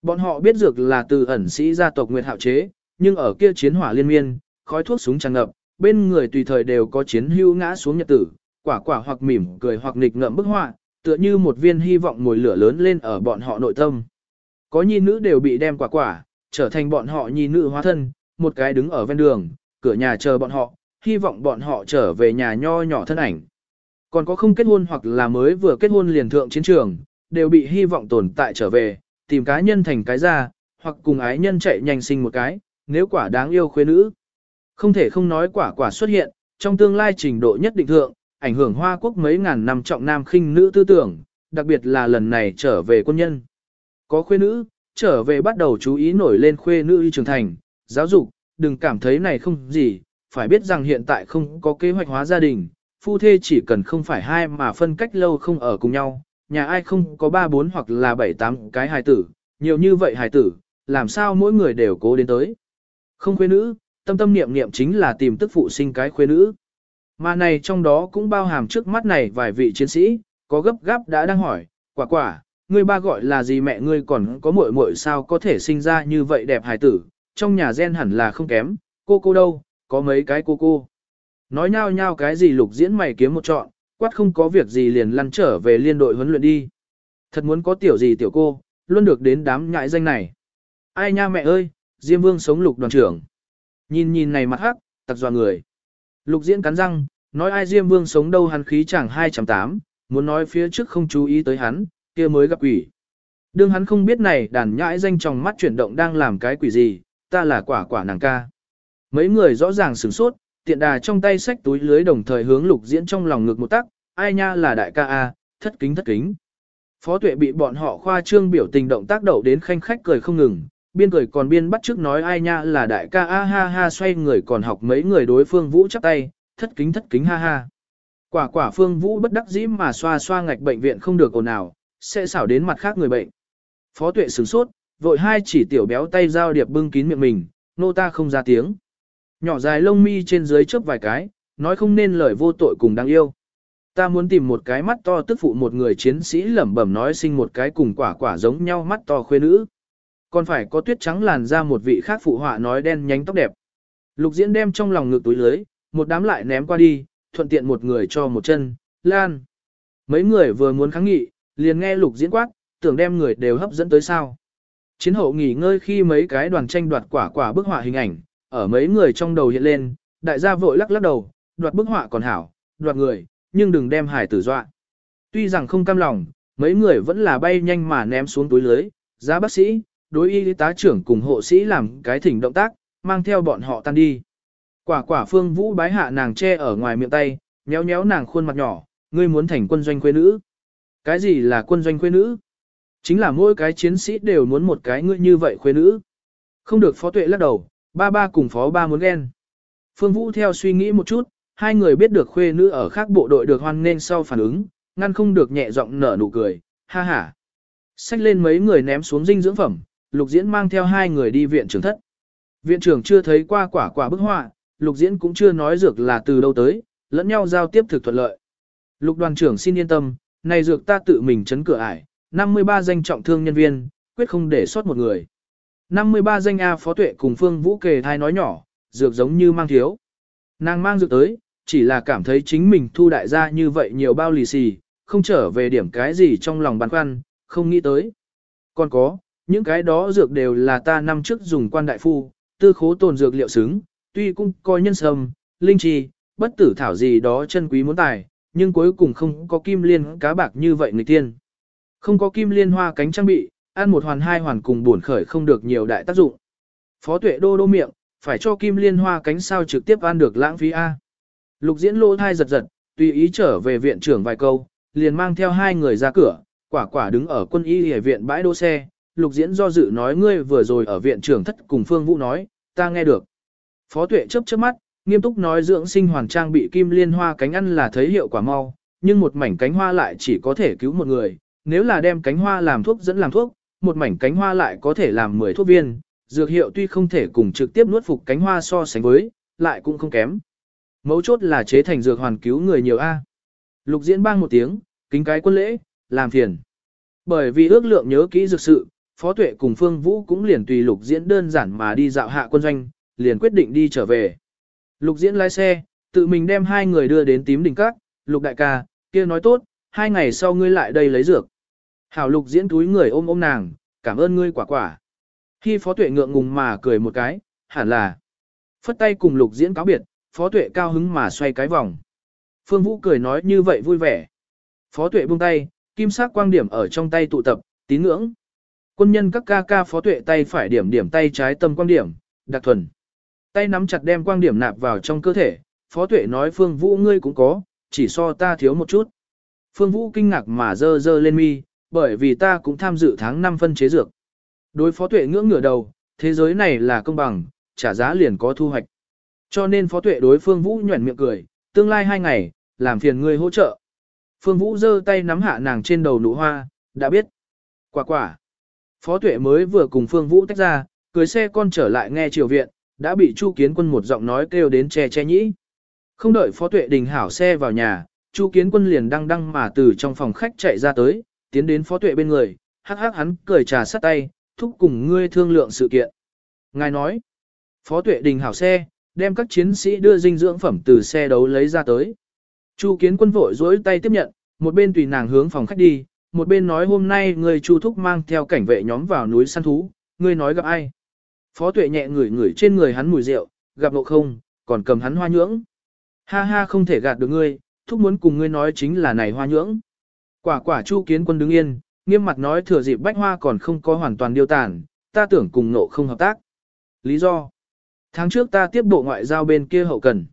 Bọn họ biết dược là từ ẩn sĩ gia tộc Nguyệt Hạo chế, nhưng ở kia chiến hỏa liên miên, khói thuốc súng tràn ngập, bên người tùy thời đều có chiến hưu ngã xuống nhật tử, quả quả hoặc mỉm cười hoặc nghịch ngợm bức họa, tựa như một viên hy vọng ngồi lửa lớn lên ở bọn họ nội tâm. Có nhi nữ đều bị đem quả quả, trở thành bọn họ nhi nữ hóa thân, một cái đứng ở ven đường, cửa nhà chờ bọn họ, hy vọng bọn họ trở về nhà nho nhỏ thân ảnh. Còn có không kết hôn hoặc là mới vừa kết hôn liền thượng chiến trường, đều bị hy vọng tồn tại trở về, tìm cá nhân thành cái ra, hoặc cùng ái nhân chạy nhanh sinh một cái, nếu quả đáng yêu khuê nữ. Không thể không nói quả quả xuất hiện, trong tương lai trình độ nhất định thượng, ảnh hưởng Hoa Quốc mấy ngàn năm trọng nam khinh nữ tư tưởng, đặc biệt là lần này trở về quân nhân. Có khuê nữ, trở về bắt đầu chú ý nổi lên khuê nữ y trưởng thành, giáo dục, đừng cảm thấy này không gì, phải biết rằng hiện tại không có kế hoạch hóa gia đình, phu thê chỉ cần không phải hai mà phân cách lâu không ở cùng nhau, nhà ai không có ba bốn hoặc là bảy tám cái hài tử, nhiều như vậy hài tử, làm sao mỗi người đều cố đến tới. Không khuê nữ, tâm tâm niệm niệm chính là tìm tức phụ sinh cái khuê nữ. Mà này trong đó cũng bao hàm trước mắt này vài vị chiến sĩ, có gấp gáp đã đang hỏi, quả quả, ngươi ba gọi là gì mẹ ngươi còn có muội muội sao có thể sinh ra như vậy đẹp hài tử, trong nhà gen hẳn là không kém, cô cô đâu, có mấy cái cô cô. Nói nhau nhau cái gì lục diễn mày kiếm một trọn, quát không có việc gì liền lăn trở về liên đội huấn luyện đi. Thật muốn có tiểu gì tiểu cô, luôn được đến đám nhãi danh này. Ai nha mẹ ơi, Diêm Vương sống lục đoàn trưởng. Nhìn nhìn này mặt hắc, tặc dọa người. Lục diễn cắn răng, nói ai Diêm Vương sống đâu hắn khí chẳng 208, muốn nói phía trước không chú ý tới hắn, kia mới gặp quỷ. Đương hắn không biết này đàn nhãi danh trong mắt chuyển động đang làm cái quỷ gì, ta là quả quả nàng ca. Mấy người rõ ràng sửng sốt, tiện đà trong tay sách túi lưới đồng thời hướng lục diễn trong lòng ngực một tắc, ai nha là đại ca A, thất kính thất kính. Phó tuệ bị bọn họ khoa trương biểu tình động tác đậu đến khanh khách cười không ngừng, biên cười còn biên bắt trước nói ai nha là đại ca A ha ha xoay người còn học mấy người đối phương vũ chắp tay, thất kính thất kính ha ha. Quả quả phương vũ bất đắc dĩ mà xoa xoa ngạch bệnh viện không được ồn nào, sẽ xảo đến mặt khác người bệnh. Phó tuệ sửng sốt, vội hai chỉ tiểu béo tay giao điệp bưng kín miệng mình, nô ta không ra tiếng. Nhỏ dài lông mi trên dưới chớp vài cái, nói không nên lời vô tội cùng đáng yêu. Ta muốn tìm một cái mắt to tức phụ một người chiến sĩ lẩm bẩm nói sinh một cái cùng quả quả giống nhau mắt to khuê nữ. Còn phải có tuyết trắng làn ra một vị khác phụ họa nói đen nhánh tóc đẹp. Lục diễn đem trong lòng ngực túi lưới, một đám lại ném qua đi, thuận tiện một người cho một chân, lan. Mấy người vừa muốn kháng nghị, liền nghe lục diễn quát, tưởng đem người đều hấp dẫn tới sao. Chiến hậu nghỉ ngơi khi mấy cái đoàn tranh đoạt quả quả bức họa hình ảnh, ở mấy người trong đầu hiện lên, đại gia vội lắc lắc đầu, đoạt bức họa còn hảo, đoạt người, nhưng đừng đem hải tử dọa. Tuy rằng không cam lòng, mấy người vẫn là bay nhanh mà ném xuống túi lưới, giá bác sĩ, đối y tá trưởng cùng hộ sĩ làm cái thỉnh động tác, mang theo bọn họ tan đi. Quả quả phương vũ bái hạ nàng che ở ngoài miệng tay, nhéo nhéo nàng khuôn mặt nhỏ, ngươi muốn thành quân doanh quê nữ. Cái gì là quân doanh quê nữ? Chính là mỗi cái chiến sĩ đều muốn một cái ngươi như vậy khuê nữ. Không được phó tuệ lắc đầu, ba ba cùng phó ba muốn ghen. Phương Vũ theo suy nghĩ một chút, hai người biết được khuê nữ ở khác bộ đội được hoan nên sau phản ứng, ngăn không được nhẹ giọng nở nụ cười, ha ha. Xách lên mấy người ném xuống dinh dưỡng phẩm, lục diễn mang theo hai người đi viện trưởng thất. Viện trưởng chưa thấy qua quả quả bức họa, lục diễn cũng chưa nói dược là từ đâu tới, lẫn nhau giao tiếp thực thuận lợi. Lục đoàn trưởng xin yên tâm, này dược ta tự mình chấn cửa ải, 53 danh trọng thương nhân viên, quyết không để sót một người. 53 danh A phó tuệ cùng phương vũ kề thai nói nhỏ, dược giống như mang thiếu. Nàng mang dược tới, chỉ là cảm thấy chính mình thu đại gia như vậy nhiều bao lì xì, không trở về điểm cái gì trong lòng băn khoăn, không nghĩ tới. Còn có, những cái đó dược đều là ta năm trước dùng quan đại phu, tư khố tồn dược liệu xứng, tuy cũng coi nhân sâm, linh chi, bất tử thảo gì đó chân quý muốn tài, nhưng cuối cùng không có kim liên cá bạc như vậy người tiên. Không có kim liên hoa cánh trang bị, ăn một hoàn hai hoàn cùng buồn khởi không được nhiều đại tác dụng. Phó tuệ đô đô miệng, phải cho kim liên hoa cánh sao trực tiếp ăn được lãng phí A. Lục diễn lô thai giật giật, tùy ý trở về viện trưởng vài câu, liền mang theo hai người ra cửa, quả quả đứng ở quân y hề viện bãi đỗ xe. Lục diễn do dự nói ngươi vừa rồi ở viện trưởng thất cùng Phương Vũ nói, ta nghe được. Phó tuệ chớp chớp mắt, nghiêm túc nói dưỡng sinh hoàn trang bị kim liên hoa cánh ăn là thấy hiệu quả mau, nhưng một mảnh cánh hoa lại chỉ có thể cứu một người, nếu là đem cánh hoa làm thuốc dẫn làm thuốc, một mảnh cánh hoa lại có thể làm 10 thuốc viên, dược hiệu tuy không thể cùng trực tiếp nuốt phục cánh hoa so sánh với, lại cũng không kém. Mấu chốt là chế thành dược hoàn cứu người nhiều A. Lục diễn bang một tiếng, kính cái quân lễ, làm phiền. Bởi vì ước lượng nhớ kỹ dược sự, Phó Tuệ cùng Phương Vũ cũng liền tùy lục diễn đơn giản mà đi dạo hạ quân doanh, liền quyết định đi trở về. Lục diễn lái xe, tự mình đem hai người đưa đến tím đỉnh các, lục đại ca, kia nói tốt, hai ngày sau ngươi lại đây lấy dược. Hảo lục diễn túi người ôm ôm nàng, cảm ơn ngươi quả quả. Khi phó tuệ ngượng ngùng mà cười một cái, hẳn là. Phất tay cùng lục diễn cáo biệt, phó tuệ cao hứng mà xoay cái vòng. Phương Vũ cười nói như vậy vui vẻ. Phó tuệ buông tay, kim sắc quang điểm ở trong tay tụ tập, tín ngưỡng. Quân nhân các ca ca phó tuệ tay phải điểm điểm tay trái tâm quang điểm, đặc thuần. Tay nắm chặt đem quang điểm nạp vào trong cơ thể, phó tuệ nói Phương Vũ ngươi cũng có, chỉ so ta thiếu một chút. Phương Vũ kinh ngạc mà dơ dơ lên mi, bởi vì ta cũng tham dự tháng 5 phân chế dược. Đối phó tuệ ngưỡng ngửa đầu, thế giới này là công bằng, trả giá liền có thu hoạch. Cho nên phó tuệ đối Phương Vũ nhuẩn miệng cười, tương lai hai ngày, làm phiền ngươi hỗ trợ. Phương Vũ giơ tay nắm hạ nàng trên đầu nụ hoa, đã biết. Quả quả. Phó tuệ mới vừa cùng Phương Vũ tách ra, cưới xe con trở lại nghe triều viện, đã bị Chu Kiến Quân một giọng nói kêu đến che che nhĩ. Không đợi Phó Tuệ Đình hảo xe vào nhà, Chu Kiến Quân liền đăng đăng mà từ trong phòng khách chạy ra tới, tiến đến Phó Tuệ bên người, hắc hắc hắn cười trà sát tay, thúc cùng ngươi thương lượng sự kiện. Ngài nói, Phó Tuệ Đình hảo xe, đem các chiến sĩ đưa dinh dưỡng phẩm từ xe đấu lấy ra tới. Chu Kiến Quân vội dối tay tiếp nhận, một bên tùy nàng hướng phòng khách đi, một bên nói hôm nay người Chu Thúc mang theo cảnh vệ nhóm vào núi săn thú, ngươi nói gặp ai. Phó tuệ nhẹ ngửi ngửi trên người hắn mùi rượu, gặp nộ không, còn cầm hắn hoa nhưỡng. Ha ha không thể gạt được ngươi, thúc muốn cùng ngươi nói chính là này hoa nhưỡng. Quả quả chu kiến quân đứng yên, nghiêm mặt nói thừa dịp bách hoa còn không có hoàn toàn điêu tàn, ta tưởng cùng nộ không hợp tác. Lý do? Tháng trước ta tiếp bộ ngoại giao bên kia hậu cần.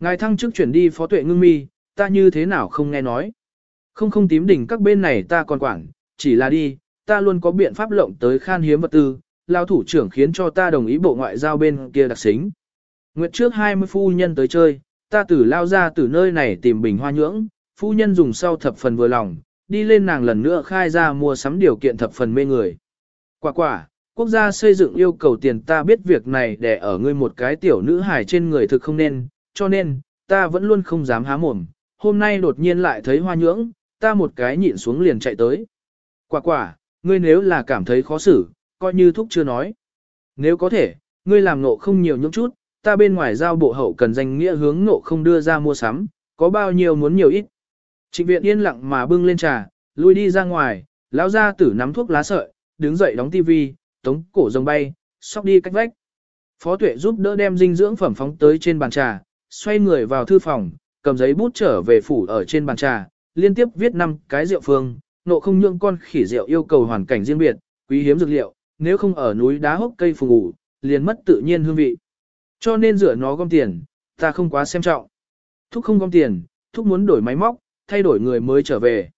Ngài thăng chức chuyển đi phó tuệ ngưng mi, ta như thế nào không nghe nói. Không không tím đỉnh các bên này ta còn quản, chỉ là đi, ta luôn có biện pháp lộng tới khan hiếm vật tư, lao thủ trưởng khiến cho ta đồng ý bộ ngoại giao bên kia đặc xính. Nguyệt trước 20 phu nhân tới chơi, ta tử lao ra từ nơi này tìm bình hoa nhưỡng, phu nhân dùng sau thập phần vừa lòng, đi lên nàng lần nữa khai ra mua sắm điều kiện thập phần mê người. Quả quả, quốc gia xây dựng yêu cầu tiền ta biết việc này để ở ngươi một cái tiểu nữ hài trên người thực không nên, cho nên, ta vẫn luôn không dám há mồm, hôm nay đột nhiên lại thấy hoa nhưỡng, ta một cái nhịn xuống liền chạy tới. Quả quả, ngươi nếu là cảm thấy khó xử, coi như thúc chưa nói. Nếu có thể, ngươi làm nộ không nhiều những chút, ta bên ngoài giao bộ hậu cần danh nghĩa hướng nộ không đưa ra mua sắm, có bao nhiêu muốn nhiều ít. Trịnh viện yên lặng mà bưng lên trà, lui đi ra ngoài, lão gia tử nắm thuốc lá sợi, đứng dậy đóng tivi, tống cổ rồng bay, sóc đi cách vách. Phó tuệ giúp đỡ đem dinh dưỡng phẩm phóng tới trên bàn trà, xoay người vào thư phòng, cầm giấy bút trở về phủ ở trên bàn trà, liên tiếp viết năm cái rượu phương, nộ không nhượng con khỉ rượu yêu cầu hoàn cảnh riêng biệt, quý hiếm dược liệu, nếu không ở núi đá hốc cây phù ngủ, liền mất tự nhiên hương vị. Cho nên rửa nó gom tiền, ta không quá xem trọng. Thúc không gom tiền, thúc muốn đổi máy móc, thay đổi người mới trở về.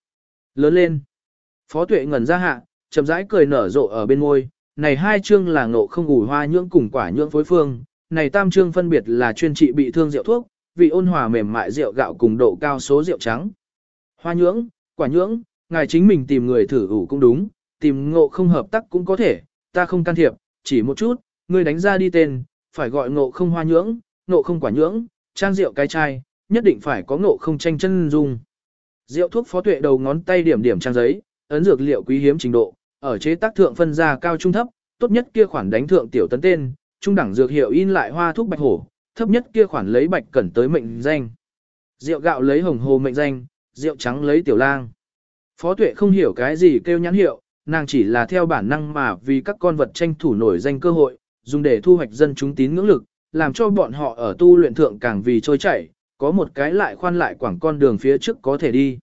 Lớn lên. Phó tuệ ngẩn ra hạ, chậm rãi cười nở rộ ở bên môi. Này hai chương là ngộ không ủ hoa nhưỡng cùng quả nhưỡng phối phương. Này tam chương phân biệt là chuyên trị bị thương rượu thuốc, vị ôn hòa mềm mại rượu gạo cùng độ cao số rượu trắng. Hoa nhưỡng, quả nhưỡng, ngài chính mình tìm người thử ủ cũng đúng, tìm ngộ không hợp tác cũng có thể, ta không can thiệp, chỉ một chút, ngươi đánh ra đi tên, phải gọi ngộ không hoa nhưỡng, ngộ không quả nhưỡng, trang rượu cái chai, nhất định phải có ngộ không tranh chân dung. Rượu thuốc phó tuệ đầu ngón tay điểm điểm trang giấy, ấn dược liệu quý hiếm trình độ, ở chế tác thượng phân ra cao trung thấp, tốt nhất kia khoản đánh thượng tiểu tấn tên, trung đẳng dược hiệu in lại hoa thuốc bạch hổ, thấp nhất kia khoản lấy bạch cẩn tới mệnh danh. Rượu gạo lấy hồng hồ mệnh danh, rượu trắng lấy tiểu lang. Phó tuệ không hiểu cái gì kêu nhãn hiệu, nàng chỉ là theo bản năng mà vì các con vật tranh thủ nổi danh cơ hội, dùng để thu hoạch dân chúng tín ngưỡng lực, làm cho bọn họ ở tu luyện thượng càng vì trôi chảy, có một cái lại khoan lại quảng con đường phía trước có thể đi.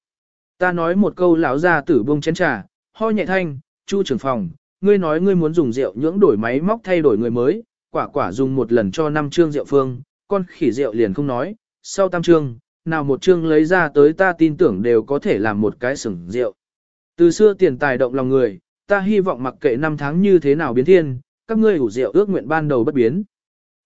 Ta nói một câu lão ra tử bông chén trà, ho nhẹ thanh, chu trưởng phòng, ngươi nói ngươi muốn dùng rượu nhưỡng đổi máy móc thay đổi người mới, quả quả dùng một lần cho năm trương rượu phương, con khỉ rượu liền không nói, sau tam trương, nào một trương lấy ra tới ta tin tưởng đều có thể làm một cái sừng rượu. Từ xưa tiền tài động lòng người, ta hy vọng mặc kệ năm tháng như thế nào biến thiên, các ngươi ủ rượu ước nguyện ban đầu bất biến.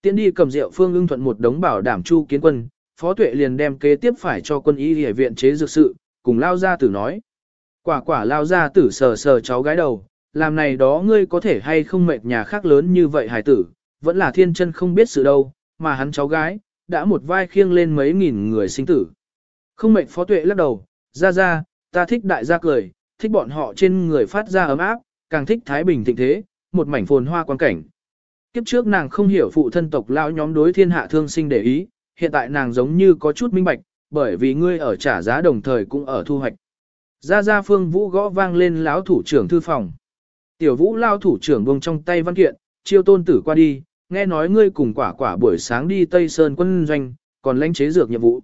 Tiến đi cầm rượu phương ưng thuận một đống bảo đảm chu kiến quân, phó tuệ liền đem kế tiếp phải cho quân y hệ viện chế dược sự, cùng lao gia tử nói. Quả quả lao gia tử sờ sờ cháu gái đầu, làm này đó ngươi có thể hay không mệt nhà khác lớn như vậy Hải tử, vẫn là thiên chân không biết sự đâu, mà hắn cháu gái, đã một vai khiêng lên mấy nghìn người sinh tử. Không mệt phó tuệ lắc đầu, ra ra, ta thích đại gia cười, thích bọn họ trên người phát ra ấm áp, càng thích thái bình thịnh thế, một mảnh phồn hoa quan cảnh. Kiếp trước nàng không hiểu phụ thân tộc lao nhóm đối thiên hạ thương sinh để ý, hiện tại nàng giống như có chút minh bạch, bởi vì ngươi ở trả giá đồng thời cũng ở thu hoạch. Ra ra phương vũ gõ vang lên lão thủ trưởng thư phòng. Tiểu vũ lao thủ trưởng buông trong tay văn kiện, chiêu tôn tử qua đi, nghe nói ngươi cùng quả quả buổi sáng đi Tây Sơn quân doanh, còn lãnh chế dược nhiệm vụ.